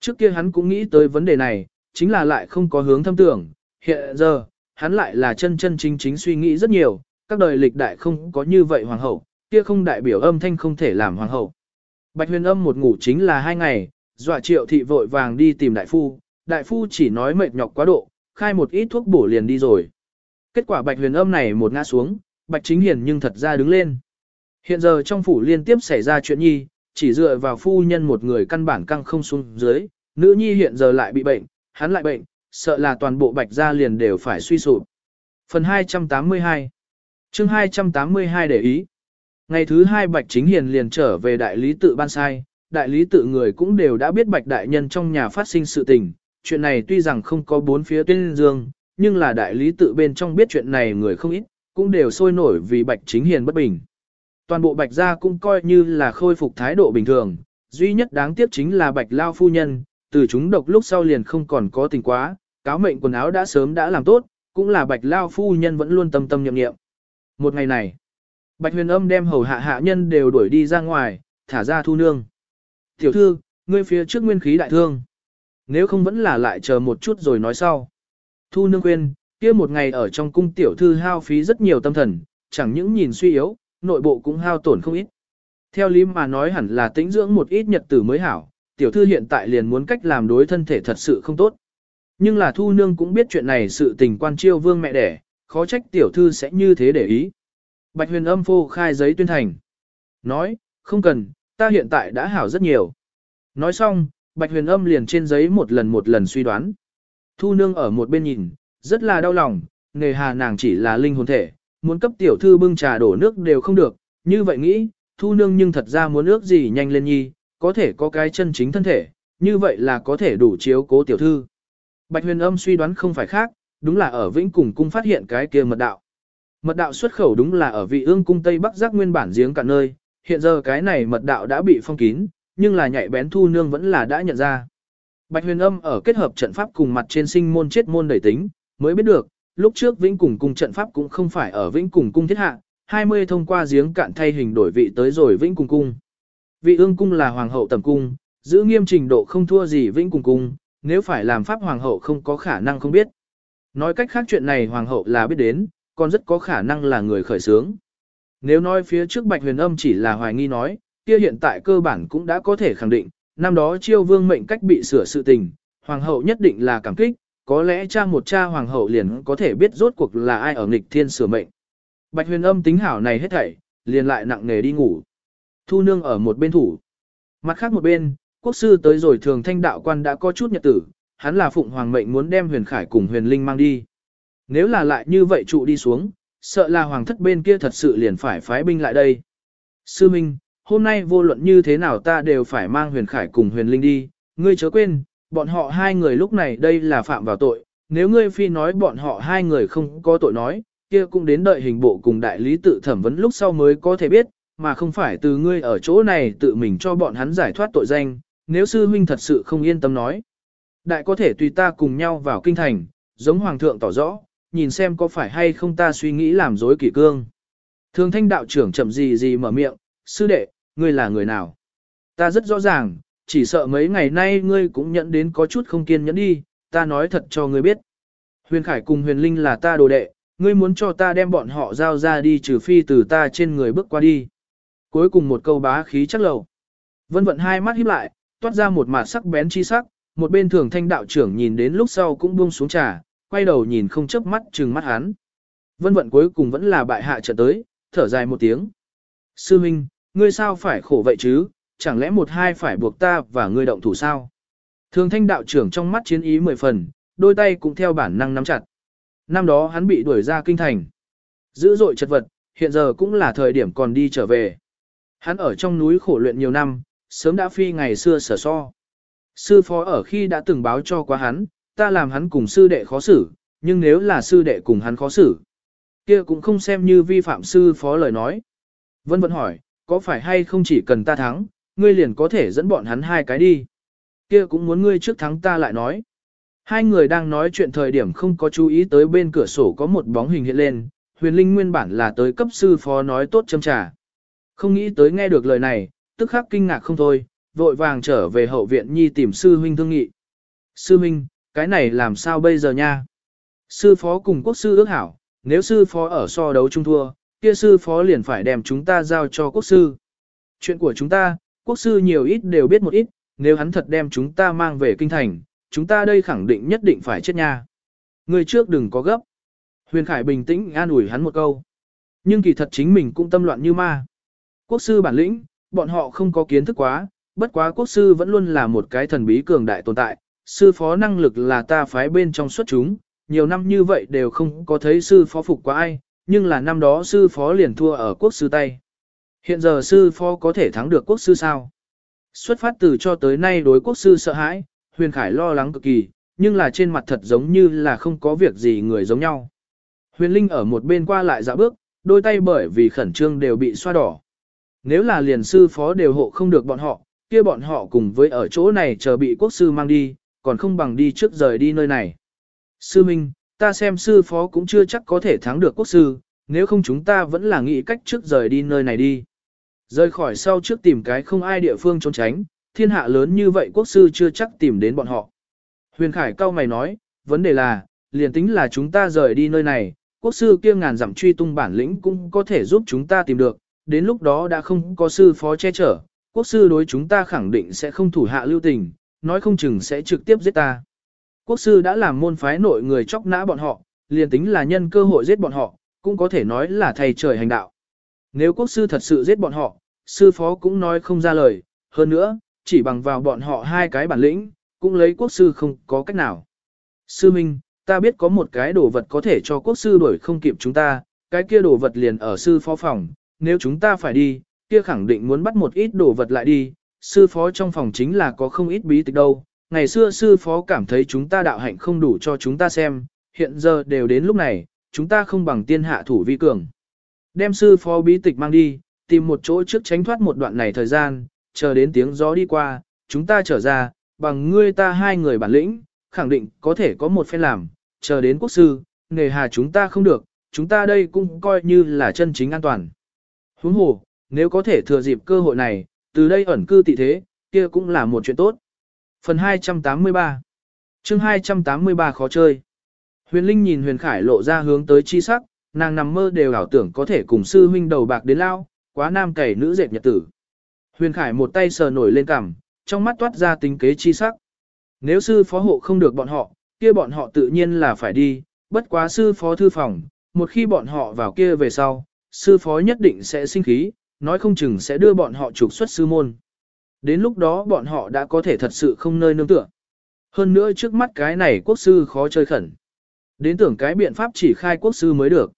Speaker 1: Trước kia hắn cũng nghĩ tới vấn đề này, chính là lại không có hướng thâm tưởng, hiện giờ, hắn lại là chân chân chính chính suy nghĩ rất nhiều, các đời lịch đại không có như vậy hoàng hậu, kia không đại biểu âm thanh không thể làm hoàng hậu. Bạch huyền âm một ngủ chính là hai ngày, dọa triệu thị vội vàng đi tìm đại phu, đại phu chỉ nói mệt nhọc quá độ, khai một ít thuốc bổ liền đi rồi. Kết quả bạch huyền âm này một ngã xuống, bạch chính hiền nhưng thật ra đứng lên. Hiện giờ trong phủ liên tiếp xảy ra chuyện nhi, chỉ dựa vào phu nhân một người căn bản căng không xuống dưới, nữ nhi hiện giờ lại bị bệnh, hắn lại bệnh, sợ là toàn bộ bạch gia liền đều phải suy sụp. Phần 282 chương 282 để ý Ngày thứ hai Bạch Chính Hiền liền trở về đại lý tự ban sai, đại lý tự người cũng đều đã biết Bạch Đại Nhân trong nhà phát sinh sự tình, chuyện này tuy rằng không có bốn phía tuyên dương, nhưng là đại lý tự bên trong biết chuyện này người không ít, cũng đều sôi nổi vì Bạch Chính Hiền bất bình. Toàn bộ Bạch gia cũng coi như là khôi phục thái độ bình thường, duy nhất đáng tiếc chính là Bạch Lao Phu Nhân, từ chúng độc lúc sau liền không còn có tình quá, cáo mệnh quần áo đã sớm đã làm tốt, cũng là Bạch Lao Phu Nhân vẫn luôn tâm tâm nhậm nghiệm. Một ngày này, Bạch huyền âm đem hầu hạ hạ nhân đều đuổi đi ra ngoài, thả ra thu nương. Tiểu thư, ngươi phía trước nguyên khí đại thương. Nếu không vẫn là lại chờ một chút rồi nói sau. Thu nương khuyên, kia một ngày ở trong cung tiểu thư hao phí rất nhiều tâm thần, chẳng những nhìn suy yếu, nội bộ cũng hao tổn không ít. Theo lý mà nói hẳn là tĩnh dưỡng một ít nhật tử mới hảo, tiểu thư hiện tại liền muốn cách làm đối thân thể thật sự không tốt. Nhưng là thu nương cũng biết chuyện này sự tình quan chiêu vương mẹ đẻ, khó trách tiểu thư sẽ như thế để ý. Bạch huyền âm phô khai giấy tuyên thành. Nói, không cần, ta hiện tại đã hảo rất nhiều. Nói xong, bạch huyền âm liền trên giấy một lần một lần suy đoán. Thu nương ở một bên nhìn, rất là đau lòng, nghề hà nàng chỉ là linh hồn thể, muốn cấp tiểu thư bưng trà đổ nước đều không được, như vậy nghĩ, thu nương nhưng thật ra muốn ước gì nhanh lên nhi, có thể có cái chân chính thân thể, như vậy là có thể đủ chiếu cố tiểu thư. Bạch huyền âm suy đoán không phải khác, đúng là ở vĩnh cùng cung phát hiện cái kia mật đạo. Mật đạo xuất khẩu đúng là ở vị ương cung Tây Bắc giác nguyên bản giếng cả nơi, hiện giờ cái này mật đạo đã bị phong kín, nhưng là nhạy bén thu nương vẫn là đã nhận ra. Bạch huyền âm ở kết hợp trận pháp cùng mặt trên sinh môn chết môn đẩy tính, mới biết được, lúc trước vĩnh cùng cung trận pháp cũng không phải ở vĩnh cùng cung thiết hạ, 20 thông qua giếng cạn thay hình đổi vị tới rồi vĩnh cùng cung. Vị ương cung là hoàng hậu tầm cung, giữ nghiêm trình độ không thua gì vĩnh cùng cung, nếu phải làm pháp hoàng hậu không có khả năng không biết. Nói cách khác chuyện này hoàng hậu là biết đến, còn rất có khả năng là người khởi sướng. Nếu nói phía trước Bạch Huyền Âm chỉ là hoài nghi nói, kia hiện tại cơ bản cũng đã có thể khẳng định, năm đó chiêu vương mệnh cách bị sửa sự tình, hoàng hậu nhất định là cảm kích, có lẽ cha một cha hoàng hậu liền có thể biết rốt cuộc là ai ở nghịch thiên sửa mệnh. Bạch huyền âm tính hảo này hết thảy, liền lại nặng nề đi ngủ. Thu nương ở một bên thủ. Mặt khác một bên, quốc sư tới rồi thường thanh đạo quan đã có chút nhật tử, hắn là phụng hoàng mệnh muốn đem huyền khải cùng huyền linh mang đi. Nếu là lại như vậy trụ đi xuống, sợ là hoàng thất bên kia thật sự liền phải phái binh lại đây. Sư Minh, hôm nay vô luận như thế nào ta đều phải mang huyền khải cùng huyền linh đi, ngươi chớ quên, bọn họ hai người lúc này đây là phạm vào tội, nếu ngươi phi nói bọn họ hai người không có tội nói, kia cũng đến đợi hình bộ cùng đại lý tự thẩm vấn lúc sau mới có thể biết, mà không phải từ ngươi ở chỗ này tự mình cho bọn hắn giải thoát tội danh, nếu sư huynh thật sự không yên tâm nói. Đại có thể tùy ta cùng nhau vào kinh thành, giống hoàng thượng tỏ rõ, nhìn xem có phải hay không ta suy nghĩ làm dối kỷ cương. Thường thanh đạo trưởng chậm gì gì mở miệng, sư đệ, ngươi là người nào? Ta rất rõ ràng, chỉ sợ mấy ngày nay ngươi cũng nhận đến có chút không kiên nhẫn đi, ta nói thật cho ngươi biết. Huyền Khải cùng Huyền Linh là ta đồ đệ, ngươi muốn cho ta đem bọn họ giao ra đi trừ phi từ ta trên người bước qua đi. Cuối cùng một câu bá khí chắc lầu. Vân vận hai mắt híp lại, toát ra một mặt sắc bén chi sắc, một bên thường thanh đạo trưởng nhìn đến lúc sau cũng buông xuống trà, quay đầu nhìn không chớp mắt trừng mắt hắn. Vân vận cuối cùng vẫn là bại hạ trận tới, thở dài một tiếng. Sư Minh, ngươi sao phải khổ vậy chứ, chẳng lẽ một hai phải buộc ta và ngươi động thủ sao? Thường thanh đạo trưởng trong mắt chiến ý mười phần, đôi tay cũng theo bản năng nắm chặt. Năm đó hắn bị đuổi ra kinh thành. Dữ dội chật vật, hiện giờ cũng là thời điểm còn đi trở về. Hắn ở trong núi khổ luyện nhiều năm, sớm đã phi ngày xưa sở so. Sư phó ở khi đã từng báo cho quá hắn, ta làm hắn cùng sư đệ khó xử, nhưng nếu là sư đệ cùng hắn khó xử, kia cũng không xem như vi phạm sư phó lời nói. Vân Vân hỏi, có phải hay không chỉ cần ta thắng, ngươi liền có thể dẫn bọn hắn hai cái đi. Kia cũng muốn ngươi trước thắng ta lại nói. Hai người đang nói chuyện thời điểm không có chú ý tới bên cửa sổ có một bóng hình hiện lên, huyền linh nguyên bản là tới cấp sư phó nói tốt châm trà. Không nghĩ tới nghe được lời này, tức khắc kinh ngạc không thôi, vội vàng trở về hậu viện nhi tìm sư huynh thương nghị. Sư huynh, cái này làm sao bây giờ nha? Sư phó cùng quốc sư ước hảo, nếu sư phó ở so đấu trung thua, kia sư phó liền phải đem chúng ta giao cho quốc sư. Chuyện của chúng ta, quốc sư nhiều ít đều biết một ít, nếu hắn thật đem chúng ta mang về kinh thành, chúng ta đây khẳng định nhất định phải chết nha. Người trước đừng có gấp. Huyền Khải bình tĩnh an ủi hắn một câu. Nhưng kỳ thật chính mình cũng tâm loạn như ma. Quốc sư bản lĩnh, bọn họ không có kiến thức quá, bất quá quốc sư vẫn luôn là một cái thần bí cường đại tồn tại. Sư phó năng lực là ta phái bên trong xuất chúng, nhiều năm như vậy đều không có thấy sư phó phục qua ai, nhưng là năm đó sư phó liền thua ở quốc sư tay. Hiện giờ sư phó có thể thắng được quốc sư sao? Xuất phát từ cho tới nay đối quốc sư sợ hãi, huyền khải lo lắng cực kỳ, nhưng là trên mặt thật giống như là không có việc gì người giống nhau. Huyền Linh ở một bên qua lại dạo bước, đôi tay bởi vì khẩn trương đều bị xoa đỏ. Nếu là liền sư phó đều hộ không được bọn họ, kia bọn họ cùng với ở chỗ này chờ bị quốc sư mang đi, còn không bằng đi trước rời đi nơi này. Sư Minh, ta xem sư phó cũng chưa chắc có thể thắng được quốc sư, nếu không chúng ta vẫn là nghĩ cách trước rời đi nơi này đi. Rời khỏi sau trước tìm cái không ai địa phương trốn tránh, thiên hạ lớn như vậy quốc sư chưa chắc tìm đến bọn họ. Huyền Khải cao mày nói, vấn đề là, liền tính là chúng ta rời đi nơi này, quốc sư kia ngàn dặm truy tung bản lĩnh cũng có thể giúp chúng ta tìm được, đến lúc đó đã không có sư phó che chở, quốc sư đối chúng ta khẳng định sẽ không thủ hạ lưu tình, nói không chừng sẽ trực tiếp giết ta. Quốc sư đã làm môn phái nội người chóc nã bọn họ, liền tính là nhân cơ hội giết bọn họ, cũng có thể nói là thầy trời hành đạo. Nếu quốc sư thật sự giết bọn họ, sư phó cũng nói không ra lời, hơn nữa, chỉ bằng vào bọn họ hai cái bản lĩnh, cũng lấy quốc sư không có cách nào. Sư Minh, ta biết có một cái đồ vật có thể cho quốc sư đuổi không kịp chúng ta, cái kia đồ vật liền ở sư phó phòng, nếu chúng ta phải đi, kia khẳng định muốn bắt một ít đồ vật lại đi, sư phó trong phòng chính là có không ít bí tịch đâu. Ngày xưa sư phó cảm thấy chúng ta đạo hạnh không đủ cho chúng ta xem, hiện giờ đều đến lúc này, chúng ta không bằng tiên hạ thủ vi cường. Đem sư phó bí tịch mang đi, tìm một chỗ trước tránh thoát một đoạn này thời gian, chờ đến tiếng gió đi qua, chúng ta trở ra, bằng ngươi ta hai người bản lĩnh, khẳng định có thể có một phen làm, chờ đến quốc sư, nghề hà chúng ta không được, chúng ta đây cũng coi như là chân chính an toàn. Huống hồ, nếu có thể thừa dịp cơ hội này, từ đây ẩn cư tị thế, kia cũng là một chuyện tốt. Phần 283 chương 283 khó chơi. Huyền Linh nhìn Huyền Khải lộ ra hướng tới chi sắc, nàng nằm mơ đều ảo tưởng có thể cùng sư huynh đầu bạc đến lao, quá nam cày nữ dệt nhật tử. Huyền Khải một tay sờ nổi lên cằm, trong mắt toát ra tính kế chi sắc. Nếu sư phó hộ không được bọn họ, kia bọn họ tự nhiên là phải đi, bất quá sư phó thư phòng, một khi bọn họ vào kia về sau, sư phó nhất định sẽ sinh khí, nói không chừng sẽ đưa bọn họ trục xuất sư môn. Đến lúc đó bọn họ đã có thể thật sự không nơi nương tựa. Hơn nữa trước mắt cái này quốc sư khó chơi khẩn. Đến tưởng cái biện pháp chỉ khai quốc sư mới được.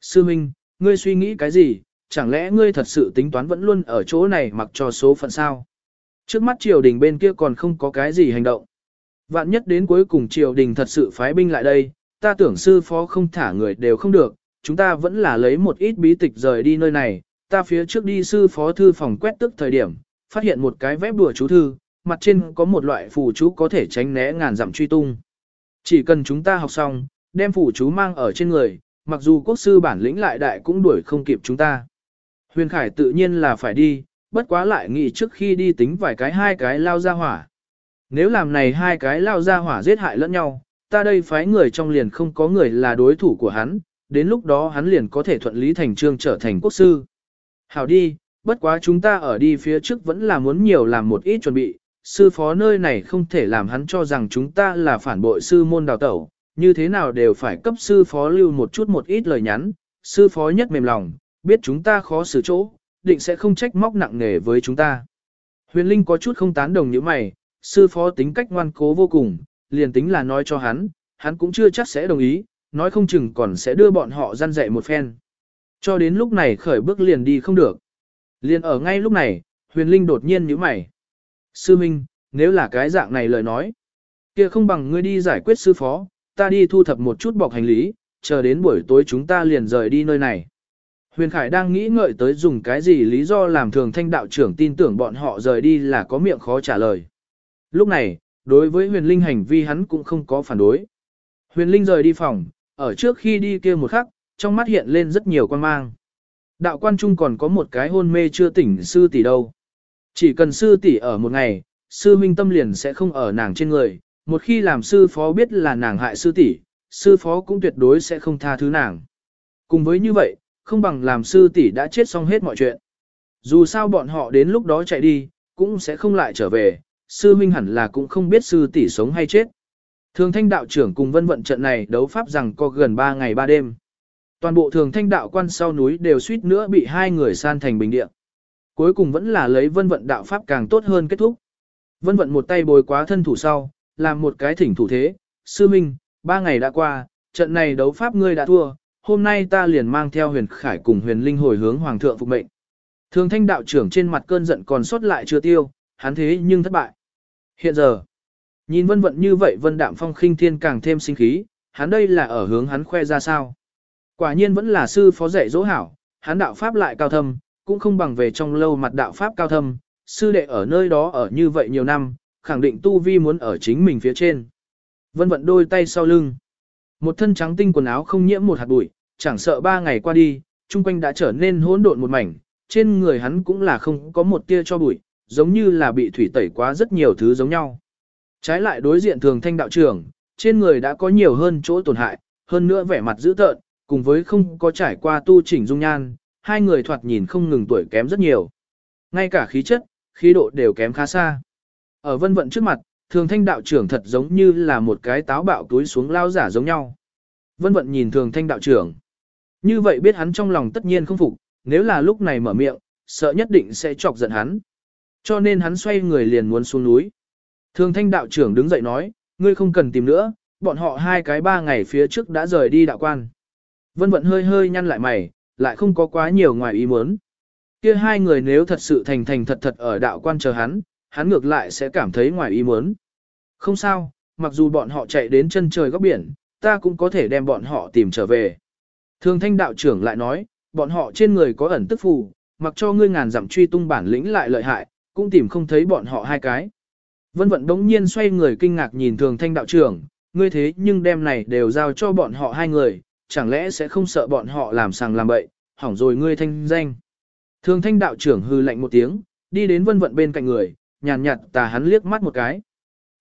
Speaker 1: Sư Minh, ngươi suy nghĩ cái gì, chẳng lẽ ngươi thật sự tính toán vẫn luôn ở chỗ này mặc cho số phận sao? Trước mắt triều đình bên kia còn không có cái gì hành động. Vạn nhất đến cuối cùng triều đình thật sự phái binh lại đây, ta tưởng sư phó không thả người đều không được, chúng ta vẫn là lấy một ít bí tịch rời đi nơi này, ta phía trước đi sư phó thư phòng quét tức thời điểm, phát hiện một cái vép bùa chú thư, mặt trên có một loại phù chú có thể tránh né ngàn dặm truy tung. Chỉ cần chúng ta học xong, đem phù chú mang ở trên người, mặc dù quốc sư bản lĩnh lại đại cũng đuổi không kịp chúng ta. Huyền Khải tự nhiên là phải đi, bất quá lại nghĩ trước khi đi tính vài cái hai cái lao ra hỏa. Nếu làm này hai cái lao ra hỏa giết hại lẫn nhau, ta đây phái người trong liền không có người là đối thủ của hắn, đến lúc đó hắn liền có thể thuận lý thành trương trở thành quốc sư. Hảo đi, bất quá chúng ta ở đi phía trước vẫn là muốn nhiều làm một ít chuẩn bị, sư phó nơi này không thể làm hắn cho rằng chúng ta là phản bội sư môn đào tẩu, như thế nào đều phải cấp sư phó lưu một chút một ít lời nhắn, sư phó nhất mềm lòng, biết chúng ta khó xử chỗ, định sẽ không trách móc nặng nề với chúng ta. Huyền Linh có chút không tán đồng như mày, sư phó tính cách ngoan cố vô cùng, liền tính là nói cho hắn, hắn cũng chưa chắc sẽ đồng ý, nói không chừng còn sẽ đưa bọn họ gian dạy một phen. Cho đến lúc này khởi bước liền đi không được. Liền ở ngay lúc này, huyền linh đột nhiên nhíu mày. Sư Minh, nếu là cái dạng này lời nói, kia không bằng ngươi đi giải quyết sư phó, ta đi thu thập một chút bọc hành lý, chờ đến buổi tối chúng ta liền rời đi nơi này. Huyền Khải đang nghĩ ngợi tới dùng cái gì lý do làm thường thanh đạo trưởng tin tưởng bọn họ rời đi là có miệng khó trả lời. Lúc này, đối với huyền linh hành vi hắn cũng không có phản đối. Huyền linh rời đi phòng, ở trước khi đi kia một khắc, trong mắt hiện lên rất nhiều quan mang. Đạo quan trung còn có một cái hôn mê chưa tỉnh sư tỷ đâu. Chỉ cần sư tỷ ở một ngày, sư minh tâm liền sẽ không ở nàng trên người, một khi làm sư phó biết là nàng hại sư tỷ, sư phó cũng tuyệt đối sẽ không tha thứ nàng. Cùng với như vậy, không bằng làm sư tỷ đã chết xong hết mọi chuyện. Dù sao bọn họ đến lúc đó chạy đi, cũng sẽ không lại trở về, sư minh hẳn là cũng không biết sư tỷ sống hay chết. Thường thanh đạo trưởng cùng vân vận trận này đấu pháp rằng có gần 3 ngày 3 đêm. Toàn bộ thường thanh đạo quan sau núi đều suýt nữa bị hai người san thành bình địa. Cuối cùng vẫn là lấy vân vận đạo pháp càng tốt hơn kết thúc. Vân vận một tay bồi quá thân thủ sau, làm một cái thỉnh thủ thế. Sư Minh, ba ngày đã qua, trận này đấu pháp ngươi đã thua, hôm nay ta liền mang theo huyền khải cùng huyền linh hồi hướng hoàng thượng phục mệnh. Thường thanh đạo trưởng trên mặt cơn giận còn sót lại chưa tiêu, hắn thế nhưng thất bại. Hiện giờ, nhìn vân vận như vậy vân đạm phong khinh thiên càng thêm sinh khí, hắn đây là ở hướng hắn khoe ra sao. Quả nhiên vẫn là sư phó dạy dỗ hảo, hắn đạo pháp lại cao thâm, cũng không bằng về trong lâu mặt đạo pháp cao thâm, sư đệ ở nơi đó ở như vậy nhiều năm, khẳng định tu vi muốn ở chính mình phía trên. Vân vận đôi tay sau lưng. Một thân trắng tinh quần áo không nhiễm một hạt bụi, chẳng sợ ba ngày qua đi, chung quanh đã trở nên hỗn độn một mảnh, trên người hắn cũng là không có một tia cho bụi, giống như là bị thủy tẩy quá rất nhiều thứ giống nhau. Trái lại đối diện thường thanh đạo trưởng, trên người đã có nhiều hơn chỗ tổn hại, hơn nữa vẻ mặt dữ tợn, cùng với không có trải qua tu chỉnh dung nhan, hai người thoạt nhìn không ngừng tuổi kém rất nhiều. Ngay cả khí chất, khí độ đều kém khá xa. Ở vân vận trước mặt, thường thanh đạo trưởng thật giống như là một cái táo bạo túi xuống lao giả giống nhau. Vân vận nhìn thường thanh đạo trưởng. Như vậy biết hắn trong lòng tất nhiên không phục, nếu là lúc này mở miệng, sợ nhất định sẽ chọc giận hắn. Cho nên hắn xoay người liền muốn xuống núi. Thường thanh đạo trưởng đứng dậy nói, ngươi không cần tìm nữa, bọn họ hai cái ba ngày phía trước đã rời đi đạo quan. Vân vận hơi hơi nhăn lại mày, lại không có quá nhiều ngoài ý muốn. Kia hai người nếu thật sự thành thành thật thật ở đạo quan chờ hắn, hắn ngược lại sẽ cảm thấy ngoài ý muốn. Không sao, mặc dù bọn họ chạy đến chân trời góc biển, ta cũng có thể đem bọn họ tìm trở về. Thường thanh đạo trưởng lại nói, bọn họ trên người có ẩn tức phù, mặc cho ngươi ngàn dặm truy tung bản lĩnh lại lợi hại, cũng tìm không thấy bọn họ hai cái. Vân vận đống nhiên xoay người kinh ngạc nhìn thường thanh đạo trưởng, ngươi thế nhưng đem này đều giao cho bọn họ hai người, chẳng lẽ sẽ không sợ bọn họ làm sàng làm bậy, hỏng rồi ngươi thanh danh. Thường thanh đạo trưởng hư lạnh một tiếng, đi đến vân vận bên cạnh người, nhàn nhạt tà hắn liếc mắt một cái.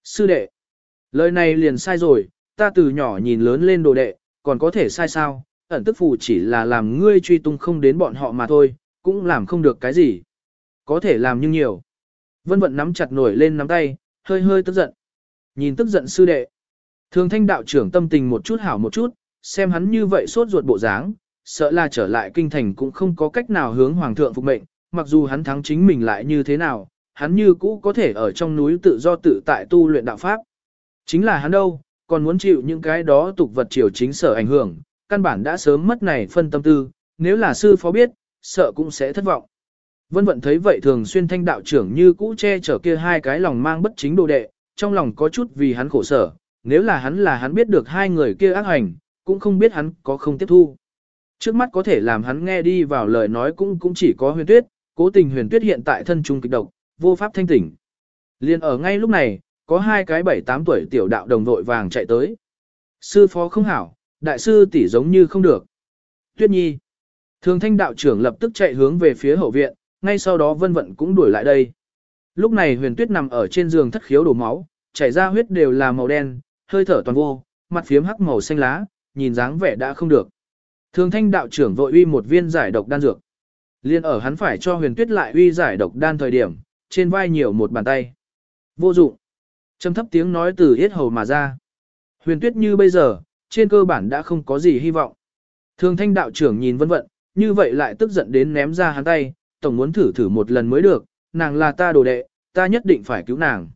Speaker 1: Sư đệ, Lời này liền sai rồi, ta từ nhỏ nhìn lớn lên đồ đệ, còn có thể sai sao, ẩn tức phù chỉ là làm ngươi truy tung không đến bọn họ mà thôi, cũng làm không được cái gì. Có thể làm nhưng nhiều. Vân vận nắm chặt nổi lên nắm tay, hơi hơi tức giận. Nhìn tức giận sư đệ. Thường thanh đạo trưởng tâm tình một chút hảo một chút, xem hắn như vậy sốt ruột bộ dáng, sợ là trở lại kinh thành cũng không có cách nào hướng hoàng thượng phục mệnh, mặc dù hắn thắng chính mình lại như thế nào, hắn như cũ có thể ở trong núi tự do tự tại tu luyện đạo pháp. Chính là hắn đâu, còn muốn chịu những cái đó tục vật triều chính sở ảnh hưởng, căn bản đã sớm mất này phân tâm tư, nếu là sư phó biết, sợ cũng sẽ thất vọng. Vân vận thấy vậy thường xuyên thanh đạo trưởng như cũ che chở kia hai cái lòng mang bất chính đồ đệ, trong lòng có chút vì hắn khổ sở, nếu là hắn là hắn biết được hai người kia ác hành, cũng không biết hắn có không tiếp thu. Trước mắt có thể làm hắn nghe đi vào lời nói cũng cũng chỉ có huyền tuyết, cố tình huyền tuyết hiện tại thân trung kịch độc, vô pháp thanh tỉnh. Liên ở ngay lúc này, có hai cái bảy tám tuổi tiểu đạo đồng vội vàng chạy tới. Sư phó không hảo, đại sư tỷ giống như không được. Tuyết nhi. Thường thanh đạo trưởng lập tức chạy hướng về phía hậu viện, ngay sau đó vân vận cũng đuổi lại đây. Lúc này huyền tuyết nằm ở trên giường thất khiếu đổ máu, chảy ra huyết đều là màu đen, hơi thở toàn vô, mặt phiếm hắc màu xanh lá, nhìn dáng vẻ đã không được. Thường thanh đạo trưởng vội uy một viên giải độc đan dược. Liên ở hắn phải cho huyền tuyết lại uy giải độc đan thời điểm, trên vai nhiều một bàn tay. Vô dụng. Trầm thấp tiếng nói từ hết hầu mà ra. Huyền tuyết như bây giờ, trên cơ bản đã không có gì hy vọng. Thường thanh đạo trưởng nhìn vân vận, như vậy lại tức giận đến ném ra hắn tay, tổng muốn thử thử một lần mới được, nàng là ta đồ đệ, ta nhất định phải cứu nàng.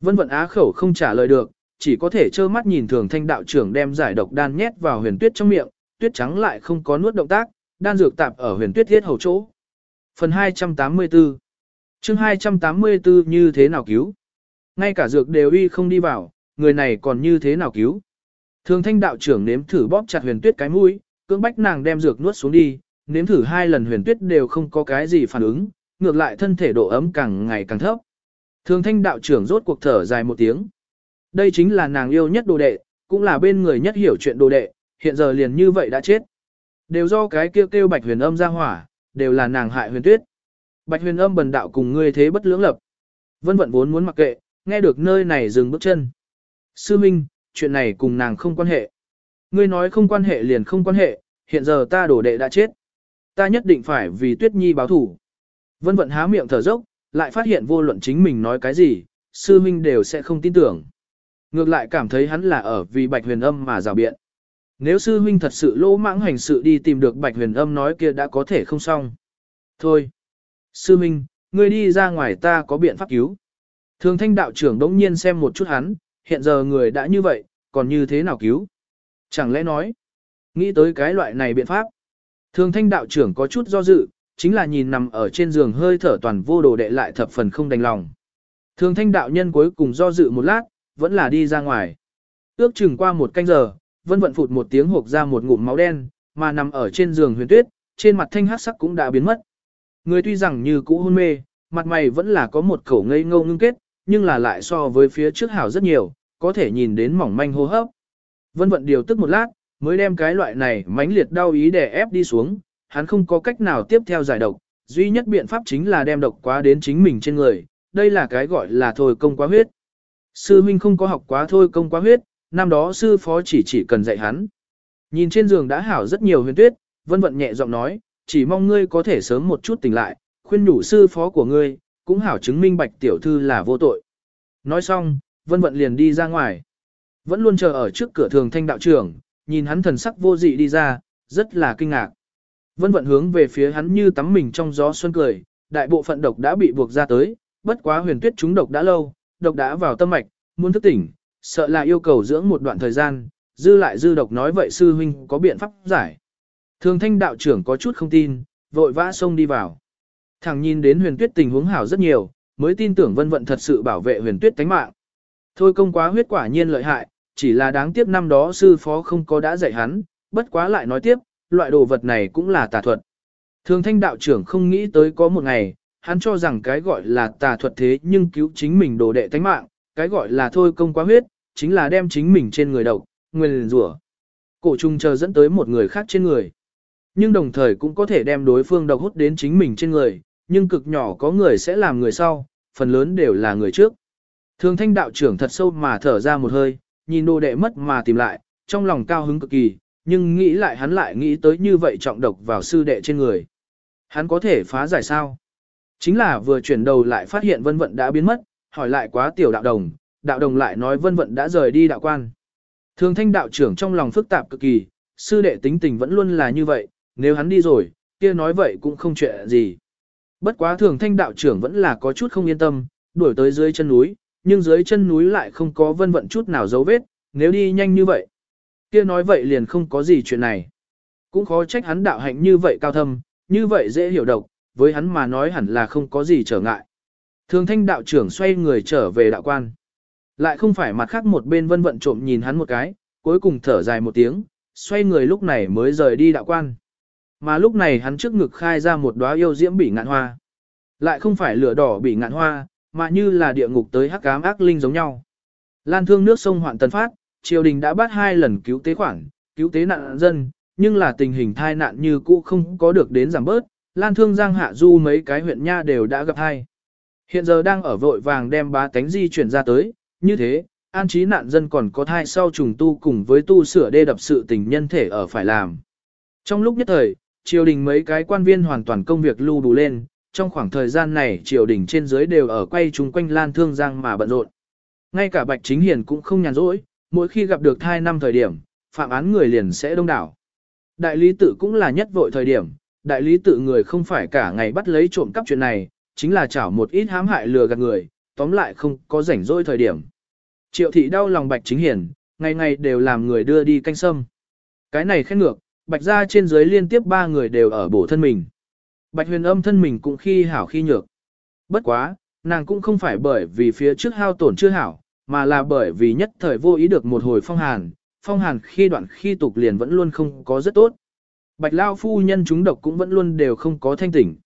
Speaker 1: Vân vận á khẩu không trả lời được, chỉ có thể trơ mắt nhìn thường thanh đạo trưởng đem giải độc đan nhét vào huyền tuyết trong miệng, tuyết trắng lại không có nuốt động tác, đan dược tạp ở huyền tuyết thiết hầu chỗ. Phần 284 chương 284 như thế nào cứu? Ngay cả dược đều uy không đi vào, người này còn như thế nào cứu? Thường thanh đạo trưởng nếm thử bóp chặt huyền tuyết cái mũi, cưỡng bách nàng đem dược nuốt xuống đi, nếm thử hai lần huyền tuyết đều không có cái gì phản ứng, ngược lại thân thể độ ấm càng ngày càng thấp. Thường thanh đạo trưởng rốt cuộc thở dài một tiếng. Đây chính là nàng yêu nhất đồ đệ, cũng là bên người nhất hiểu chuyện đồ đệ, hiện giờ liền như vậy đã chết. Đều do cái kêu kêu bạch huyền âm ra hỏa, đều là nàng hại huyền tuyết. Bạch huyền âm bần đạo cùng ngươi thế bất lưỡng lập. Vân vận vốn muốn mặc kệ, nghe được nơi này dừng bước chân. Sư Minh, chuyện này cùng nàng không quan hệ. Ngươi nói không quan hệ liền không quan hệ, hiện giờ ta đổ đệ đã chết. Ta nhất định phải vì tuyết nhi báo thủ. Vân vận há miệng thở dốc, lại phát hiện vô luận chính mình nói cái gì, sư minh đều sẽ không tin tưởng. Ngược lại cảm thấy hắn là ở vì bạch huyền âm mà rào biện. Nếu sư huynh thật sự lỗ mãng hành sự đi tìm được bạch huyền âm nói kia đã có thể không xong. Thôi. Sư huynh, ngươi đi ra ngoài ta có biện pháp cứu. Thường thanh đạo trưởng đống nhiên xem một chút hắn, hiện giờ người đã như vậy, còn như thế nào cứu? Chẳng lẽ nói, nghĩ tới cái loại này biện pháp. Thường thanh đạo trưởng có chút do dự, chính là nhìn nằm ở trên giường hơi thở toàn vô đồ đệ lại thập phần không đành lòng. Thường thanh đạo nhân cuối cùng do dự một lát, vẫn là đi ra ngoài. Ước chừng qua một canh giờ, vân vận phụt một tiếng hộp ra một ngụm máu đen, mà nằm ở trên giường huyền tuyết, trên mặt thanh hát sắc cũng đã biến mất. Người tuy rằng như cũ hôn mê, mặt mày vẫn là có một khẩu ngây ngô ngưng kết, nhưng là lại so với phía trước hảo rất nhiều, có thể nhìn đến mỏng manh hô hấp. Vân vận điều tức một lát, mới đem cái loại này mãnh liệt đau ý để ép đi xuống, hắn không có cách nào tiếp theo giải độc, duy nhất biện pháp chính là đem độc quá đến chính mình trên người, đây là cái gọi là thôi công quá huyết. Sư huynh không có học quá thôi công quá huyết, năm đó sư phó chỉ chỉ cần dạy hắn. Nhìn trên giường đã hảo rất nhiều huyền tuyết, vân vận nhẹ giọng nói, chỉ mong ngươi có thể sớm một chút tỉnh lại, khuyên nhủ sư phó của ngươi, cũng hảo chứng minh bạch tiểu thư là vô tội. Nói xong, vân vận liền đi ra ngoài. Vẫn luôn chờ ở trước cửa thường thanh đạo trưởng, nhìn hắn thần sắc vô dị đi ra, rất là kinh ngạc. Vân vận hướng về phía hắn như tắm mình trong gió xuân cười, đại bộ phận độc đã bị buộc ra tới, bất quá huyền tuyết chúng độc đã lâu, độc đã vào tâm mạch, muốn thức tỉnh, sợ là yêu cầu dưỡng một đoạn thời gian, dư lại dư độc nói vậy sư huynh có biện pháp giải. Thường thanh đạo trưởng có chút không tin, vội vã xông đi vào. Thằng nhìn đến huyền tuyết tình huống hảo rất nhiều, mới tin tưởng vân vận thật sự bảo vệ huyền tuyết tánh mạng. Thôi công quá huyết quả nhiên lợi hại, chỉ là đáng tiếc năm đó sư phó không có đã dạy hắn, bất quá lại nói tiếp, loại đồ vật này cũng là tà thuật. Thường thanh đạo trưởng không nghĩ tới có một ngày, hắn cho rằng cái gọi là tà thuật thế nhưng cứu chính mình đồ đệ tánh mạng, cái gọi là thôi công quá huyết, chính là đem chính mình trên người độc, nguyên rủa. Cổ trùng chờ dẫn tới một người khác trên người. Nhưng đồng thời cũng có thể đem đối phương độc hút đến chính mình trên người, nhưng cực nhỏ có người sẽ làm người sau, phần lớn đều là người trước. Thường thanh đạo trưởng thật sâu mà thở ra một hơi, nhìn đồ đệ mất mà tìm lại, trong lòng cao hứng cực kỳ, nhưng nghĩ lại hắn lại nghĩ tới như vậy trọng độc vào sư đệ trên người. Hắn có thể phá giải sao? Chính là vừa chuyển đầu lại phát hiện vân vận đã biến mất, hỏi lại quá tiểu đạo đồng, đạo đồng lại nói vân vận đã rời đi đạo quan. Thường thanh đạo trưởng trong lòng phức tạp cực kỳ, sư đệ tính tình vẫn luôn là như vậy, nếu hắn đi rồi, kia nói vậy cũng không chuyện gì. Bất quá thường thanh đạo trưởng vẫn là có chút không yên tâm, đuổi tới dưới chân núi, nhưng dưới chân núi lại không có vân vận chút nào dấu vết, nếu đi nhanh như vậy. Kia nói vậy liền không có gì chuyện này. Cũng khó trách hắn đạo hạnh như vậy cao thâm, như vậy dễ hiểu độc, với hắn mà nói hẳn là không có gì trở ngại. Thường thanh đạo trưởng xoay người trở về đạo quan. Lại không phải mặt khác một bên vân vận trộm nhìn hắn một cái, cuối cùng thở dài một tiếng, xoay người lúc này mới rời đi đạo quan. Mà lúc này hắn trước ngực khai ra một đóa yêu diễm bị ngạn hoa. Lại không phải lửa đỏ bị ngạn hoa, mà như là địa ngục tới hắc ám ác linh giống nhau. Lan thương nước sông hoạn tần phát, triều đình đã bắt hai lần cứu tế khoản, cứu tế nạn dân, nhưng là tình hình thai nạn như cũ không có được đến giảm bớt, Lan thương giang hạ du mấy cái huyện nha đều đã gặp hai. Hiện giờ đang ở vội vàng đem bá tánh di chuyển ra tới, như thế, an trí nạn dân còn có thai sau trùng tu cùng với tu sửa đê đập sự tình nhân thể ở phải làm. Trong lúc nhất thời, triều đình mấy cái quan viên hoàn toàn công việc lưu đủ lên, trong khoảng thời gian này triều đình trên dưới đều ở quay chung quanh Lan Thương Giang mà bận rộn. Ngay cả Bạch Chính Hiền cũng không nhàn rỗi, mỗi khi gặp được thai năm thời điểm, phạm án người liền sẽ đông đảo. Đại lý tự cũng là nhất vội thời điểm, đại lý tự người không phải cả ngày bắt lấy trộm cắp chuyện này, chính là chảo một ít hãm hại lừa gạt người, tóm lại không có rảnh rỗi thời điểm. Triệu thị đau lòng Bạch Chính Hiền, ngày ngày đều làm người đưa đi canh sâm. Cái này khét ngược, Bạch ra trên dưới liên tiếp ba người đều ở bổ thân mình. Bạch huyền âm thân mình cũng khi hảo khi nhược. Bất quá, nàng cũng không phải bởi vì phía trước hao tổn chưa hảo, mà là bởi vì nhất thời vô ý được một hồi phong hàn, phong hàn khi đoạn khi tục liền vẫn luôn không có rất tốt. Bạch lao phu nhân chúng độc cũng vẫn luôn đều không có thanh tỉnh.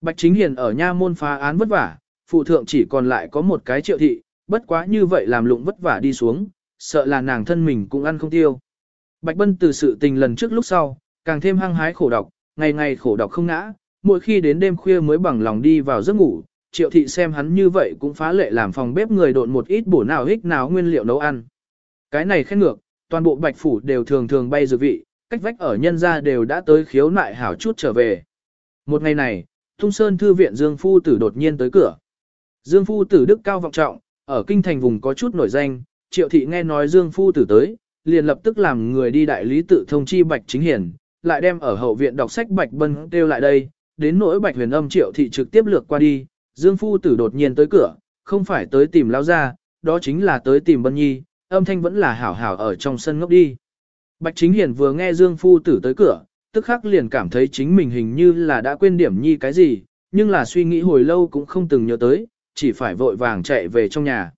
Speaker 1: Bạch chính hiền ở nha môn phá án vất vả, phụ thượng chỉ còn lại có một cái triệu thị, bất quá như vậy làm lụng vất vả đi xuống, sợ là nàng thân mình cũng ăn không tiêu. Bạch bân từ sự tình lần trước lúc sau, càng thêm hăng hái khổ độc, ngày ngày khổ độc không ngã, mỗi khi đến đêm khuya mới bằng lòng đi vào giấc ngủ, triệu thị xem hắn như vậy cũng phá lệ làm phòng bếp người độn một ít bổ nào hích nào nguyên liệu nấu ăn. Cái này khen ngược, toàn bộ bạch phủ đều thường thường bay dược vị, cách vách ở nhân gia đều đã tới khiếu nại hảo chút trở về. Một ngày này, Tung Sơn Thư viện Dương Phu Tử đột nhiên tới cửa. Dương Phu Tử đức cao vọng trọng, ở kinh thành vùng có chút nổi danh, triệu thị nghe nói Dương Phu Tử tới, liền lập tức làm người đi đại lý tự thông chi Bạch Chính Hiển, lại đem ở hậu viện đọc sách Bạch Bân kêu lại đây, đến nỗi Bạch Huyền Âm triệu thị trực tiếp lược qua đi, Dương Phu Tử đột nhiên tới cửa, không phải tới tìm lao ra, đó chính là tới tìm Bân Nhi, âm thanh vẫn là hảo hảo ở trong sân ngốc đi. Bạch Chính Hiền vừa nghe Dương Phu Tử tới cửa, tức khắc liền cảm thấy chính mình hình như là đã quên điểm nhi cái gì, nhưng là suy nghĩ hồi lâu cũng không từng nhớ tới, chỉ phải vội vàng chạy về trong nhà.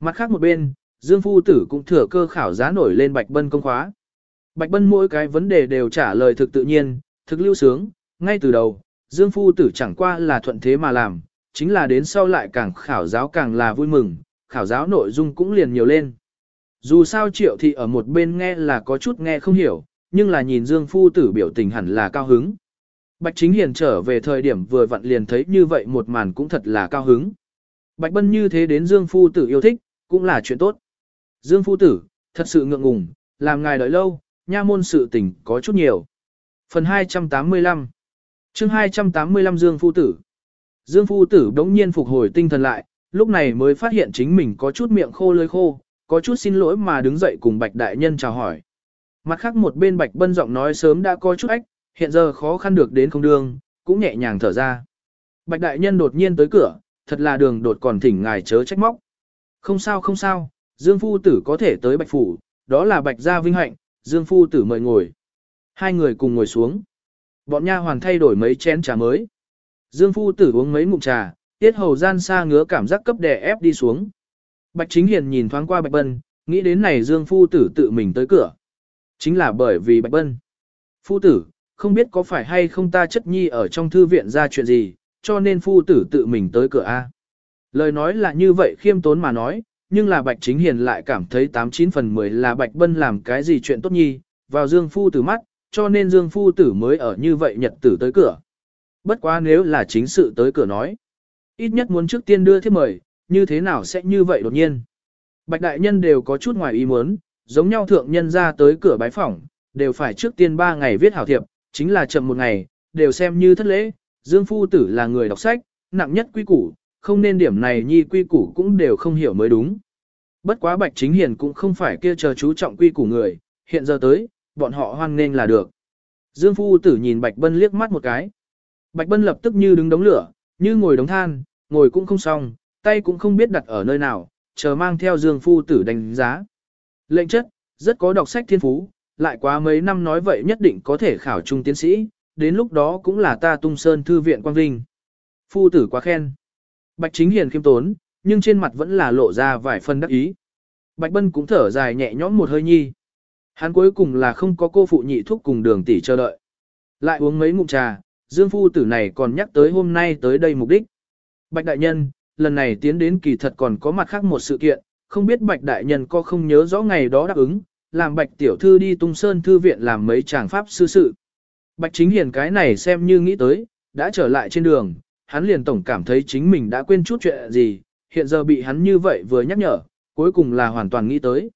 Speaker 1: Mặt khác một bên, Dương Phu Tử cũng thừa cơ khảo giá nổi lên Bạch Bân công khóa. Bạch Bân mỗi cái vấn đề đều trả lời thực tự nhiên, thực lưu sướng, ngay từ đầu, Dương Phu Tử chẳng qua là thuận thế mà làm, chính là đến sau lại càng khảo giáo càng là vui mừng, khảo giáo nội dung cũng liền nhiều lên. Dù sao triệu thị ở một bên nghe là có chút nghe không hiểu, nhưng là nhìn Dương Phu Tử biểu tình hẳn là cao hứng. Bạch Chính Hiền trở về thời điểm vừa vặn liền thấy như vậy một màn cũng thật là cao hứng. Bạch Bân như thế đến Dương Phu Tử yêu thích, cũng là chuyện tốt. Dương Phu Tử, thật sự ngượng ngùng, làm ngài đợi lâu, nha môn sự tình có chút nhiều. Phần 285 chương 285 Dương Phu Tử Dương Phu Tử đống nhiên phục hồi tinh thần lại, lúc này mới phát hiện chính mình có chút miệng khô lưỡi khô, có chút xin lỗi mà đứng dậy cùng Bạch Đại Nhân chào hỏi. Mặt khác một bên Bạch Bân giọng nói sớm đã có chút ách, hiện giờ khó khăn được đến không đương, cũng nhẹ nhàng thở ra. Bạch Đại Nhân đột nhiên tới cửa, thật là đường đột còn thỉnh ngài chớ trách móc. Không sao không sao, Dương Phu Tử có thể tới Bạch Phủ, đó là Bạch Gia vinh hạnh, Dương Phu Tử mời ngồi. Hai người cùng ngồi xuống. Bọn nha hoàn thay đổi mấy chén trà mới. Dương Phu Tử uống mấy ngụm trà, tiết hầu gian xa ngứa cảm giác cấp đè ép đi xuống. Bạch Chính Hiền nhìn thoáng qua Bạch Bân, nghĩ đến này Dương Phu Tử tự mình tới cửa. Chính là bởi vì Bạch Bân. Phu Tử, không biết có phải hay không ta chất nhi ở trong thư viện ra chuyện gì, cho nên Phu Tử tự mình tới cửa A. Lời nói là như vậy khiêm tốn mà nói, nhưng là Bạch Chính Hiền lại cảm thấy 89 phần 10 là Bạch Bân làm cái gì chuyện tốt nhi, vào Dương Phu Tử mắt, cho nên Dương Phu Tử mới ở như vậy nhật tử tới cửa. Bất quá nếu là chính sự tới cửa nói, ít nhất muốn trước tiên đưa thiếp mời, như thế nào sẽ như vậy đột nhiên. Bạch đại nhân đều có chút ngoài ý muốn, giống nhau thượng nhân ra tới cửa bái phỏng, đều phải trước tiên 3 ngày viết hảo thiệp, chính là chậm một ngày, đều xem như thất lễ, Dương Phu Tử là người đọc sách, nặng nhất quy củ, không nên điểm này nhi quy củ cũng đều không hiểu mới đúng. Bất quá Bạch Chính Hiền cũng không phải kia chờ chú trọng quy củ người, hiện giờ tới, bọn họ hoan nên là được. Dương Phu Tử nhìn Bạch Bân liếc mắt một cái. Bạch Bân lập tức như đứng đống lửa, như ngồi đống than, ngồi cũng không xong, tay cũng không biết đặt ở nơi nào, chờ mang theo Dương Phu Tử đánh giá. Lệnh chất, rất có đọc sách thiên phú, lại quá mấy năm nói vậy nhất định có thể khảo trung tiến sĩ, đến lúc đó cũng là ta tung sơn thư viện quang vinh. Phu tử quá khen. Bạch chính hiền khiêm tốn, nhưng trên mặt vẫn là lộ ra vài phần đắc ý. Bạch bân cũng thở dài nhẹ nhõm một hơi nhi. Hắn cuối cùng là không có cô phụ nhị thuốc cùng đường tỷ chờ đợi. Lại uống mấy ngụm trà, Dương phu tử này còn nhắc tới hôm nay tới đây mục đích. Bạch đại nhân, lần này tiến đến kỳ thật còn có mặt khác một sự kiện, không biết Bạch đại nhân có không nhớ rõ ngày đó đáp ứng, làm Bạch tiểu thư đi tung sơn thư viện làm mấy chàng pháp sư sự. Bạch chính hiền cái này xem như nghĩ tới, đã trở lại trên đường, hắn liền tổng cảm thấy chính mình đã quên chút chuyện gì, hiện giờ bị hắn như vậy vừa nhắc nhở, cuối cùng là hoàn toàn nghĩ tới.